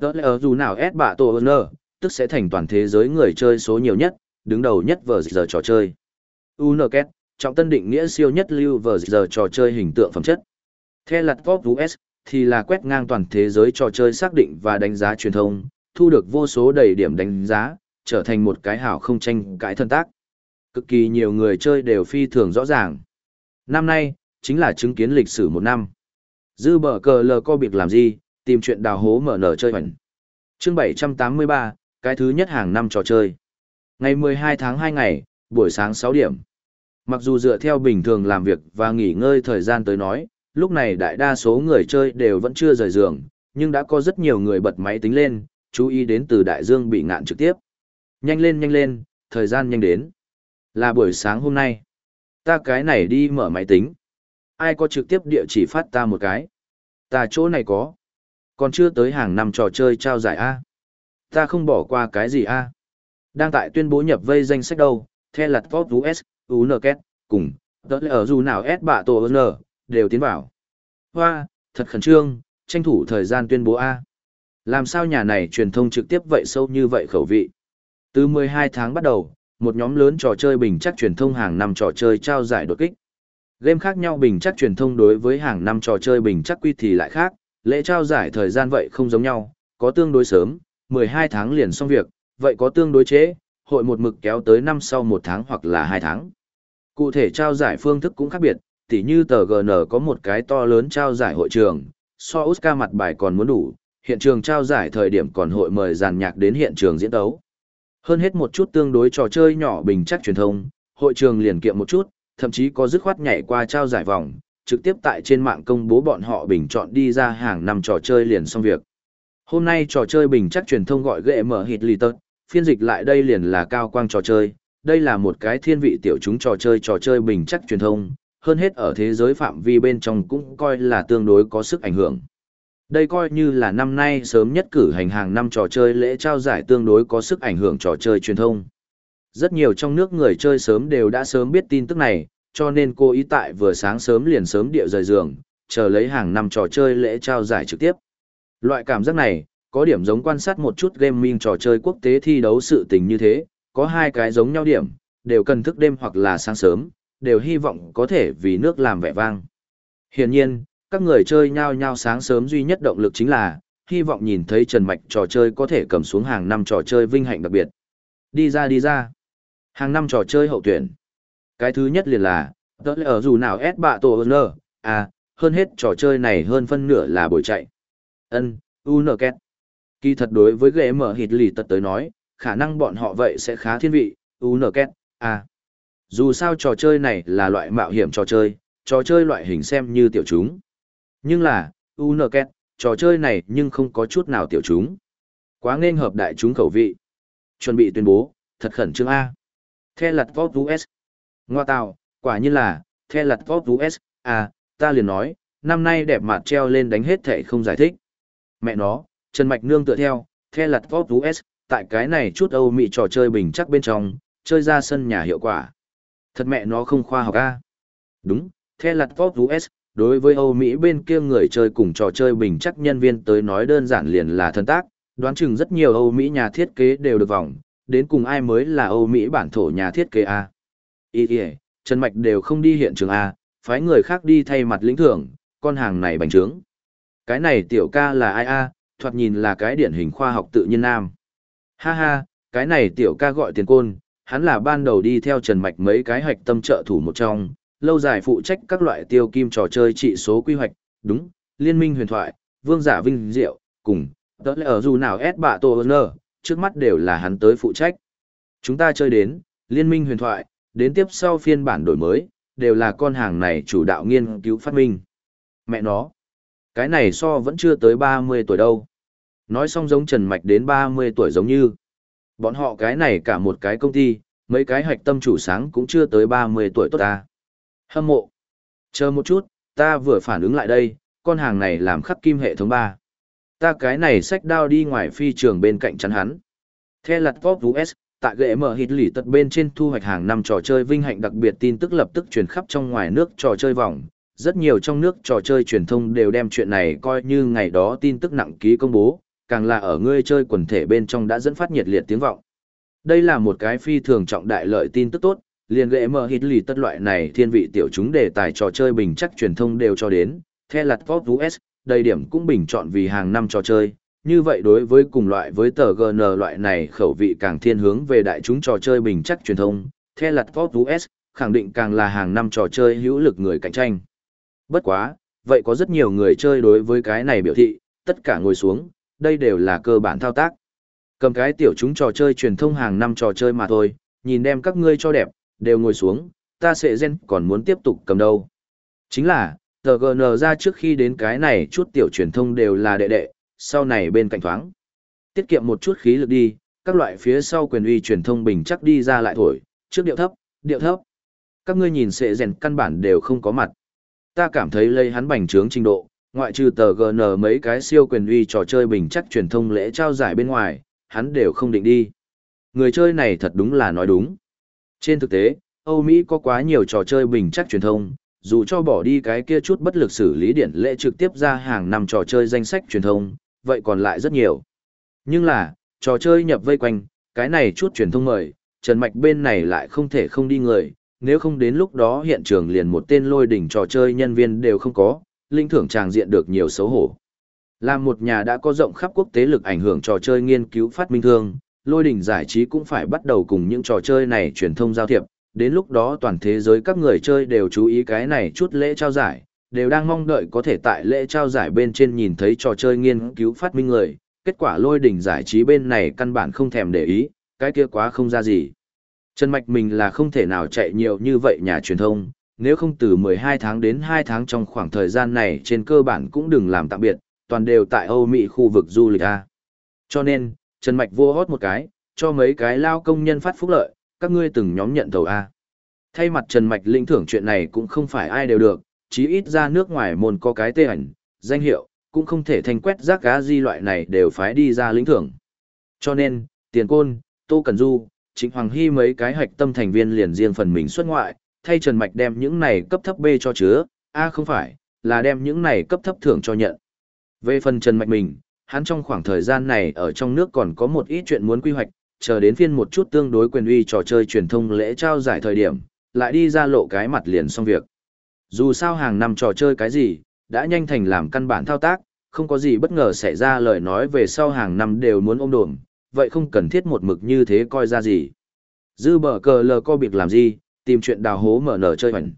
Đó là dù nào S bạ tổ ơn tức sẽ thành toàn thế giới người chơi số nhiều nhất, đứng đầu nhất vở giờ trò chơi. UNKET, trọng tân định nghĩa siêu nhất lưu vở giờ trò chơi hình tượng phẩm chất. The lặt Pop US, thì là quét ngang toàn thế giới trò chơi xác định và đánh giá truyền thông, thu được vô số đầy điểm đánh giá, trở thành một cái hảo không tranh cãi thân tác. Cực kỳ nhiều người chơi đều phi thường rõ ràng. Năm nay, chính là chứng kiến lịch sử một năm. Dư bờ cờ lờ co biệt làm gì, tìm chuyện đào hố mở nở chơi hoành. Chương 783, cái thứ nhất hàng năm trò chơi. Ngày 12 tháng 2 ngày, buổi sáng 6 điểm. Mặc dù dựa theo bình thường làm việc và nghỉ ngơi thời gian tới nói, lúc này đại đa số người chơi đều vẫn chưa rời giường, nhưng đã có rất nhiều người bật máy tính lên, chú ý đến từ đại dương bị ngạn trực tiếp. Nhanh lên nhanh lên, thời gian nhanh đến. Là buổi sáng hôm nay. Ta cái này đi mở máy tính. Ai có trực tiếp địa chỉ phát ta một cái. Ta chỗ này có. Còn chưa tới hàng năm trò chơi trao giải A. Ta không bỏ qua cái gì A. Đang tại tuyên bố nhập vây danh sách đâu, theo lặt Pop US, UNKET, cùng, tớ là ở dù nào S bạ tổ N, đều tiến vào. Hoa, thật khẩn trương, tranh thủ thời gian tuyên bố A. Làm sao nhà này truyền thông trực tiếp vậy sâu như vậy khẩu vị. Từ 12 tháng bắt đầu, một nhóm lớn trò chơi bình chắc truyền thông hàng năm trò chơi trao giải đột kích. Game khác nhau bình chắc truyền thông đối với hàng năm trò chơi bình chắc quy thì lại khác, lễ trao giải thời gian vậy không giống nhau, có tương đối sớm, 12 tháng liền xong việc, vậy có tương đối chế, hội một mực kéo tới năm sau một tháng hoặc là hai tháng. Cụ thể trao giải phương thức cũng khác biệt, tỉ như tờ GN có một cái to lớn trao giải hội trường, so Oscar mặt bài còn muốn đủ, hiện trường trao giải thời điểm còn hội mời dàn nhạc đến hiện trường diễn đấu. Hơn hết một chút tương đối trò chơi nhỏ bình chắc truyền thông, hội trường liền kiệm một chút, thậm chí có dứt khoát nhảy qua trao giải vòng, trực tiếp tại trên mạng công bố bọn họ bình chọn đi ra hàng năm trò chơi liền xong việc. Hôm nay trò chơi bình chắc truyền thông gọi ghệ mở hịt lì tật, phiên dịch lại đây liền là cao quang trò chơi, đây là một cái thiên vị tiểu chúng trò chơi trò chơi bình chắc truyền thông, hơn hết ở thế giới phạm vi bên trong cũng coi là tương đối có sức ảnh hưởng. Đây coi như là năm nay sớm nhất cử hành hàng năm trò chơi lễ trao giải tương đối có sức ảnh hưởng trò chơi truyền thông. Rất nhiều trong nước người chơi sớm đều đã sớm biết tin tức này, cho nên cô ý tại vừa sáng sớm liền sớm điệu rời giường, chờ lấy hàng năm trò chơi lễ trao giải trực tiếp. Loại cảm giác này, có điểm giống quan sát một chút gaming trò chơi quốc tế thi đấu sự tình như thế, có hai cái giống nhau điểm, đều cần thức đêm hoặc là sáng sớm, đều hy vọng có thể vì nước làm vẻ vang. Hiển nhiên, các người chơi nhau nhau sáng sớm duy nhất động lực chính là, hy vọng nhìn thấy Trần Mạch trò chơi có thể cầm xuống hàng năm trò chơi vinh hạnh đặc biệt. Đi ra đi ra. Hàng năm trò chơi hậu tuyển. Cái thứ nhất liền là, tớ ở dù nào S bạ tổ hơn à, hơn hết trò chơi này hơn phân nửa là buổi chạy. Ân, UNKET. Kỳ thật đối với ghệ mở hít lì tật tới nói, khả năng bọn họ vậy sẽ khá thiên vị, UNKET, à. Dù sao trò chơi này là loại mạo hiểm trò chơi, trò chơi loại hình xem như tiểu chúng. Nhưng là, UNKET, trò chơi này nhưng không có chút nào tiểu chúng. Quá nên hợp đại chúng khẩu vị. Chuẩn bị tuyên bố, thật khẩn trương A. The lặt Vought US. Ngoa tạo, quả nhiên là, The lặt Vought US, à, ta liền nói, năm nay đẹp mặt treo lên đánh hết thệ không giải thích. Mẹ nó, Trần Mạch Nương tựa theo, The lặt vót US, tại cái này chút Âu Mỹ trò chơi bình chắc bên trong, chơi ra sân nhà hiệu quả. Thật mẹ nó không khoa học A. Đúng, The lặt vót US, đối với Âu Mỹ bên kia người chơi cùng trò chơi bình chắc nhân viên tới nói đơn giản liền là thân tác, đoán chừng rất nhiều Âu Mỹ nhà thiết kế đều được vòng, đến cùng ai mới là Âu Mỹ bản thổ nhà thiết kế A. Ý ý, Trần Mạch đều không đi hiện trường A, phái người khác đi thay mặt lĩnh thưởng, con hàng này bành trướng. Cái này tiểu ca là ai A, thoạt nhìn là cái điển hình khoa học tự nhiên nam. Ha ha, Cái này tiểu ca gọi tiền côn, hắn là ban đầu đi theo Trần Mạch mấy cái hạch tâm trợ thủ một trong, lâu dài phụ trách các loại tiêu kim trò chơi trị số quy hoạch, đúng, liên minh huyền thoại, vương giả vinh diệu, cùng, tớ lẽ ở dù nào S bạ tổ nơ, trước mắt đều là hắn tới phụ trách. Chúng ta chơi đến, liên minh huyền thoại, đến tiếp sau phiên bản đổi mới, đều là con hàng này chủ đạo nghiên cứu phát minh. Mẹ nó, cái này so vẫn chưa tới 30 tuổi đâu. Nói xong giống Trần Mạch đến 30 tuổi giống như. Bọn họ cái này cả một cái công ty, mấy cái hạch tâm chủ sáng cũng chưa tới 30 tuổi tốt ta. Hâm mộ. Chờ một chút, ta vừa phản ứng lại đây, con hàng này làm khắc kim hệ thống 3. Ta cái này sách đao đi ngoài phi trường bên cạnh chắn hắn. Theo lặt Pop US, tại ghệ mở hít lì tật bên trên thu hoạch hàng năm trò chơi vinh hạnh đặc biệt tin tức lập tức truyền khắp trong ngoài nước trò chơi vòng. Rất nhiều trong nước trò chơi truyền thông đều đem chuyện này coi như ngày đó tin tức nặng ký công bố, càng là ở ngươi chơi quần thể bên trong đã dẫn phát nhiệt liệt tiếng vọng. Đây là một cái phi thường trọng đại lợi tin tức tốt, liền gệ mở hít lì tất loại này thiên vị tiểu chúng đề tài trò chơi bình chắc truyền thông đều cho đến, theo lặt Pop US, đầy điểm cũng bình chọn vì hàng năm trò chơi. Như vậy đối với cùng loại với tờ GN loại này khẩu vị càng thiên hướng về đại chúng trò chơi bình chắc truyền thông, theo lặt Pop US, khẳng định càng là hàng năm trò chơi hữu lực người cạnh tranh. Bất quá, vậy có rất nhiều người chơi đối với cái này biểu thị, tất cả ngồi xuống, đây đều là cơ bản thao tác. Cầm cái tiểu chúng trò chơi truyền thông hàng năm trò chơi mà thôi, nhìn đem các ngươi cho đẹp, đều ngồi xuống, ta sẽ gen còn muốn tiếp tục cầm đâu. Chính là, tờ GN ra trước khi đến cái này chút tiểu truyền thông đều là đệ đệ, sau này bên cạnh thoáng. Tiết kiệm một chút khí lực đi, các loại phía sau quyền uy truyền thông bình chắc đi ra lại thổi, trước điệu thấp, điệu thấp. Các ngươi nhìn sẽ rèn căn bản đều không có mặt. Ta cảm thấy lây hắn bành trướng trình độ, ngoại trừ tờ GN mấy cái siêu quyền uy trò chơi bình chắc truyền thông lễ trao giải bên ngoài, hắn đều không định đi. Người chơi này thật đúng là nói đúng. Trên thực tế, Âu Mỹ có quá nhiều trò chơi bình chắc truyền thông, dù cho bỏ đi cái kia chút bất lực xử lý điện lễ trực tiếp ra hàng năm trò chơi danh sách truyền thông, vậy còn lại rất nhiều. Nhưng là, trò chơi nhập vây quanh, cái này chút truyền thông mời, Trần Mạch bên này lại không thể không đi người, nếu không đến lúc đó hiện trường liền một tên lôi đỉnh trò chơi nhân viên đều không có, linh thưởng tràng diện được nhiều xấu hổ. Là một nhà đã có rộng khắp quốc tế lực ảnh hưởng trò chơi nghiên cứu phát minh thương, lôi đỉnh giải trí cũng phải bắt đầu cùng những trò chơi này truyền thông giao thiệp, đến lúc đó toàn thế giới các người chơi đều chú ý cái này chút lễ trao giải, đều đang mong đợi có thể tại lễ trao giải bên trên nhìn thấy trò chơi nghiên cứu phát minh người, kết quả lôi đỉnh giải trí bên này căn bản không thèm để ý, cái kia quá không ra gì. Trần Mạch mình là không thể nào chạy nhiều như vậy nhà truyền thông, nếu không từ 12 tháng đến 2 tháng trong khoảng thời gian này trên cơ bản cũng đừng làm tạm biệt, toàn đều tại Âu Mỹ khu vực du lịch A. Cho nên, Trần Mạch vô hót một cái, cho mấy cái lao công nhân phát phúc lợi, các ngươi từng nhóm nhận thầu A. Thay mặt Trần Mạch lĩnh thưởng chuyện này cũng không phải ai đều được, chí ít ra nước ngoài môn có cái tê ảnh, danh hiệu, cũng không thể thanh quét rác cá di loại này đều phải đi ra lĩnh thưởng. Cho nên, Tiền Côn, Tô Cần Du, Trịnh Hoàng Hy mấy cái hạch tâm thành viên liền riêng phần mình xuất ngoại, thay Trần Mạch đem những này cấp thấp B cho chứa, A không phải, là đem những này cấp thấp thưởng cho nhận. Về phần Trần Mạch mình, hắn trong khoảng thời gian này ở trong nước còn có một ít chuyện muốn quy hoạch, chờ đến phiên một chút tương đối quyền uy trò chơi truyền thông lễ trao giải thời điểm, lại đi ra lộ cái mặt liền xong việc. Dù sao hàng năm trò chơi cái gì, đã nhanh thành làm căn bản thao tác, không có gì bất ngờ xảy ra lời nói về sau hàng năm đều muốn ôm đồm, vậy không cần thiết một mực như thế coi ra gì. Dư bờ cờ lờ co biệt làm gì, tìm chuyện đào hố mở nở chơi hoành.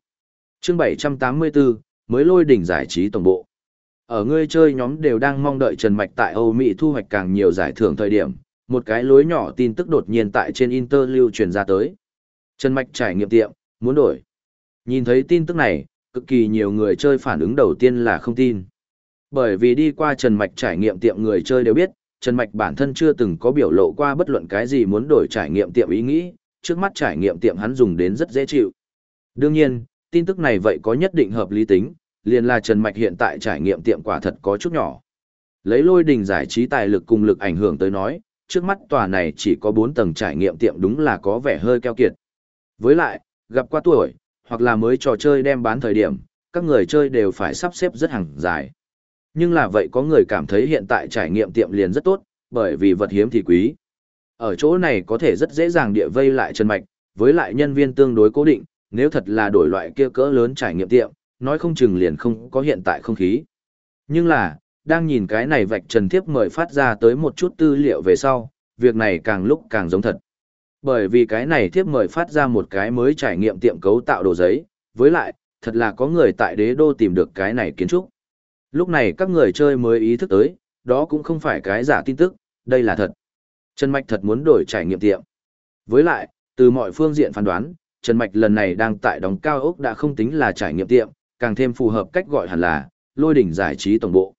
Chương 784, mới lôi đỉnh giải trí tổng bộ. Ở ngươi chơi nhóm đều đang mong đợi Trần Mạch tại Âu Mỹ thu hoạch càng nhiều giải thưởng thời điểm, một cái lối nhỏ tin tức đột nhiên tại trên Inter lưu truyền ra tới. Trần Mạch trải nghiệm tiệm, muốn đổi. Nhìn thấy tin tức này, cực kỳ nhiều người chơi phản ứng đầu tiên là không tin. Bởi vì đi qua Trần Mạch trải nghiệm tiệm người chơi đều biết, Trần Mạch bản thân chưa từng có biểu lộ qua bất luận cái gì muốn đổi trải nghiệm tiệm ý nghĩ, trước mắt trải nghiệm tiệm hắn dùng đến rất dễ chịu. Đương nhiên, tin tức này vậy có nhất định hợp lý tính, liền là Trần Mạch hiện tại trải nghiệm tiệm quả thật có chút nhỏ. Lấy lôi đình giải trí tài lực cùng lực ảnh hưởng tới nói, trước mắt tòa này chỉ có 4 tầng trải nghiệm tiệm đúng là có vẻ hơi keo kiệt. Với lại, gặp qua tuổi, hoặc là mới trò chơi đem bán thời điểm, các người chơi đều phải sắp xếp rất hàng dài. Nhưng là vậy có người cảm thấy hiện tại trải nghiệm tiệm liền rất tốt, bởi vì vật hiếm thì quý. Ở chỗ này có thể rất dễ dàng địa vây lại chân mạch, với lại nhân viên tương đối cố định, nếu thật là đổi loại kia cỡ lớn trải nghiệm tiệm, nói không chừng liền không có hiện tại không khí. Nhưng là, đang nhìn cái này vạch trần tiếp mời phát ra tới một chút tư liệu về sau, việc này càng lúc càng giống thật. Bởi vì cái này thiếp mời phát ra một cái mới trải nghiệm tiệm cấu tạo đồ giấy, với lại, thật là có người tại đế đô tìm được cái này kiến trúc. Lúc này các người chơi mới ý thức tới, đó cũng không phải cái giả tin tức, đây là thật. Trần Mạch thật muốn đổi trải nghiệm tiệm. Với lại, từ mọi phương diện phán đoán, Trần Mạch lần này đang tại đóng cao ốc đã không tính là trải nghiệm tiệm, càng thêm phù hợp cách gọi hẳn là lôi đỉnh giải trí tổng bộ.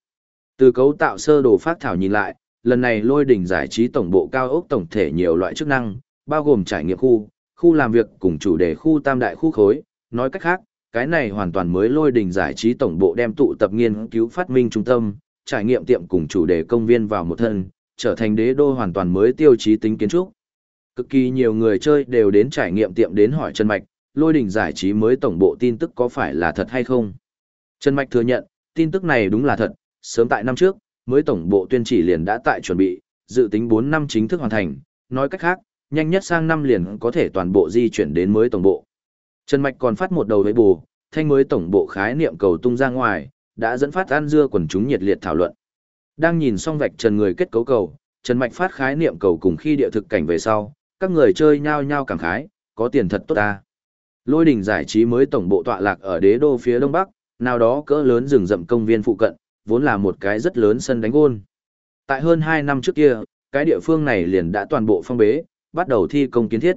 Từ cấu tạo sơ đồ phát thảo nhìn lại, lần này lôi đỉnh giải trí tổng bộ cao ốc tổng thể nhiều loại chức năng, bao gồm trải nghiệm khu, khu làm việc cùng chủ đề khu tam đại khu khối, nói cách khác, cái này hoàn toàn mới lôi đình giải trí tổng bộ đem tụ tập nghiên cứu phát minh trung tâm, trải nghiệm tiệm cùng chủ đề công viên vào một thân, trở thành đế đô hoàn toàn mới tiêu chí tính kiến trúc. Cực kỳ nhiều người chơi đều đến trải nghiệm tiệm đến hỏi Trần Mạch, lôi đình giải trí mới tổng bộ tin tức có phải là thật hay không. Trần Mạch thừa nhận, tin tức này đúng là thật, sớm tại năm trước, mới tổng bộ tuyên chỉ liền đã tại chuẩn bị, dự tính 4 năm chính thức hoàn thành, nói cách khác, nhanh nhất sang năm liền có thể toàn bộ di chuyển đến mới tổng bộ. Trần Mạch còn phát một đầu với bù, thanh mới tổng bộ khái niệm cầu tung ra ngoài, đã dẫn phát ăn dưa quần chúng nhiệt liệt thảo luận. Đang nhìn xong vạch trần người kết cấu cầu, Trần Mạch phát khái niệm cầu cùng khi địa thực cảnh về sau, các người chơi nhao nhao cảm khái, có tiền thật tốt ta. Lôi đỉnh giải trí mới tổng bộ tọa lạc ở đế đô phía đông bắc, nào đó cỡ lớn rừng rậm công viên phụ cận, vốn là một cái rất lớn sân đánh gôn. Tại hơn 2 năm trước kia, cái địa phương này liền đã toàn bộ phong bế, bắt đầu thi công kiến thiết.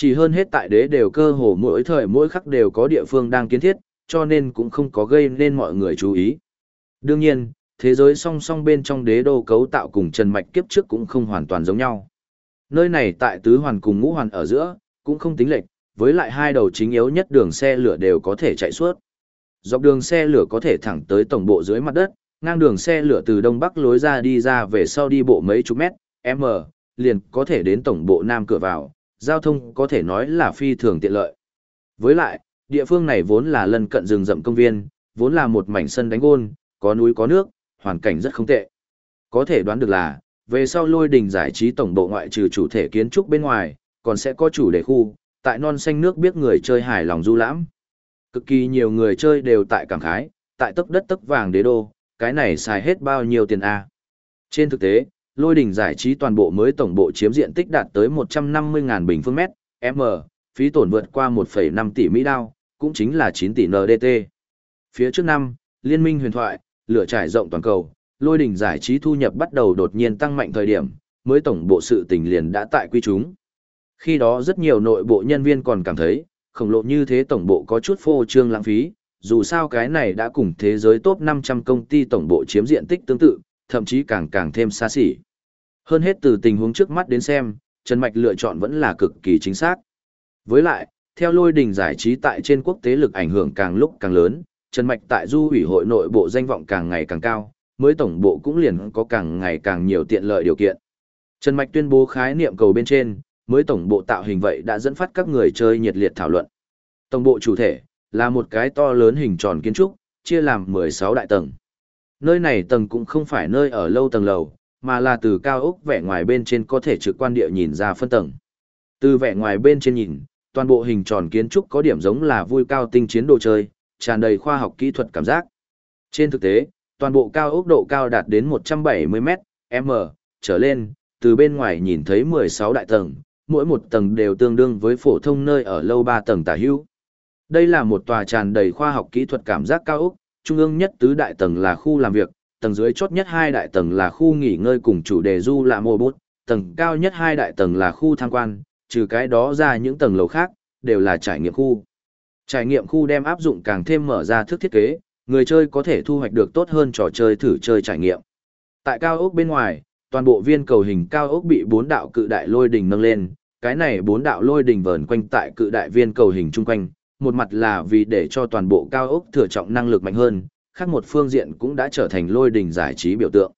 Chỉ hơn hết tại đế đều cơ hồ mỗi thời mỗi khắc đều có địa phương đang kiến thiết, cho nên cũng không có gây nên mọi người chú ý. Đương nhiên, thế giới song song bên trong đế đô cấu tạo cùng Trần Mạch kiếp trước cũng không hoàn toàn giống nhau. Nơi này tại tứ hoàn cùng ngũ hoàn ở giữa, cũng không tính lệch, với lại hai đầu chính yếu nhất đường xe lửa đều có thể chạy suốt. Dọc đường xe lửa có thể thẳng tới tổng bộ dưới mặt đất, ngang đường xe lửa từ đông bắc lối ra đi ra về sau đi bộ mấy chục mét, m, liền có thể đến tổng bộ nam cửa vào, giao thông có thể nói là phi thường tiện lợi. Với lại, địa phương này vốn là lân cận rừng rậm công viên, vốn là một mảnh sân đánh gôn, có núi có nước, hoàn cảnh rất không tệ. Có thể đoán được là, về sau lôi đình giải trí tổng bộ ngoại trừ chủ thể kiến trúc bên ngoài, còn sẽ có chủ đề khu, tại non xanh nước biết người chơi hài lòng du lãm. Cực kỳ nhiều người chơi đều tại cảm khái, tại tấc đất tấc vàng đế đô, cái này xài hết bao nhiêu tiền a? Trên thực tế, lôi đỉnh giải trí toàn bộ mới tổng bộ chiếm diện tích đạt tới 150.000 bình phương mét, m, phí tổn vượt qua 1,5 tỷ Mỹ đao, cũng chính là 9 tỷ NDT. Phía trước năm, Liên minh huyền thoại, lửa trải rộng toàn cầu, lôi đỉnh giải trí thu nhập bắt đầu đột nhiên tăng mạnh thời điểm, mới tổng bộ sự tình liền đã tại quy chúng. Khi đó rất nhiều nội bộ nhân viên còn cảm thấy, khổng lồ như thế tổng bộ có chút phô trương lãng phí, dù sao cái này đã cùng thế giới top 500 công ty tổng bộ chiếm diện tích tương tự, thậm chí càng càng thêm xa xỉ. Hơn hết từ tình huống trước mắt đến xem, Trần Mạch lựa chọn vẫn là cực kỳ chính xác. Với lại, theo lôi đình giải trí tại trên quốc tế lực ảnh hưởng càng lúc càng lớn, Trần Mạch tại du ủy hội nội bộ danh vọng càng ngày càng cao, mới tổng bộ cũng liền có càng ngày càng nhiều tiện lợi điều kiện. Trần Mạch tuyên bố khái niệm cầu bên trên, mới tổng bộ tạo hình vậy đã dẫn phát các người chơi nhiệt liệt thảo luận. Tổng bộ chủ thể là một cái to lớn hình tròn kiến trúc, chia làm 16 đại tầng. Nơi này tầng cũng không phải nơi ở lâu tầng lầu, mà là từ cao ốc vẻ ngoài bên trên có thể trực quan địa nhìn ra phân tầng. Từ vẻ ngoài bên trên nhìn, toàn bộ hình tròn kiến trúc có điểm giống là vui cao tinh chiến đồ chơi, tràn đầy khoa học kỹ thuật cảm giác. Trên thực tế, toàn bộ cao ốc độ cao đạt đến 170 m, m, trở lên, từ bên ngoài nhìn thấy 16 đại tầng, mỗi một tầng đều tương đương với phổ thông nơi ở lâu 3 tầng tả hữu. Đây là một tòa tràn đầy khoa học kỹ thuật cảm giác cao ốc, trung ương nhất tứ đại tầng là khu làm việc, tầng dưới chốt nhất hai đại tầng là khu nghỉ ngơi cùng chủ đề du lạ mô bút, tầng cao nhất hai đại tầng là khu tham quan, trừ cái đó ra những tầng lầu khác, đều là trải nghiệm khu. Trải nghiệm khu đem áp dụng càng thêm mở ra thức thiết kế, người chơi có thể thu hoạch được tốt hơn trò chơi thử chơi trải nghiệm. Tại cao ốc bên ngoài, toàn bộ viên cầu hình cao ốc bị bốn đạo cự đại lôi đỉnh nâng lên, cái này bốn đạo lôi đỉnh vờn quanh tại cự đại viên cầu hình chung quanh, một mặt là vì để cho toàn bộ cao ốc thừa trọng năng lực mạnh hơn, khác một phương diện cũng đã trở thành lôi đình giải trí biểu tượng.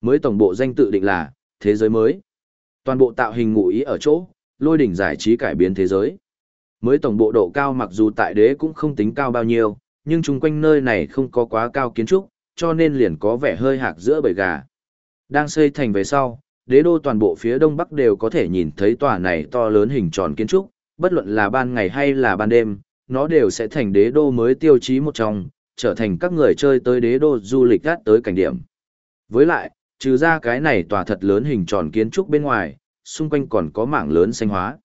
Mới tổng bộ danh tự định là thế giới mới. Toàn bộ tạo hình ngụ ý ở chỗ, lôi đình giải trí cải biến thế giới. Mới tổng bộ độ cao mặc dù tại đế cũng không tính cao bao nhiêu, nhưng chung quanh nơi này không có quá cao kiến trúc, cho nên liền có vẻ hơi hạc giữa bầy gà. Đang xây thành về sau, đế đô toàn bộ phía đông bắc đều có thể nhìn thấy tòa này to lớn hình tròn kiến trúc, bất luận là ban ngày hay là ban đêm, nó đều sẽ thành đế đô mới tiêu chí một trong, trở thành các người chơi tới đế đô du lịch gắt tới cảnh điểm. Với lại, Trừ ra cái này tòa thật lớn hình tròn kiến trúc bên ngoài, xung quanh còn có mảng lớn xanh hóa.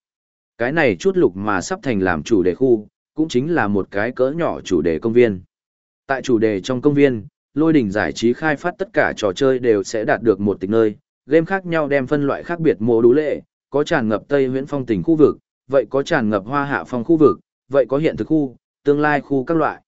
Cái này chút lục mà sắp thành làm chủ đề khu, cũng chính là một cái cỡ nhỏ chủ đề công viên. Tại chủ đề trong công viên, lôi đỉnh giải trí khai phát tất cả trò chơi đều sẽ đạt được một tịch nơi, game khác nhau đem phân loại khác biệt mô đủ lệ, có tràn ngập Tây Huyễn Phong tỉnh khu vực, vậy có tràn ngập Hoa Hạ Phong khu vực, vậy có hiện thực khu, tương lai khu các loại.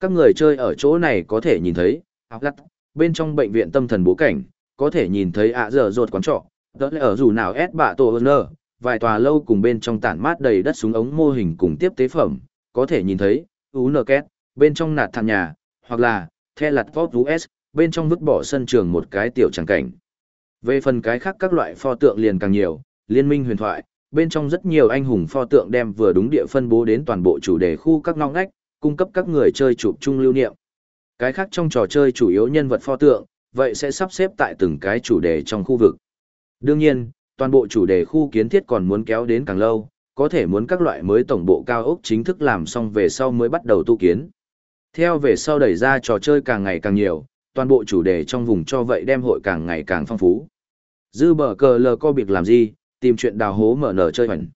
Các người chơi ở chỗ này có thể nhìn thấy, áo lắt, bên trong bệnh viện tâm thần bố cảnh, có thể nhìn thấy ạ dở rột quán trọ, đó lẽ ở dù nào ép bạ tổ ơn vài tòa lâu cùng bên trong tản mát đầy đất súng ống mô hình cùng tiếp tế phẩm, có thể nhìn thấy, ú nờ két, bên trong nạt thằng nhà, hoặc là, the lặt vót US, bên trong vứt bỏ sân trường một cái tiểu tràng cảnh. Về phần cái khác các loại pho tượng liền càng nhiều, liên minh huyền thoại, bên trong rất nhiều anh hùng pho tượng đem vừa đúng địa phân bố đến toàn bộ chủ đề khu các ngõ ngách, cung cấp các người chơi chụp chung lưu niệm. Cái khác trong trò chơi chủ yếu nhân vật pho tượng, vậy sẽ sắp xếp tại từng cái chủ đề trong khu vực. Đương nhiên, toàn bộ chủ đề khu kiến thiết còn muốn kéo đến càng lâu, có thể muốn các loại mới tổng bộ cao ốc chính thức làm xong về sau mới bắt đầu tu kiến. Theo về sau đẩy ra trò chơi càng ngày càng nhiều, toàn bộ chủ đề trong vùng cho vậy đem hội càng ngày càng phong phú. Dư bờ cờ lờ co biệt làm gì, tìm chuyện đào hố mở nở chơi hoành.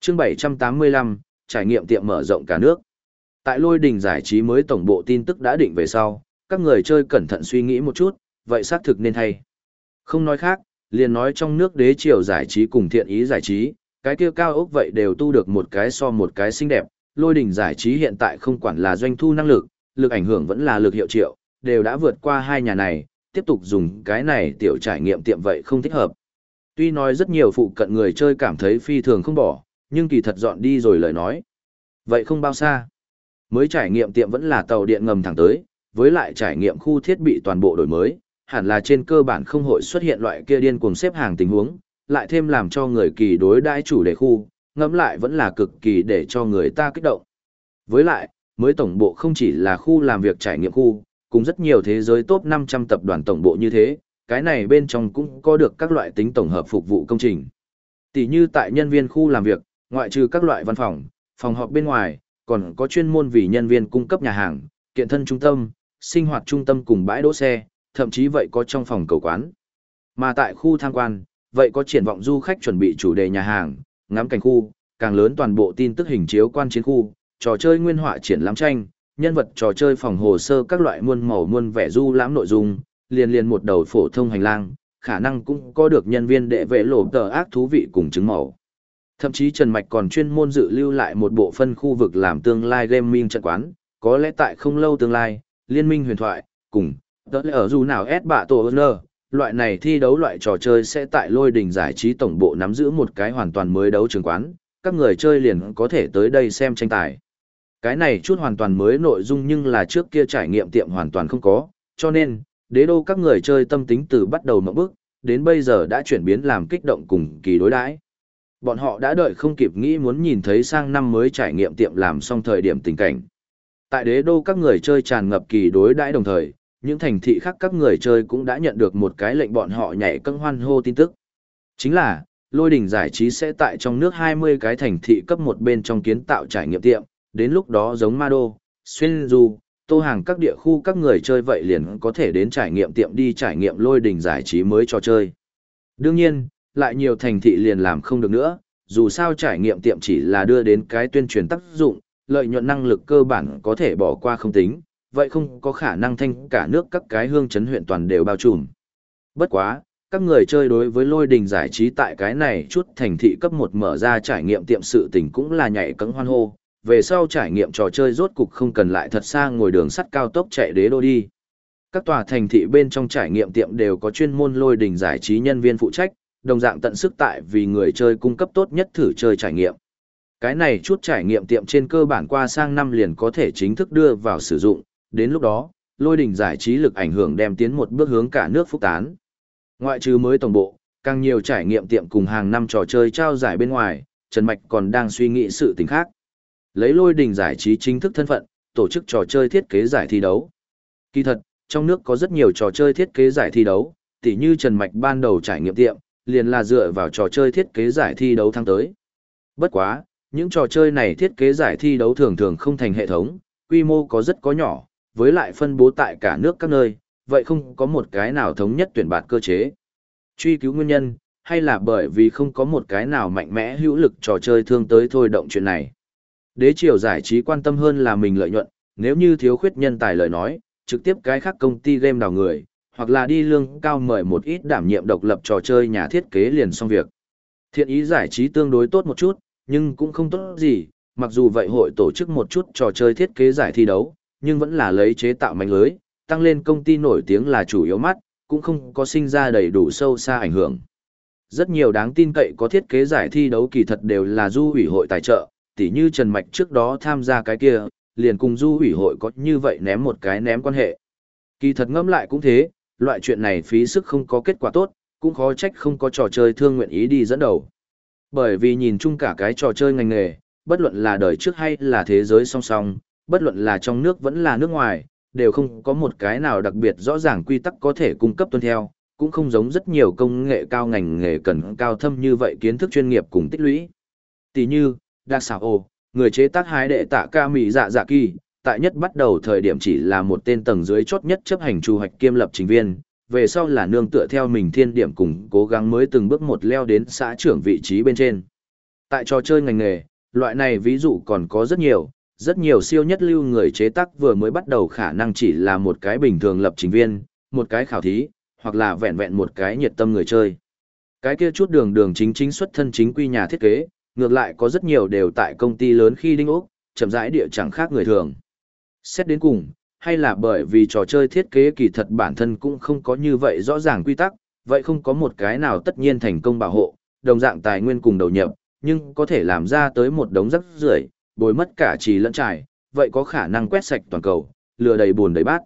Chương 785, trải nghiệm tiệm mở rộng cả nước. Tại lôi đình giải trí mới tổng bộ tin tức đã định về sau, các người chơi cẩn thận suy nghĩ một chút, vậy xác thực nên hay. Không nói khác, liền nói trong nước đế triều giải trí cùng thiện ý giải trí, cái kia cao ốc vậy đều tu được một cái so một cái xinh đẹp, lôi đỉnh giải trí hiện tại không quản là doanh thu năng lực, lực ảnh hưởng vẫn là lực hiệu triệu, đều đã vượt qua hai nhà này, tiếp tục dùng cái này tiểu trải nghiệm tiệm vậy không thích hợp. Tuy nói rất nhiều phụ cận người chơi cảm thấy phi thường không bỏ, nhưng kỳ thật dọn đi rồi lời nói. Vậy không bao xa. Mới trải nghiệm tiệm vẫn là tàu điện ngầm thẳng tới, với lại trải nghiệm khu thiết bị toàn bộ đổi mới, hẳn là trên cơ bản không hội xuất hiện loại kia điên cuồng xếp hàng tình huống, lại thêm làm cho người kỳ đối đãi chủ đề khu, ngẫm lại vẫn là cực kỳ để cho người ta kích động. Với lại, mới tổng bộ không chỉ là khu làm việc trải nghiệm khu, cùng rất nhiều thế giới top 500 tập đoàn tổng bộ như thế, cái này bên trong cũng có được các loại tính tổng hợp phục vụ công trình. Tỷ như tại nhân viên khu làm việc, ngoại trừ các loại văn phòng, phòng họp bên ngoài, còn có chuyên môn vì nhân viên cung cấp nhà hàng, kiện thân trung tâm, sinh hoạt trung tâm cùng bãi đỗ xe, thậm chí vậy có trong phòng cầu quán. Mà tại khu tham quan, vậy có triển vọng du khách chuẩn bị chủ đề nhà hàng, ngắm cảnh khu, càng lớn toàn bộ tin tức hình chiếu quan chiến khu, trò chơi nguyên họa triển lãm tranh, nhân vật trò chơi phòng hồ sơ các loại muôn màu muôn vẻ du lãm nội dung, liền liền một đầu phổ thông hành lang, khả năng cũng có được nhân viên đệ vệ lộ tờ ác thú vị cùng chứng màu. Thậm chí Trần Mạch còn chuyên môn dự lưu lại một bộ phân khu vực làm tương lai gaming trận quán, có lẽ tại không lâu tương lai, liên minh huyền thoại, cùng, đó ở dù nào S bạ tổ ơn loại này thi đấu loại trò chơi sẽ tại lôi đình giải trí tổng bộ nắm giữ một cái hoàn toàn mới đấu trường quán, các người chơi liền có thể tới đây xem tranh tài. Cái này chút hoàn toàn mới nội dung nhưng là trước kia trải nghiệm tiệm hoàn toàn không có, cho nên, đế đô các người chơi tâm tính từ bắt đầu mộng bức, đến bây giờ đã chuyển biến làm kích động cùng kỳ đối đãi. Bọn họ đã đợi không kịp nghĩ muốn nhìn thấy sang năm mới trải nghiệm tiệm làm xong thời điểm tình cảnh. Tại đế đô các người chơi tràn ngập kỳ đối đãi đồng thời, những thành thị khác các người chơi cũng đã nhận được một cái lệnh bọn họ nhảy cân hoan hô tin tức. Chính là, lôi đỉnh giải trí sẽ tại trong nước 20 cái thành thị cấp một bên trong kiến tạo trải nghiệm tiệm, đến lúc đó giống Mado, Xuyên Du, tô hàng các địa khu các người chơi vậy liền có thể đến trải nghiệm tiệm đi trải nghiệm lôi đỉnh giải trí mới cho chơi. Đương nhiên, lại nhiều thành thị liền làm không được nữa, dù sao trải nghiệm tiệm chỉ là đưa đến cái tuyên truyền tác dụng, lợi nhuận năng lực cơ bản có thể bỏ qua không tính, vậy không có khả năng thanh cả nước các cái hương chấn huyện toàn đều bao trùm. Bất quá, các người chơi đối với lôi đình giải trí tại cái này chút thành thị cấp một mở ra trải nghiệm tiệm sự tình cũng là nhảy cấm hoan hô, về sau trải nghiệm trò chơi rốt cục không cần lại thật xa ngồi đường sắt cao tốc chạy đế đô đi. Các tòa thành thị bên trong trải nghiệm tiệm đều có chuyên môn lôi đình giải trí nhân viên phụ trách, đồng dạng tận sức tại vì người chơi cung cấp tốt nhất thử chơi trải nghiệm. Cái này chút trải nghiệm tiệm trên cơ bản qua sang năm liền có thể chính thức đưa vào sử dụng, đến lúc đó, lôi đỉnh giải trí lực ảnh hưởng đem tiến một bước hướng cả nước phúc tán. Ngoại trừ mới tổng bộ, càng nhiều trải nghiệm tiệm cùng hàng năm trò chơi trao giải bên ngoài, Trần Mạch còn đang suy nghĩ sự tình khác. Lấy lôi đỉnh giải trí chính thức thân phận, tổ chức trò chơi thiết kế giải thi đấu. Kỳ thật, trong nước có rất nhiều trò chơi thiết kế giải thi đấu, tỉ như Trần Mạch ban đầu trải nghiệm tiệm, liền là dựa vào trò chơi thiết kế giải thi đấu thăng tới. Bất quá, những trò chơi này thiết kế giải thi đấu thường thường không thành hệ thống, quy mô có rất có nhỏ, với lại phân bố tại cả nước các nơi, vậy không có một cái nào thống nhất tuyển bạt cơ chế. Truy cứu nguyên nhân, hay là bởi vì không có một cái nào mạnh mẽ hữu lực trò chơi thương tới thôi động chuyện này. Đế triều giải trí quan tâm hơn là mình lợi nhuận, nếu như thiếu khuyết nhân tài lời nói, trực tiếp cái khác công ty game đào người, hoặc là đi lương cao mời một ít đảm nhiệm độc lập trò chơi nhà thiết kế liền xong việc. Thiện ý giải trí tương đối tốt một chút, nhưng cũng không tốt gì, mặc dù vậy hội tổ chức một chút trò chơi thiết kế giải thi đấu, nhưng vẫn là lấy chế tạo mạnh lưới, tăng lên công ty nổi tiếng là chủ yếu mắt, cũng không có sinh ra đầy đủ sâu xa ảnh hưởng. Rất nhiều đáng tin cậy có thiết kế giải thi đấu kỳ thật đều là du ủy hội tài trợ, tỉ như Trần Mạch trước đó tham gia cái kia, liền cùng du ủy hội có như vậy ném một cái ném quan hệ. Kỳ thật ngẫm lại cũng thế, loại chuyện này phí sức không có kết quả tốt, cũng khó trách không có trò chơi thương nguyện ý đi dẫn đầu. Bởi vì nhìn chung cả cái trò chơi ngành nghề, bất luận là đời trước hay là thế giới song song, bất luận là trong nước vẫn là nước ngoài, đều không có một cái nào đặc biệt rõ ràng quy tắc có thể cung cấp tuân theo, cũng không giống rất nhiều công nghệ cao ngành nghề cần cao thâm như vậy kiến thức chuyên nghiệp cùng tích lũy. Tỷ như, đa Sảo Ồ, người chế tác hái đệ tạ ca mì dạ dạ kỳ, tại nhất bắt đầu thời điểm chỉ là một tên tầng dưới chốt nhất chấp hành chu hoạch kiêm lập trình viên, về sau là nương tựa theo mình thiên điểm cùng cố gắng mới từng bước một leo đến xã trưởng vị trí bên trên. Tại trò chơi ngành nghề, loại này ví dụ còn có rất nhiều, rất nhiều siêu nhất lưu người chế tác vừa mới bắt đầu khả năng chỉ là một cái bình thường lập trình viên, một cái khảo thí, hoặc là vẹn vẹn một cái nhiệt tâm người chơi. Cái kia chút đường đường chính chính xuất thân chính quy nhà thiết kế, ngược lại có rất nhiều đều tại công ty lớn khi đinh ốc, chậm rãi địa chẳng khác người thường. Xét đến cùng, hay là bởi vì trò chơi thiết kế kỳ thật bản thân cũng không có như vậy rõ ràng quy tắc, vậy không có một cái nào tất nhiên thành công bảo hộ, đồng dạng tài nguyên cùng đầu nhập, nhưng có thể làm ra tới một đống rắc rưởi, bồi mất cả trì lẫn trải, vậy có khả năng quét sạch toàn cầu, lừa đầy buồn đầy bát.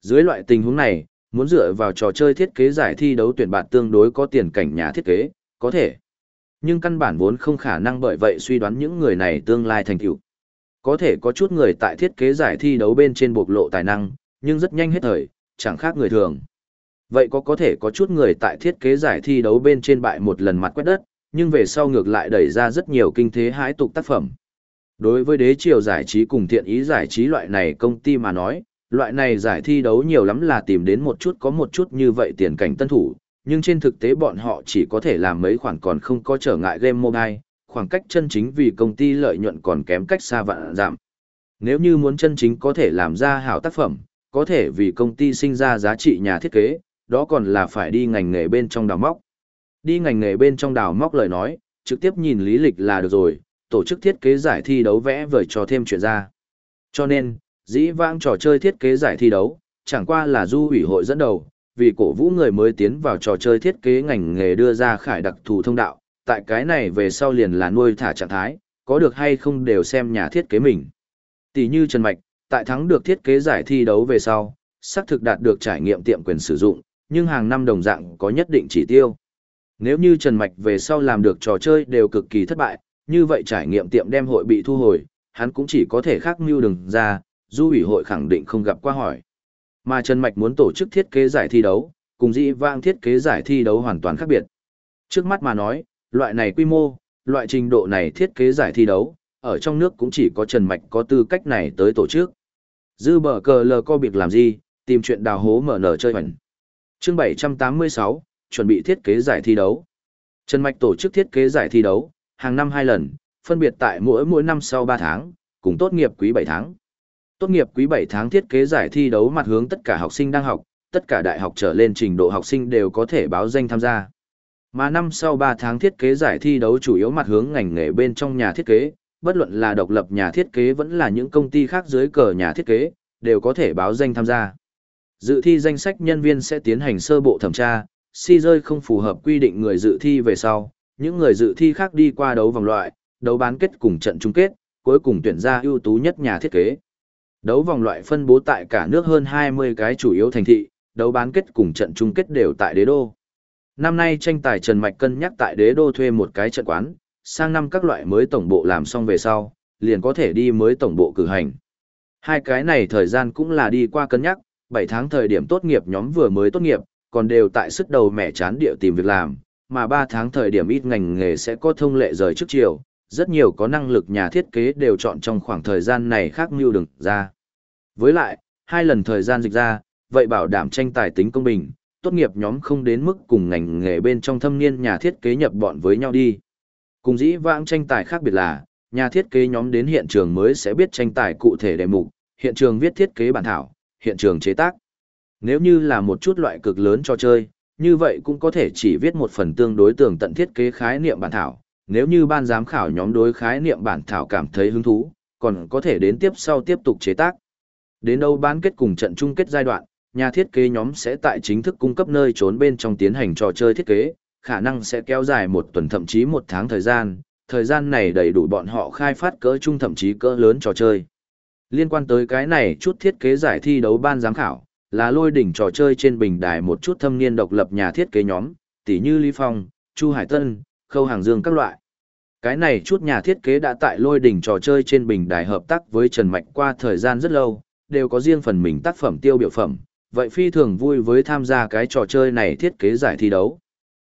Dưới loại tình huống này, muốn dựa vào trò chơi thiết kế giải thi đấu tuyển bạn tương đối có tiền cảnh nhà thiết kế, có thể. Nhưng căn bản vốn không khả năng bởi vậy suy đoán những người này tương lai thành tựu. Có thể có chút người tại thiết kế giải thi đấu bên trên bộc lộ tài năng, nhưng rất nhanh hết thời, chẳng khác người thường. Vậy có có thể có chút người tại thiết kế giải thi đấu bên trên bại một lần mặt quét đất, nhưng về sau ngược lại đẩy ra rất nhiều kinh thế hãi tục tác phẩm. Đối với đế triều giải trí cùng thiện ý giải trí loại này công ty mà nói, loại này giải thi đấu nhiều lắm là tìm đến một chút có một chút như vậy tiền cảnh tân thủ, nhưng trên thực tế bọn họ chỉ có thể làm mấy khoản còn không có trở ngại game mobile, khoảng cách chân chính vì công ty lợi nhuận còn kém cách xa vạn giảm. Nếu như muốn chân chính có thể làm ra hảo tác phẩm, có thể vì công ty sinh ra giá trị nhà thiết kế, đó còn là phải đi ngành nghề bên trong đào móc. Đi ngành nghề bên trong đào móc lời nói, trực tiếp nhìn lý lịch là được rồi, tổ chức thiết kế giải thi đấu vẽ vời cho thêm chuyện ra. Cho nên, dĩ vãng trò chơi thiết kế giải thi đấu, chẳng qua là du ủy hội dẫn đầu, vì cổ vũ người mới tiến vào trò chơi thiết kế ngành nghề đưa ra khải đặc thù thông đạo, tại cái này về sau liền là nuôi thả trạng thái, có được hay không đều xem nhà thiết kế mình. Tỷ như Trần Mạch, tại thắng được thiết kế giải thi đấu về sau, xác thực đạt được trải nghiệm tiệm quyền sử dụng, nhưng hàng năm đồng dạng có nhất định chỉ tiêu. Nếu như Trần Mạch về sau làm được trò chơi đều cực kỳ thất bại, như vậy trải nghiệm tiệm đem hội bị thu hồi, hắn cũng chỉ có thể khác mưu đừng ra, du ủy hội khẳng định không gặp qua hỏi. Mà Trần Mạch muốn tổ chức thiết kế giải thi đấu, cùng dĩ vang thiết kế giải thi đấu hoàn toàn khác biệt. Trước mắt mà nói, loại này quy mô, loại trình độ này thiết kế giải thi đấu, ở trong nước cũng chỉ có Trần Mạch có tư cách này tới tổ chức. Dư bờ cờ lờ co biệt làm gì, tìm chuyện đào hố mở nở chơi hoành. chương 786, chuẩn bị thiết kế giải thi đấu. Trần Mạch tổ chức thiết kế giải thi đấu, hàng năm hai lần, phân biệt tại mỗi mỗi năm sau 3 tháng, cùng tốt nghiệp quý 7 tháng. Tốt nghiệp quý 7 tháng thiết kế giải thi đấu mặt hướng tất cả học sinh đang học, tất cả đại học trở lên trình độ học sinh đều có thể báo danh tham gia. Mà năm sau 3 tháng thiết kế giải thi đấu chủ yếu mặt hướng ngành nghề bên trong nhà thiết kế, bất luận là độc lập nhà thiết kế vẫn là những công ty khác dưới cờ nhà thiết kế, đều có thể báo danh tham gia. Dự thi danh sách nhân viên sẽ tiến hành sơ bộ thẩm tra, si rơi không phù hợp quy định người dự thi về sau, những người dự thi khác đi qua đấu vòng loại, đấu bán kết cùng trận chung kết, cuối cùng tuyển ra ưu tú nhất nhà thiết kế. Đấu vòng loại phân bố tại cả nước hơn 20 cái chủ yếu thành thị, đấu bán kết cùng trận chung kết đều tại đế đô. Năm nay tranh tài Trần Mạch cân nhắc tại đế đô thuê một cái trận quán, sang năm các loại mới tổng bộ làm xong về sau, liền có thể đi mới tổng bộ cử hành. Hai cái này thời gian cũng là đi qua cân nhắc, 7 tháng thời điểm tốt nghiệp nhóm vừa mới tốt nghiệp, còn đều tại sức đầu mẹ chán địa tìm việc làm, mà 3 tháng thời điểm ít ngành nghề sẽ có thông lệ rời trước chiều, rất nhiều có năng lực nhà thiết kế đều chọn trong khoảng thời gian này khác mưu đừng ra. Với lại, hai lần thời gian dịch ra, vậy bảo đảm tranh tài tính công bình, tốt nghiệp nhóm không đến mức cùng ngành nghề bên trong thâm niên nhà thiết kế nhập bọn với nhau đi. Cùng dĩ vãng tranh tài khác biệt là, nhà thiết kế nhóm đến hiện trường mới sẽ biết tranh tài cụ thể đề mục, hiện trường viết thiết kế bản thảo, hiện trường chế tác. Nếu như là một chút loại cực lớn cho chơi, như vậy cũng có thể chỉ viết một phần tương đối tường tận thiết kế khái niệm bản thảo. Nếu như ban giám khảo nhóm đối khái niệm bản thảo cảm thấy hứng thú, còn có thể đến tiếp sau tiếp tục chế tác. Đến đâu bán kết cùng trận chung kết giai đoạn, nhà thiết kế nhóm sẽ tại chính thức cung cấp nơi trốn bên trong tiến hành trò chơi thiết kế, khả năng sẽ kéo dài một tuần thậm chí một tháng thời gian, thời gian này đầy đủ bọn họ khai phát cỡ trung thậm chí cỡ lớn trò chơi. Liên quan tới cái này chút thiết kế giải thi đấu ban giám khảo, là lôi đỉnh trò chơi trên bình đài một chút thâm niên độc lập nhà thiết kế nhóm, tỷ như Lý Phong, Chu Hải Tân, Khâu Hàng Dương các loại. Cái này chút nhà thiết kế đã tại lôi đỉnh trò chơi trên bình đài hợp tác với Trần Mạch qua thời gian rất lâu, đều có riêng phần mình tác phẩm tiêu biểu phẩm, vậy phi thường vui với tham gia cái trò chơi này thiết kế giải thi đấu.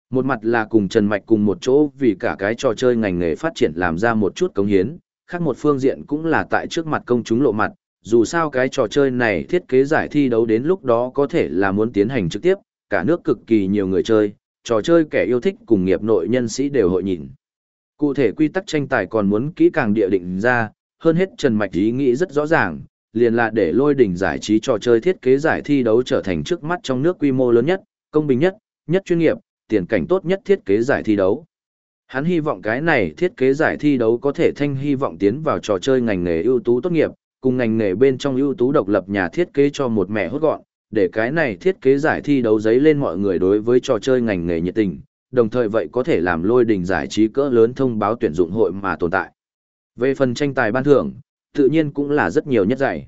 Một mặt là cùng Trần Mạch cùng một chỗ vì cả cái trò chơi ngành nghề phát triển làm ra một chút cống hiến, khác một phương diện cũng là tại trước mặt công chúng lộ mặt, dù sao cái trò chơi này thiết kế giải thi đấu đến lúc đó có thể là muốn tiến hành trực tiếp, cả nước cực kỳ nhiều người chơi, trò chơi kẻ yêu thích cùng nghiệp nội nhân sĩ đều hội nhìn. Cụ thể quy tắc tranh tài còn muốn kỹ càng địa định ra, hơn hết Trần Mạch ý nghĩ rất rõ ràng, liền là để lôi đỉnh giải trí trò chơi thiết kế giải thi đấu trở thành trước mắt trong nước quy mô lớn nhất, công bình nhất, nhất chuyên nghiệp, tiền cảnh tốt nhất thiết kế giải thi đấu. Hắn hy vọng cái này thiết kế giải thi đấu có thể thanh hy vọng tiến vào trò chơi ngành nghề ưu tú tốt nghiệp, cùng ngành nghề bên trong ưu tú độc lập nhà thiết kế cho một mẹ hốt gọn, để cái này thiết kế giải thi đấu giấy lên mọi người đối với trò chơi ngành nghề nhiệt tình, đồng thời vậy có thể làm lôi đình giải trí cỡ lớn thông báo tuyển dụng hội mà tồn tại. Về phần tranh tài ban thưởng, tự nhiên cũng là rất nhiều nhất giải.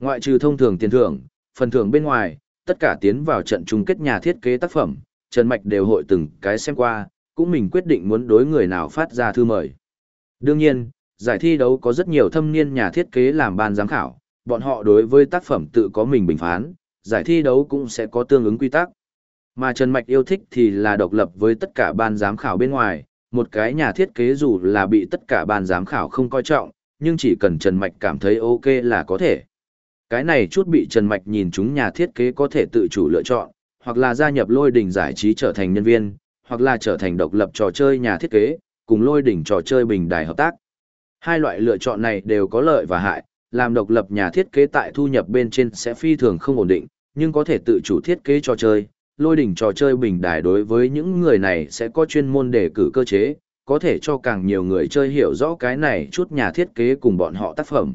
Ngoại trừ thông thường tiền thưởng, phần thưởng bên ngoài, tất cả tiến vào trận chung kết nhà thiết kế tác phẩm, Trần Mạch đều hội từng cái xem qua, cũng mình quyết định muốn đối người nào phát ra thư mời. Đương nhiên, giải thi đấu có rất nhiều thâm niên nhà thiết kế làm ban giám khảo, bọn họ đối với tác phẩm tự có mình bình phán, giải thi đấu cũng sẽ có tương ứng quy tắc. Mà Trần Mạch yêu thích thì là độc lập với tất cả ban giám khảo bên ngoài, một cái nhà thiết kế dù là bị tất cả ban giám khảo không coi trọng, nhưng chỉ cần Trần Mạch cảm thấy ok là có thể. Cái này chút bị Trần Mạch nhìn chúng nhà thiết kế có thể tự chủ lựa chọn, hoặc là gia nhập lôi đỉnh giải trí trở thành nhân viên, hoặc là trở thành độc lập trò chơi nhà thiết kế, cùng lôi đỉnh trò chơi bình đài hợp tác. Hai loại lựa chọn này đều có lợi và hại, làm độc lập nhà thiết kế tại thu nhập bên trên sẽ phi thường không ổn định, nhưng có thể tự chủ thiết kế trò chơi. Lôi đỉnh trò chơi bình đài đối với những người này sẽ có chuyên môn đề cử cơ chế, có thể cho càng nhiều người chơi hiểu rõ cái này chút nhà thiết kế cùng bọn họ tác phẩm.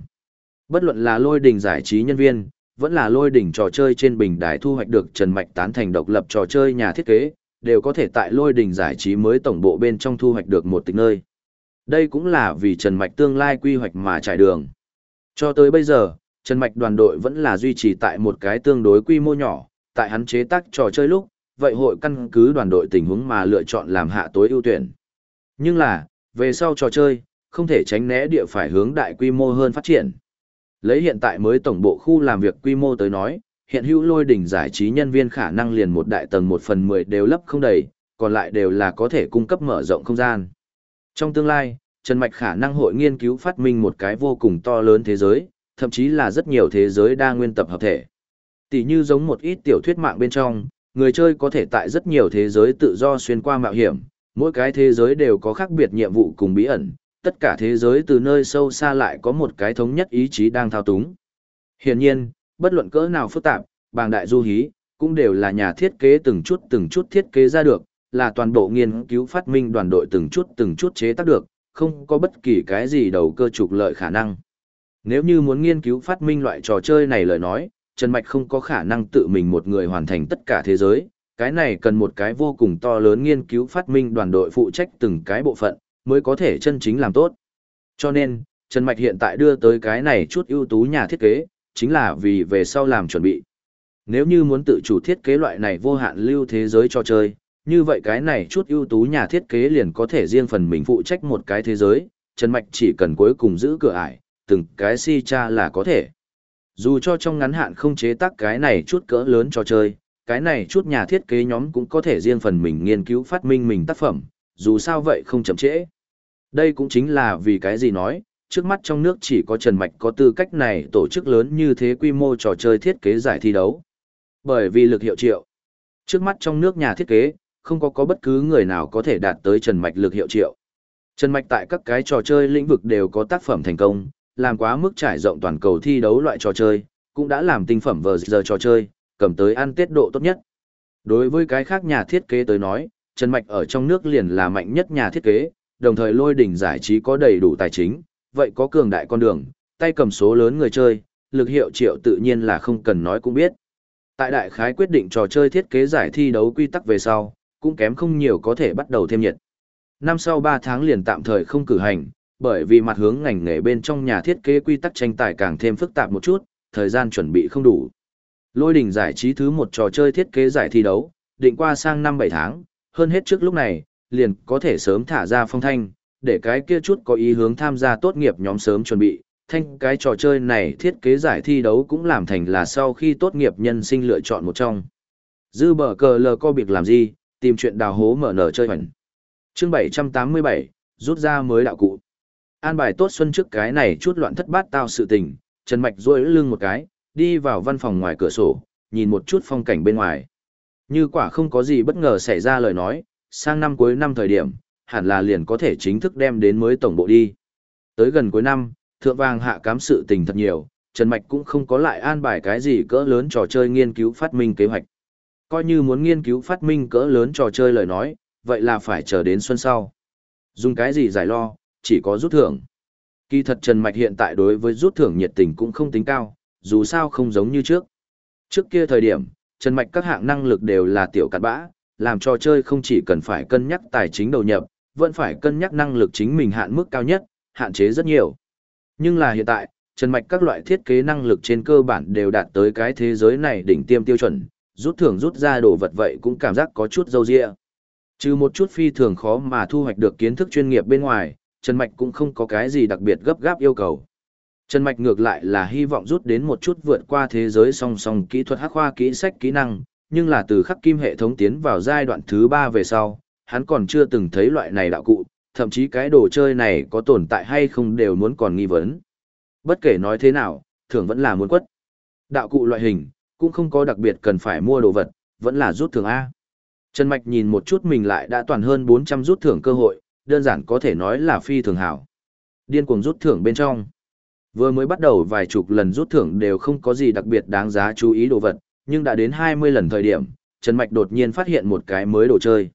Bất luận là lôi đình giải trí nhân viên, vẫn là lôi đỉnh trò chơi trên bình đài thu hoạch được Trần Mạch tán thành độc lập trò chơi nhà thiết kế, đều có thể tại lôi đỉnh giải trí mới tổng bộ bên trong thu hoạch được một tịch nơi. Đây cũng là vì Trần Mạch tương lai quy hoạch mà trải đường. Cho tới bây giờ, Trần Mạch đoàn đội vẫn là duy trì tại một cái tương đối quy mô nhỏ, tại hắn chế tác trò chơi lúc, vậy hội căn cứ đoàn đội tình huống mà lựa chọn làm hạ tối ưu tuyển. Nhưng là, về sau trò chơi, không thể tránh né địa phải hướng đại quy mô hơn phát triển. Lấy hiện tại mới tổng bộ khu làm việc quy mô tới nói, hiện hữu lôi đỉnh giải trí nhân viên khả năng liền một đại tầng một phần mười đều lấp không đầy, còn lại đều là có thể cung cấp mở rộng không gian. Trong tương lai, Trần Mạch khả năng hội nghiên cứu phát minh một cái vô cùng to lớn thế giới, thậm chí là rất nhiều thế giới đa nguyên tập hợp thể. Tỷ như giống một ít tiểu thuyết mạng bên trong, người chơi có thể tại rất nhiều thế giới tự do xuyên qua mạo hiểm, mỗi cái thế giới đều có khác biệt nhiệm vụ cùng bí ẩn, tất cả thế giới từ nơi sâu xa lại có một cái thống nhất ý chí đang thao túng. Hiển nhiên, bất luận cỡ nào phức tạp, bàng đại du hí, cũng đều là nhà thiết kế từng chút từng chút thiết kế ra được, là toàn bộ nghiên cứu phát minh đoàn đội từng chút từng chút chế tác được, không có bất kỳ cái gì đầu cơ trục lợi khả năng. Nếu như muốn nghiên cứu phát minh loại trò chơi này lời nói, Trần Mạch không có khả năng tự mình một người hoàn thành tất cả thế giới, cái này cần một cái vô cùng to lớn nghiên cứu phát minh đoàn đội phụ trách từng cái bộ phận, mới có thể chân chính làm tốt. Cho nên, Trần Mạch hiện tại đưa tới cái này chút ưu tú nhà thiết kế, chính là vì về sau làm chuẩn bị. Nếu như muốn tự chủ thiết kế loại này vô hạn lưu thế giới cho chơi, như vậy cái này chút ưu tú nhà thiết kế liền có thể riêng phần mình phụ trách một cái thế giới, Trần Mạch chỉ cần cuối cùng giữ cửa ải, từng cái si cha là có thể. Dù cho trong ngắn hạn không chế tác cái này chút cỡ lớn cho chơi, cái này chút nhà thiết kế nhóm cũng có thể riêng phần mình nghiên cứu phát minh mình tác phẩm, dù sao vậy không chậm trễ. Đây cũng chính là vì cái gì nói, trước mắt trong nước chỉ có Trần Mạch có tư cách này tổ chức lớn như thế quy mô trò chơi thiết kế giải thi đấu. Bởi vì lực hiệu triệu. Trước mắt trong nước nhà thiết kế, không có có bất cứ người nào có thể đạt tới Trần Mạch lực hiệu triệu. Trần Mạch tại các cái trò chơi lĩnh vực đều có tác phẩm thành công, làm quá mức trải rộng toàn cầu thi đấu loại trò chơi, cũng đã làm tinh phẩm vờ giờ trò chơi, cầm tới ăn tiết độ tốt nhất. Đối với cái khác nhà thiết kế tới nói, Trần Mạch ở trong nước liền là mạnh nhất nhà thiết kế, đồng thời lôi đỉnh giải trí có đầy đủ tài chính, vậy có cường đại con đường, tay cầm số lớn người chơi, lực hiệu triệu tự nhiên là không cần nói cũng biết. Tại đại khái quyết định trò chơi thiết kế giải thi đấu quy tắc về sau, cũng kém không nhiều có thể bắt đầu thêm nhiệt. Năm sau 3 tháng liền tạm thời không cử hành, bởi vì mặt hướng ngành nghề bên trong nhà thiết kế quy tắc tranh tài càng thêm phức tạp một chút, thời gian chuẩn bị không đủ. Lôi đỉnh giải trí thứ một trò chơi thiết kế giải thi đấu, định qua sang năm 7 tháng, hơn hết trước lúc này, liền có thể sớm thả ra phong thanh, để cái kia chút có ý hướng tham gia tốt nghiệp nhóm sớm chuẩn bị. Thanh cái trò chơi này thiết kế giải thi đấu cũng làm thành là sau khi tốt nghiệp nhân sinh lựa chọn một trong. Dư bờ cờ lờ co biệt làm gì, tìm chuyện đào hố mở nở chơi hoành. Chương 787, rút ra mới đạo cụ. An bài tốt xuân trước cái này chút loạn thất bát tao sự tình, Trần Mạch duỗi lưng một cái, đi vào văn phòng ngoài cửa sổ, nhìn một chút phong cảnh bên ngoài. Như quả không có gì bất ngờ xảy ra lời nói, sang năm cuối năm thời điểm, hẳn là liền có thể chính thức đem đến mới tổng bộ đi. Tới gần cuối năm, thượng vàng hạ cám sự tình thật nhiều, Trần Mạch cũng không có lại an bài cái gì cỡ lớn trò chơi nghiên cứu phát minh kế hoạch. Coi như muốn nghiên cứu phát minh cỡ lớn trò chơi lời nói, vậy là phải chờ đến xuân sau. Dùng cái gì giải lo, chỉ có rút thưởng. Kỳ thật Trần Mạch hiện tại đối với rút thưởng nhiệt tình cũng không tính cao, dù sao không giống như trước. Trước kia thời điểm, Trần Mạch các hạng năng lực đều là tiểu cặn bã, làm trò chơi không chỉ cần phải cân nhắc tài chính đầu nhập, vẫn phải cân nhắc năng lực chính mình hạn mức cao nhất, hạn chế rất nhiều. Nhưng là hiện tại, Trần Mạch các loại thiết kế năng lực trên cơ bản đều đạt tới cái thế giới này đỉnh tiêm tiêu chuẩn, rút thưởng rút ra đồ vật vậy cũng cảm giác có chút dâu dịa. Trừ một chút phi thường khó mà thu hoạch được kiến thức chuyên nghiệp bên ngoài, Trần Mạch cũng không có cái gì đặc biệt gấp gáp yêu cầu. Trần Mạch ngược lại là hy vọng rút đến một chút vượt qua thế giới song song kỹ thuật hắc khoa kỹ sách kỹ năng, nhưng là từ khắc kim hệ thống tiến vào giai đoạn thứ 3 về sau, hắn còn chưa từng thấy loại này đạo cụ, thậm chí cái đồ chơi này có tồn tại hay không đều muốn còn nghi vấn. Bất kể nói thế nào, thường vẫn là muốn quất. Đạo cụ loại hình, cũng không có đặc biệt cần phải mua đồ vật, vẫn là rút thưởng A. Trần Mạch nhìn một chút mình lại đã toàn hơn 400 rút thưởng cơ hội, đơn giản có thể nói là phi thường hảo. Điên cuồng rút thưởng bên trong. Vừa mới bắt đầu vài chục lần rút thưởng đều không có gì đặc biệt đáng giá chú ý đồ vật, nhưng đã đến 20 lần thời điểm, Trần Mạch đột nhiên phát hiện một cái mới đồ chơi.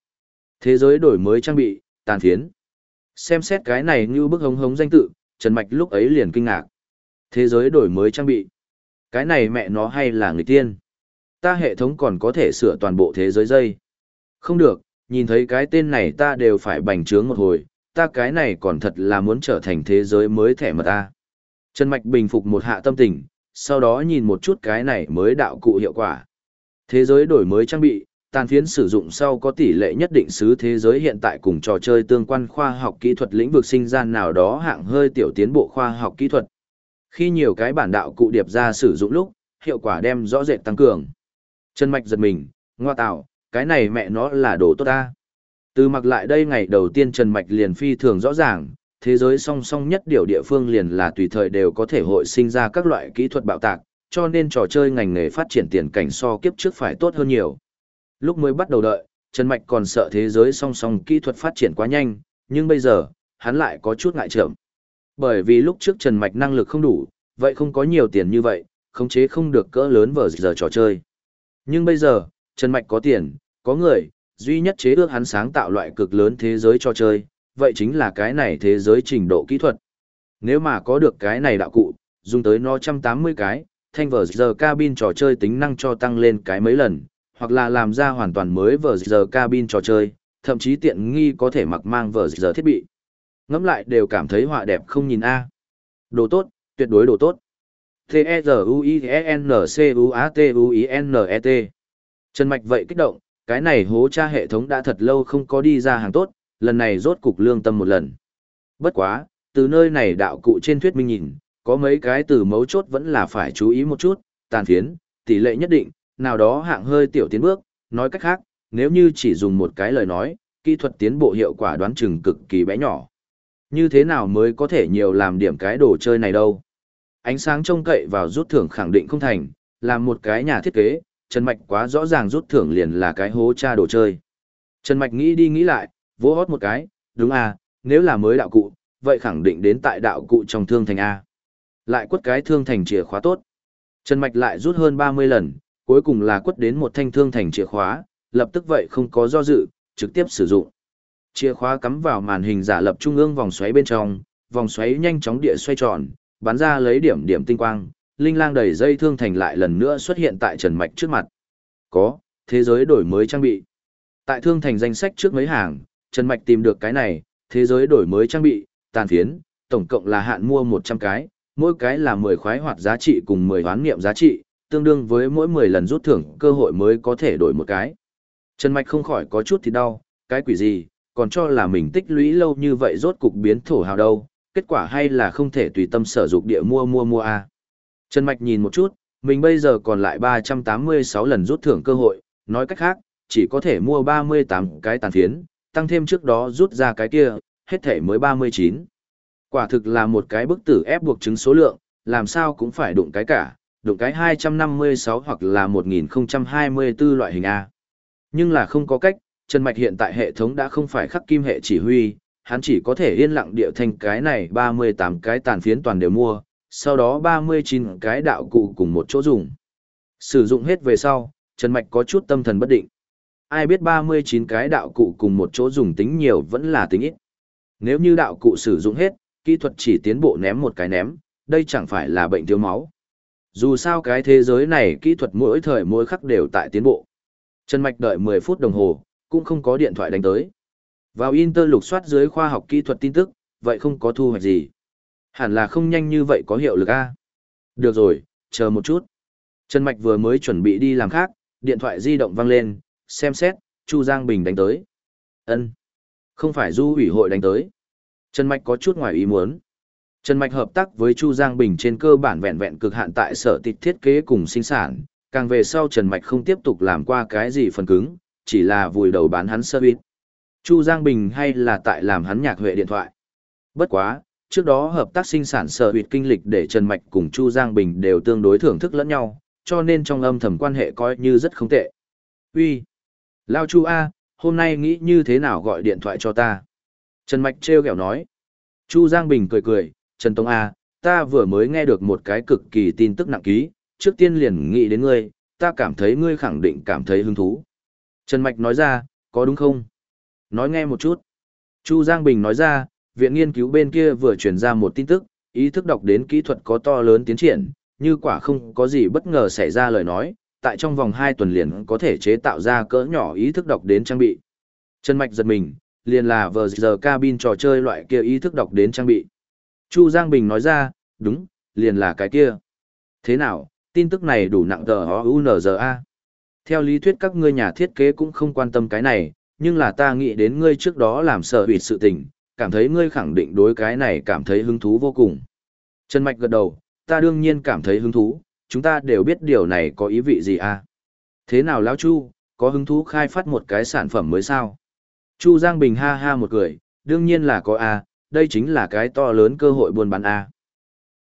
Thế giới đổi mới trang bị, tàn phiến. Xem xét cái này như bức hống hống danh tự, Trần Mạch lúc ấy liền kinh ngạc. Thế giới đổi mới trang bị. Cái này mẹ nó hay là người tiên. Ta hệ thống còn có thể sửa toàn bộ thế giới dây. Không được, nhìn thấy cái tên này ta đều phải bành trướng một hồi, ta cái này còn thật là muốn trở thành thế giới mới thẻ mà ta. Trần Mạch bình phục một hạ tâm tình, sau đó nhìn một chút cái này mới đạo cụ hiệu quả. Thế giới đổi mới trang bị, tàn phiến sử dụng sau có tỷ lệ nhất định xứ thế giới hiện tại cùng trò chơi tương quan khoa học kỹ thuật lĩnh vực sinh gian nào đó hạng hơi tiểu tiến bộ khoa học kỹ thuật. Khi nhiều cái bản đạo cụ điệp ra sử dụng lúc, hiệu quả đem rõ rệt tăng cường. Trần Mạch giật mình, ngoa tạo, cái này mẹ nó là đồ tốt ta. Từ mặc lại đây ngày đầu tiên Trần Mạch liền phi thường rõ ràng, thế giới song song nhất điều địa phương liền là tùy thời đều có thể hội sinh ra các loại kỹ thuật bạo tạc, cho nên trò chơi ngành nghề phát triển tiền cảnh so kiếp trước phải tốt hơn nhiều. Lúc mới bắt đầu đợi, Trần Mạch còn sợ thế giới song song kỹ thuật phát triển quá nhanh, nhưng bây giờ, hắn lại có chút ngại chậm. Bởi vì lúc trước Trần Mạch năng lực không đủ, vậy không có nhiều tiền như vậy, khống chế không được cỡ lớn vở giờ trò chơi. Nhưng bây giờ, Trần Mạch có tiền, có người, duy nhất chế ước hắn sáng tạo loại cực lớn thế giới trò chơi, vậy chính là cái này thế giới trình độ kỹ thuật. Nếu mà có được cái này đạo cụ, dùng tới nó 180 cái, thanh vở giờ cabin trò chơi tính năng cho tăng lên cái mấy lần, hoặc là làm ra hoàn toàn mới vở giờ cabin trò chơi, thậm chí tiện nghi có thể mặc mang vở giờ thiết bị. Ngắm lại đều cảm thấy họa đẹp không nhìn a. Đồ tốt, tuyệt đối đồ tốt. T-E-Z-U-I-N-C-U-A-T-U-I-N-E-T chân Trần Mạch vậy kích động, cái này hố tra hệ thống đã thật lâu không có đi ra hàng tốt, lần này rốt cục lương tâm một lần. Bất quá, từ nơi này đạo cụ trên thuyết minh nhìn, có mấy cái từ mấu chốt vẫn là phải chú ý một chút, tàn phiến, tỷ lệ nhất định, nào đó hạng hơi tiểu tiến bước, nói cách khác, nếu như chỉ dùng một cái lời nói, kỹ thuật tiến bộ hiệu quả đoán chừng cực kỳ bé nhỏ. Như thế nào mới có thể nhiều làm điểm cái đồ chơi này đâu? Ánh sáng trông cậy vào rút thưởng khẳng định không thành, làm một cái nhà thiết kế, Trần Mạch quá rõ ràng rút thưởng liền là cái hố cha đồ chơi. Trần Mạch nghĩ đi nghĩ lại, vỗ hót một cái, đúng à, nếu là mới đạo cụ, vậy khẳng định đến tại đạo cụ trong thương thành A. Lại quất cái thương thành chìa khóa tốt. Trần Mạch lại rút hơn 30 lần, cuối cùng là quất đến một thanh thương thành chìa khóa, lập tức vậy không có do dự, trực tiếp sử dụng. Chìa khóa cắm vào màn hình giả lập trung ương vòng xoáy bên trong, vòng xoáy nhanh chóng địa xoay tròn, bắn ra lấy điểm điểm tinh quang, linh lang đầy dây thương thành lại lần nữa xuất hiện tại Trần Mạch trước mặt. Có, thế giới đổi mới trang bị. Tại thương thành danh sách trước mấy hàng, Trần Mạch tìm được cái này, thế giới đổi mới trang bị, tàn phiến, tổng cộng là hạn mua 100 cái, mỗi cái là 10 khoái hoạt giá trị cùng 10 hoán niệm giá trị, tương đương với mỗi 10 lần rút thưởng cơ hội mới có thể đổi một cái. Trần Mạch không khỏi có chút thì đau, cái quỷ gì, còn cho là mình tích lũy lâu như vậy rốt cục biến thổ hào đâu, kết quả hay là không thể tùy tâm sở dục địa mua mua mua a. À. Trần Mạch nhìn một chút, mình bây giờ còn lại 386 lần rút thưởng cơ hội, nói cách khác, chỉ có thể mua 38 cái tàn phiến, tăng thêm trước đó rút ra cái kia, hết thể mới 39. Quả thực là một cái bức tử ép buộc chứng số lượng, làm sao cũng phải đụng cái cả, đụng cái 256 hoặc là 1024 loại hình A. Nhưng là không có cách, Trần Mạch hiện tại hệ thống đã không phải khắc kim hệ chỉ huy, hắn chỉ có thể yên lặng địa thành cái này 38 cái tàn phiến toàn đều mua, sau đó 39 cái đạo cụ cùng một chỗ dùng. Sử dụng hết về sau, Trần Mạch có chút tâm thần bất định. Ai biết 39 cái đạo cụ cùng một chỗ dùng tính nhiều vẫn là tính ít. Nếu như đạo cụ sử dụng hết, kỹ thuật chỉ tiến bộ ném một cái ném, đây chẳng phải là bệnh thiếu máu. Dù sao cái thế giới này kỹ thuật mỗi thời mỗi khắc đều tại tiến bộ. Trần Mạch đợi 10 phút đồng hồ, cũng không có điện thoại đánh tới. Vào Inter lục soát dưới khoa học kỹ thuật tin tức, vậy không có thu hoạch gì. Hẳn là không nhanh như vậy có hiệu lực a. Được rồi, chờ một chút. Trần Mạch vừa mới chuẩn bị đi làm khác, điện thoại di động vang lên, xem xét, Chu Giang Bình đánh tới. Ân, Không phải du ủy hội đánh tới. Trần Mạch có chút ngoài ý muốn. Trần Mạch hợp tác với Chu Giang Bình trên cơ bản vẹn vẹn cực hạn tại sở tịch thiết kế cùng sinh sản, càng về sau Trần Mạch không tiếp tục làm qua cái gì phần cứng, chỉ là vùi đầu bán hắn sơ bít. Chu Giang Bình hay là tại làm hắn nhạc huệ điện thoại. Bất quá, trước đó hợp tác sinh sản sở bít kinh lịch để Trần Mạch cùng Chu Giang Bình đều tương đối thưởng thức lẫn nhau, cho nên trong âm thầm quan hệ coi như rất không tệ. Uy, Lao Chu A, hôm nay nghĩ như thế nào gọi điện thoại cho ta? Trần Mạch treo kẹo nói. Chu Giang Bình cười cười, Trần Tông A, ta vừa mới nghe được một cái cực kỳ tin tức nặng ký, trước tiên liền nghĩ đến ngươi, ta cảm thấy ngươi khẳng định cảm thấy hứng thú. Trần Mạch nói ra, có đúng không? Nói nghe một chút. Chu Giang Bình nói ra, viện nghiên cứu bên kia vừa truyền ra một tin tức, ý thức đọc đến kỹ thuật có to lớn tiến triển, như quả không có gì bất ngờ xảy ra lời nói, tại trong vòng 2 tuần liền có thể chế tạo ra cỡ nhỏ ý thức đọc đến trang bị. Trần Mạch giật mình, liền là vờ giờ cabin trò chơi loại kia ý thức đọc đến trang bị. Chu Giang Bình nói ra, đúng, liền là cái kia. Thế nào, tin tức này đủ nặng tờ a Theo lý thuyết các ngươi nhà thiết kế cũng không quan tâm cái này, nhưng là ta nghĩ đến ngươi trước đó làm sợ bị sự tình, cảm thấy ngươi khẳng định đối cái này cảm thấy hứng thú vô cùng. Trần Mạch gật đầu, ta đương nhiên cảm thấy hứng thú, chúng ta đều biết điều này có ý vị gì à. Thế nào lão Chu, có hứng thú khai phát một cái sản phẩm mới sao? Chu Giang Bình ha ha một cười, đương nhiên là có à, đây chính là cái to lớn cơ hội buôn bán à.